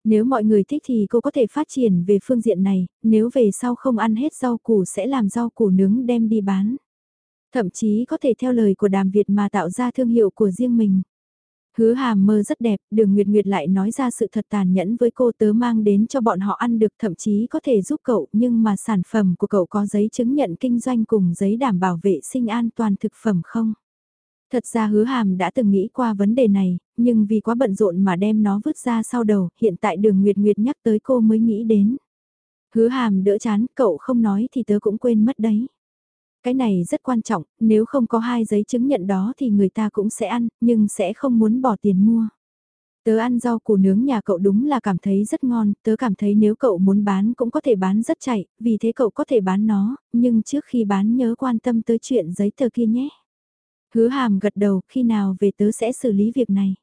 Nếu mọi người thích thì cô có thể phát triển về phương diện này, nếu về sau không ăn hết rau củ sẽ làm rau củ nướng đem đi bán. Thậm chí có thể theo lời của đàm Việt mà tạo ra thương hiệu của riêng mình. Hứa hàm mơ rất đẹp, đường Nguyệt Nguyệt lại nói ra sự thật tàn nhẫn với cô tớ mang đến cho bọn họ ăn được thậm chí có thể giúp cậu nhưng mà sản phẩm của cậu có giấy chứng nhận kinh doanh cùng giấy đảm bảo vệ sinh an toàn thực phẩm không? Thật ra hứa hàm đã từng nghĩ qua vấn đề này, nhưng vì quá bận rộn mà đem nó vứt ra sau đầu, hiện tại đường Nguyệt Nguyệt nhắc tới cô mới nghĩ đến. Hứa hàm đỡ chán, cậu không nói thì tớ cũng quên mất đấy. Cái này rất quan trọng, nếu không có hai giấy chứng nhận đó thì người ta cũng sẽ ăn, nhưng sẽ không muốn bỏ tiền mua. Tớ ăn rau củ nướng nhà cậu đúng là cảm thấy rất ngon, tớ cảm thấy nếu cậu muốn bán cũng có thể bán rất chạy, vì thế cậu có thể bán nó, nhưng trước khi bán nhớ quan tâm tới chuyện giấy tờ kia nhé. Hứa hàm gật đầu, khi nào về tớ sẽ xử lý việc này.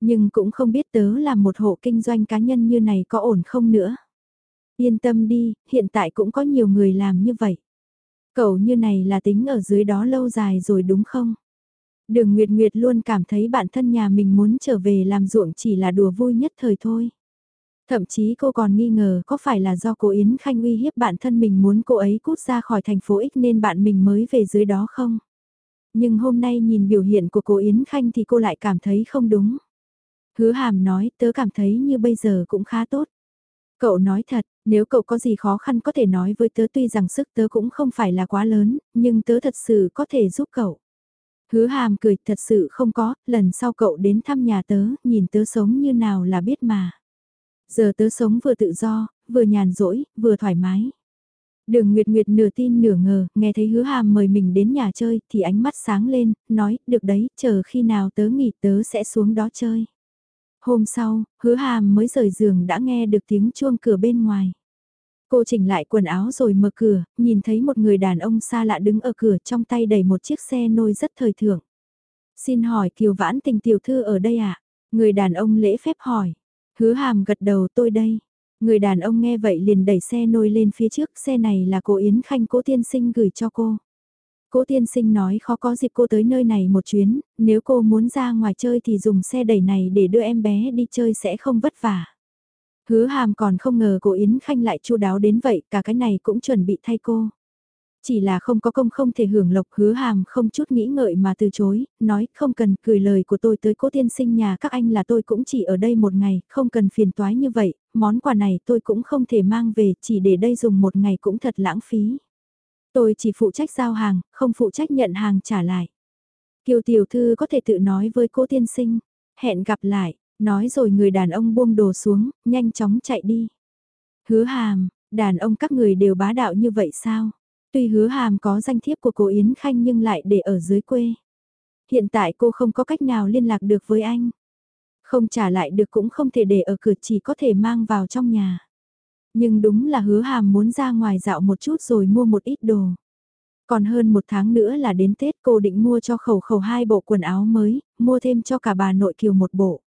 Nhưng cũng không biết tớ làm một hộ kinh doanh cá nhân như này có ổn không nữa. Yên tâm đi, hiện tại cũng có nhiều người làm như vậy. Cậu như này là tính ở dưới đó lâu dài rồi đúng không? Đường Nguyệt Nguyệt luôn cảm thấy bản thân nhà mình muốn trở về làm ruộng chỉ là đùa vui nhất thời thôi. Thậm chí cô còn nghi ngờ có phải là do cô Yến Khanh uy hiếp bản thân mình muốn cô ấy cút ra khỏi thành phố X nên bạn mình mới về dưới đó không? Nhưng hôm nay nhìn biểu hiện của cô Yến Khanh thì cô lại cảm thấy không đúng. Hứa hàm nói tớ cảm thấy như bây giờ cũng khá tốt. Cậu nói thật, nếu cậu có gì khó khăn có thể nói với tớ tuy rằng sức tớ cũng không phải là quá lớn, nhưng tớ thật sự có thể giúp cậu. Hứa hàm cười thật sự không có, lần sau cậu đến thăm nhà tớ, nhìn tớ sống như nào là biết mà. Giờ tớ sống vừa tự do, vừa nhàn rỗi, vừa thoải mái. Đường Nguyệt Nguyệt nửa tin nửa ngờ, nghe thấy hứa hàm mời mình đến nhà chơi thì ánh mắt sáng lên, nói, được đấy, chờ khi nào tớ nghỉ tớ sẽ xuống đó chơi. Hôm sau, hứa hàm mới rời giường đã nghe được tiếng chuông cửa bên ngoài. Cô chỉnh lại quần áo rồi mở cửa, nhìn thấy một người đàn ông xa lạ đứng ở cửa trong tay đầy một chiếc xe nôi rất thời thượng. Xin hỏi Kiều Vãn tình tiểu thư ở đây ạ? À? Người đàn ông lễ phép hỏi. Hứa hàm gật đầu tôi đây. Người đàn ông nghe vậy liền đẩy xe nôi lên phía trước, xe này là cô Yến Khanh cố tiên sinh gửi cho cô. Cố tiên sinh nói khó có dịp cô tới nơi này một chuyến, nếu cô muốn ra ngoài chơi thì dùng xe đẩy này để đưa em bé đi chơi sẽ không vất vả. Hứa hàm còn không ngờ cô Yến Khanh lại chu đáo đến vậy, cả cái này cũng chuẩn bị thay cô. Chỉ là không có công không thể hưởng lộc hứa hàm không chút nghĩ ngợi mà từ chối, nói không cần cười lời của tôi tới cố tiên sinh nhà các anh là tôi cũng chỉ ở đây một ngày, không cần phiền toái như vậy, món quà này tôi cũng không thể mang về, chỉ để đây dùng một ngày cũng thật lãng phí. Tôi chỉ phụ trách giao hàng, không phụ trách nhận hàng trả lại. Kiều tiểu thư có thể tự nói với cố tiên sinh, hẹn gặp lại, nói rồi người đàn ông buông đồ xuống, nhanh chóng chạy đi. Hứa hàm, đàn ông các người đều bá đạo như vậy sao? Tuy hứa hàm có danh thiếp của cô Yến Khanh nhưng lại để ở dưới quê. Hiện tại cô không có cách nào liên lạc được với anh. Không trả lại được cũng không thể để ở cửa chỉ có thể mang vào trong nhà. Nhưng đúng là hứa hàm muốn ra ngoài dạo một chút rồi mua một ít đồ. Còn hơn một tháng nữa là đến Tết cô định mua cho khẩu khẩu hai bộ quần áo mới, mua thêm cho cả bà nội kiều một bộ.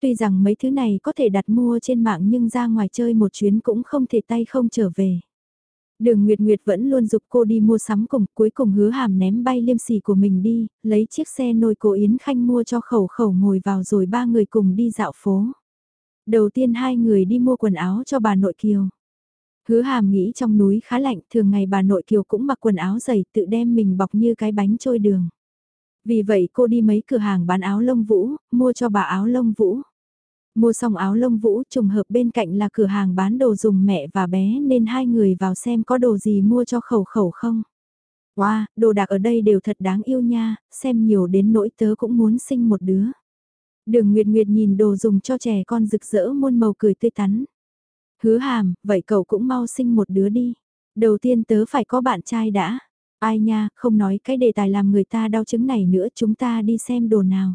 Tuy rằng mấy thứ này có thể đặt mua trên mạng nhưng ra ngoài chơi một chuyến cũng không thể tay không trở về. Đường Nguyệt Nguyệt vẫn luôn dục cô đi mua sắm cùng, cuối cùng hứa hàm ném bay liêm sỉ của mình đi, lấy chiếc xe nôi cô Yến Khanh mua cho khẩu khẩu ngồi vào rồi ba người cùng đi dạo phố. Đầu tiên hai người đi mua quần áo cho bà nội Kiều. Hứa hàm nghĩ trong núi khá lạnh, thường ngày bà nội Kiều cũng mặc quần áo dày tự đem mình bọc như cái bánh trôi đường. Vì vậy cô đi mấy cửa hàng bán áo lông vũ, mua cho bà áo lông vũ. Mua xong áo lông vũ trùng hợp bên cạnh là cửa hàng bán đồ dùng mẹ và bé nên hai người vào xem có đồ gì mua cho khẩu khẩu không. Wow, đồ đạc ở đây đều thật đáng yêu nha, xem nhiều đến nỗi tớ cũng muốn sinh một đứa. Đường Nguyệt Nguyệt nhìn đồ dùng cho trẻ con rực rỡ muôn màu cười tươi tắn. Hứa hàm, vậy cậu cũng mau sinh một đứa đi. Đầu tiên tớ phải có bạn trai đã. Ai nha, không nói cái đề tài làm người ta đau chứng này nữa chúng ta đi xem đồ nào.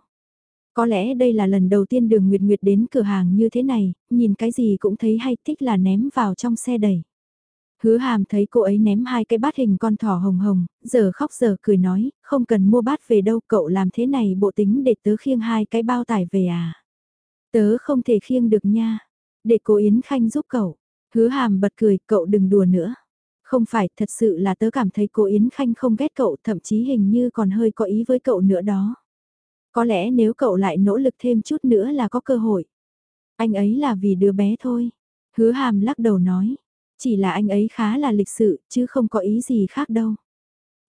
Có lẽ đây là lần đầu tiên đường Nguyệt Nguyệt đến cửa hàng như thế này, nhìn cái gì cũng thấy hay thích là ném vào trong xe đẩy. Hứa hàm thấy cô ấy ném hai cái bát hình con thỏ hồng hồng, giờ khóc giờ cười nói, không cần mua bát về đâu cậu làm thế này bộ tính để tớ khiêng hai cái bao tải về à. Tớ không thể khiêng được nha, để cô Yến Khanh giúp cậu. Hứa hàm bật cười, cậu đừng đùa nữa. Không phải, thật sự là tớ cảm thấy cô Yến Khanh không ghét cậu, thậm chí hình như còn hơi có ý với cậu nữa đó. Có lẽ nếu cậu lại nỗ lực thêm chút nữa là có cơ hội. Anh ấy là vì đứa bé thôi. Hứa hàm lắc đầu nói. Chỉ là anh ấy khá là lịch sự, chứ không có ý gì khác đâu.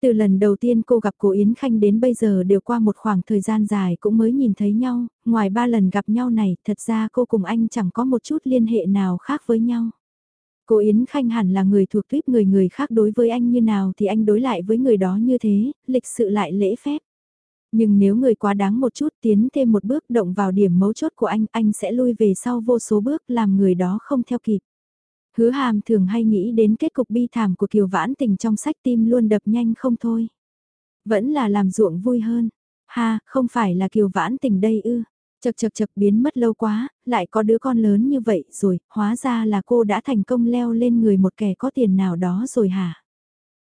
Từ lần đầu tiên cô gặp cô Yến Khanh đến bây giờ đều qua một khoảng thời gian dài cũng mới nhìn thấy nhau, ngoài ba lần gặp nhau này thật ra cô cùng anh chẳng có một chút liên hệ nào khác với nhau. Cô Yến Khanh hẳn là người thuộc tuyếp người người khác đối với anh như nào thì anh đối lại với người đó như thế, lịch sự lại lễ phép. Nhưng nếu người quá đáng một chút tiến thêm một bước động vào điểm mấu chốt của anh, anh sẽ lui về sau vô số bước làm người đó không theo kịp. Hứa hàm thường hay nghĩ đến kết cục bi thảm của Kiều Vãn Tình trong sách tim luôn đập nhanh không thôi. Vẫn là làm ruộng vui hơn. Ha, không phải là Kiều Vãn Tình đây ư. Chật chật chật biến mất lâu quá, lại có đứa con lớn như vậy rồi, hóa ra là cô đã thành công leo lên người một kẻ có tiền nào đó rồi hả?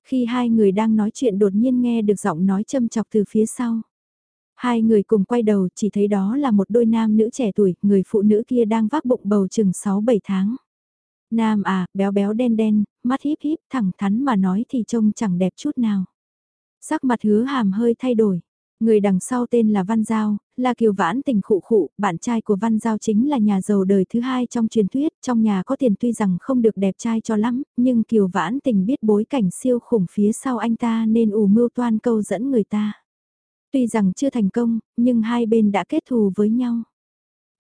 Khi hai người đang nói chuyện đột nhiên nghe được giọng nói châm chọc từ phía sau. Hai người cùng quay đầu chỉ thấy đó là một đôi nam nữ trẻ tuổi, người phụ nữ kia đang vác bụng bầu chừng 6-7 tháng. Nam à, béo béo đen đen, mắt híp híp thẳng thắn mà nói thì trông chẳng đẹp chút nào. Sắc mặt hứa hàm hơi thay đổi. Người đằng sau tên là Văn Giao, là kiều vãn tình khụ khụ, bạn trai của Văn Giao chính là nhà giàu đời thứ hai trong truyền thuyết, trong nhà có tiền tuy rằng không được đẹp trai cho lắm, nhưng kiều vãn tình biết bối cảnh siêu khủng phía sau anh ta nên ủ mưu toan câu dẫn người ta. Tuy rằng chưa thành công, nhưng hai bên đã kết thù với nhau.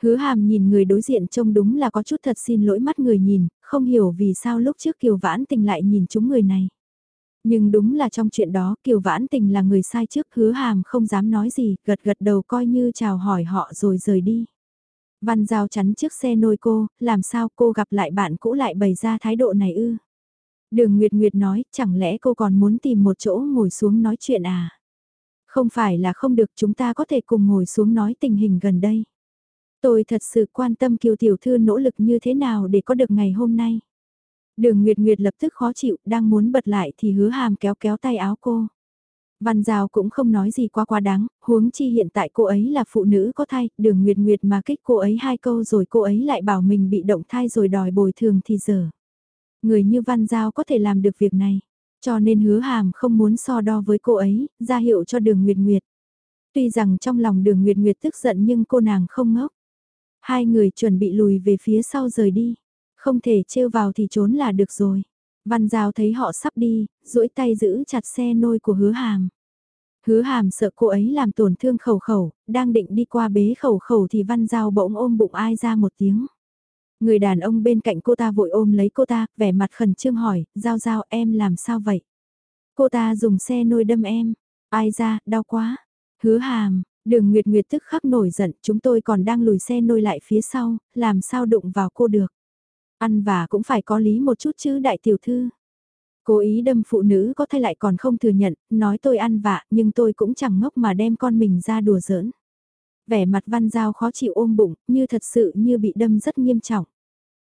Hứa hàm nhìn người đối diện trông đúng là có chút thật xin lỗi mắt người nhìn, không hiểu vì sao lúc trước Kiều Vãn Tình lại nhìn chúng người này. Nhưng đúng là trong chuyện đó Kiều Vãn Tình là người sai trước hứa hàm không dám nói gì, gật gật đầu coi như chào hỏi họ rồi rời đi. Văn Giao chắn trước xe nôi cô, làm sao cô gặp lại bạn cũ lại bày ra thái độ này ư? Đường Nguyệt Nguyệt nói, chẳng lẽ cô còn muốn tìm một chỗ ngồi xuống nói chuyện à? Không phải là không được chúng ta có thể cùng ngồi xuống nói tình hình gần đây. Tôi thật sự quan tâm Kiều Tiểu Thư nỗ lực như thế nào để có được ngày hôm nay. Đường Nguyệt Nguyệt lập tức khó chịu, đang muốn bật lại thì hứa hàm kéo kéo tay áo cô. Văn Giao cũng không nói gì quá quá đáng, huống chi hiện tại cô ấy là phụ nữ có thai, đường Nguyệt Nguyệt mà kích cô ấy hai câu rồi cô ấy lại bảo mình bị động thai rồi đòi bồi thường thì giờ. Người như Văn Giao có thể làm được việc này, cho nên hứa hàm không muốn so đo với cô ấy, ra hiệu cho đường Nguyệt Nguyệt. Tuy rằng trong lòng đường Nguyệt Nguyệt tức giận nhưng cô nàng không ngốc. Hai người chuẩn bị lùi về phía sau rời đi. Không thể trêu vào thì trốn là được rồi. Văn Giao thấy họ sắp đi, duỗi tay giữ chặt xe nôi của hứa hàm. Hứa hàm sợ cô ấy làm tổn thương khẩu khẩu, đang định đi qua bế khẩu khẩu thì Văn Giao bỗng ôm bụng ai ra một tiếng. Người đàn ông bên cạnh cô ta vội ôm lấy cô ta, vẻ mặt khẩn trương hỏi, Giao Giao em làm sao vậy? Cô ta dùng xe nôi đâm em, ai ra, đau quá. Hứa hàm, Đường Nguyệt Nguyệt tức khắc nổi giận, chúng tôi còn đang lùi xe nôi lại phía sau, làm sao đụng vào cô được. Ăn và cũng phải có lý một chút chứ đại tiểu thư. Cố ý đâm phụ nữ có thay lại còn không thừa nhận, nói tôi ăn vạ nhưng tôi cũng chẳng ngốc mà đem con mình ra đùa giỡn. Vẻ mặt văn giao khó chịu ôm bụng, như thật sự như bị đâm rất nghiêm trọng.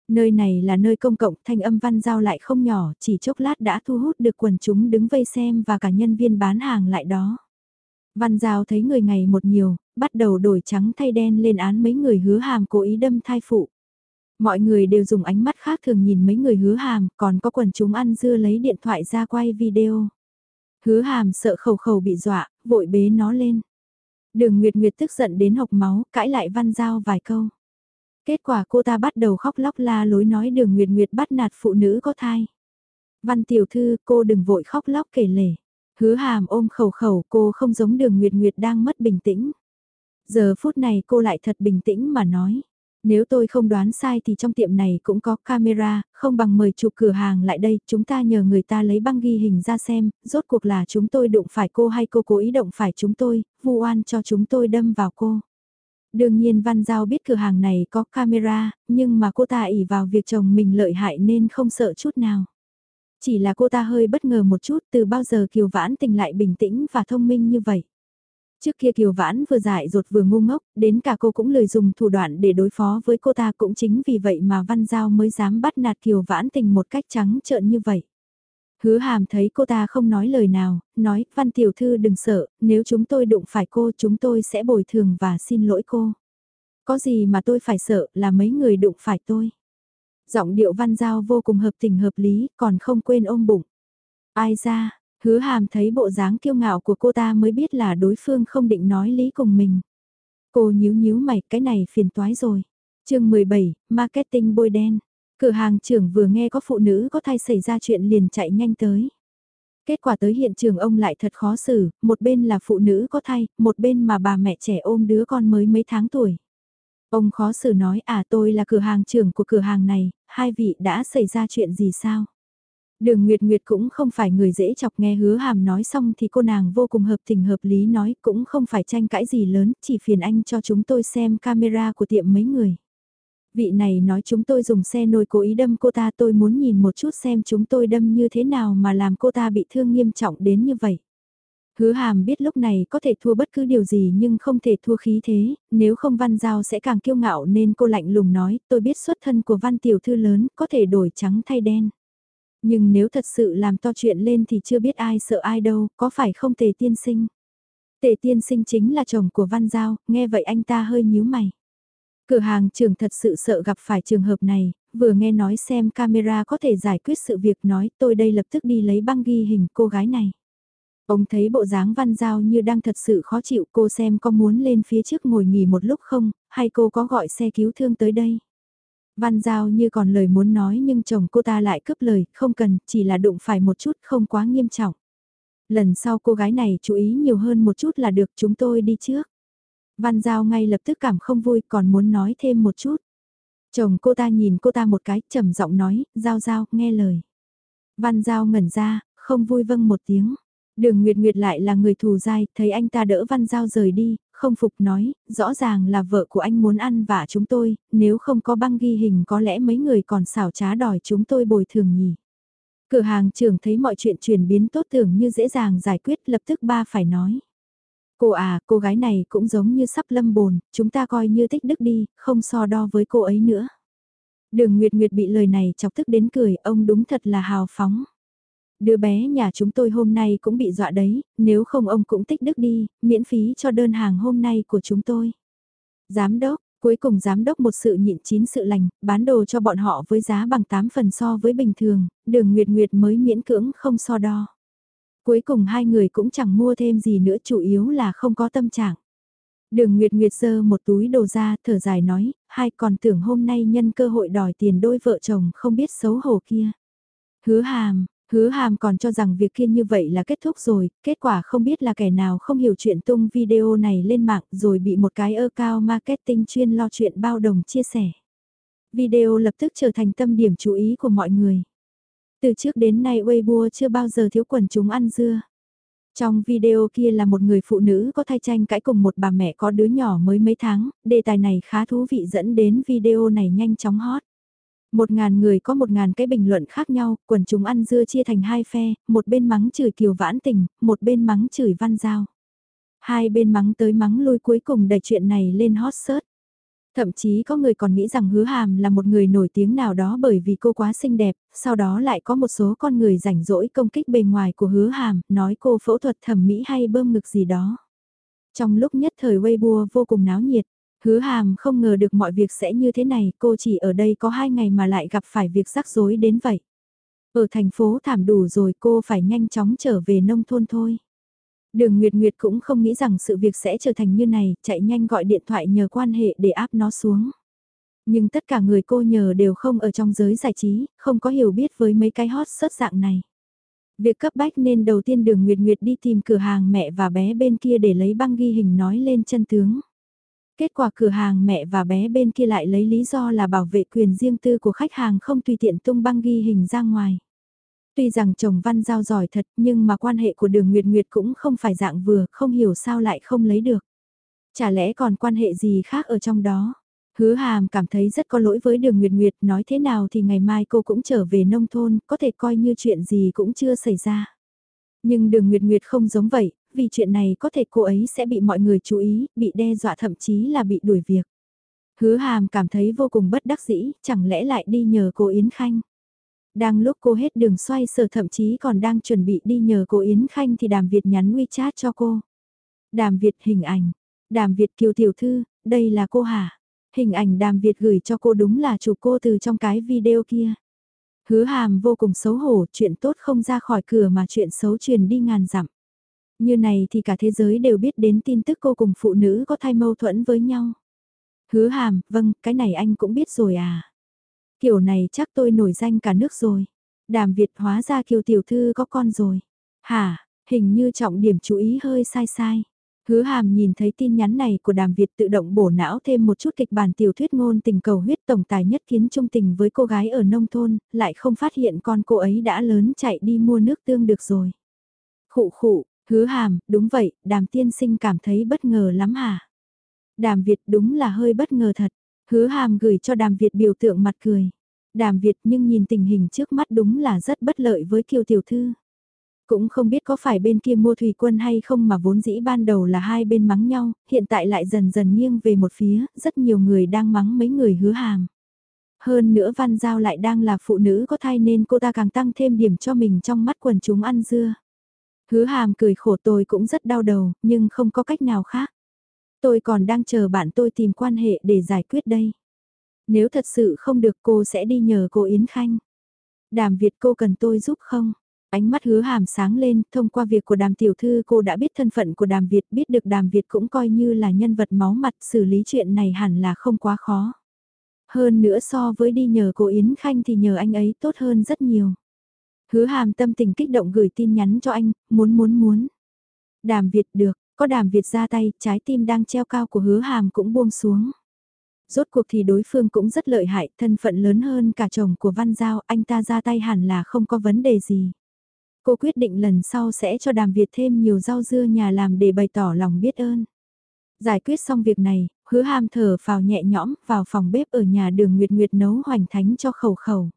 Nơi này là nơi công cộng, thanh âm văn giao lại không nhỏ, chỉ chốc lát đã thu hút được quần chúng đứng vây xem và cả nhân viên bán hàng lại đó. Văn Giao thấy người ngày một nhiều, bắt đầu đổi trắng thay đen lên án mấy người hứa hàm cố ý đâm thai phụ. Mọi người đều dùng ánh mắt khác thường nhìn mấy người hứa hàm, còn có quần chúng ăn dưa lấy điện thoại ra quay video. Hứa hàm sợ khẩu khẩu bị dọa, vội bế nó lên. Đường Nguyệt Nguyệt tức giận đến hộc máu, cãi lại Văn Giao vài câu. Kết quả cô ta bắt đầu khóc lóc la lối nói đường Nguyệt Nguyệt bắt nạt phụ nữ có thai. Văn tiểu thư cô đừng vội khóc lóc kể lể. Hứa hàm ôm khẩu khẩu cô không giống đường Nguyệt Nguyệt đang mất bình tĩnh. Giờ phút này cô lại thật bình tĩnh mà nói. Nếu tôi không đoán sai thì trong tiệm này cũng có camera, không bằng mời chụp cửa hàng lại đây, chúng ta nhờ người ta lấy băng ghi hình ra xem, rốt cuộc là chúng tôi đụng phải cô hay cô cố ý động phải chúng tôi, vu oan cho chúng tôi đâm vào cô. Đương nhiên Văn Giao biết cửa hàng này có camera, nhưng mà cô ta ỉ vào việc chồng mình lợi hại nên không sợ chút nào. Chỉ là cô ta hơi bất ngờ một chút từ bao giờ Kiều Vãn tình lại bình tĩnh và thông minh như vậy. Trước kia Kiều Vãn vừa dại dột vừa ngu ngốc, đến cả cô cũng lười dùng thủ đoạn để đối phó với cô ta cũng chính vì vậy mà Văn Giao mới dám bắt nạt Kiều Vãn tình một cách trắng trợn như vậy. Hứa hàm thấy cô ta không nói lời nào, nói, Văn Tiểu Thư đừng sợ, nếu chúng tôi đụng phải cô chúng tôi sẽ bồi thường và xin lỗi cô. Có gì mà tôi phải sợ là mấy người đụng phải tôi. Giọng điệu Văn Giao vô cùng hợp tình hợp lý, còn không quên ôm bụng. Ai ra, hứa hàm thấy bộ dáng kiêu ngạo của cô ta mới biết là đối phương không định nói lý cùng mình. Cô nhíu nhíu mày, cái này phiền toái rồi. chương 17, Marketing bôi đen. Cửa hàng trưởng vừa nghe có phụ nữ có thai xảy ra chuyện liền chạy nhanh tới. Kết quả tới hiện trường ông lại thật khó xử, một bên là phụ nữ có thai, một bên mà bà mẹ trẻ ôm đứa con mới mấy tháng tuổi. Ông khó xử nói à tôi là cửa hàng trưởng của cửa hàng này, hai vị đã xảy ra chuyện gì sao? Đường Nguyệt Nguyệt cũng không phải người dễ chọc nghe hứa hàm nói xong thì cô nàng vô cùng hợp tình hợp lý nói cũng không phải tranh cãi gì lớn, chỉ phiền anh cho chúng tôi xem camera của tiệm mấy người. Vị này nói chúng tôi dùng xe nồi cố ý đâm cô ta tôi muốn nhìn một chút xem chúng tôi đâm như thế nào mà làm cô ta bị thương nghiêm trọng đến như vậy. Hứa hàm biết lúc này có thể thua bất cứ điều gì nhưng không thể thua khí thế, nếu không Văn Giao sẽ càng kiêu ngạo nên cô lạnh lùng nói tôi biết xuất thân của Văn Tiểu Thư lớn có thể đổi trắng thay đen. Nhưng nếu thật sự làm to chuyện lên thì chưa biết ai sợ ai đâu, có phải không tề tiên sinh? Tề tiên sinh chính là chồng của Văn Giao, nghe vậy anh ta hơi nhíu mày. Cửa hàng trường thật sự sợ gặp phải trường hợp này, vừa nghe nói xem camera có thể giải quyết sự việc nói tôi đây lập tức đi lấy băng ghi hình cô gái này. Ông thấy bộ dáng văn giao như đang thật sự khó chịu cô xem có muốn lên phía trước ngồi nghỉ một lúc không, hay cô có gọi xe cứu thương tới đây. Văn giao như còn lời muốn nói nhưng chồng cô ta lại cướp lời, không cần, chỉ là đụng phải một chút không quá nghiêm trọng. Lần sau cô gái này chú ý nhiều hơn một chút là được chúng tôi đi trước. Văn Giao ngay lập tức cảm không vui còn muốn nói thêm một chút. Chồng cô ta nhìn cô ta một cái trầm giọng nói, Giao Giao, nghe lời. Văn Giao ngẩn ra, không vui vâng một tiếng. Đường Nguyệt Nguyệt lại là người thù dai, thấy anh ta đỡ Văn Giao rời đi, không phục nói, rõ ràng là vợ của anh muốn ăn vả chúng tôi, nếu không có băng ghi hình có lẽ mấy người còn xảo trá đòi chúng tôi bồi thường nhỉ. Cửa hàng trưởng thấy mọi chuyện chuyển biến tốt tưởng như dễ dàng giải quyết lập tức ba phải nói. Cô à, cô gái này cũng giống như sắp lâm bồn, chúng ta coi như tích đức đi, không so đo với cô ấy nữa. Đường Nguyệt Nguyệt bị lời này chọc tức đến cười, ông đúng thật là hào phóng. Đứa bé nhà chúng tôi hôm nay cũng bị dọa đấy, nếu không ông cũng tích đức đi, miễn phí cho đơn hàng hôm nay của chúng tôi. Giám đốc, cuối cùng giám đốc một sự nhịn chín sự lành, bán đồ cho bọn họ với giá bằng 8 phần so với bình thường, đường Nguyệt Nguyệt mới miễn cưỡng không so đo. Cuối cùng hai người cũng chẳng mua thêm gì nữa chủ yếu là không có tâm trạng. Đường Nguyệt Nguyệt giơ một túi đồ ra thở dài nói, hai còn tưởng hôm nay nhân cơ hội đòi tiền đôi vợ chồng không biết xấu hổ kia. Hứa hàm, hứa hàm còn cho rằng việc kia như vậy là kết thúc rồi, kết quả không biết là kẻ nào không hiểu chuyện tung video này lên mạng rồi bị một cái ơ cao marketing chuyên lo chuyện bao đồng chia sẻ. Video lập tức trở thành tâm điểm chú ý của mọi người. Từ trước đến nay Weibo chưa bao giờ thiếu quần chúng ăn dưa. Trong video kia là một người phụ nữ có thai tranh cãi cùng một bà mẹ có đứa nhỏ mới mấy tháng, đề tài này khá thú vị dẫn đến video này nhanh chóng hot. Một ngàn người có một ngàn cái bình luận khác nhau, quần chúng ăn dưa chia thành hai phe, một bên mắng chửi kiều vãn tình, một bên mắng chửi văn giao. Hai bên mắng tới mắng lui cuối cùng đẩy chuyện này lên hot search. Thậm chí có người còn nghĩ rằng hứa hàm là một người nổi tiếng nào đó bởi vì cô quá xinh đẹp, sau đó lại có một số con người rảnh rỗi công kích bề ngoài của hứa hàm, nói cô phẫu thuật thẩm mỹ hay bơm ngực gì đó. Trong lúc nhất thời Weibo vô cùng náo nhiệt, hứa hàm không ngờ được mọi việc sẽ như thế này, cô chỉ ở đây có hai ngày mà lại gặp phải việc rắc rối đến vậy. Ở thành phố thảm đủ rồi cô phải nhanh chóng trở về nông thôn thôi. Đường Nguyệt Nguyệt cũng không nghĩ rằng sự việc sẽ trở thành như này, chạy nhanh gọi điện thoại nhờ quan hệ để áp nó xuống. Nhưng tất cả người cô nhờ đều không ở trong giới giải trí, không có hiểu biết với mấy cái hot sớt dạng này. Việc cấp bách nên đầu tiên đường Nguyệt Nguyệt đi tìm cửa hàng mẹ và bé bên kia để lấy băng ghi hình nói lên chân tướng. Kết quả cửa hàng mẹ và bé bên kia lại lấy lý do là bảo vệ quyền riêng tư của khách hàng không tùy tiện tung băng ghi hình ra ngoài. Tuy rằng chồng Văn Giao giỏi thật nhưng mà quan hệ của đường Nguyệt Nguyệt cũng không phải dạng vừa, không hiểu sao lại không lấy được. Chả lẽ còn quan hệ gì khác ở trong đó? Hứa hàm cảm thấy rất có lỗi với đường Nguyệt Nguyệt nói thế nào thì ngày mai cô cũng trở về nông thôn, có thể coi như chuyện gì cũng chưa xảy ra. Nhưng đường Nguyệt Nguyệt không giống vậy, vì chuyện này có thể cô ấy sẽ bị mọi người chú ý, bị đe dọa thậm chí là bị đuổi việc. Hứa hàm cảm thấy vô cùng bất đắc dĩ, chẳng lẽ lại đi nhờ cô Yến Khanh. Đang lúc cô hết đường xoay sở thậm chí còn đang chuẩn bị đi nhờ cô Yến Khanh thì Đàm Việt nhắn WeChat cho cô. Đàm Việt hình ảnh. Đàm Việt kiều tiểu thư, đây là cô hả? Hình ảnh Đàm Việt gửi cho cô đúng là chụp cô từ trong cái video kia. Hứa hàm vô cùng xấu hổ, chuyện tốt không ra khỏi cửa mà chuyện xấu truyền đi ngàn dặm. Như này thì cả thế giới đều biết đến tin tức cô cùng phụ nữ có thai mâu thuẫn với nhau. Hứa hàm, vâng, cái này anh cũng biết rồi à. Kiểu này chắc tôi nổi danh cả nước rồi. Đàm Việt hóa ra kiều tiểu thư có con rồi. Hả, hình như trọng điểm chú ý hơi sai sai. Hứa hàm nhìn thấy tin nhắn này của đàm Việt tự động bổ não thêm một chút kịch bản tiểu thuyết ngôn tình cầu huyết tổng tài nhất kiến trung tình với cô gái ở nông thôn, lại không phát hiện con cô ấy đã lớn chạy đi mua nước tương được rồi. Khụ khụ, hứa hàm, đúng vậy, đàm tiên sinh cảm thấy bất ngờ lắm hả? Đàm Việt đúng là hơi bất ngờ thật, hứa hàm gửi cho đàm Việt biểu tượng mặt cười. Đàm Việt nhưng nhìn tình hình trước mắt đúng là rất bất lợi với kiều tiểu thư. Cũng không biết có phải bên kia mua thủy quân hay không mà vốn dĩ ban đầu là hai bên mắng nhau, hiện tại lại dần dần nghiêng về một phía, rất nhiều người đang mắng mấy người hứa hàm. Hơn nữa Văn Giao lại đang là phụ nữ có thai nên cô ta càng tăng thêm điểm cho mình trong mắt quần chúng ăn dưa. Hứa hàm cười khổ tôi cũng rất đau đầu, nhưng không có cách nào khác. Tôi còn đang chờ bạn tôi tìm quan hệ để giải quyết đây. Nếu thật sự không được cô sẽ đi nhờ cô Yến Khanh. Đàm Việt cô cần tôi giúp không? Ánh mắt hứa hàm sáng lên, thông qua việc của đàm tiểu thư cô đã biết thân phận của đàm Việt, biết được đàm Việt cũng coi như là nhân vật máu mặt, xử lý chuyện này hẳn là không quá khó. Hơn nữa so với đi nhờ cô Yến Khanh thì nhờ anh ấy tốt hơn rất nhiều. Hứa hàm tâm tình kích động gửi tin nhắn cho anh, muốn muốn muốn. Đàm Việt được, có đàm Việt ra tay, trái tim đang treo cao của hứa hàm cũng buông xuống. Rốt cuộc thì đối phương cũng rất lợi hại, thân phận lớn hơn cả chồng của Văn Giao, anh ta ra tay hẳn là không có vấn đề gì. Cô quyết định lần sau sẽ cho đàm Việt thêm nhiều rau dưa nhà làm để bày tỏ lòng biết ơn. Giải quyết xong việc này, hứa Hàm thở vào nhẹ nhõm vào phòng bếp ở nhà đường Nguyệt Nguyệt nấu hoành thánh cho khẩu khẩu.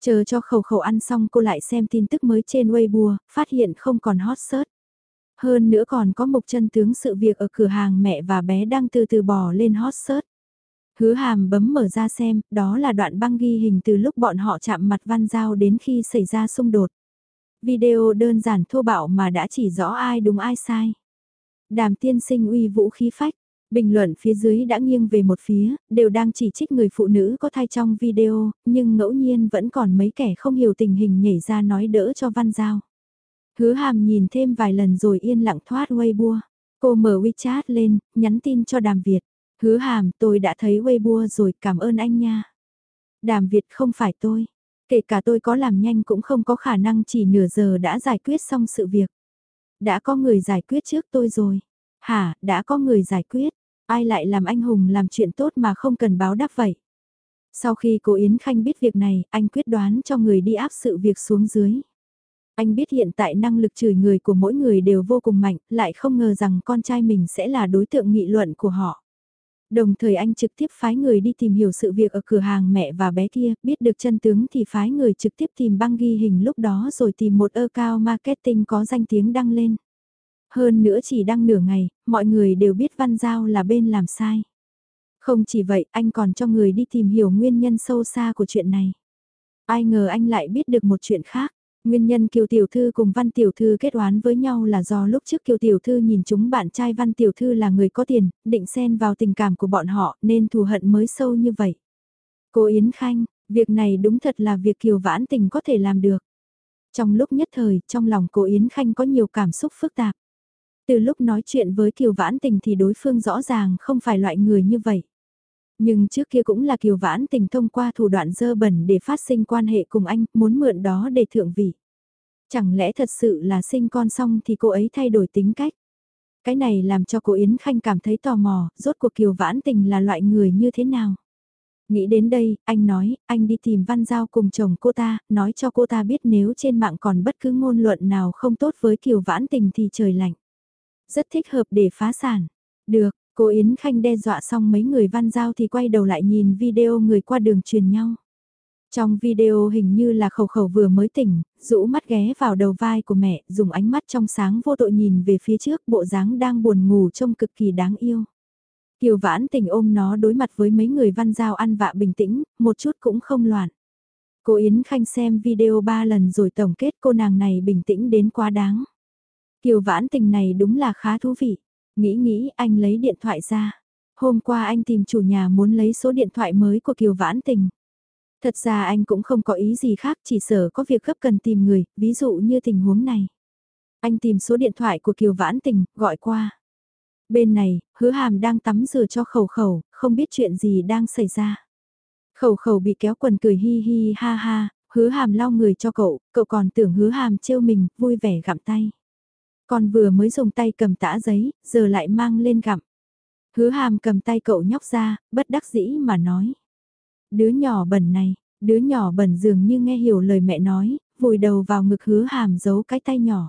Chờ cho khẩu khẩu ăn xong cô lại xem tin tức mới trên Weibo, phát hiện không còn hot search. Hơn nữa còn có một chân tướng sự việc ở cửa hàng mẹ và bé đang từ từ bò lên hot search. Hứa hàm bấm mở ra xem, đó là đoạn băng ghi hình từ lúc bọn họ chạm mặt văn giao đến khi xảy ra xung đột. Video đơn giản thô bạo mà đã chỉ rõ ai đúng ai sai. Đàm tiên sinh uy vũ khí phách, bình luận phía dưới đã nghiêng về một phía, đều đang chỉ trích người phụ nữ có thai trong video, nhưng ngẫu nhiên vẫn còn mấy kẻ không hiểu tình hình nhảy ra nói đỡ cho Văn Giao. Hứa hàm nhìn thêm vài lần rồi yên lặng thoát Weibo. Cô mở WeChat lên, nhắn tin cho Đàm Việt. Hứa hàm tôi đã thấy Weibo rồi cảm ơn anh nha. Đàm Việt không phải tôi. Kể cả tôi có làm nhanh cũng không có khả năng chỉ nửa giờ đã giải quyết xong sự việc. Đã có người giải quyết trước tôi rồi. Hả, đã có người giải quyết. Ai lại làm anh hùng làm chuyện tốt mà không cần báo đáp vậy? Sau khi cô Yến Khanh biết việc này, anh quyết đoán cho người đi áp sự việc xuống dưới. Anh biết hiện tại năng lực chửi người của mỗi người đều vô cùng mạnh, lại không ngờ rằng con trai mình sẽ là đối tượng nghị luận của họ. Đồng thời anh trực tiếp phái người đi tìm hiểu sự việc ở cửa hàng mẹ và bé kia, biết được chân tướng thì phái người trực tiếp tìm băng ghi hình lúc đó rồi tìm một ơ cao marketing có danh tiếng đăng lên. Hơn nữa chỉ đăng nửa ngày, mọi người đều biết Văn Giao là bên làm sai. Không chỉ vậy, anh còn cho người đi tìm hiểu nguyên nhân sâu xa của chuyện này. Ai ngờ anh lại biết được một chuyện khác. Nguyên nhân Kiều Tiểu Thư cùng Văn Tiểu Thư kết oán với nhau là do lúc trước Kiều Tiểu Thư nhìn chúng bạn trai Văn Tiểu Thư là người có tiền, định xen vào tình cảm của bọn họ nên thù hận mới sâu như vậy. Cô Yến Khanh, việc này đúng thật là việc Kiều Vãn Tình có thể làm được. Trong lúc nhất thời, trong lòng cô Yến Khanh có nhiều cảm xúc phức tạp. Từ lúc nói chuyện với Kiều Vãn Tình thì đối phương rõ ràng không phải loại người như vậy. Nhưng trước kia cũng là Kiều Vãn Tình thông qua thủ đoạn dơ bẩn để phát sinh quan hệ cùng anh, muốn mượn đó để thượng vị. Chẳng lẽ thật sự là sinh con xong thì cô ấy thay đổi tính cách? Cái này làm cho cô Yến Khanh cảm thấy tò mò, rốt cuộc Kiều Vãn Tình là loại người như thế nào? Nghĩ đến đây, anh nói, anh đi tìm Văn Giao cùng chồng cô ta, nói cho cô ta biết nếu trên mạng còn bất cứ ngôn luận nào không tốt với Kiều Vãn Tình thì trời lạnh. Rất thích hợp để phá sản. Được, cô Yến Khanh đe dọa xong mấy người Văn Giao thì quay đầu lại nhìn video người qua đường truyền nhau. Trong video hình như là khẩu khẩu vừa mới tỉnh, rũ mắt ghé vào đầu vai của mẹ, dùng ánh mắt trong sáng vô tội nhìn về phía trước, bộ dáng đang buồn ngủ trông cực kỳ đáng yêu. Kiều vãn tình ôm nó đối mặt với mấy người văn giao ăn vạ bình tĩnh, một chút cũng không loạn. Cô Yến Khanh xem video ba lần rồi tổng kết cô nàng này bình tĩnh đến quá đáng. Kiều vãn tình này đúng là khá thú vị. Nghĩ nghĩ anh lấy điện thoại ra. Hôm qua anh tìm chủ nhà muốn lấy số điện thoại mới của Kiều vãn tình. Thật ra anh cũng không có ý gì khác chỉ sợ có việc gấp cần tìm người, ví dụ như tình huống này. Anh tìm số điện thoại của Kiều Vãn Tình, gọi qua. Bên này, hứa hàm đang tắm rửa cho khẩu khẩu, không biết chuyện gì đang xảy ra. Khẩu khẩu bị kéo quần cười hi hi ha ha, hứa hàm lau người cho cậu, cậu còn tưởng hứa hàm trêu mình, vui vẻ gặm tay. Còn vừa mới dùng tay cầm tã giấy, giờ lại mang lên gặm. Hứa hàm cầm tay cậu nhóc ra, bất đắc dĩ mà nói. Đứa nhỏ bẩn này, đứa nhỏ bẩn dường như nghe hiểu lời mẹ nói, vùi đầu vào ngực hứa hàm giấu cái tay nhỏ.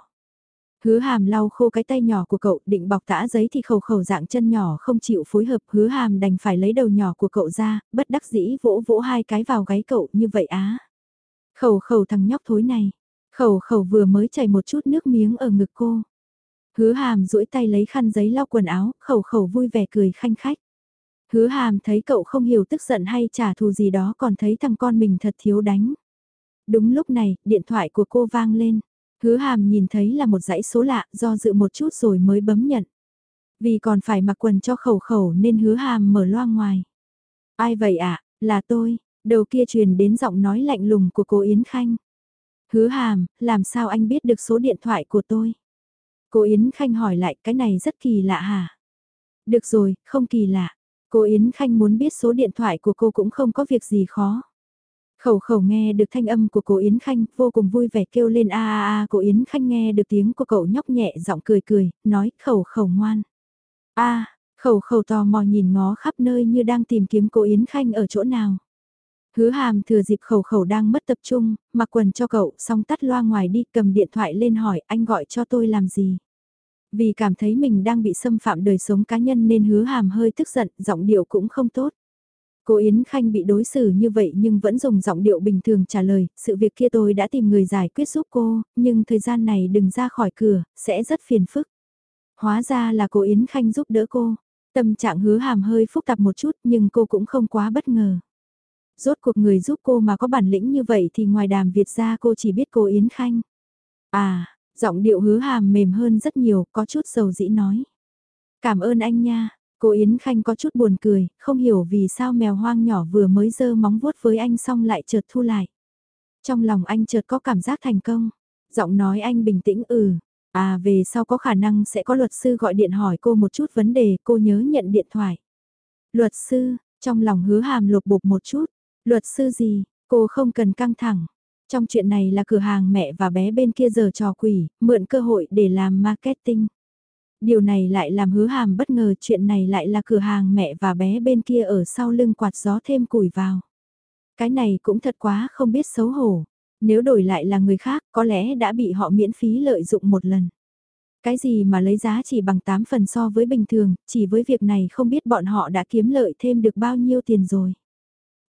Hứa hàm lau khô cái tay nhỏ của cậu định bọc tã giấy thì khẩu khẩu dạng chân nhỏ không chịu phối hợp hứa hàm đành phải lấy đầu nhỏ của cậu ra, bất đắc dĩ vỗ vỗ hai cái vào gáy cậu như vậy á. Khẩu khẩu thằng nhóc thối này, khẩu khẩu vừa mới chảy một chút nước miếng ở ngực cô. Hứa hàm duỗi tay lấy khăn giấy lau quần áo, khẩu khẩu vui vẻ cười khanh khách. Hứa hàm thấy cậu không hiểu tức giận hay trả thù gì đó còn thấy thằng con mình thật thiếu đánh. Đúng lúc này, điện thoại của cô vang lên. Hứa hàm nhìn thấy là một dãy số lạ, do dự một chút rồi mới bấm nhận. Vì còn phải mặc quần cho khẩu khẩu nên hứa hàm mở loa ngoài. Ai vậy ạ, à? là tôi, đầu kia truyền đến giọng nói lạnh lùng của cô Yến Khanh. Hứa hàm, làm sao anh biết được số điện thoại của tôi? Cô Yến Khanh hỏi lại cái này rất kỳ lạ hả? Được rồi, không kỳ lạ. Cô Yến Khanh muốn biết số điện thoại của cô cũng không có việc gì khó. Khẩu khẩu nghe được thanh âm của cô Yến Khanh, vô cùng vui vẻ kêu lên a a a cô Yến Khanh nghe được tiếng của cậu nhóc nhẹ giọng cười cười, nói khẩu khẩu ngoan. a khẩu khẩu tò mò nhìn ngó khắp nơi như đang tìm kiếm cô Yến Khanh ở chỗ nào. Hứa hàm thừa dịp khẩu khẩu đang mất tập trung, mặc quần cho cậu, xong tắt loa ngoài đi cầm điện thoại lên hỏi anh gọi cho tôi làm gì. Vì cảm thấy mình đang bị xâm phạm đời sống cá nhân nên hứa hàm hơi tức giận, giọng điệu cũng không tốt. Cô Yến Khanh bị đối xử như vậy nhưng vẫn dùng giọng điệu bình thường trả lời, sự việc kia tôi đã tìm người giải quyết giúp cô, nhưng thời gian này đừng ra khỏi cửa, sẽ rất phiền phức. Hóa ra là cô Yến Khanh giúp đỡ cô. Tâm trạng hứa hàm hơi phức tạp một chút nhưng cô cũng không quá bất ngờ. Rốt cuộc người giúp cô mà có bản lĩnh như vậy thì ngoài đàm Việt ra cô chỉ biết cô Yến Khanh. À, giọng điệu hứa hàm mềm hơn rất nhiều, có chút sầu dĩ nói. Cảm ơn anh nha, Cô Yến Khanh có chút buồn cười, không hiểu vì sao mèo hoang nhỏ vừa mới dơ móng vuốt với anh xong lại chợt thu lại. Trong lòng anh chợt có cảm giác thành công. Giọng nói anh bình tĩnh ừ. À về sau có khả năng sẽ có luật sư gọi điện hỏi cô một chút vấn đề, cô nhớ nhận điện thoại. Luật sư, trong lòng hứa hàm lột bột một chút. Luật sư gì, cô không cần căng thẳng. Trong chuyện này là cửa hàng mẹ và bé bên kia giờ trò quỷ, mượn cơ hội để làm marketing. Điều này lại làm hứa hàm bất ngờ chuyện này lại là cửa hàng mẹ và bé bên kia ở sau lưng quạt gió thêm củi vào. Cái này cũng thật quá không biết xấu hổ. Nếu đổi lại là người khác có lẽ đã bị họ miễn phí lợi dụng một lần. Cái gì mà lấy giá chỉ bằng 8 phần so với bình thường, chỉ với việc này không biết bọn họ đã kiếm lợi thêm được bao nhiêu tiền rồi.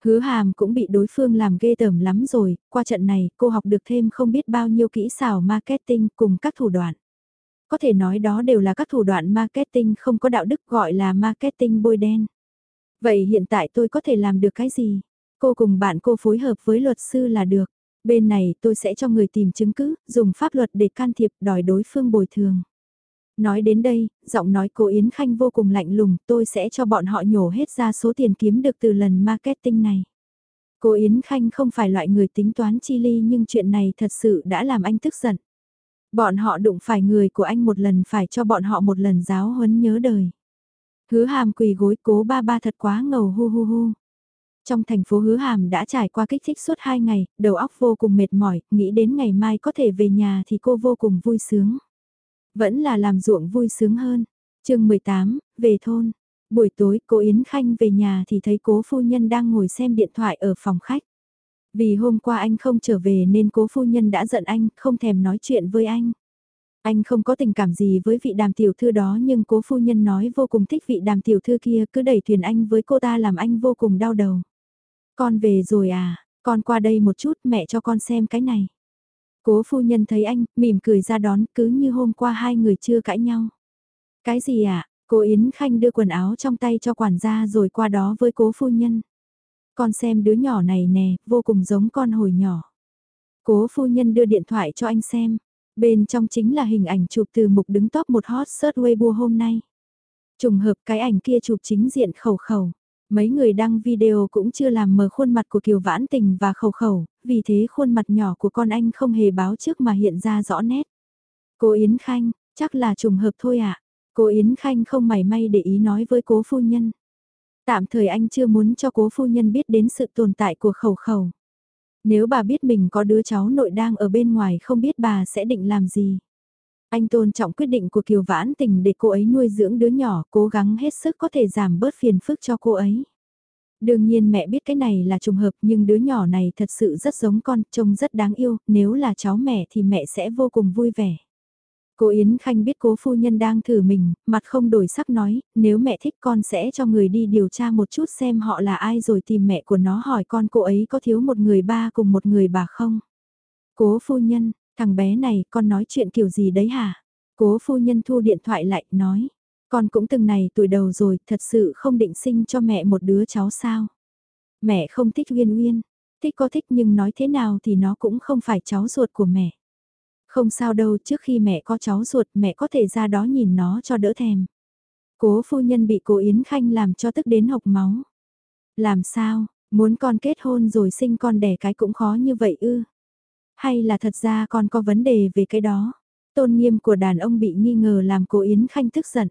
Hứa hàm cũng bị đối phương làm ghê tởm lắm rồi, qua trận này cô học được thêm không biết bao nhiêu kỹ xảo marketing cùng các thủ đoạn có thể nói đó đều là các thủ đoạn marketing không có đạo đức gọi là marketing bôi đen. Vậy hiện tại tôi có thể làm được cái gì? Cô cùng bạn cô phối hợp với luật sư là được. Bên này tôi sẽ cho người tìm chứng cứ, dùng pháp luật để can thiệp đòi đối phương bồi thường. Nói đến đây, giọng nói cô Yến Khanh vô cùng lạnh lùng, tôi sẽ cho bọn họ nhổ hết ra số tiền kiếm được từ lần marketing này. Cô Yến Khanh không phải loại người tính toán chi ly nhưng chuyện này thật sự đã làm anh tức giận. Bọn họ đụng phải người của anh một lần phải cho bọn họ một lần giáo huấn nhớ đời. Hứa hàm quỳ gối cố ba ba thật quá ngầu hu hu hu. Trong thành phố hứa hàm đã trải qua kích thích suốt hai ngày, đầu óc vô cùng mệt mỏi, nghĩ đến ngày mai có thể về nhà thì cô vô cùng vui sướng. Vẫn là làm ruộng vui sướng hơn. chương 18, về thôn. Buổi tối cô Yến Khanh về nhà thì thấy cố phu nhân đang ngồi xem điện thoại ở phòng khách. Vì hôm qua anh không trở về nên cố phu nhân đã giận anh, không thèm nói chuyện với anh. Anh không có tình cảm gì với vị đàm tiểu thư đó nhưng cố phu nhân nói vô cùng thích vị đàm tiểu thư kia cứ đẩy thuyền anh với cô ta làm anh vô cùng đau đầu. Con về rồi à, con qua đây một chút mẹ cho con xem cái này. Cố phu nhân thấy anh, mỉm cười ra đón cứ như hôm qua hai người chưa cãi nhau. Cái gì ạ? À? Cô Yến Khanh đưa quần áo trong tay cho quản gia rồi qua đó với cố phu nhân. Con xem đứa nhỏ này nè, vô cùng giống con hồi nhỏ. Cố phu nhân đưa điện thoại cho anh xem. Bên trong chính là hình ảnh chụp từ mục đứng top một hot search Weibo hôm nay. Trùng hợp cái ảnh kia chụp chính diện khẩu khẩu. Mấy người đăng video cũng chưa làm mờ khuôn mặt của Kiều Vãn Tình và khẩu khẩu, vì thế khuôn mặt nhỏ của con anh không hề báo trước mà hiện ra rõ nét. Cô Yến Khanh, chắc là trùng hợp thôi ạ. À? Cô Yến Khanh không mảy may để ý nói với cố phu nhân. Tạm thời anh chưa muốn cho cố phu nhân biết đến sự tồn tại của khẩu khẩu. Nếu bà biết mình có đứa cháu nội đang ở bên ngoài không biết bà sẽ định làm gì. Anh tôn trọng quyết định của Kiều Vãn Tình để cô ấy nuôi dưỡng đứa nhỏ, cố gắng hết sức có thể giảm bớt phiền phức cho cô ấy. Đương nhiên mẹ biết cái này là trùng hợp nhưng đứa nhỏ này thật sự rất giống con, trông rất đáng yêu, nếu là cháu mẹ thì mẹ sẽ vô cùng vui vẻ. Cô Yến Khanh biết cố phu nhân đang thử mình, mặt không đổi sắc nói, nếu mẹ thích con sẽ cho người đi điều tra một chút xem họ là ai rồi tìm mẹ của nó hỏi con cô ấy có thiếu một người ba cùng một người bà không. Cố phu nhân, thằng bé này con nói chuyện kiểu gì đấy hả? Cố phu nhân thu điện thoại lại, nói, con cũng từng này tuổi đầu rồi, thật sự không định sinh cho mẹ một đứa cháu sao. Mẹ không thích Uyên Uyên, thích có thích nhưng nói thế nào thì nó cũng không phải cháu ruột của mẹ. Không sao đâu, trước khi mẹ có cháu ruột mẹ có thể ra đó nhìn nó cho đỡ thèm. Cố phu nhân bị cố Yến Khanh làm cho tức đến hộc máu. Làm sao, muốn con kết hôn rồi sinh con đẻ cái cũng khó như vậy ư? Hay là thật ra con có vấn đề về cái đó? Tôn nghiêm của đàn ông bị nghi ngờ làm cố Yến Khanh tức giận.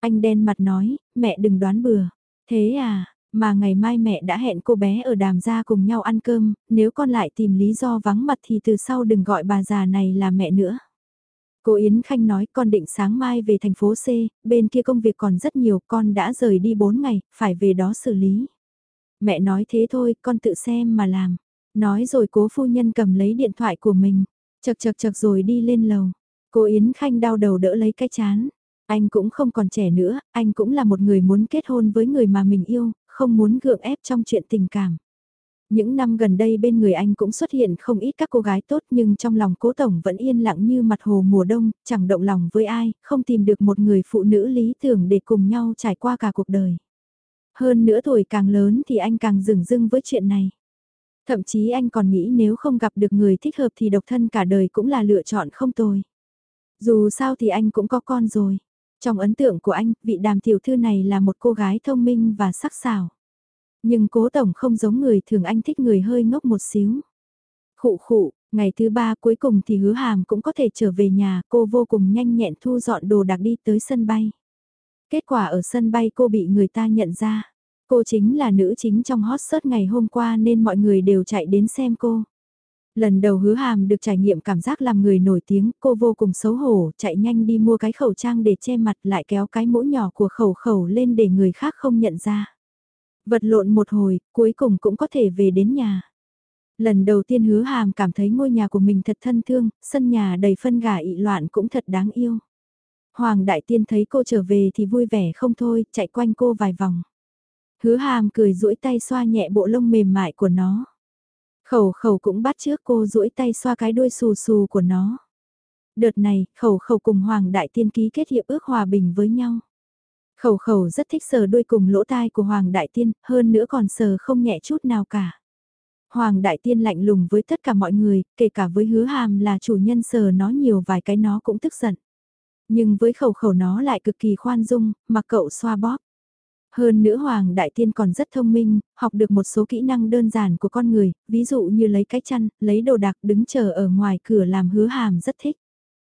Anh đen mặt nói, mẹ đừng đoán bừa. Thế à, mà ngày mai mẹ đã hẹn cô bé ở đàm gia cùng nhau ăn cơm, nếu con lại tìm lý do vắng mặt thì từ sau đừng gọi bà già này là mẹ nữa. Cô Yến Khanh nói con định sáng mai về thành phố C, bên kia công việc còn rất nhiều, con đã rời đi 4 ngày, phải về đó xử lý. Mẹ nói thế thôi, con tự xem mà làm. Nói rồi cố phu nhân cầm lấy điện thoại của mình, chật chật chật rồi đi lên lầu. Cô Yến Khanh đau đầu đỡ lấy cái chán. Anh cũng không còn trẻ nữa, anh cũng là một người muốn kết hôn với người mà mình yêu, không muốn gượng ép trong chuyện tình cảm. Những năm gần đây bên người anh cũng xuất hiện không ít các cô gái tốt nhưng trong lòng cố tổng vẫn yên lặng như mặt hồ mùa đông, chẳng động lòng với ai, không tìm được một người phụ nữ lý tưởng để cùng nhau trải qua cả cuộc đời. Hơn nữa tuổi càng lớn thì anh càng dừng dưng với chuyện này. Thậm chí anh còn nghĩ nếu không gặp được người thích hợp thì độc thân cả đời cũng là lựa chọn không tồi. Dù sao thì anh cũng có con rồi. Trong ấn tượng của anh, vị đàm tiểu thư này là một cô gái thông minh và sắc sảo. Nhưng cố tổng không giống người thường anh thích người hơi ngốc một xíu. Khụ khụ, ngày thứ ba cuối cùng thì hứa hàm cũng có thể trở về nhà, cô vô cùng nhanh nhẹn thu dọn đồ đạc đi tới sân bay. Kết quả ở sân bay cô bị người ta nhận ra. Cô chính là nữ chính trong hot search ngày hôm qua nên mọi người đều chạy đến xem cô. Lần đầu hứa hàm được trải nghiệm cảm giác làm người nổi tiếng, cô vô cùng xấu hổ, chạy nhanh đi mua cái khẩu trang để che mặt lại kéo cái mũ nhỏ của khẩu khẩu lên để người khác không nhận ra. Vật lộn một hồi, cuối cùng cũng có thể về đến nhà. Lần đầu tiên hứa hàm cảm thấy ngôi nhà của mình thật thân thương, sân nhà đầy phân gà ị loạn cũng thật đáng yêu. Hoàng Đại Tiên thấy cô trở về thì vui vẻ không thôi, chạy quanh cô vài vòng. Hứa hàm cười duỗi tay xoa nhẹ bộ lông mềm mại của nó. Khẩu khẩu cũng bắt trước cô duỗi tay xoa cái đuôi xù xù của nó. Đợt này, khẩu khẩu cùng Hoàng Đại Tiên ký kết hiệp ước hòa bình với nhau. Khẩu khẩu rất thích sờ đuôi cùng lỗ tai của Hoàng Đại Tiên, hơn nữa còn sờ không nhẹ chút nào cả. Hoàng Đại Tiên lạnh lùng với tất cả mọi người, kể cả với hứa hàm là chủ nhân sờ nó nhiều vài cái nó cũng tức giận. Nhưng với khẩu khẩu nó lại cực kỳ khoan dung, mà cậu xoa bóp. Hơn nữa Hoàng Đại Tiên còn rất thông minh, học được một số kỹ năng đơn giản của con người, ví dụ như lấy cái chăn, lấy đồ đạc đứng chờ ở ngoài cửa làm hứa hàm rất thích.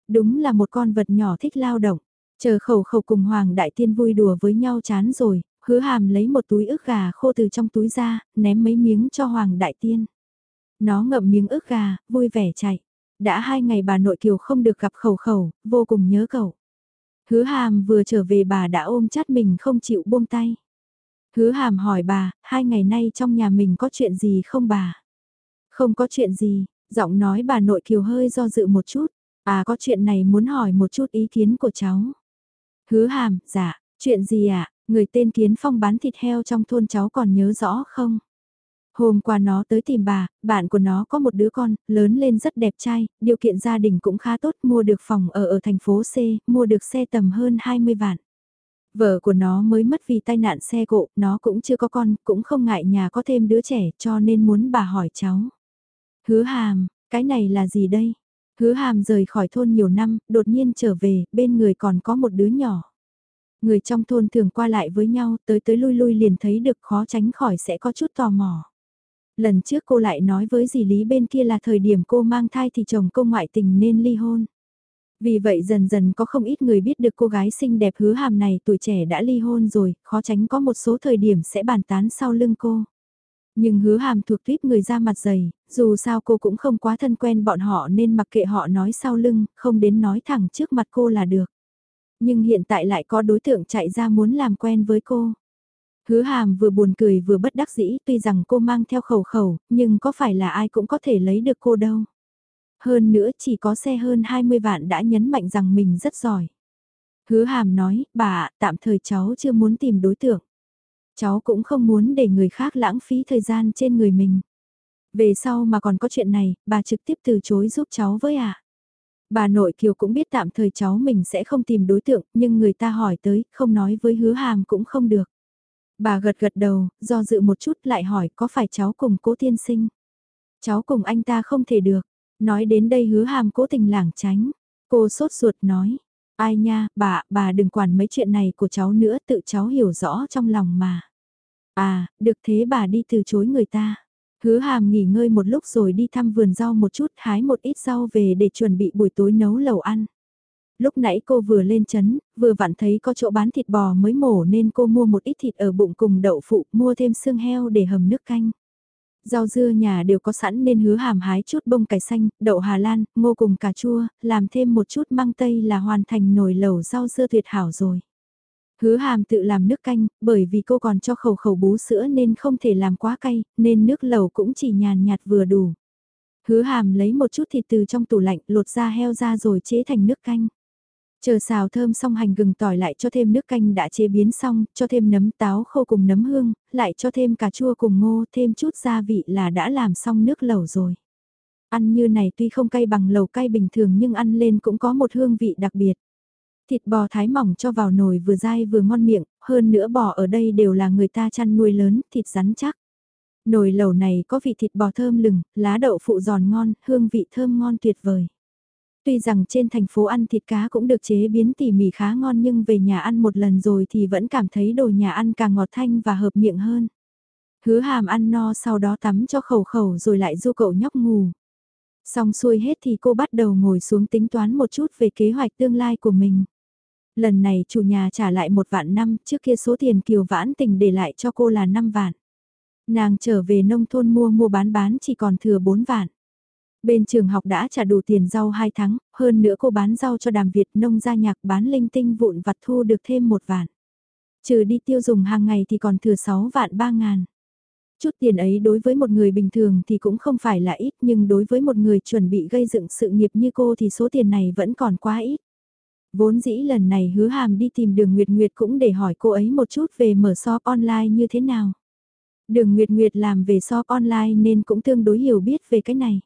Đúng là một con vật nhỏ thích lao động. Chờ khẩu khẩu cùng Hoàng Đại Tiên vui đùa với nhau chán rồi, hứa hàm lấy một túi ức gà khô từ trong túi ra, ném mấy miếng cho Hoàng Đại Tiên. Nó ngậm miếng ức gà, vui vẻ chạy. Đã hai ngày bà nội kiều không được gặp khẩu khẩu, vô cùng nhớ cậu. Hứa hàm vừa trở về bà đã ôm chắt mình không chịu buông tay. Hứa hàm hỏi bà, hai ngày nay trong nhà mình có chuyện gì không bà? Không có chuyện gì, giọng nói bà nội kiều hơi do dự một chút. À có chuyện này muốn hỏi một chút ý kiến của cháu. Hứa hàm, dạ, chuyện gì ạ? À? Người tên Kiến Phong bán thịt heo trong thôn cháu còn nhớ rõ không? Hôm qua nó tới tìm bà, bạn của nó có một đứa con, lớn lên rất đẹp trai, điều kiện gia đình cũng khá tốt, mua được phòng ở ở thành phố C, mua được xe tầm hơn 20 vạn. Vợ của nó mới mất vì tai nạn xe cộ, nó cũng chưa có con, cũng không ngại nhà có thêm đứa trẻ cho nên muốn bà hỏi cháu. Hứa hàm, cái này là gì đây? Hứa hàm rời khỏi thôn nhiều năm, đột nhiên trở về, bên người còn có một đứa nhỏ. Người trong thôn thường qua lại với nhau, tới tới lui lui liền thấy được khó tránh khỏi sẽ có chút tò mò. Lần trước cô lại nói với dì Lý bên kia là thời điểm cô mang thai thì chồng cô ngoại tình nên ly hôn. Vì vậy dần dần có không ít người biết được cô gái xinh đẹp hứa hàm này tuổi trẻ đã ly hôn rồi, khó tránh có một số thời điểm sẽ bàn tán sau lưng cô. Nhưng hứa hàm thuộc tuyết người ra mặt dày, dù sao cô cũng không quá thân quen bọn họ nên mặc kệ họ nói sau lưng, không đến nói thẳng trước mặt cô là được. Nhưng hiện tại lại có đối tượng chạy ra muốn làm quen với cô. Hứa hàm vừa buồn cười vừa bất đắc dĩ tuy rằng cô mang theo khẩu khẩu, nhưng có phải là ai cũng có thể lấy được cô đâu. Hơn nữa chỉ có xe hơn 20 vạn đã nhấn mạnh rằng mình rất giỏi. Hứa hàm nói, bà, tạm thời cháu chưa muốn tìm đối tượng. Cháu cũng không muốn để người khác lãng phí thời gian trên người mình. Về sau mà còn có chuyện này, bà trực tiếp từ chối giúp cháu với ạ. À. Bà nội Kiều cũng biết tạm thời cháu mình sẽ không tìm đối tượng, nhưng người ta hỏi tới, không nói với hứa hàm cũng không được. Bà gật gật đầu, do dự một chút lại hỏi có phải cháu cùng cố tiên sinh. Cháu cùng anh ta không thể được. Nói đến đây hứa hàm cố tình lảng tránh. Cô sốt ruột nói. Ai nha, bà, bà đừng quản mấy chuyện này của cháu nữa, tự cháu hiểu rõ trong lòng mà. À, được thế bà đi từ chối người ta. Hứa hàm nghỉ ngơi một lúc rồi đi thăm vườn rau một chút hái một ít rau về để chuẩn bị buổi tối nấu lẩu ăn. Lúc nãy cô vừa lên chấn, vừa vặn thấy có chỗ bán thịt bò mới mổ nên cô mua một ít thịt ở bụng cùng đậu phụ, mua thêm xương heo để hầm nước canh. Rau dưa nhà đều có sẵn nên hứa hàm hái chút bông cải xanh, đậu Hà Lan, ngô cùng cà chua, làm thêm một chút măng tây là hoàn thành nồi lẩu rau dưa tuyệt hảo rồi. Hứa hàm tự làm nước canh, bởi vì cô còn cho khẩu khẩu bú sữa nên không thể làm quá cay, nên nước lẩu cũng chỉ nhàn nhạt vừa đủ. Hứa hàm lấy một chút thịt từ trong tủ lạnh lột ra heo ra rồi chế thành nước canh. Chờ xào thơm xong hành gừng tỏi lại cho thêm nước canh đã chế biến xong, cho thêm nấm táo khô cùng nấm hương, lại cho thêm cà chua cùng ngô, thêm chút gia vị là đã làm xong nước lẩu rồi. Ăn như này tuy không cay bằng lẩu cay bình thường nhưng ăn lên cũng có một hương vị đặc biệt. Thịt bò thái mỏng cho vào nồi vừa dai vừa ngon miệng, hơn nữa bò ở đây đều là người ta chăn nuôi lớn, thịt rắn chắc. Nồi lẩu này có vị thịt bò thơm lừng, lá đậu phụ giòn ngon, hương vị thơm ngon tuyệt vời. Tuy rằng trên thành phố ăn thịt cá cũng được chế biến tỉ mỉ khá ngon nhưng về nhà ăn một lần rồi thì vẫn cảm thấy đồ nhà ăn càng ngọt thanh và hợp miệng hơn. Hứa hàm ăn no sau đó tắm cho khẩu khẩu rồi lại du cậu nhóc ngủ. Xong xuôi hết thì cô bắt đầu ngồi xuống tính toán một chút về kế hoạch tương lai của mình. Lần này chủ nhà trả lại một vạn năm, trước kia số tiền kiều vãn tình để lại cho cô là 5 vạn. Nàng trở về nông thôn mua mua bán bán chỉ còn thừa 4 vạn. Bên trường học đã trả đủ tiền rau 2 tháng, hơn nữa cô bán rau cho đàm Việt nông gia nhạc bán linh tinh vụn vặt thu được thêm một vạn. Trừ đi tiêu dùng hàng ngày thì còn thừa 6 vạn 3 ngàn. Chút tiền ấy đối với một người bình thường thì cũng không phải là ít nhưng đối với một người chuẩn bị gây dựng sự nghiệp như cô thì số tiền này vẫn còn quá ít. Vốn dĩ lần này hứa hàm đi tìm đường Nguyệt Nguyệt cũng để hỏi cô ấy một chút về mở shop online như thế nào. Đường Nguyệt Nguyệt làm về shop online nên cũng tương đối hiểu biết về cái này.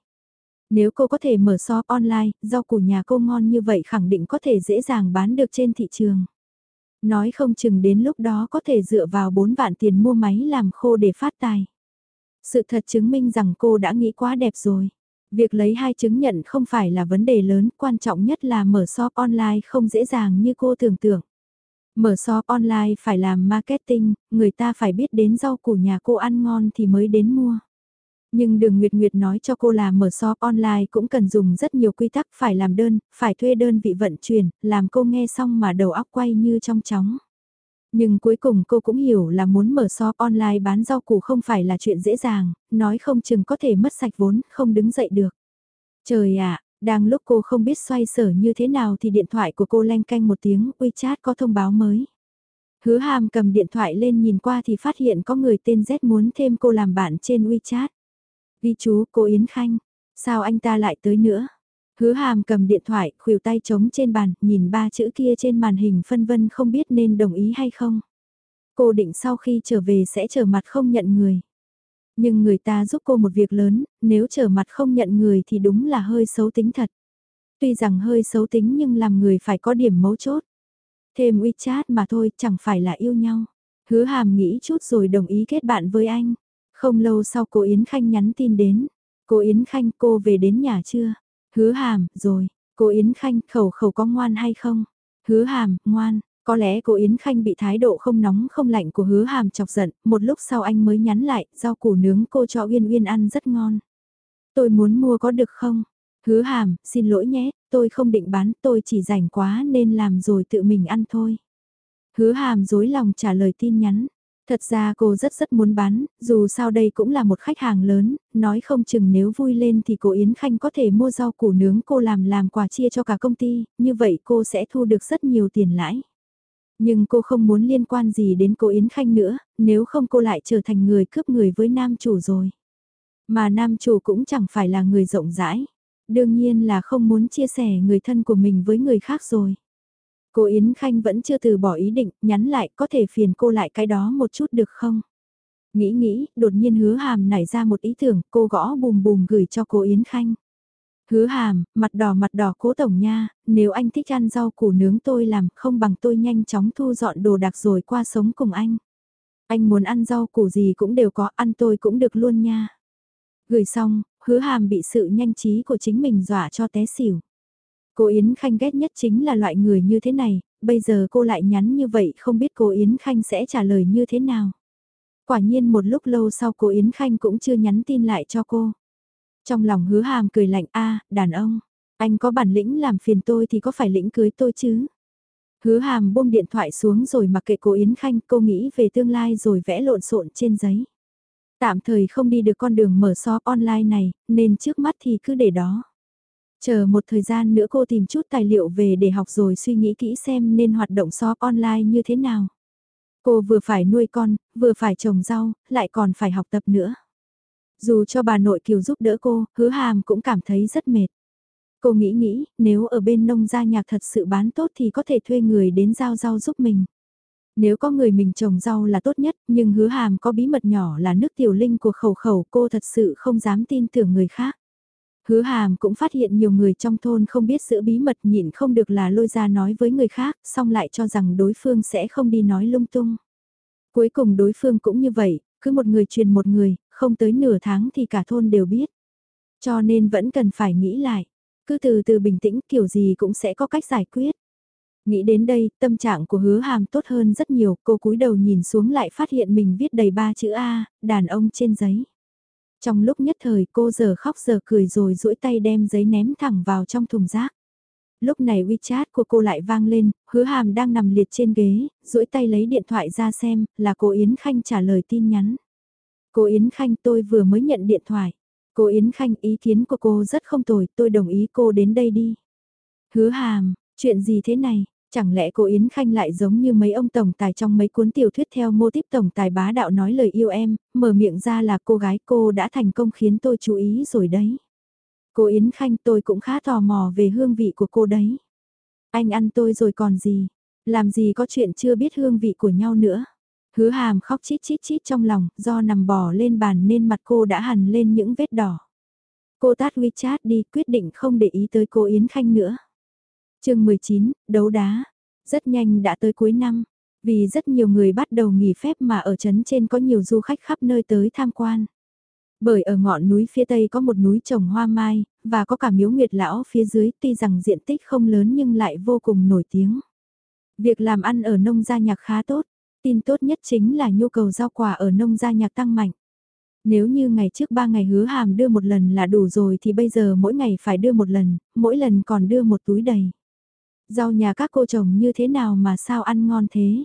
Nếu cô có thể mở shop online, rau củ nhà cô ngon như vậy khẳng định có thể dễ dàng bán được trên thị trường. Nói không chừng đến lúc đó có thể dựa vào 4 vạn tiền mua máy làm khô để phát tài. Sự thật chứng minh rằng cô đã nghĩ quá đẹp rồi. Việc lấy hai chứng nhận không phải là vấn đề lớn, quan trọng nhất là mở shop online không dễ dàng như cô tưởng tượng. Mở shop online phải làm marketing, người ta phải biết đến rau củ nhà cô ăn ngon thì mới đến mua. Nhưng đường Nguyệt Nguyệt nói cho cô là mở shop online cũng cần dùng rất nhiều quy tắc phải làm đơn, phải thuê đơn vị vận chuyển, làm cô nghe xong mà đầu óc quay như trong chóng. Nhưng cuối cùng cô cũng hiểu là muốn mở shop online bán rau củ không phải là chuyện dễ dàng, nói không chừng có thể mất sạch vốn, không đứng dậy được. Trời ạ, đang lúc cô không biết xoay sở như thế nào thì điện thoại của cô leng canh một tiếng, WeChat có thông báo mới. Hứa hàm cầm điện thoại lên nhìn qua thì phát hiện có người tên Z muốn thêm cô làm bạn trên WeChat. Ghi chú cô Yến Khanh, sao anh ta lại tới nữa? Hứa hàm cầm điện thoại, khuỷu tay trống trên bàn, nhìn ba chữ kia trên màn hình phân vân không biết nên đồng ý hay không. Cô định sau khi trở về sẽ trở mặt không nhận người. Nhưng người ta giúp cô một việc lớn, nếu trở mặt không nhận người thì đúng là hơi xấu tính thật. Tuy rằng hơi xấu tính nhưng làm người phải có điểm mấu chốt. Thêm WeChat mà thôi, chẳng phải là yêu nhau. Hứa hàm nghĩ chút rồi đồng ý kết bạn với anh. Không lâu sau cô Yến Khanh nhắn tin đến. Cô Yến Khanh cô về đến nhà chưa? Hứa hàm, rồi. Cô Yến Khanh khẩu khẩu có ngoan hay không? Hứa hàm, ngoan. Có lẽ cô Yến Khanh bị thái độ không nóng không lạnh của hứa hàm chọc giận, một lúc sau anh mới nhắn lại, rau củ nướng cô cho Uyên Uyên ăn rất ngon. Tôi muốn mua có được không? Hứa hàm, xin lỗi nhé, tôi không định bán, tôi chỉ rảnh quá nên làm rồi tự mình ăn thôi. Hứa hàm dối lòng trả lời tin nhắn. Thật ra cô rất rất muốn bán, dù sao đây cũng là một khách hàng lớn, nói không chừng nếu vui lên thì cô Yến Khanh có thể mua rau củ nướng cô làm làm quà chia cho cả công ty, như vậy cô sẽ thu được rất nhiều tiền lãi. Nhưng cô không muốn liên quan gì đến cô Yến Khanh nữa, nếu không cô lại trở thành người cướp người với nam chủ rồi. Mà nam chủ cũng chẳng phải là người rộng rãi, đương nhiên là không muốn chia sẻ người thân của mình với người khác rồi. Cô Yến Khanh vẫn chưa từ bỏ ý định, nhắn lại có thể phiền cô lại cái đó một chút được không? Nghĩ nghĩ, đột nhiên hứa hàm nảy ra một ý tưởng, cô gõ bùm bùm gửi cho cô Yến Khanh. Hứa hàm, mặt đỏ mặt đỏ cố tổng nha, nếu anh thích ăn rau củ nướng tôi làm, không bằng tôi nhanh chóng thu dọn đồ đạc rồi qua sống cùng anh. Anh muốn ăn rau củ gì cũng đều có, ăn tôi cũng được luôn nha. Gửi xong, hứa hàm bị sự nhanh trí của chính mình dọa cho té xỉu. Cô Yến Khanh ghét nhất chính là loại người như thế này, bây giờ cô lại nhắn như vậy không biết cô Yến Khanh sẽ trả lời như thế nào. Quả nhiên một lúc lâu sau cô Yến Khanh cũng chưa nhắn tin lại cho cô. Trong lòng hứa hàm cười lạnh a đàn ông, anh có bản lĩnh làm phiền tôi thì có phải lĩnh cưới tôi chứ? Hứa hàm buông điện thoại xuống rồi mặc kệ cô Yến Khanh cô nghĩ về tương lai rồi vẽ lộn xộn trên giấy. Tạm thời không đi được con đường mở shop online này, nên trước mắt thì cứ để đó. Chờ một thời gian nữa cô tìm chút tài liệu về để học rồi suy nghĩ kỹ xem nên hoạt động shop online như thế nào. Cô vừa phải nuôi con, vừa phải trồng rau, lại còn phải học tập nữa. Dù cho bà nội kiều giúp đỡ cô, hứa hàm cũng cảm thấy rất mệt. Cô nghĩ nghĩ, nếu ở bên nông gia nhạc thật sự bán tốt thì có thể thuê người đến giao rau giúp mình. Nếu có người mình trồng rau là tốt nhất, nhưng hứa hàm có bí mật nhỏ là nước tiểu linh của khẩu khẩu cô thật sự không dám tin tưởng người khác. Hứa hàm cũng phát hiện nhiều người trong thôn không biết giữ bí mật nhịn không được là lôi ra nói với người khác, xong lại cho rằng đối phương sẽ không đi nói lung tung. Cuối cùng đối phương cũng như vậy, cứ một người truyền một người, không tới nửa tháng thì cả thôn đều biết. Cho nên vẫn cần phải nghĩ lại, cứ từ từ bình tĩnh kiểu gì cũng sẽ có cách giải quyết. Nghĩ đến đây, tâm trạng của hứa hàm tốt hơn rất nhiều, cô cúi đầu nhìn xuống lại phát hiện mình viết đầy ba chữ A, đàn ông trên giấy. Trong lúc nhất thời cô giờ khóc giờ cười rồi duỗi tay đem giấy ném thẳng vào trong thùng rác. Lúc này WeChat của cô lại vang lên, hứa hàm đang nằm liệt trên ghế, duỗi tay lấy điện thoại ra xem, là cô Yến Khanh trả lời tin nhắn. Cô Yến Khanh tôi vừa mới nhận điện thoại. Cô Yến Khanh ý kiến của cô rất không tồi, tôi đồng ý cô đến đây đi. Hứa hàm, chuyện gì thế này, Chẳng lẽ cô Yến Khanh lại giống như mấy ông tổng tài trong mấy cuốn tiểu thuyết theo mô típ tổng tài bá đạo nói lời yêu em, mở miệng ra là cô gái cô đã thành công khiến tôi chú ý rồi đấy. Cô Yến Khanh tôi cũng khá tò mò về hương vị của cô đấy. Anh ăn tôi rồi còn gì, làm gì có chuyện chưa biết hương vị của nhau nữa. Hứa hàm khóc chít chít chít trong lòng, do nằm bò lên bàn nên mặt cô đã hằn lên những vết đỏ. Cô tát WeChat đi quyết định không để ý tới cô Yến Khanh nữa chương 19, đấu đá. Rất nhanh đã tới cuối năm, vì rất nhiều người bắt đầu nghỉ phép mà ở trấn trên có nhiều du khách khắp nơi tới tham quan. Bởi ở ngọn núi phía tây có một núi trồng hoa mai, và có cả miếu nguyệt lão phía dưới tuy rằng diện tích không lớn nhưng lại vô cùng nổi tiếng. Việc làm ăn ở nông gia nhạc khá tốt, tin tốt nhất chính là nhu cầu rau quả ở nông gia nhạc tăng mạnh. Nếu như ngày trước 3 ngày hứa hàm đưa một lần là đủ rồi thì bây giờ mỗi ngày phải đưa một lần, mỗi lần còn đưa một túi đầy. Rau nhà các cô chồng như thế nào mà sao ăn ngon thế?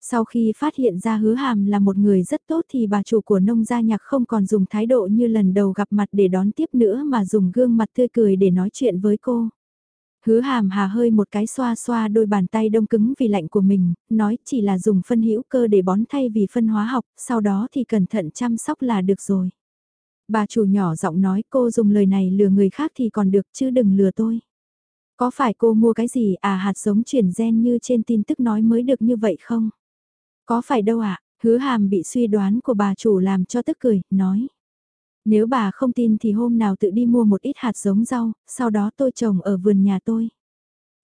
Sau khi phát hiện ra hứa hàm là một người rất tốt thì bà chủ của nông gia nhạc không còn dùng thái độ như lần đầu gặp mặt để đón tiếp nữa mà dùng gương mặt tươi cười để nói chuyện với cô. Hứa hàm hà hơi một cái xoa xoa đôi bàn tay đông cứng vì lạnh của mình, nói chỉ là dùng phân hữu cơ để bón thay vì phân hóa học, sau đó thì cẩn thận chăm sóc là được rồi. Bà chủ nhỏ giọng nói cô dùng lời này lừa người khác thì còn được chứ đừng lừa tôi. Có phải cô mua cái gì à hạt giống chuyển gen như trên tin tức nói mới được như vậy không? Có phải đâu ạ, à? hứa hàm bị suy đoán của bà chủ làm cho tức cười, nói. Nếu bà không tin thì hôm nào tự đi mua một ít hạt giống rau, sau đó tôi trồng ở vườn nhà tôi.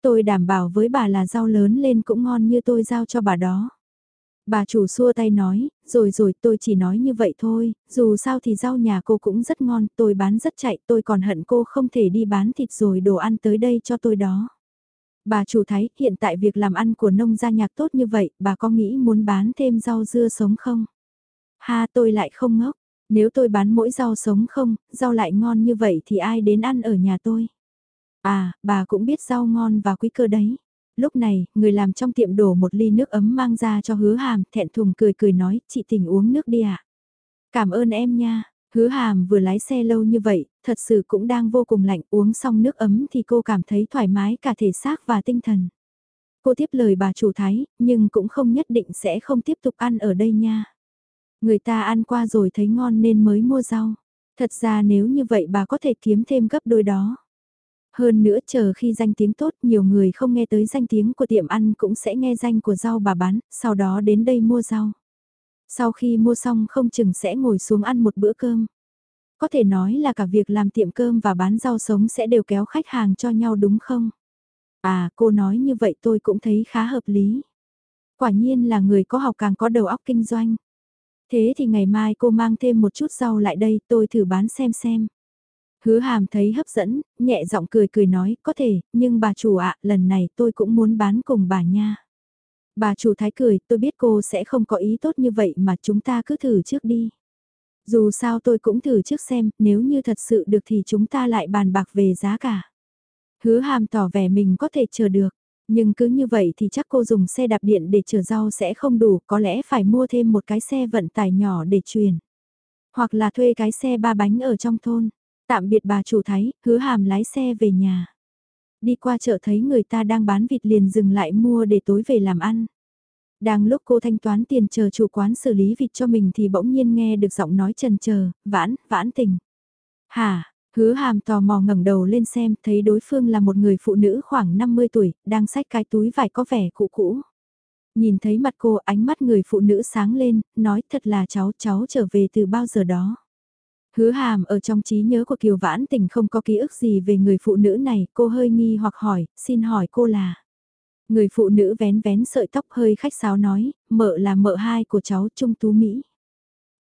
Tôi đảm bảo với bà là rau lớn lên cũng ngon như tôi giao cho bà đó. Bà chủ xua tay nói, rồi rồi tôi chỉ nói như vậy thôi, dù sao thì rau nhà cô cũng rất ngon, tôi bán rất chạy, tôi còn hận cô không thể đi bán thịt rồi đồ ăn tới đây cho tôi đó. Bà chủ thấy hiện tại việc làm ăn của nông gia nhạc tốt như vậy, bà có nghĩ muốn bán thêm rau dưa sống không? Ha tôi lại không ngốc, nếu tôi bán mỗi rau sống không, rau lại ngon như vậy thì ai đến ăn ở nhà tôi? À, bà cũng biết rau ngon và quý cơ đấy. Lúc này, người làm trong tiệm đổ một ly nước ấm mang ra cho hứa hàm, thẹn thùng cười cười nói, chị tình uống nước đi ạ. À? Cảm ơn em nha, hứa hàm vừa lái xe lâu như vậy, thật sự cũng đang vô cùng lạnh, uống xong nước ấm thì cô cảm thấy thoải mái cả thể xác và tinh thần. Cô tiếp lời bà chủ thái, nhưng cũng không nhất định sẽ không tiếp tục ăn ở đây nha. Người ta ăn qua rồi thấy ngon nên mới mua rau. Thật ra nếu như vậy bà có thể kiếm thêm gấp đôi đó. Hơn nữa chờ khi danh tiếng tốt nhiều người không nghe tới danh tiếng của tiệm ăn cũng sẽ nghe danh của rau bà bán, sau đó đến đây mua rau. Sau khi mua xong không chừng sẽ ngồi xuống ăn một bữa cơm. Có thể nói là cả việc làm tiệm cơm và bán rau sống sẽ đều kéo khách hàng cho nhau đúng không? À, cô nói như vậy tôi cũng thấy khá hợp lý. Quả nhiên là người có học càng có đầu óc kinh doanh. Thế thì ngày mai cô mang thêm một chút rau lại đây tôi thử bán xem xem. Hứa hàm thấy hấp dẫn, nhẹ giọng cười cười nói, có thể, nhưng bà chủ ạ, lần này tôi cũng muốn bán cùng bà nha. Bà chủ thái cười, tôi biết cô sẽ không có ý tốt như vậy mà chúng ta cứ thử trước đi. Dù sao tôi cũng thử trước xem, nếu như thật sự được thì chúng ta lại bàn bạc về giá cả. Hứa hàm tỏ vẻ mình có thể chờ được. Nhưng cứ như vậy thì chắc cô dùng xe đạp điện để chở rau sẽ không đủ, có lẽ phải mua thêm một cái xe vận tải nhỏ để chuyển Hoặc là thuê cái xe ba bánh ở trong thôn. Tạm biệt bà chủ thấy, hứa hàm lái xe về nhà. Đi qua chợ thấy người ta đang bán vịt liền dừng lại mua để tối về làm ăn. Đang lúc cô thanh toán tiền chờ chủ quán xử lý vịt cho mình thì bỗng nhiên nghe được giọng nói trần chờ, vãn, vãn tình. Hả, hứa hàm tò mò ngẩng đầu lên xem, thấy đối phương là một người phụ nữ khoảng 50 tuổi, đang xách cái túi vải có vẻ cũ cũ. Nhìn thấy mặt cô ánh mắt người phụ nữ sáng lên, nói thật là cháu, cháu trở về từ bao giờ đó. Hứa hàm ở trong trí nhớ của Kiều Vãn Tình không có ký ức gì về người phụ nữ này, cô hơi nghi hoặc hỏi, xin hỏi cô là... Người phụ nữ vén vén sợi tóc hơi khách sáo nói, mợ là mợ hai của cháu Trung Tú Mỹ.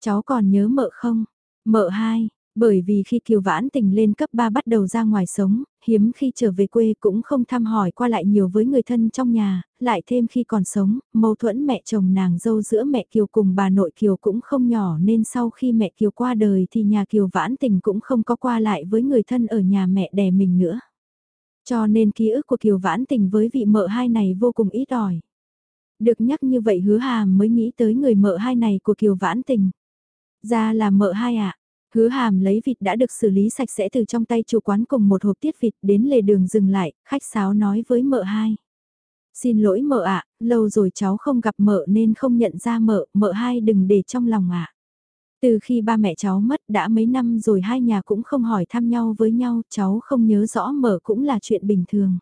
Cháu còn nhớ mợ không? Mợ hai, bởi vì khi Kiều Vãn Tình lên cấp 3 bắt đầu ra ngoài sống, hiếm khi trở về quê cũng không thăm hỏi qua lại nhiều với người thân trong nhà, lại thêm khi còn sống, mâu thuẫn mẹ chồng nàng dâu giữa mẹ Kiều cùng bà nội Kiều cũng không nhỏ nên sau khi mẹ Kiều qua đời thì nhà Kiều Vãn Tình cũng không có qua lại với người thân ở nhà mẹ đẻ mình nữa. Cho nên ký ức của Kiều Vãn Tình với vị mợ hai này vô cùng ít ỏi. Được nhắc như vậy hứa hàm mới nghĩ tới người mợ hai này của Kiều Vãn Tình. Ra là mợ hai ạ. À. Hứa hàm lấy vịt đã được xử lý sạch sẽ từ trong tay chủ quán cùng một hộp tiết vịt đến lề đường dừng lại, khách sáo nói với mợ hai. Xin lỗi mợ ạ, lâu rồi cháu không gặp mợ nên không nhận ra mợ, mợ hai đừng để trong lòng ạ. Từ khi ba mẹ cháu mất đã mấy năm rồi hai nhà cũng không hỏi thăm nhau với nhau, cháu không nhớ rõ mợ cũng là chuyện bình thường.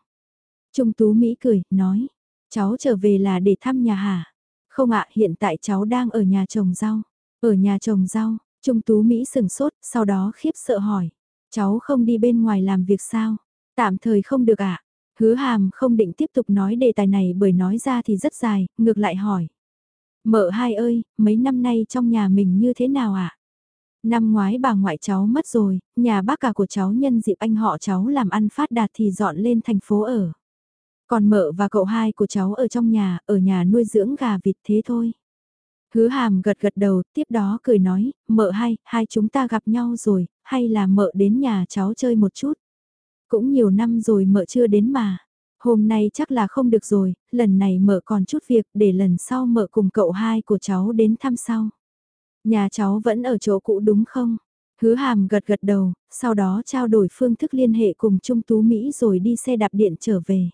Trung Tú Mỹ cười, nói, cháu trở về là để thăm nhà hả? Không ạ, hiện tại cháu đang ở nhà trồng rau. Ở nhà trồng rau, Trung Tú Mỹ sừng sốt, sau đó khiếp sợ hỏi. Cháu không đi bên ngoài làm việc sao? Tạm thời không được ạ. À? Hứa hàm không định tiếp tục nói đề tài này bởi nói ra thì rất dài, ngược lại hỏi. Mợ hai ơi, mấy năm nay trong nhà mình như thế nào ạ? À? Năm ngoái bà ngoại cháu mất rồi, nhà bác cả của cháu nhân dịp anh họ cháu làm ăn phát đạt thì dọn lên thành phố ở. Còn mợ và cậu hai của cháu ở trong nhà, ở nhà nuôi dưỡng gà vịt thế thôi. Hứa hàm gật gật đầu, tiếp đó cười nói, mợ hai, hai chúng ta gặp nhau rồi, hay là mợ đến nhà cháu chơi một chút. Cũng nhiều năm rồi mợ chưa đến mà. Hôm nay chắc là không được rồi, lần này mợ còn chút việc để lần sau mợ cùng cậu hai của cháu đến thăm sau. Nhà cháu vẫn ở chỗ cũ đúng không? Hứa hàm gật gật đầu, sau đó trao đổi phương thức liên hệ cùng Trung Tú Mỹ rồi đi xe đạp điện trở về.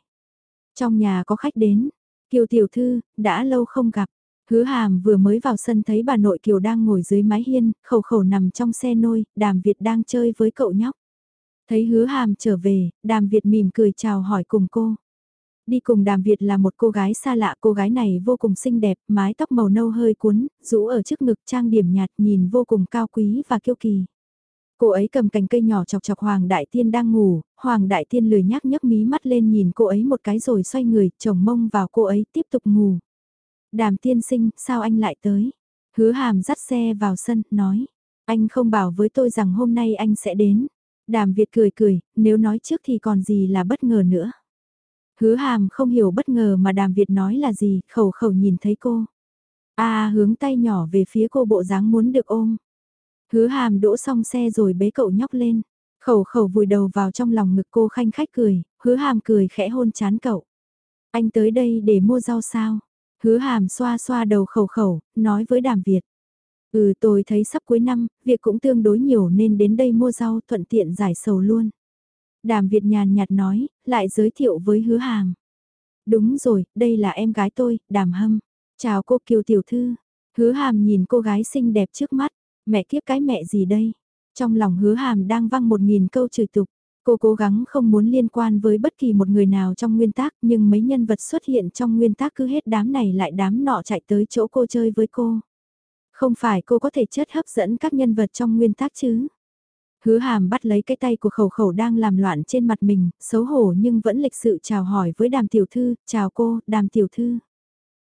Trong nhà có khách đến, Kiều Tiểu Thư, đã lâu không gặp. Hứa hàm vừa mới vào sân thấy bà nội Kiều đang ngồi dưới mái hiên, khẩu khẩu nằm trong xe nôi, đàm Việt đang chơi với cậu nhóc. Thấy hứa hàm trở về, đàm Việt mỉm cười chào hỏi cùng cô. Đi cùng đàm Việt là một cô gái xa lạ, cô gái này vô cùng xinh đẹp, mái tóc màu nâu hơi cuốn, rũ ở trước ngực trang điểm nhạt nhìn vô cùng cao quý và kiêu kỳ. Cô ấy cầm cành cây nhỏ chọc chọc Hoàng Đại Tiên đang ngủ, Hoàng Đại Tiên lười nhác nhấc mí mắt lên nhìn cô ấy một cái rồi xoay người, chồng mông vào cô ấy tiếp tục ngủ. Đàm tiên sinh, sao anh lại tới? Hứa hàm dắt xe vào sân, nói. Anh không bảo với tôi rằng hôm nay anh sẽ đến. Đàm Việt cười cười, nếu nói trước thì còn gì là bất ngờ nữa. Hứa hàm không hiểu bất ngờ mà đàm Việt nói là gì, khẩu khẩu nhìn thấy cô. a hướng tay nhỏ về phía cô bộ dáng muốn được ôm. Hứa hàm đỗ xong xe rồi bế cậu nhóc lên. Khẩu khẩu vùi đầu vào trong lòng ngực cô khanh khách cười, hứa hàm cười khẽ hôn chán cậu. Anh tới đây để mua rau sao? Hứa hàm xoa xoa đầu khẩu khẩu, nói với đàm Việt. Ừ tôi thấy sắp cuối năm, việc cũng tương đối nhiều nên đến đây mua rau thuận tiện giải sầu luôn. Đàm Việt nhàn nhạt nói, lại giới thiệu với hứa hàm. Đúng rồi, đây là em gái tôi, đàm hâm. Chào cô Kiều Tiểu Thư. Hứa hàm nhìn cô gái xinh đẹp trước mắt, mẹ kiếp cái mẹ gì đây? Trong lòng hứa hàm đang văng một nghìn câu chửi tục. Cô cố gắng không muốn liên quan với bất kỳ một người nào trong nguyên tác nhưng mấy nhân vật xuất hiện trong nguyên tác cứ hết đám này lại đám nọ chạy tới chỗ cô chơi với cô. Không phải cô có thể chất hấp dẫn các nhân vật trong nguyên tác chứ? Hứa hàm bắt lấy cái tay của khẩu khẩu đang làm loạn trên mặt mình, xấu hổ nhưng vẫn lịch sự chào hỏi với đàm tiểu thư, chào cô, đàm tiểu thư.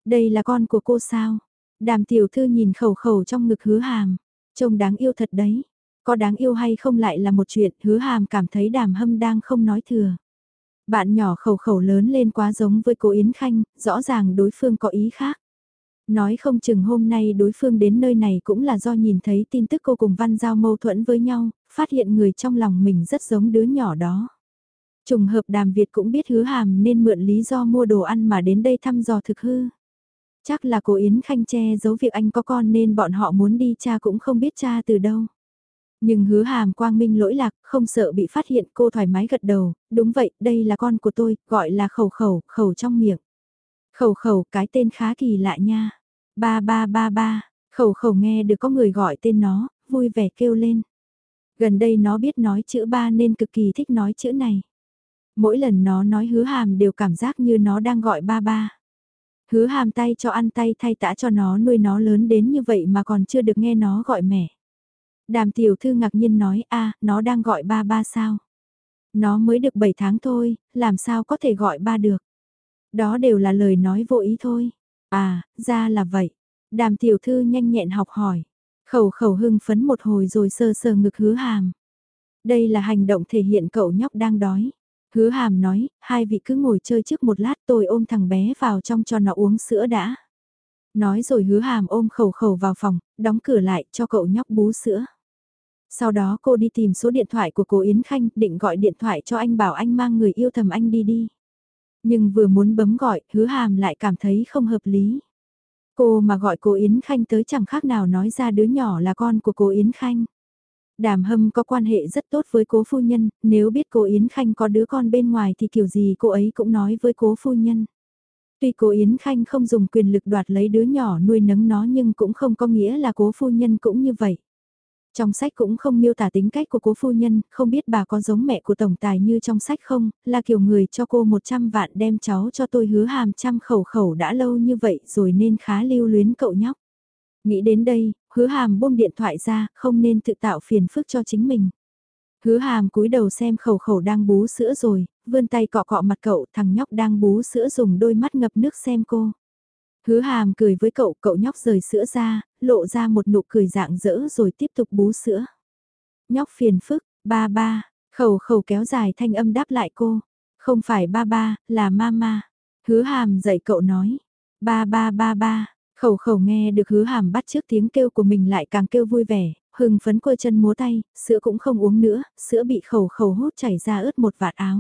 Đây là con của cô sao? Đàm tiểu thư nhìn khẩu khẩu trong ngực hứa hàm, trông đáng yêu thật đấy. Có đáng yêu hay không lại là một chuyện, hứa hàm cảm thấy đàm hâm đang không nói thừa. Bạn nhỏ khẩu khẩu lớn lên quá giống với cô Yến Khanh, rõ ràng đối phương có ý khác. Nói không chừng hôm nay đối phương đến nơi này cũng là do nhìn thấy tin tức cô cùng Văn Giao mâu thuẫn với nhau, phát hiện người trong lòng mình rất giống đứa nhỏ đó. Trùng hợp đàm Việt cũng biết hứa hàm nên mượn lý do mua đồ ăn mà đến đây thăm dò thực hư. Chắc là cô Yến Khanh che giấu việc anh có con nên bọn họ muốn đi cha cũng không biết cha từ đâu. Nhưng hứa hàm quang minh lỗi lạc, không sợ bị phát hiện cô thoải mái gật đầu, đúng vậy, đây là con của tôi, gọi là khẩu khẩu, khẩu trong miệng. Khẩu khẩu, cái tên khá kỳ lạ nha. Ba ba ba ba, khẩu khẩu nghe được có người gọi tên nó, vui vẻ kêu lên. Gần đây nó biết nói chữ ba nên cực kỳ thích nói chữ này. Mỗi lần nó nói hứa hàm đều cảm giác như nó đang gọi ba ba. Hứa hàm tay cho ăn tay thay tã cho nó nuôi nó lớn đến như vậy mà còn chưa được nghe nó gọi mẹ. Đàm tiểu thư ngạc nhiên nói a nó đang gọi ba ba sao. Nó mới được 7 tháng thôi, làm sao có thể gọi ba được. Đó đều là lời nói vô ý thôi. À, ra là vậy. Đàm tiểu thư nhanh nhẹn học hỏi. Khẩu khẩu hưng phấn một hồi rồi sơ sơ ngực hứa hàm. Đây là hành động thể hiện cậu nhóc đang đói. Hứa hàm nói, hai vị cứ ngồi chơi trước một lát tôi ôm thằng bé vào trong cho nó uống sữa đã. Nói rồi hứa hàm ôm khẩu khẩu vào phòng, đóng cửa lại cho cậu nhóc bú sữa. Sau đó cô đi tìm số điện thoại của cô Yến Khanh, định gọi điện thoại cho anh bảo anh mang người yêu thầm anh đi đi. Nhưng vừa muốn bấm gọi, hứa hàm lại cảm thấy không hợp lý. Cô mà gọi cô Yến Khanh tới chẳng khác nào nói ra đứa nhỏ là con của cô Yến Khanh. Đàm hâm có quan hệ rất tốt với cố phu nhân, nếu biết cô Yến Khanh có đứa con bên ngoài thì kiểu gì cô ấy cũng nói với cố phu nhân. Tuy cô Yến Khanh không dùng quyền lực đoạt lấy đứa nhỏ nuôi nấng nó nhưng cũng không có nghĩa là cố phu nhân cũng như vậy. Trong sách cũng không miêu tả tính cách của cố phu nhân, không biết bà có giống mẹ của tổng tài như trong sách không, là kiểu người cho cô 100 vạn đem cháu cho tôi hứa hàm trăm khẩu khẩu đã lâu như vậy rồi nên khá lưu luyến cậu nhóc. Nghĩ đến đây, hứa hàm buông điện thoại ra, không nên tự tạo phiền phức cho chính mình. Hứa hàm cúi đầu xem khẩu khẩu đang bú sữa rồi, vươn tay cọ cọ mặt cậu, thằng nhóc đang bú sữa dùng đôi mắt ngập nước xem cô. Hứa hàm cười với cậu, cậu nhóc rời sữa ra, lộ ra một nụ cười dạng dỡ rồi tiếp tục bú sữa. Nhóc phiền phức, ba ba, khẩu khẩu kéo dài thanh âm đáp lại cô. Không phải ba ba, là mama. Hứa hàm dạy cậu nói. Ba ba ba ba, khẩu khẩu nghe được hứa hàm bắt trước tiếng kêu của mình lại càng kêu vui vẻ, hưng phấn quơ chân múa tay, sữa cũng không uống nữa, sữa bị khẩu khẩu hút chảy ra ướt một vạt áo.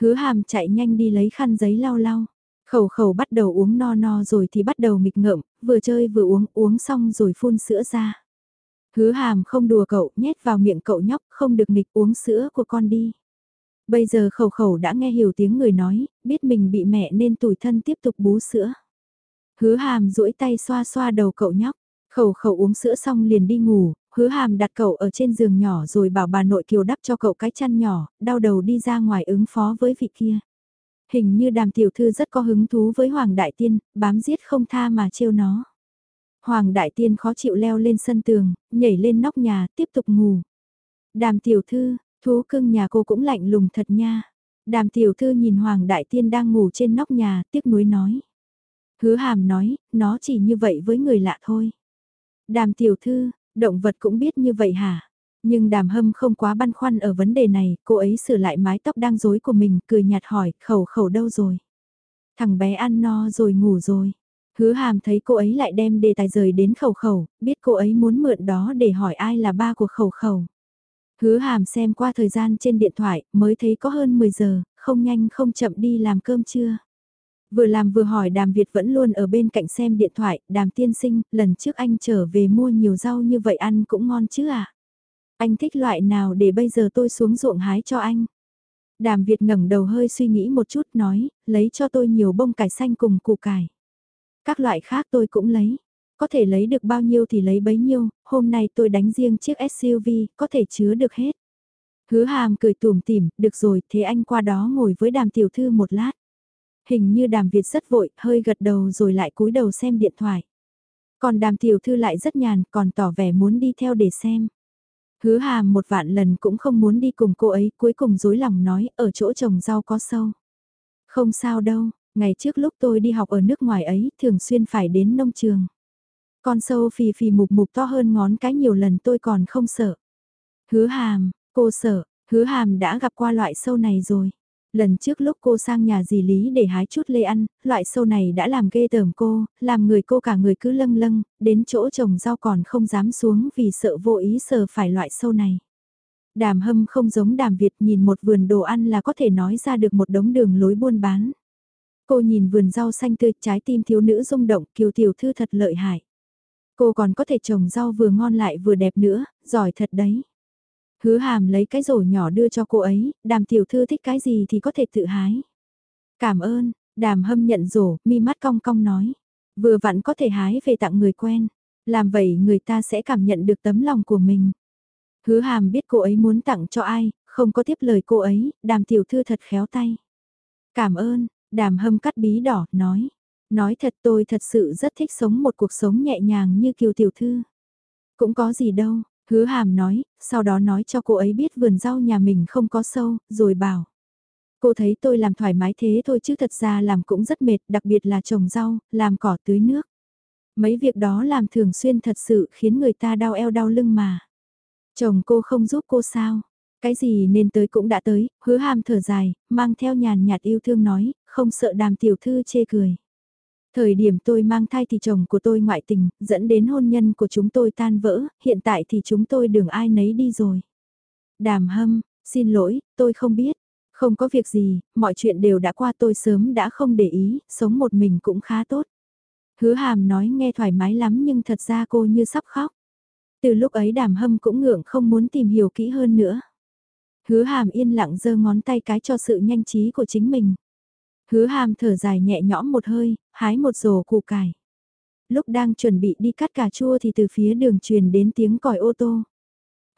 Hứa hàm chạy nhanh đi lấy khăn giấy lau lau. Khẩu khẩu bắt đầu uống no no rồi thì bắt đầu nghịch ngợm, vừa chơi vừa uống, uống xong rồi phun sữa ra. Hứa hàm không đùa cậu, nhét vào miệng cậu nhóc, không được nghịch uống sữa của con đi. Bây giờ khẩu khẩu đã nghe hiểu tiếng người nói, biết mình bị mẹ nên tủi thân tiếp tục bú sữa. Hứa hàm duỗi tay xoa xoa đầu cậu nhóc, khẩu khẩu uống sữa xong liền đi ngủ, hứa hàm đặt cậu ở trên giường nhỏ rồi bảo bà nội kiều đắp cho cậu cái chăn nhỏ, đau đầu đi ra ngoài ứng phó với vị kia. Hình như đàm tiểu thư rất có hứng thú với Hoàng Đại Tiên, bám giết không tha mà trêu nó. Hoàng Đại Tiên khó chịu leo lên sân tường, nhảy lên nóc nhà, tiếp tục ngủ. Đàm tiểu thư, thú cưng nhà cô cũng lạnh lùng thật nha. Đàm tiểu thư nhìn Hoàng Đại Tiên đang ngủ trên nóc nhà, tiếc nuối nói. Hứa hàm nói, nó chỉ như vậy với người lạ thôi. Đàm tiểu thư, động vật cũng biết như vậy hả? Nhưng đàm hâm không quá băn khoăn ở vấn đề này, cô ấy sửa lại mái tóc đang rối của mình, cười nhạt hỏi, khẩu khẩu đâu rồi? Thằng bé ăn no rồi ngủ rồi. Hứa hàm thấy cô ấy lại đem đề tài rời đến khẩu khẩu, biết cô ấy muốn mượn đó để hỏi ai là ba của khẩu khẩu. Hứa hàm xem qua thời gian trên điện thoại, mới thấy có hơn 10 giờ, không nhanh không chậm đi làm cơm trưa. Vừa làm vừa hỏi đàm Việt vẫn luôn ở bên cạnh xem điện thoại, đàm tiên sinh, lần trước anh trở về mua nhiều rau như vậy ăn cũng ngon chứ à? Anh thích loại nào để bây giờ tôi xuống ruộng hái cho anh? Đàm Việt ngẩng đầu hơi suy nghĩ một chút nói, lấy cho tôi nhiều bông cải xanh cùng củ cải. Các loại khác tôi cũng lấy. Có thể lấy được bao nhiêu thì lấy bấy nhiêu, hôm nay tôi đánh riêng chiếc SUV, có thể chứa được hết. Hứa hàm cười tùm tỉm, được rồi, thế anh qua đó ngồi với đàm tiểu thư một lát. Hình như đàm Việt rất vội, hơi gật đầu rồi lại cúi đầu xem điện thoại. Còn đàm tiểu thư lại rất nhàn, còn tỏ vẻ muốn đi theo để xem. Hứa hàm một vạn lần cũng không muốn đi cùng cô ấy, cuối cùng dối lòng nói, ở chỗ trồng rau có sâu. Không sao đâu, ngày trước lúc tôi đi học ở nước ngoài ấy, thường xuyên phải đến nông trường. Con sâu phì phì mục mục to hơn ngón cái nhiều lần tôi còn không sợ. Hứa hàm, cô sợ, hứa hàm đã gặp qua loại sâu này rồi. Lần trước lúc cô sang nhà dì Lý để hái chút lê ăn, loại sâu này đã làm ghê tởm cô, làm người cô cả người cứ lâng lâng, đến chỗ trồng rau còn không dám xuống vì sợ vô ý sờ phải loại sâu này. Đàm hâm không giống đàm Việt nhìn một vườn đồ ăn là có thể nói ra được một đống đường lối buôn bán. Cô nhìn vườn rau xanh tươi, trái tim thiếu nữ rung động, kiều tiểu thư thật lợi hại. Cô còn có thể trồng rau vừa ngon lại vừa đẹp nữa, giỏi thật đấy. Hứa hàm lấy cái rổ nhỏ đưa cho cô ấy, đàm tiểu thư thích cái gì thì có thể tự hái. Cảm ơn, đàm hâm nhận rổ, mi mắt cong cong nói. Vừa vặn có thể hái về tặng người quen. Làm vậy người ta sẽ cảm nhận được tấm lòng của mình. Hứa hàm biết cô ấy muốn tặng cho ai, không có tiếp lời cô ấy, đàm tiểu thư thật khéo tay. Cảm ơn, đàm hâm cắt bí đỏ, nói. Nói thật tôi thật sự rất thích sống một cuộc sống nhẹ nhàng như kiều tiểu thư. Cũng có gì đâu, Hứa hàm nói, sau đó nói cho cô ấy biết vườn rau nhà mình không có sâu, rồi bảo. Cô thấy tôi làm thoải mái thế thôi chứ thật ra làm cũng rất mệt, đặc biệt là trồng rau, làm cỏ tưới nước. Mấy việc đó làm thường xuyên thật sự khiến người ta đau eo đau lưng mà. Chồng cô không giúp cô sao? Cái gì nên tới cũng đã tới, hứa hàm thở dài, mang theo nhàn nhạt yêu thương nói, không sợ đàm tiểu thư chê cười. Thời điểm tôi mang thai thì chồng của tôi ngoại tình, dẫn đến hôn nhân của chúng tôi tan vỡ, hiện tại thì chúng tôi đường ai nấy đi rồi. Đàm hâm, xin lỗi, tôi không biết. Không có việc gì, mọi chuyện đều đã qua tôi sớm đã không để ý, sống một mình cũng khá tốt. Hứa hàm nói nghe thoải mái lắm nhưng thật ra cô như sắp khóc. Từ lúc ấy đàm hâm cũng ngượng không muốn tìm hiểu kỹ hơn nữa. Hứa hàm yên lặng giơ ngón tay cái cho sự nhanh trí của chính mình. Hứa hàm thở dài nhẹ nhõm một hơi, hái một rổ củ cải. Lúc đang chuẩn bị đi cắt cà chua thì từ phía đường truyền đến tiếng còi ô tô.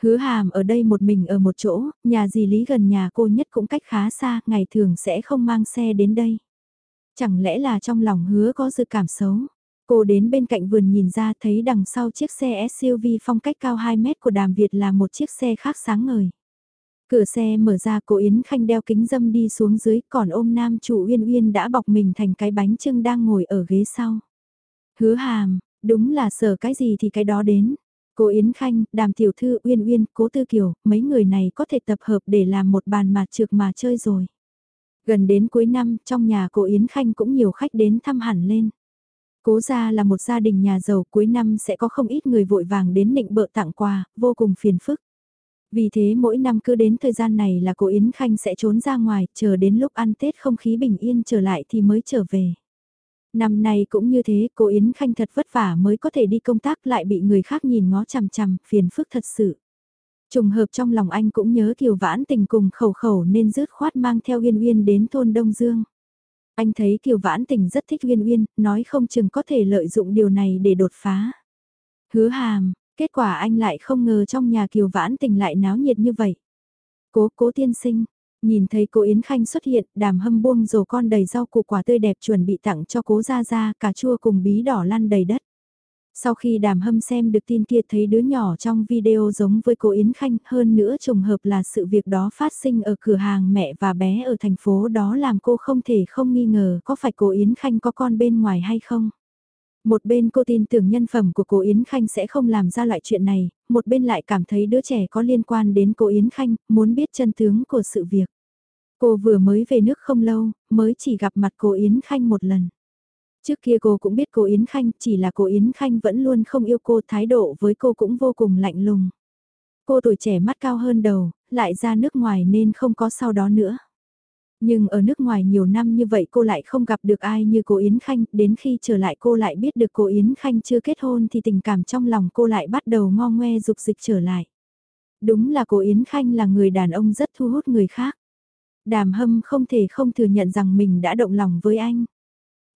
Hứa hàm ở đây một mình ở một chỗ, nhà dì Lý gần nhà cô nhất cũng cách khá xa, ngày thường sẽ không mang xe đến đây. Chẳng lẽ là trong lòng hứa có dự cảm xấu? Cô đến bên cạnh vườn nhìn ra thấy đằng sau chiếc xe SUV phong cách cao 2 mét của đàm Việt là một chiếc xe khác sáng ngời. Cửa xe mở ra cô Yến Khanh đeo kính dâm đi xuống dưới còn ôm nam chủ Uyên Uyên đã bọc mình thành cái bánh trưng đang ngồi ở ghế sau. Hứa hàm, đúng là sở cái gì thì cái đó đến. Cô Yến Khanh, Đàm Tiểu Thư, Uyên Uyên, Cố Tư Kiều, mấy người này có thể tập hợp để làm một bàn mặt trược mà chơi rồi. Gần đến cuối năm, trong nhà cô Yến Khanh cũng nhiều khách đến thăm hẳn lên. Cố gia là một gia đình nhà giàu cuối năm sẽ có không ít người vội vàng đến nịnh bợ tặng quà, vô cùng phiền phức. Vì thế mỗi năm cứ đến thời gian này là cô Yến Khanh sẽ trốn ra ngoài, chờ đến lúc ăn Tết không khí bình yên trở lại thì mới trở về. Năm nay cũng như thế, cô Yến Khanh thật vất vả mới có thể đi công tác lại bị người khác nhìn ngó chằm chằm, phiền phức thật sự. Trùng hợp trong lòng anh cũng nhớ Kiều Vãn tình cùng khẩu khẩu nên rước khoát mang theo Uyên Uyên đến thôn Đông Dương. Anh thấy Kiều Vãn tình rất thích Uyên Uyên, nói không chừng có thể lợi dụng điều này để đột phá. Hứa hàm, kết quả anh lại không ngờ trong nhà Kiều Vãn tình lại náo nhiệt như vậy. Cố cố tiên sinh, Nhìn thấy cô Yến Khanh xuất hiện, đàm hâm buông rổ con đầy rau củ quả tươi đẹp chuẩn bị tặng cho cố gia gia, cà chua cùng bí đỏ lăn đầy đất. Sau khi đàm hâm xem được tin kia thấy đứa nhỏ trong video giống với cô Yến Khanh hơn nữa trùng hợp là sự việc đó phát sinh ở cửa hàng mẹ và bé ở thành phố đó làm cô không thể không nghi ngờ có phải cô Yến Khanh có con bên ngoài hay không. Một bên cô tin tưởng nhân phẩm của cô Yến Khanh sẽ không làm ra loại chuyện này, một bên lại cảm thấy đứa trẻ có liên quan đến cô Yến Khanh, muốn biết chân tướng của sự việc. Cô vừa mới về nước không lâu, mới chỉ gặp mặt cô Yến Khanh một lần. Trước kia cô cũng biết cô Yến Khanh, chỉ là cô Yến Khanh vẫn luôn không yêu cô, thái độ với cô cũng vô cùng lạnh lùng. Cô tuổi trẻ mắt cao hơn đầu, lại ra nước ngoài nên không có sau đó nữa. Nhưng ở nước ngoài nhiều năm như vậy cô lại không gặp được ai như cô Yến Khanh, đến khi trở lại cô lại biết được cô Yến Khanh chưa kết hôn thì tình cảm trong lòng cô lại bắt đầu ngo ngoe dục dịch trở lại. Đúng là cô Yến Khanh là người đàn ông rất thu hút người khác. Đàm hâm không thể không thừa nhận rằng mình đã động lòng với anh.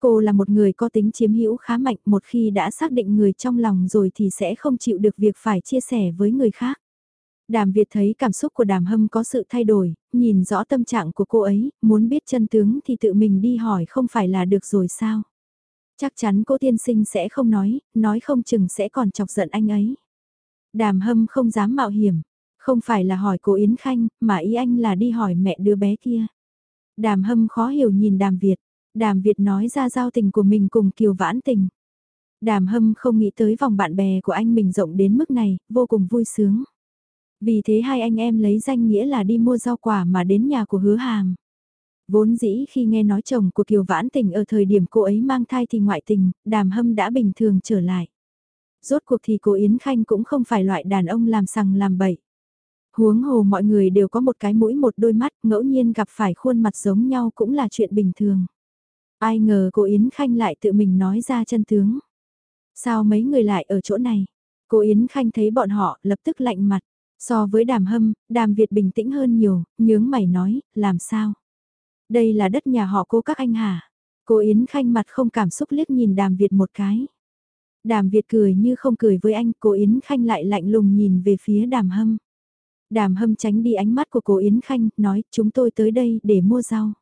Cô là một người có tính chiếm hữu khá mạnh một khi đã xác định người trong lòng rồi thì sẽ không chịu được việc phải chia sẻ với người khác. Đàm Việt thấy cảm xúc của đàm hâm có sự thay đổi, nhìn rõ tâm trạng của cô ấy, muốn biết chân tướng thì tự mình đi hỏi không phải là được rồi sao. Chắc chắn cô tiên sinh sẽ không nói, nói không chừng sẽ còn chọc giận anh ấy. Đàm hâm không dám mạo hiểm, không phải là hỏi cô Yến Khanh, mà ý anh là đi hỏi mẹ đứa bé kia. Đàm hâm khó hiểu nhìn đàm Việt, đàm Việt nói ra giao tình của mình cùng Kiều Vãn Tình. Đàm hâm không nghĩ tới vòng bạn bè của anh mình rộng đến mức này, vô cùng vui sướng. Vì thế hai anh em lấy danh nghĩa là đi mua rau quả mà đến nhà của hứa hàm. Vốn dĩ khi nghe nói chồng của Kiều Vãn Tình ở thời điểm cô ấy mang thai thì ngoại tình, đàm hâm đã bình thường trở lại. Rốt cuộc thì cô Yến Khanh cũng không phải loại đàn ông làm sằng làm bậy. Huống hồ mọi người đều có một cái mũi một đôi mắt, ngẫu nhiên gặp phải khuôn mặt giống nhau cũng là chuyện bình thường. Ai ngờ cô Yến Khanh lại tự mình nói ra chân tướng. Sao mấy người lại ở chỗ này? Cô Yến Khanh thấy bọn họ lập tức lạnh mặt. So với đàm hâm, đàm Việt bình tĩnh hơn nhiều, nhướng mày nói, làm sao? Đây là đất nhà họ cô các anh hả? Cô Yến Khanh mặt không cảm xúc liếc nhìn đàm Việt một cái. Đàm Việt cười như không cười với anh, cô Yến Khanh lại lạnh lùng nhìn về phía đàm hâm. Đàm hâm tránh đi ánh mắt của cô Yến Khanh, nói chúng tôi tới đây để mua rau.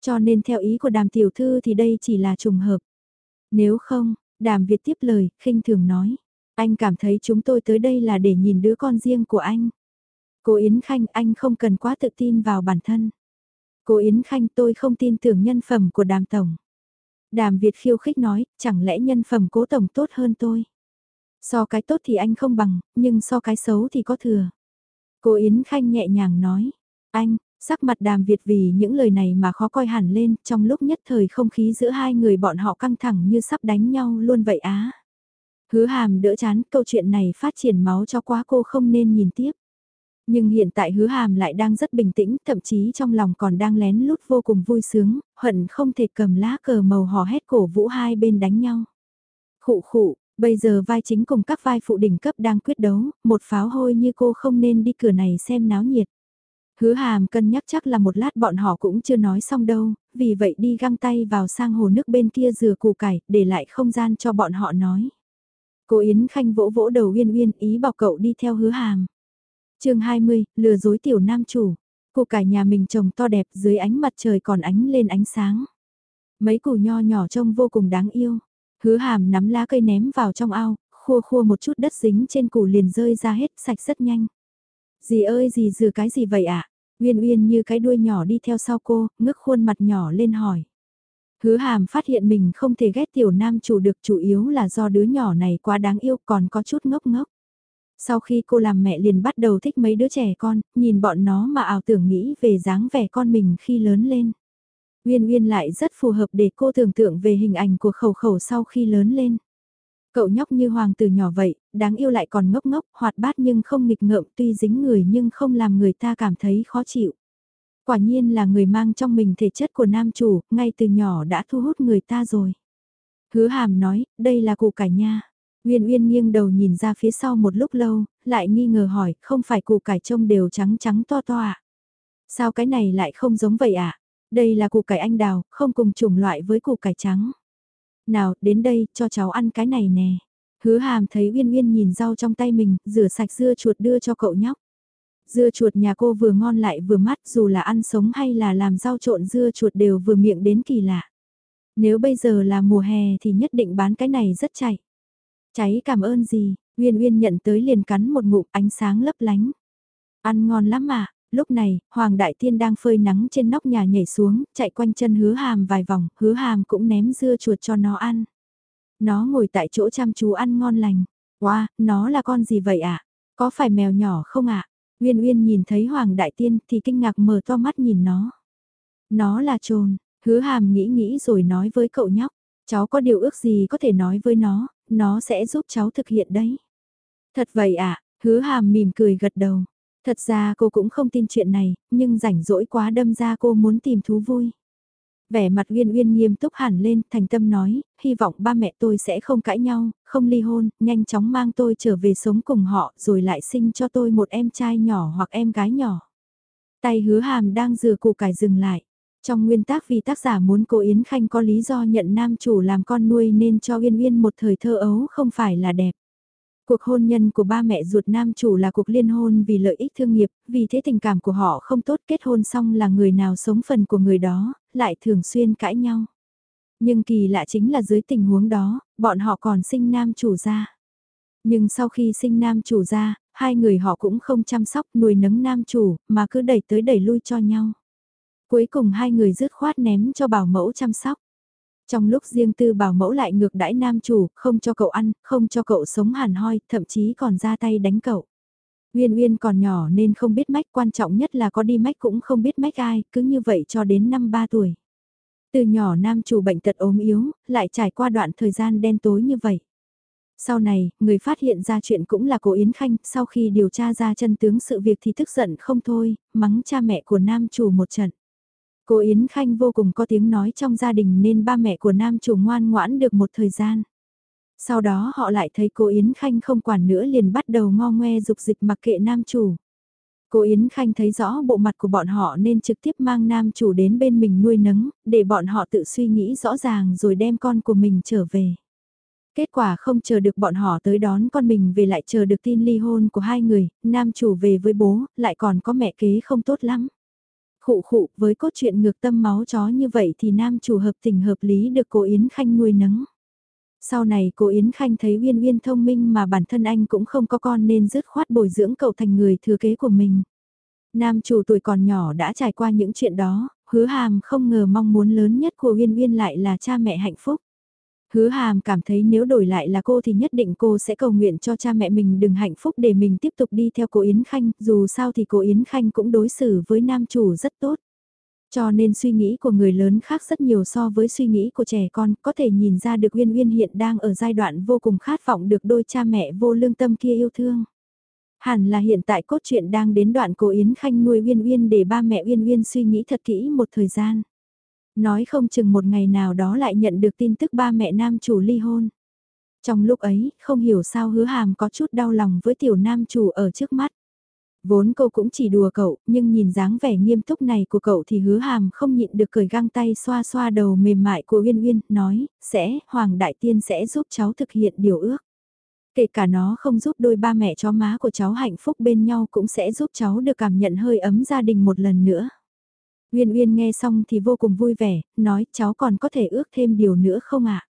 Cho nên theo ý của đàm tiểu thư thì đây chỉ là trùng hợp. Nếu không, đàm Việt tiếp lời, khinh thường nói. Anh cảm thấy chúng tôi tới đây là để nhìn đứa con riêng của anh. Cô Yến Khanh, anh không cần quá tự tin vào bản thân. Cô Yến Khanh, tôi không tin tưởng nhân phẩm của đàm tổng. Đàm Việt khiêu khích nói, chẳng lẽ nhân phẩm cố tổng tốt hơn tôi. So cái tốt thì anh không bằng, nhưng so cái xấu thì có thừa. Cô Yến Khanh nhẹ nhàng nói, anh, sắc mặt đàm Việt vì những lời này mà khó coi hẳn lên, trong lúc nhất thời không khí giữa hai người bọn họ căng thẳng như sắp đánh nhau luôn vậy á. Hứa hàm đỡ chán, câu chuyện này phát triển máu cho quá cô không nên nhìn tiếp. Nhưng hiện tại hứa hàm lại đang rất bình tĩnh, thậm chí trong lòng còn đang lén lút vô cùng vui sướng, hận không thể cầm lá cờ màu hò hét cổ vũ hai bên đánh nhau. Khụ khụ, bây giờ vai chính cùng các vai phụ đỉnh cấp đang quyết đấu, một pháo hôi như cô không nên đi cửa này xem náo nhiệt. Hứa hàm cân nhắc chắc là một lát bọn họ cũng chưa nói xong đâu, vì vậy đi găng tay vào sang hồ nước bên kia rửa củ cải, để lại không gian cho bọn họ nói. Cô Yến Khanh vỗ vỗ đầu Uyên Uyên ý bảo cậu đi theo hứa hàm. chương 20, lừa dối tiểu nam chủ. Củ cải nhà mình trồng to đẹp dưới ánh mặt trời còn ánh lên ánh sáng. Mấy củ nho nhỏ trông vô cùng đáng yêu. Hứa hàm nắm lá cây ném vào trong ao, khua khua một chút đất dính trên củ liền rơi ra hết sạch rất nhanh. Dì ơi dì rửa cái gì vậy ạ? À? Uyên Uyên như cái đuôi nhỏ đi theo sau cô, ngước khuôn mặt nhỏ lên hỏi. Hứa hàm phát hiện mình không thể ghét tiểu nam chủ được chủ yếu là do đứa nhỏ này quá đáng yêu còn có chút ngốc ngốc. Sau khi cô làm mẹ liền bắt đầu thích mấy đứa trẻ con, nhìn bọn nó mà ảo tưởng nghĩ về dáng vẻ con mình khi lớn lên. Uyên Uyên lại rất phù hợp để cô tưởng tượng về hình ảnh của khẩu khẩu sau khi lớn lên. Cậu nhóc như hoàng tử nhỏ vậy, đáng yêu lại còn ngốc ngốc, hoạt bát nhưng không nghịch ngợm tuy dính người nhưng không làm người ta cảm thấy khó chịu. Quả nhiên là người mang trong mình thể chất của nam chủ, ngay từ nhỏ đã thu hút người ta rồi. Hứa hàm nói, đây là củ cải nha. Uyên Uyên nghiêng đầu nhìn ra phía sau một lúc lâu, lại nghi ngờ hỏi, không phải củ cải trông đều trắng trắng to to à? Sao cái này lại không giống vậy ạ? À? Đây là củ cải anh đào, không cùng chủng loại với củ cải trắng. Nào, đến đây, cho cháu ăn cái này nè. Hứa hàm thấy Uyên Uyên nhìn rau trong tay mình, rửa sạch dưa chuột đưa cho cậu nhóc. Dưa chuột nhà cô vừa ngon lại vừa mát dù là ăn sống hay là làm rau trộn dưa chuột đều vừa miệng đến kỳ lạ. Nếu bây giờ là mùa hè thì nhất định bán cái này rất chạy. Cháy cảm ơn gì, Uyên Uyên nhận tới liền cắn một ngụm ánh sáng lấp lánh. Ăn ngon lắm mà, lúc này, Hoàng Đại Tiên đang phơi nắng trên nóc nhà nhảy xuống, chạy quanh chân hứa hàm vài vòng, hứa hàm cũng ném dưa chuột cho nó ăn. Nó ngồi tại chỗ chăm chú ăn ngon lành. Wow, nó là con gì vậy ạ? À? Có phải mèo nhỏ không ạ? À? Uyên Uyên nhìn thấy Hoàng Đại Tiên thì kinh ngạc mở to mắt nhìn nó. Nó là trồn, hứa hàm nghĩ nghĩ rồi nói với cậu nhóc, cháu có điều ước gì có thể nói với nó, nó sẽ giúp cháu thực hiện đấy. Thật vậy à? hứa hàm mỉm cười gật đầu. Thật ra cô cũng không tin chuyện này, nhưng rảnh rỗi quá đâm ra cô muốn tìm thú vui. Vẻ mặt Uyên Uyên nghiêm túc hẳn lên, thành tâm nói, hy vọng ba mẹ tôi sẽ không cãi nhau, không ly hôn, nhanh chóng mang tôi trở về sống cùng họ, rồi lại sinh cho tôi một em trai nhỏ hoặc em gái nhỏ. Tay hứa hàm đang dừa củ cải dừng lại. Trong nguyên tác vì tác giả muốn cô Yến Khanh có lý do nhận nam chủ làm con nuôi nên cho Uyên Uyên một thời thơ ấu không phải là đẹp. Cuộc hôn nhân của ba mẹ ruột nam chủ là cuộc liên hôn vì lợi ích thương nghiệp, vì thế tình cảm của họ không tốt kết hôn xong là người nào sống phần của người đó, lại thường xuyên cãi nhau. Nhưng kỳ lạ chính là dưới tình huống đó, bọn họ còn sinh nam chủ ra. Nhưng sau khi sinh nam chủ ra, hai người họ cũng không chăm sóc nuôi nấng nam chủ, mà cứ đẩy tới đẩy lui cho nhau. Cuối cùng hai người dứt khoát ném cho bảo mẫu chăm sóc. Trong lúc riêng tư bảo mẫu lại ngược đãi nam chủ, không cho cậu ăn, không cho cậu sống hàn hoi, thậm chí còn ra tay đánh cậu. Uyên Uyên còn nhỏ nên không biết mách, quan trọng nhất là có đi mách cũng không biết mách ai, cứ như vậy cho đến năm 3 tuổi. Từ nhỏ nam chủ bệnh tật ốm yếu, lại trải qua đoạn thời gian đen tối như vậy. Sau này, người phát hiện ra chuyện cũng là cô Yến Khanh, sau khi điều tra ra chân tướng sự việc thì tức giận không thôi, mắng cha mẹ của nam chủ một trận. Cô Yến Khanh vô cùng có tiếng nói trong gia đình nên ba mẹ của nam chủ ngoan ngoãn được một thời gian. Sau đó họ lại thấy cô Yến Khanh không quản nữa liền bắt đầu ngo ngoe dục dịch mặc kệ nam chủ. Cô Yến Khanh thấy rõ bộ mặt của bọn họ nên trực tiếp mang nam chủ đến bên mình nuôi nấng, để bọn họ tự suy nghĩ rõ ràng rồi đem con của mình trở về. Kết quả không chờ được bọn họ tới đón con mình về lại chờ được tin ly hôn của hai người, nam chủ về với bố, lại còn có mẹ kế không tốt lắm. Khụ khụ, với cốt truyện ngược tâm máu chó như vậy thì nam chủ hợp tình hợp lý được cô Yến Khanh nuôi nấng. Sau này cô Yến Khanh thấy Uyên Uyên thông minh mà bản thân anh cũng không có con nên dứt khoát bồi dưỡng cậu thành người thừa kế của mình. Nam chủ tuổi còn nhỏ đã trải qua những chuyện đó, hứa hàm không ngờ mong muốn lớn nhất của Uyên Uyên lại là cha mẹ hạnh phúc. Hứa hàm cảm thấy nếu đổi lại là cô thì nhất định cô sẽ cầu nguyện cho cha mẹ mình đừng hạnh phúc để mình tiếp tục đi theo cô Yến Khanh, dù sao thì cô Yến Khanh cũng đối xử với nam chủ rất tốt. Cho nên suy nghĩ của người lớn khác rất nhiều so với suy nghĩ của trẻ con, có thể nhìn ra được Uyên Uyên hiện đang ở giai đoạn vô cùng khát vọng được đôi cha mẹ vô lương tâm kia yêu thương. Hẳn là hiện tại cốt truyện đang đến đoạn cô Yến Khanh nuôi Uyên Uyên để ba mẹ Uyên Uyên suy nghĩ thật kỹ một thời gian. Nói không chừng một ngày nào đó lại nhận được tin tức ba mẹ nam chủ ly hôn. Trong lúc ấy, không hiểu sao hứa hàm có chút đau lòng với tiểu nam chủ ở trước mắt. Vốn cô cũng chỉ đùa cậu, nhưng nhìn dáng vẻ nghiêm túc này của cậu thì hứa hàm không nhịn được cười găng tay xoa xoa đầu mềm mại của Uyên Uyên, nói, sẽ, Hoàng Đại Tiên sẽ giúp cháu thực hiện điều ước. Kể cả nó không giúp đôi ba mẹ chó má của cháu hạnh phúc bên nhau cũng sẽ giúp cháu được cảm nhận hơi ấm gia đình một lần nữa. Uyên Uyên nghe xong thì vô cùng vui vẻ, nói cháu còn có thể ước thêm điều nữa không ạ?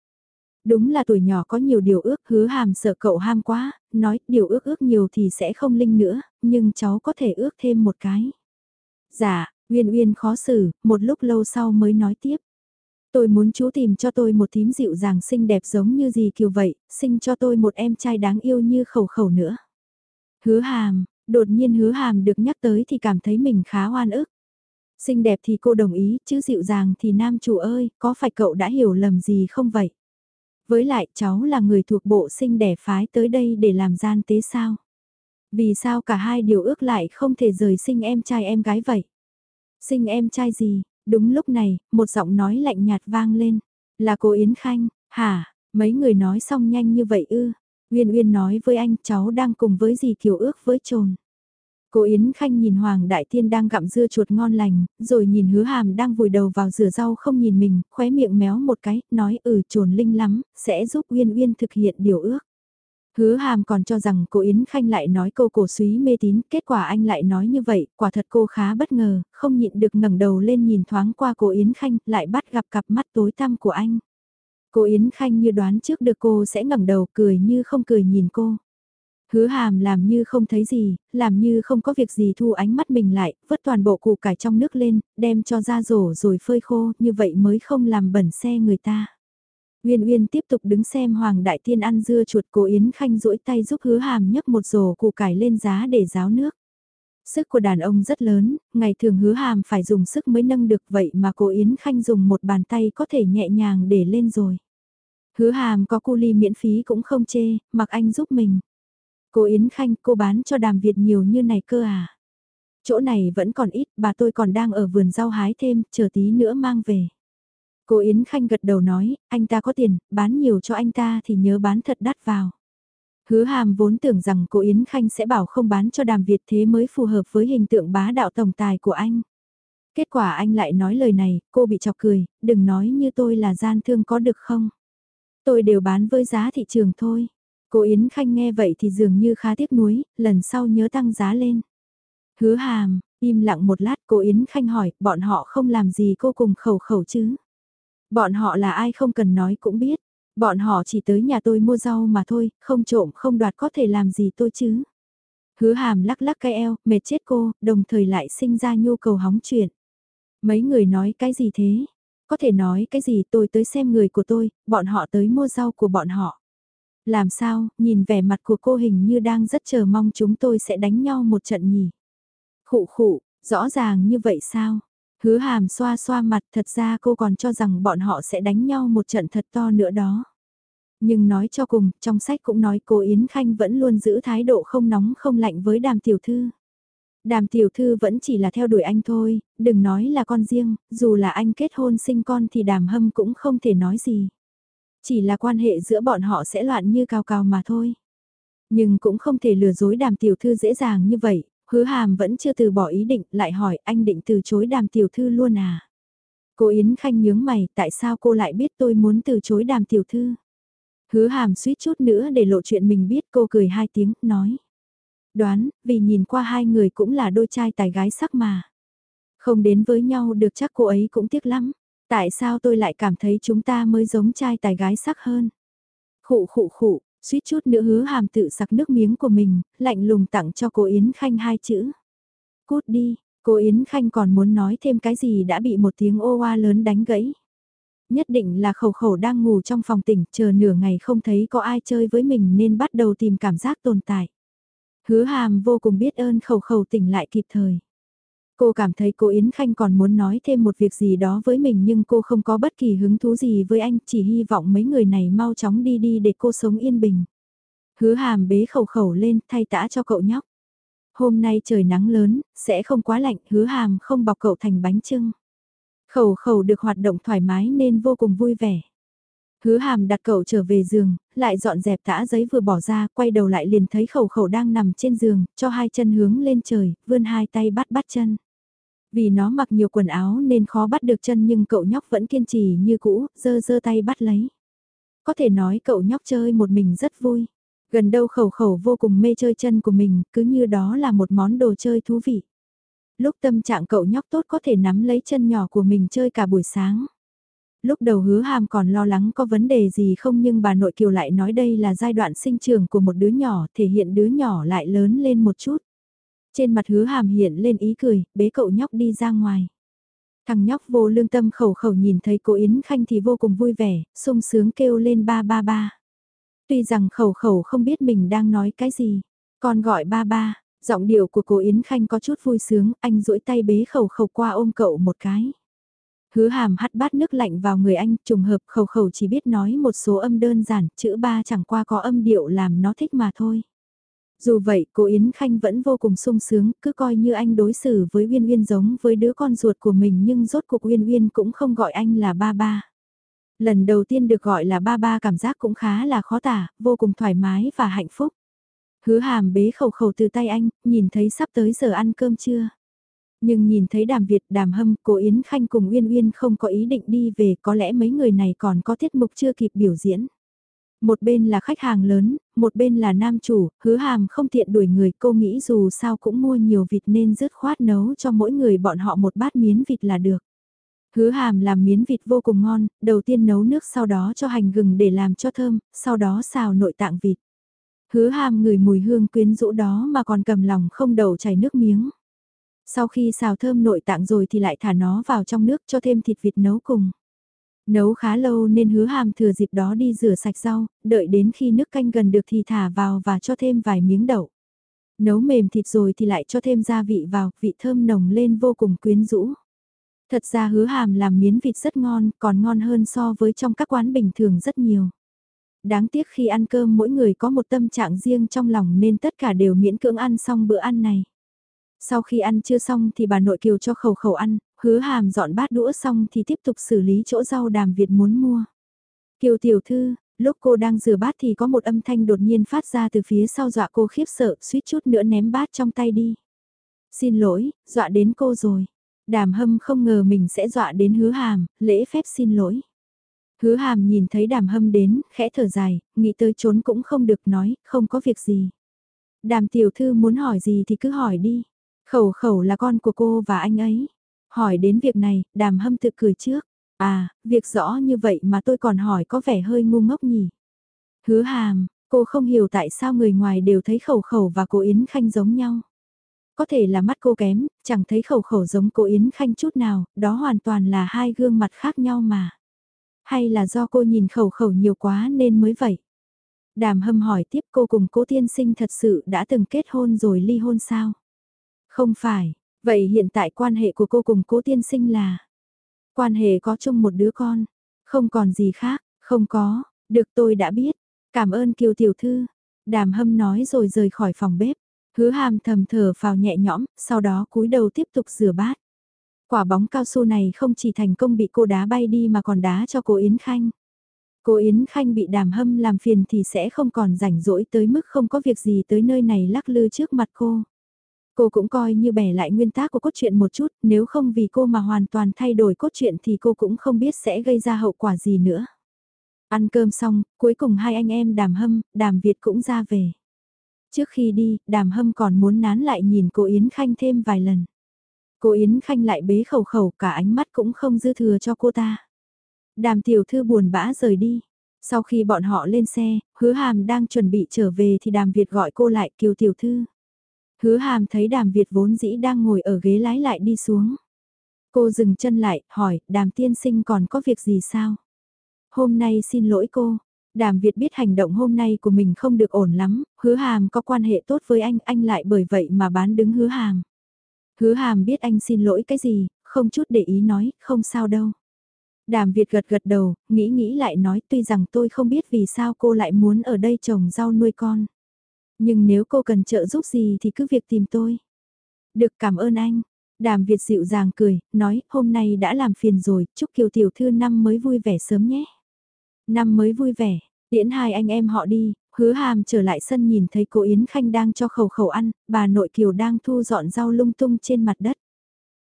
Đúng là tuổi nhỏ có nhiều điều ước, hứa hàm sợ cậu ham quá, nói điều ước ước nhiều thì sẽ không linh nữa, nhưng cháu có thể ước thêm một cái. Dạ, Uyên Uyên khó xử, một lúc lâu sau mới nói tiếp. Tôi muốn chú tìm cho tôi một thím dịu dàng xinh đẹp giống như gì kiều vậy, sinh cho tôi một em trai đáng yêu như khẩu khẩu nữa. Hứa hàm, đột nhiên hứa hàm được nhắc tới thì cảm thấy mình khá oan ức. Xinh đẹp thì cô đồng ý, chứ dịu dàng thì nam chủ ơi, có phải cậu đã hiểu lầm gì không vậy? Với lại cháu là người thuộc bộ sinh đẻ phái tới đây để làm gian tế sao? Vì sao cả hai điều ước lại không thể rời sinh em trai em gái vậy? Sinh em trai gì? Đúng lúc này, một giọng nói lạnh nhạt vang lên. Là cô Yến Khanh, hả? Mấy người nói xong nhanh như vậy ư? Uyên Uyên nói với anh cháu đang cùng với dì Kiều ước với trồn. Cô Yến Khanh nhìn Hoàng Đại Tiên đang gặm dưa chuột ngon lành, rồi nhìn hứa hàm đang vùi đầu vào rửa rau không nhìn mình, khóe miệng méo một cái, nói ừ trồn linh lắm, sẽ giúp Uyên Uyên thực hiện điều ước. Hứa hàm còn cho rằng cô Yến Khanh lại nói câu cổ suý mê tín, kết quả anh lại nói như vậy, quả thật cô khá bất ngờ, không nhịn được ngẩng đầu lên nhìn thoáng qua cô Yến Khanh, lại bắt gặp cặp mắt tối tăm của anh. Cô Yến Khanh như đoán trước được cô sẽ ngẩng đầu cười như không cười nhìn cô. Hứa hàm làm như không thấy gì, làm như không có việc gì thu ánh mắt mình lại, vớt toàn bộ củ cải trong nước lên, đem cho ra rổ rồi phơi khô, như vậy mới không làm bẩn xe người ta. Uyên Uyên tiếp tục đứng xem Hoàng Đại Tiên ăn dưa chuột cô Yến Khanh duỗi tay giúp hứa hàm nhấc một rổ củ cải lên giá để ráo nước. Sức của đàn ông rất lớn, ngày thường hứa hàm phải dùng sức mới nâng được vậy mà cô Yến Khanh dùng một bàn tay có thể nhẹ nhàng để lên rồi. Hứa hàm có cu ly miễn phí cũng không chê, mặc anh giúp mình. Cô Yến Khanh cô bán cho đàm Việt nhiều như này cơ à. Chỗ này vẫn còn ít, bà tôi còn đang ở vườn rau hái thêm, chờ tí nữa mang về. Cô Yến Khanh gật đầu nói, anh ta có tiền, bán nhiều cho anh ta thì nhớ bán thật đắt vào. Hứa hàm vốn tưởng rằng cô Yến Khanh sẽ bảo không bán cho đàm Việt thế mới phù hợp với hình tượng bá đạo tổng tài của anh. Kết quả anh lại nói lời này, cô bị chọc cười, đừng nói như tôi là gian thương có được không? Tôi đều bán với giá thị trường thôi. Cô Yến Khanh nghe vậy thì dường như khá tiếc nuối, lần sau nhớ tăng giá lên. Hứa hàm, im lặng một lát cô Yến Khanh hỏi, bọn họ không làm gì cô cùng khẩu khẩu chứ? Bọn họ là ai không cần nói cũng biết. Bọn họ chỉ tới nhà tôi mua rau mà thôi, không trộm không đoạt có thể làm gì tôi chứ. Hứa hàm lắc lắc cái eo, mệt chết cô, đồng thời lại sinh ra nhu cầu hóng chuyện. Mấy người nói cái gì thế? Có thể nói cái gì tôi tới xem người của tôi, bọn họ tới mua rau của bọn họ. Làm sao, nhìn vẻ mặt của cô hình như đang rất chờ mong chúng tôi sẽ đánh nhau một trận nhỉ. Khụ khụ, rõ ràng như vậy sao? Hứa hàm xoa xoa mặt thật ra cô còn cho rằng bọn họ sẽ đánh nhau một trận thật to nữa đó. Nhưng nói cho cùng, trong sách cũng nói cô Yến Khanh vẫn luôn giữ thái độ không nóng không lạnh với đàm tiểu thư. Đàm tiểu thư vẫn chỉ là theo đuổi anh thôi, đừng nói là con riêng, dù là anh kết hôn sinh con thì đàm hâm cũng không thể nói gì. Chỉ là quan hệ giữa bọn họ sẽ loạn như cao cao mà thôi. Nhưng cũng không thể lừa dối đàm tiểu thư dễ dàng như vậy, hứa hàm vẫn chưa từ bỏ ý định, lại hỏi anh định từ chối đàm tiểu thư luôn à? Cô Yến Khanh nhướng mày, tại sao cô lại biết tôi muốn từ chối đàm tiểu thư? Hứa hàm suýt chút nữa để lộ chuyện mình biết cô cười hai tiếng, nói. Đoán, vì nhìn qua hai người cũng là đôi trai tài gái sắc mà. Không đến với nhau được chắc cô ấy cũng tiếc lắm. Tại sao tôi lại cảm thấy chúng ta mới giống trai tài gái sắc hơn? Khụ khụ khụ, suýt chút nữa hứa hàm tự sặc nước miếng của mình, lạnh lùng tặng cho cô Yến Khanh hai chữ. Cút đi, cô Yến Khanh còn muốn nói thêm cái gì đã bị một tiếng ô oa lớn đánh gãy. Nhất định là khẩu khẩu đang ngủ trong phòng tỉnh, chờ nửa ngày không thấy có ai chơi với mình nên bắt đầu tìm cảm giác tồn tại. Hứa hàm vô cùng biết ơn khẩu khẩu tỉnh lại kịp thời. Cô cảm thấy cô Yến Khanh còn muốn nói thêm một việc gì đó với mình nhưng cô không có bất kỳ hứng thú gì với anh, chỉ hy vọng mấy người này mau chóng đi đi để cô sống yên bình. Hứa hàm bế khẩu khẩu lên thay tã cho cậu nhóc. Hôm nay trời nắng lớn, sẽ không quá lạnh, hứa hàm không bọc cậu thành bánh trưng. Khẩu khẩu được hoạt động thoải mái nên vô cùng vui vẻ. Hứa hàm đặt cậu trở về giường, lại dọn dẹp tã giấy vừa bỏ ra, quay đầu lại liền thấy khẩu khẩu đang nằm trên giường, cho hai chân hướng lên trời, vươn hai tay bắt bắt chân. Vì nó mặc nhiều quần áo nên khó bắt được chân nhưng cậu nhóc vẫn kiên trì như cũ, giơ giơ tay bắt lấy. Có thể nói cậu nhóc chơi một mình rất vui. Gần đâu khẩu khẩu vô cùng mê chơi chân của mình, cứ như đó là một món đồ chơi thú vị. Lúc tâm trạng cậu nhóc tốt có thể nắm lấy chân nhỏ của mình chơi cả buổi sáng. Lúc đầu hứa hàm còn lo lắng có vấn đề gì không nhưng bà nội kiều lại nói đây là giai đoạn sinh trưởng của một đứa nhỏ thể hiện đứa nhỏ lại lớn lên một chút. Trên mặt hứa hàm hiện lên ý cười, bế cậu nhóc đi ra ngoài. Thằng nhóc vô lương tâm khẩu khẩu nhìn thấy cô Yến Khanh thì vô cùng vui vẻ, sung sướng kêu lên ba ba ba. Tuy rằng khẩu khẩu không biết mình đang nói cái gì, còn gọi ba ba, giọng điệu của cô Yến Khanh có chút vui sướng, anh duỗi tay bế khẩu khẩu qua ôm cậu một cái. Hứa hàm hắt bát nước lạnh vào người anh, trùng hợp khẩu khẩu chỉ biết nói một số âm đơn giản, chữ ba chẳng qua có âm điệu làm nó thích mà thôi. Dù vậy, cô Yến Khanh vẫn vô cùng sung sướng, cứ coi như anh đối xử với Uyên Uyên giống với đứa con ruột của mình nhưng rốt cuộc Uyên Uyên cũng không gọi anh là ba ba. Lần đầu tiên được gọi là ba ba cảm giác cũng khá là khó tả, vô cùng thoải mái và hạnh phúc. Hứa hàm bế khẩu khẩu từ tay anh, nhìn thấy sắp tới giờ ăn cơm chưa. Nhưng nhìn thấy đàm Việt, đàm hâm, cô Yến Khanh cùng Uyên Uyên không có ý định đi về, có lẽ mấy người này còn có tiết mục chưa kịp biểu diễn. Một bên là khách hàng lớn, một bên là nam chủ, hứa hàm không tiện đuổi người cô nghĩ dù sao cũng mua nhiều vịt nên dứt khoát nấu cho mỗi người bọn họ một bát miến vịt là được. Hứa hàm làm miến vịt vô cùng ngon, đầu tiên nấu nước sau đó cho hành gừng để làm cho thơm, sau đó xào nội tạng vịt. Hứa hàm ngửi mùi hương quyến rũ đó mà còn cầm lòng không đầu chảy nước miếng. Sau khi xào thơm nội tạng rồi thì lại thả nó vào trong nước cho thêm thịt vịt nấu cùng. Nấu khá lâu nên hứa hàm thừa dịp đó đi rửa sạch rau, đợi đến khi nước canh gần được thì thả vào và cho thêm vài miếng đậu. Nấu mềm thịt rồi thì lại cho thêm gia vị vào, vị thơm nồng lên vô cùng quyến rũ. Thật ra hứa hàm làm miến vịt rất ngon, còn ngon hơn so với trong các quán bình thường rất nhiều. Đáng tiếc khi ăn cơm mỗi người có một tâm trạng riêng trong lòng nên tất cả đều miễn cưỡng ăn xong bữa ăn này. Sau khi ăn chưa xong thì bà nội kiều cho khẩu khẩu ăn, hứa hàm dọn bát đũa xong thì tiếp tục xử lý chỗ rau đàm Việt muốn mua. Kiều tiểu thư, lúc cô đang rửa bát thì có một âm thanh đột nhiên phát ra từ phía sau dọa cô khiếp sợ, suýt chút nữa ném bát trong tay đi. Xin lỗi, dọa đến cô rồi. Đàm hâm không ngờ mình sẽ dọa đến hứa hàm, lễ phép xin lỗi. Hứa hàm nhìn thấy đàm hâm đến, khẽ thở dài, nghĩ tới trốn cũng không được nói, không có việc gì. Đàm tiểu thư muốn hỏi gì thì cứ hỏi đi. Khẩu khẩu là con của cô và anh ấy. Hỏi đến việc này, đàm hâm tự cười trước. À, việc rõ như vậy mà tôi còn hỏi có vẻ hơi ngu ngốc nhỉ. Hứa hàm, cô không hiểu tại sao người ngoài đều thấy khẩu khẩu và cô Yến Khanh giống nhau. Có thể là mắt cô kém, chẳng thấy khẩu khẩu giống cô Yến Khanh chút nào, đó hoàn toàn là hai gương mặt khác nhau mà. Hay là do cô nhìn khẩu khẩu nhiều quá nên mới vậy? Đàm hâm hỏi tiếp cô cùng cố tiên sinh thật sự đã từng kết hôn rồi ly hôn sao? Không phải, vậy hiện tại quan hệ của cô cùng cố tiên sinh là? Quan hệ có chung một đứa con, không còn gì khác, không có, được tôi đã biết. Cảm ơn Kiều Tiểu Thư. Đàm hâm nói rồi rời khỏi phòng bếp. Hứa hàm thầm thở vào nhẹ nhõm, sau đó cúi đầu tiếp tục rửa bát. Quả bóng cao su này không chỉ thành công bị cô đá bay đi mà còn đá cho cô Yến Khanh. Cô Yến Khanh bị đàm hâm làm phiền thì sẽ không còn rảnh rỗi tới mức không có việc gì tới nơi này lắc lư trước mặt cô. Cô cũng coi như bẻ lại nguyên tác của cốt truyện một chút, nếu không vì cô mà hoàn toàn thay đổi cốt truyện thì cô cũng không biết sẽ gây ra hậu quả gì nữa. Ăn cơm xong, cuối cùng hai anh em đàm hâm, đàm Việt cũng ra về. Trước khi đi, đàm hâm còn muốn nán lại nhìn cô Yến Khanh thêm vài lần. Cô Yến Khanh lại bế khẩu khẩu cả ánh mắt cũng không dư thừa cho cô ta. Đàm tiểu thư buồn bã rời đi. Sau khi bọn họ lên xe, hứa hàm đang chuẩn bị trở về thì đàm Việt gọi cô lại kiều tiểu thư. Hứa hàm thấy đàm Việt vốn dĩ đang ngồi ở ghế lái lại đi xuống. Cô dừng chân lại, hỏi, đàm tiên sinh còn có việc gì sao? Hôm nay xin lỗi cô. Đàm Việt biết hành động hôm nay của mình không được ổn lắm, hứa hàm có quan hệ tốt với anh, anh lại bởi vậy mà bán đứng hứa hàm. Hứa hàm biết anh xin lỗi cái gì, không chút để ý nói, không sao đâu. Đàm Việt gật gật đầu, nghĩ nghĩ lại nói tuy rằng tôi không biết vì sao cô lại muốn ở đây trồng rau nuôi con. Nhưng nếu cô cần trợ giúp gì thì cứ việc tìm tôi. Được cảm ơn anh. Đàm Việt dịu dàng cười, nói hôm nay đã làm phiền rồi, chúc Kiều Tiểu Thư năm mới vui vẻ sớm nhé. Năm mới vui vẻ, tiễn hai anh em họ đi, hứa hàm trở lại sân nhìn thấy cô Yến Khanh đang cho khẩu khẩu ăn, bà nội Kiều đang thu dọn rau lung tung trên mặt đất.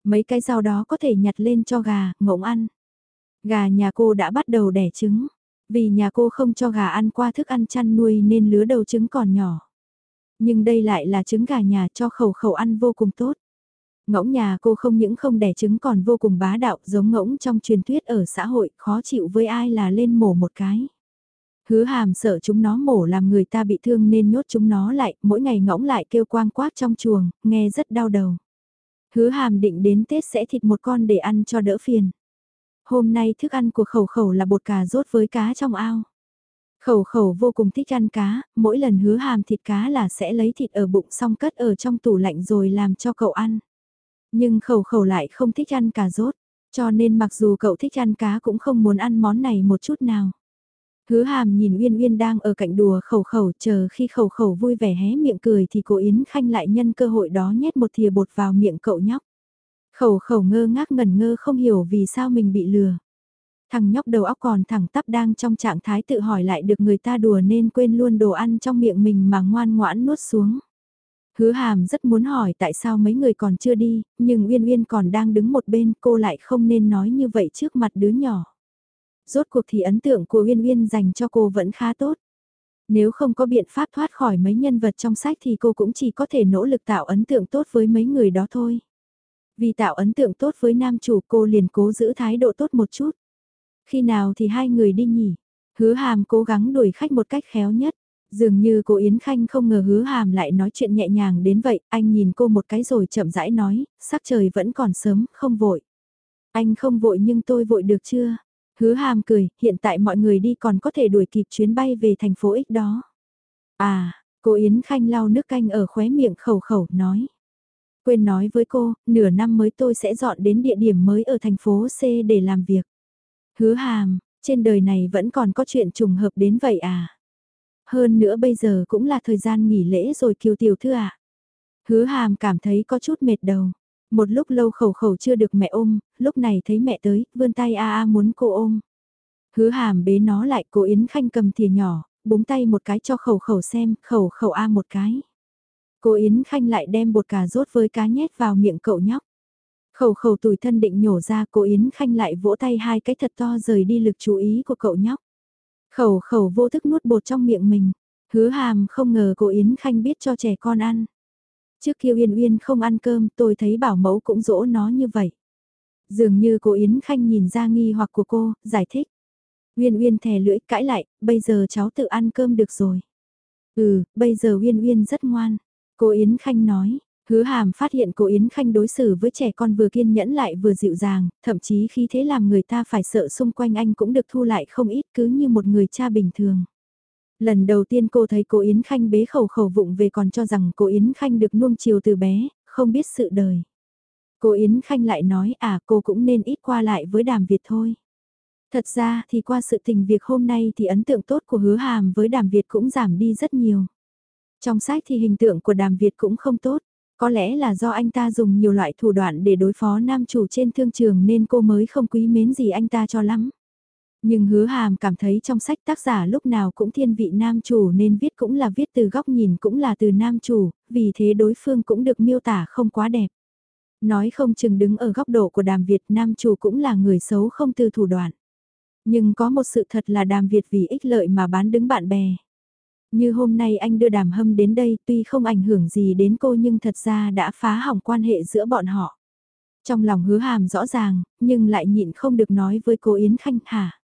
Mấy cái rau đó có thể nhặt lên cho gà, ngỗng ăn. Gà nhà cô đã bắt đầu đẻ trứng, vì nhà cô không cho gà ăn qua thức ăn chăn nuôi nên lứa đầu trứng còn nhỏ. Nhưng đây lại là trứng gà nhà cho khẩu khẩu ăn vô cùng tốt. Ngỗng nhà cô không những không đẻ trứng còn vô cùng bá đạo giống ngỗng trong truyền thuyết ở xã hội khó chịu với ai là lên mổ một cái. Hứa hàm sợ chúng nó mổ làm người ta bị thương nên nhốt chúng nó lại, mỗi ngày ngỗng lại kêu quang quát trong chuồng, nghe rất đau đầu. Hứa hàm định đến Tết sẽ thịt một con để ăn cho đỡ phiền. Hôm nay thức ăn của khẩu khẩu là bột cà rốt với cá trong ao. Khẩu khẩu vô cùng thích ăn cá, mỗi lần hứa hàm thịt cá là sẽ lấy thịt ở bụng xong cất ở trong tủ lạnh rồi làm cho cậu ăn. Nhưng khẩu khẩu lại không thích ăn cà rốt, cho nên mặc dù cậu thích ăn cá cũng không muốn ăn món này một chút nào. Hứa hàm nhìn Uyên Uyên đang ở cạnh đùa khẩu khẩu chờ khi khẩu khẩu vui vẻ hé miệng cười thì cô Yến Khanh lại nhân cơ hội đó nhét một thìa bột vào miệng cậu nhóc. Khẩu khẩu ngơ ngác ngẩn ngơ không hiểu vì sao mình bị lừa. Thằng nhóc đầu óc còn thẳng tắp đang trong trạng thái tự hỏi lại được người ta đùa nên quên luôn đồ ăn trong miệng mình mà ngoan ngoãn nuốt xuống. Hứa hàm rất muốn hỏi tại sao mấy người còn chưa đi, nhưng Uyên Uyên còn đang đứng một bên cô lại không nên nói như vậy trước mặt đứa nhỏ. Rốt cuộc thì ấn tượng của Uyên Uyên dành cho cô vẫn khá tốt. Nếu không có biện pháp thoát khỏi mấy nhân vật trong sách thì cô cũng chỉ có thể nỗ lực tạo ấn tượng tốt với mấy người đó thôi. Vì tạo ấn tượng tốt với nam chủ cô liền cố giữ thái độ tốt một chút. Khi nào thì hai người đi nhỉ? Hứa hàm cố gắng đuổi khách một cách khéo nhất. Dường như cô Yến Khanh không ngờ hứa hàm lại nói chuyện nhẹ nhàng đến vậy, anh nhìn cô một cái rồi chậm rãi nói, sắc trời vẫn còn sớm, không vội. Anh không vội nhưng tôi vội được chưa? Hứa hàm cười, hiện tại mọi người đi còn có thể đuổi kịp chuyến bay về thành phố X đó. À, cô Yến Khanh lau nước canh ở khóe miệng khẩu khẩu, nói. Quên nói với cô, nửa năm mới tôi sẽ dọn đến địa điểm mới ở thành phố C để làm việc. Hứa hàm, trên đời này vẫn còn có chuyện trùng hợp đến vậy à? Hơn nữa bây giờ cũng là thời gian nghỉ lễ rồi kiều tiểu thư ạ. À? Hứa hàm cảm thấy có chút mệt đầu. Một lúc lâu khẩu khẩu chưa được mẹ ôm, lúc này thấy mẹ tới, vươn tay a a muốn cô ôm. Hứa hàm bế nó lại, cô Yến Khanh cầm thìa nhỏ, búng tay một cái cho khẩu khẩu xem, khẩu khẩu a một cái. Cô Yến Khanh lại đem bột cà rốt với cá nhét vào miệng cậu nhóc. Khẩu khẩu tủi thân định nhổ ra cô Yến Khanh lại vỗ tay hai cái thật to rời đi lực chú ý của cậu nhóc. Khẩu khẩu vô thức nuốt bột trong miệng mình. Hứa hàm không ngờ cô Yến Khanh biết cho trẻ con ăn. Trước kia Uyên Uyên không ăn cơm tôi thấy bảo mẫu cũng dỗ nó như vậy. Dường như cô Yến Khanh nhìn ra nghi hoặc của cô, giải thích. Uyên Uyên thè lưỡi cãi lại, bây giờ cháu tự ăn cơm được rồi. Ừ, bây giờ Uyên Uyên rất ngoan. Cô Yến Khanh nói, hứa hàm phát hiện cô Yến Khanh đối xử với trẻ con vừa kiên nhẫn lại vừa dịu dàng, thậm chí khi thế làm người ta phải sợ xung quanh anh cũng được thu lại không ít cứ như một người cha bình thường. Lần đầu tiên cô thấy cô Yến Khanh bế khẩu khẩu vụng về còn cho rằng cô Yến Khanh được nuông chiều từ bé, không biết sự đời. Cô Yến Khanh lại nói à cô cũng nên ít qua lại với đàm Việt thôi. Thật ra thì qua sự tình việc hôm nay thì ấn tượng tốt của hứa hàm với đàm Việt cũng giảm đi rất nhiều. Trong sách thì hình tượng của đàm Việt cũng không tốt. Có lẽ là do anh ta dùng nhiều loại thủ đoạn để đối phó nam chủ trên thương trường nên cô mới không quý mến gì anh ta cho lắm. Nhưng hứa hàm cảm thấy trong sách tác giả lúc nào cũng thiên vị nam chủ nên viết cũng là viết từ góc nhìn cũng là từ nam chủ, vì thế đối phương cũng được miêu tả không quá đẹp. Nói không chừng đứng ở góc độ của đàm Việt nam chủ cũng là người xấu không từ thủ đoạn. Nhưng có một sự thật là đàm Việt vì ích lợi mà bán đứng bạn bè. Như hôm nay anh đưa đàm hâm đến đây tuy không ảnh hưởng gì đến cô nhưng thật ra đã phá hỏng quan hệ giữa bọn họ. Trong lòng hứa hàm rõ ràng, nhưng lại nhịn không được nói với cô Yến Khanh hả.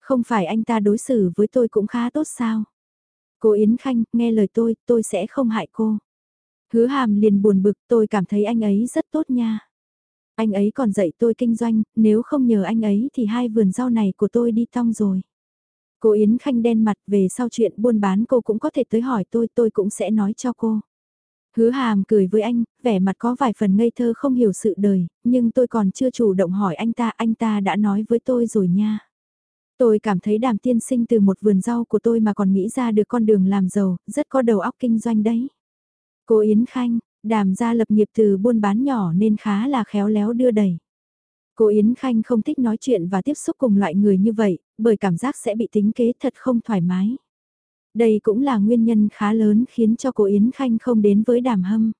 Không phải anh ta đối xử với tôi cũng khá tốt sao? Cô Yến Khanh, nghe lời tôi, tôi sẽ không hại cô. Hứa hàm liền buồn bực, tôi cảm thấy anh ấy rất tốt nha. Anh ấy còn dạy tôi kinh doanh, nếu không nhờ anh ấy thì hai vườn rau này của tôi đi tong rồi. Cô Yến Khanh đen mặt về sau chuyện buôn bán cô cũng có thể tới hỏi tôi, tôi cũng sẽ nói cho cô. Hứa hàm cười với anh, vẻ mặt có vài phần ngây thơ không hiểu sự đời, nhưng tôi còn chưa chủ động hỏi anh ta, anh ta đã nói với tôi rồi nha. Tôi cảm thấy đàm tiên sinh từ một vườn rau của tôi mà còn nghĩ ra được con đường làm giàu, rất có đầu óc kinh doanh đấy. Cô Yến Khanh, đàm gia lập nghiệp từ buôn bán nhỏ nên khá là khéo léo đưa đẩy. Cô Yến Khanh không thích nói chuyện và tiếp xúc cùng loại người như vậy, bởi cảm giác sẽ bị tính kế thật không thoải mái. Đây cũng là nguyên nhân khá lớn khiến cho cô Yến Khanh không đến với đàm hâm.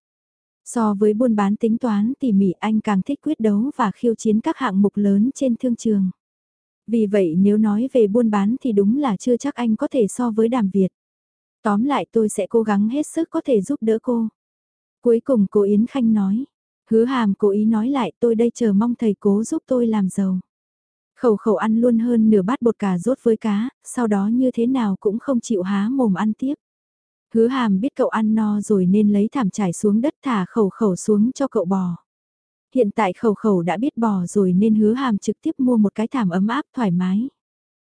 So với buôn bán tính toán tỉ mỉ anh càng thích quyết đấu và khiêu chiến các hạng mục lớn trên thương trường. Vì vậy nếu nói về buôn bán thì đúng là chưa chắc anh có thể so với đàm Việt. Tóm lại tôi sẽ cố gắng hết sức có thể giúp đỡ cô. Cuối cùng cô Yến Khanh nói. Hứa hàm cố ý nói lại tôi đây chờ mong thầy cố giúp tôi làm giàu. Khẩu khẩu ăn luôn hơn nửa bát bột cà rốt với cá, sau đó như thế nào cũng không chịu há mồm ăn tiếp. Hứa hàm biết cậu ăn no rồi nên lấy thảm trải xuống đất thả khẩu khẩu xuống cho cậu bò. Hiện tại khẩu khẩu đã biết bò rồi nên hứa hàm trực tiếp mua một cái thảm ấm áp thoải mái.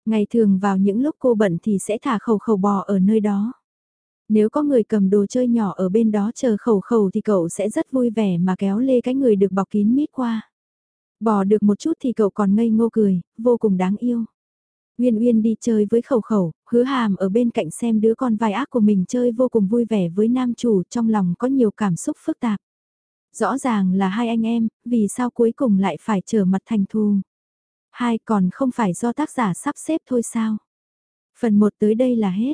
Ngày thường vào những lúc cô bận thì sẽ thả khẩu khẩu bò ở nơi đó. Nếu có người cầm đồ chơi nhỏ ở bên đó chờ khẩu khẩu thì cậu sẽ rất vui vẻ mà kéo lê cái người được bọc kín mít qua. bỏ được một chút thì cậu còn ngây ngô cười, vô cùng đáng yêu. Uyên Uyên đi chơi với khẩu khẩu, hứa hàm ở bên cạnh xem đứa con vai ác của mình chơi vô cùng vui vẻ với nam chủ trong lòng có nhiều cảm xúc phức tạp. Rõ ràng là hai anh em, vì sao cuối cùng lại phải trở mặt thành thù. Hai còn không phải do tác giả sắp xếp thôi sao. Phần 1 tới đây là hết.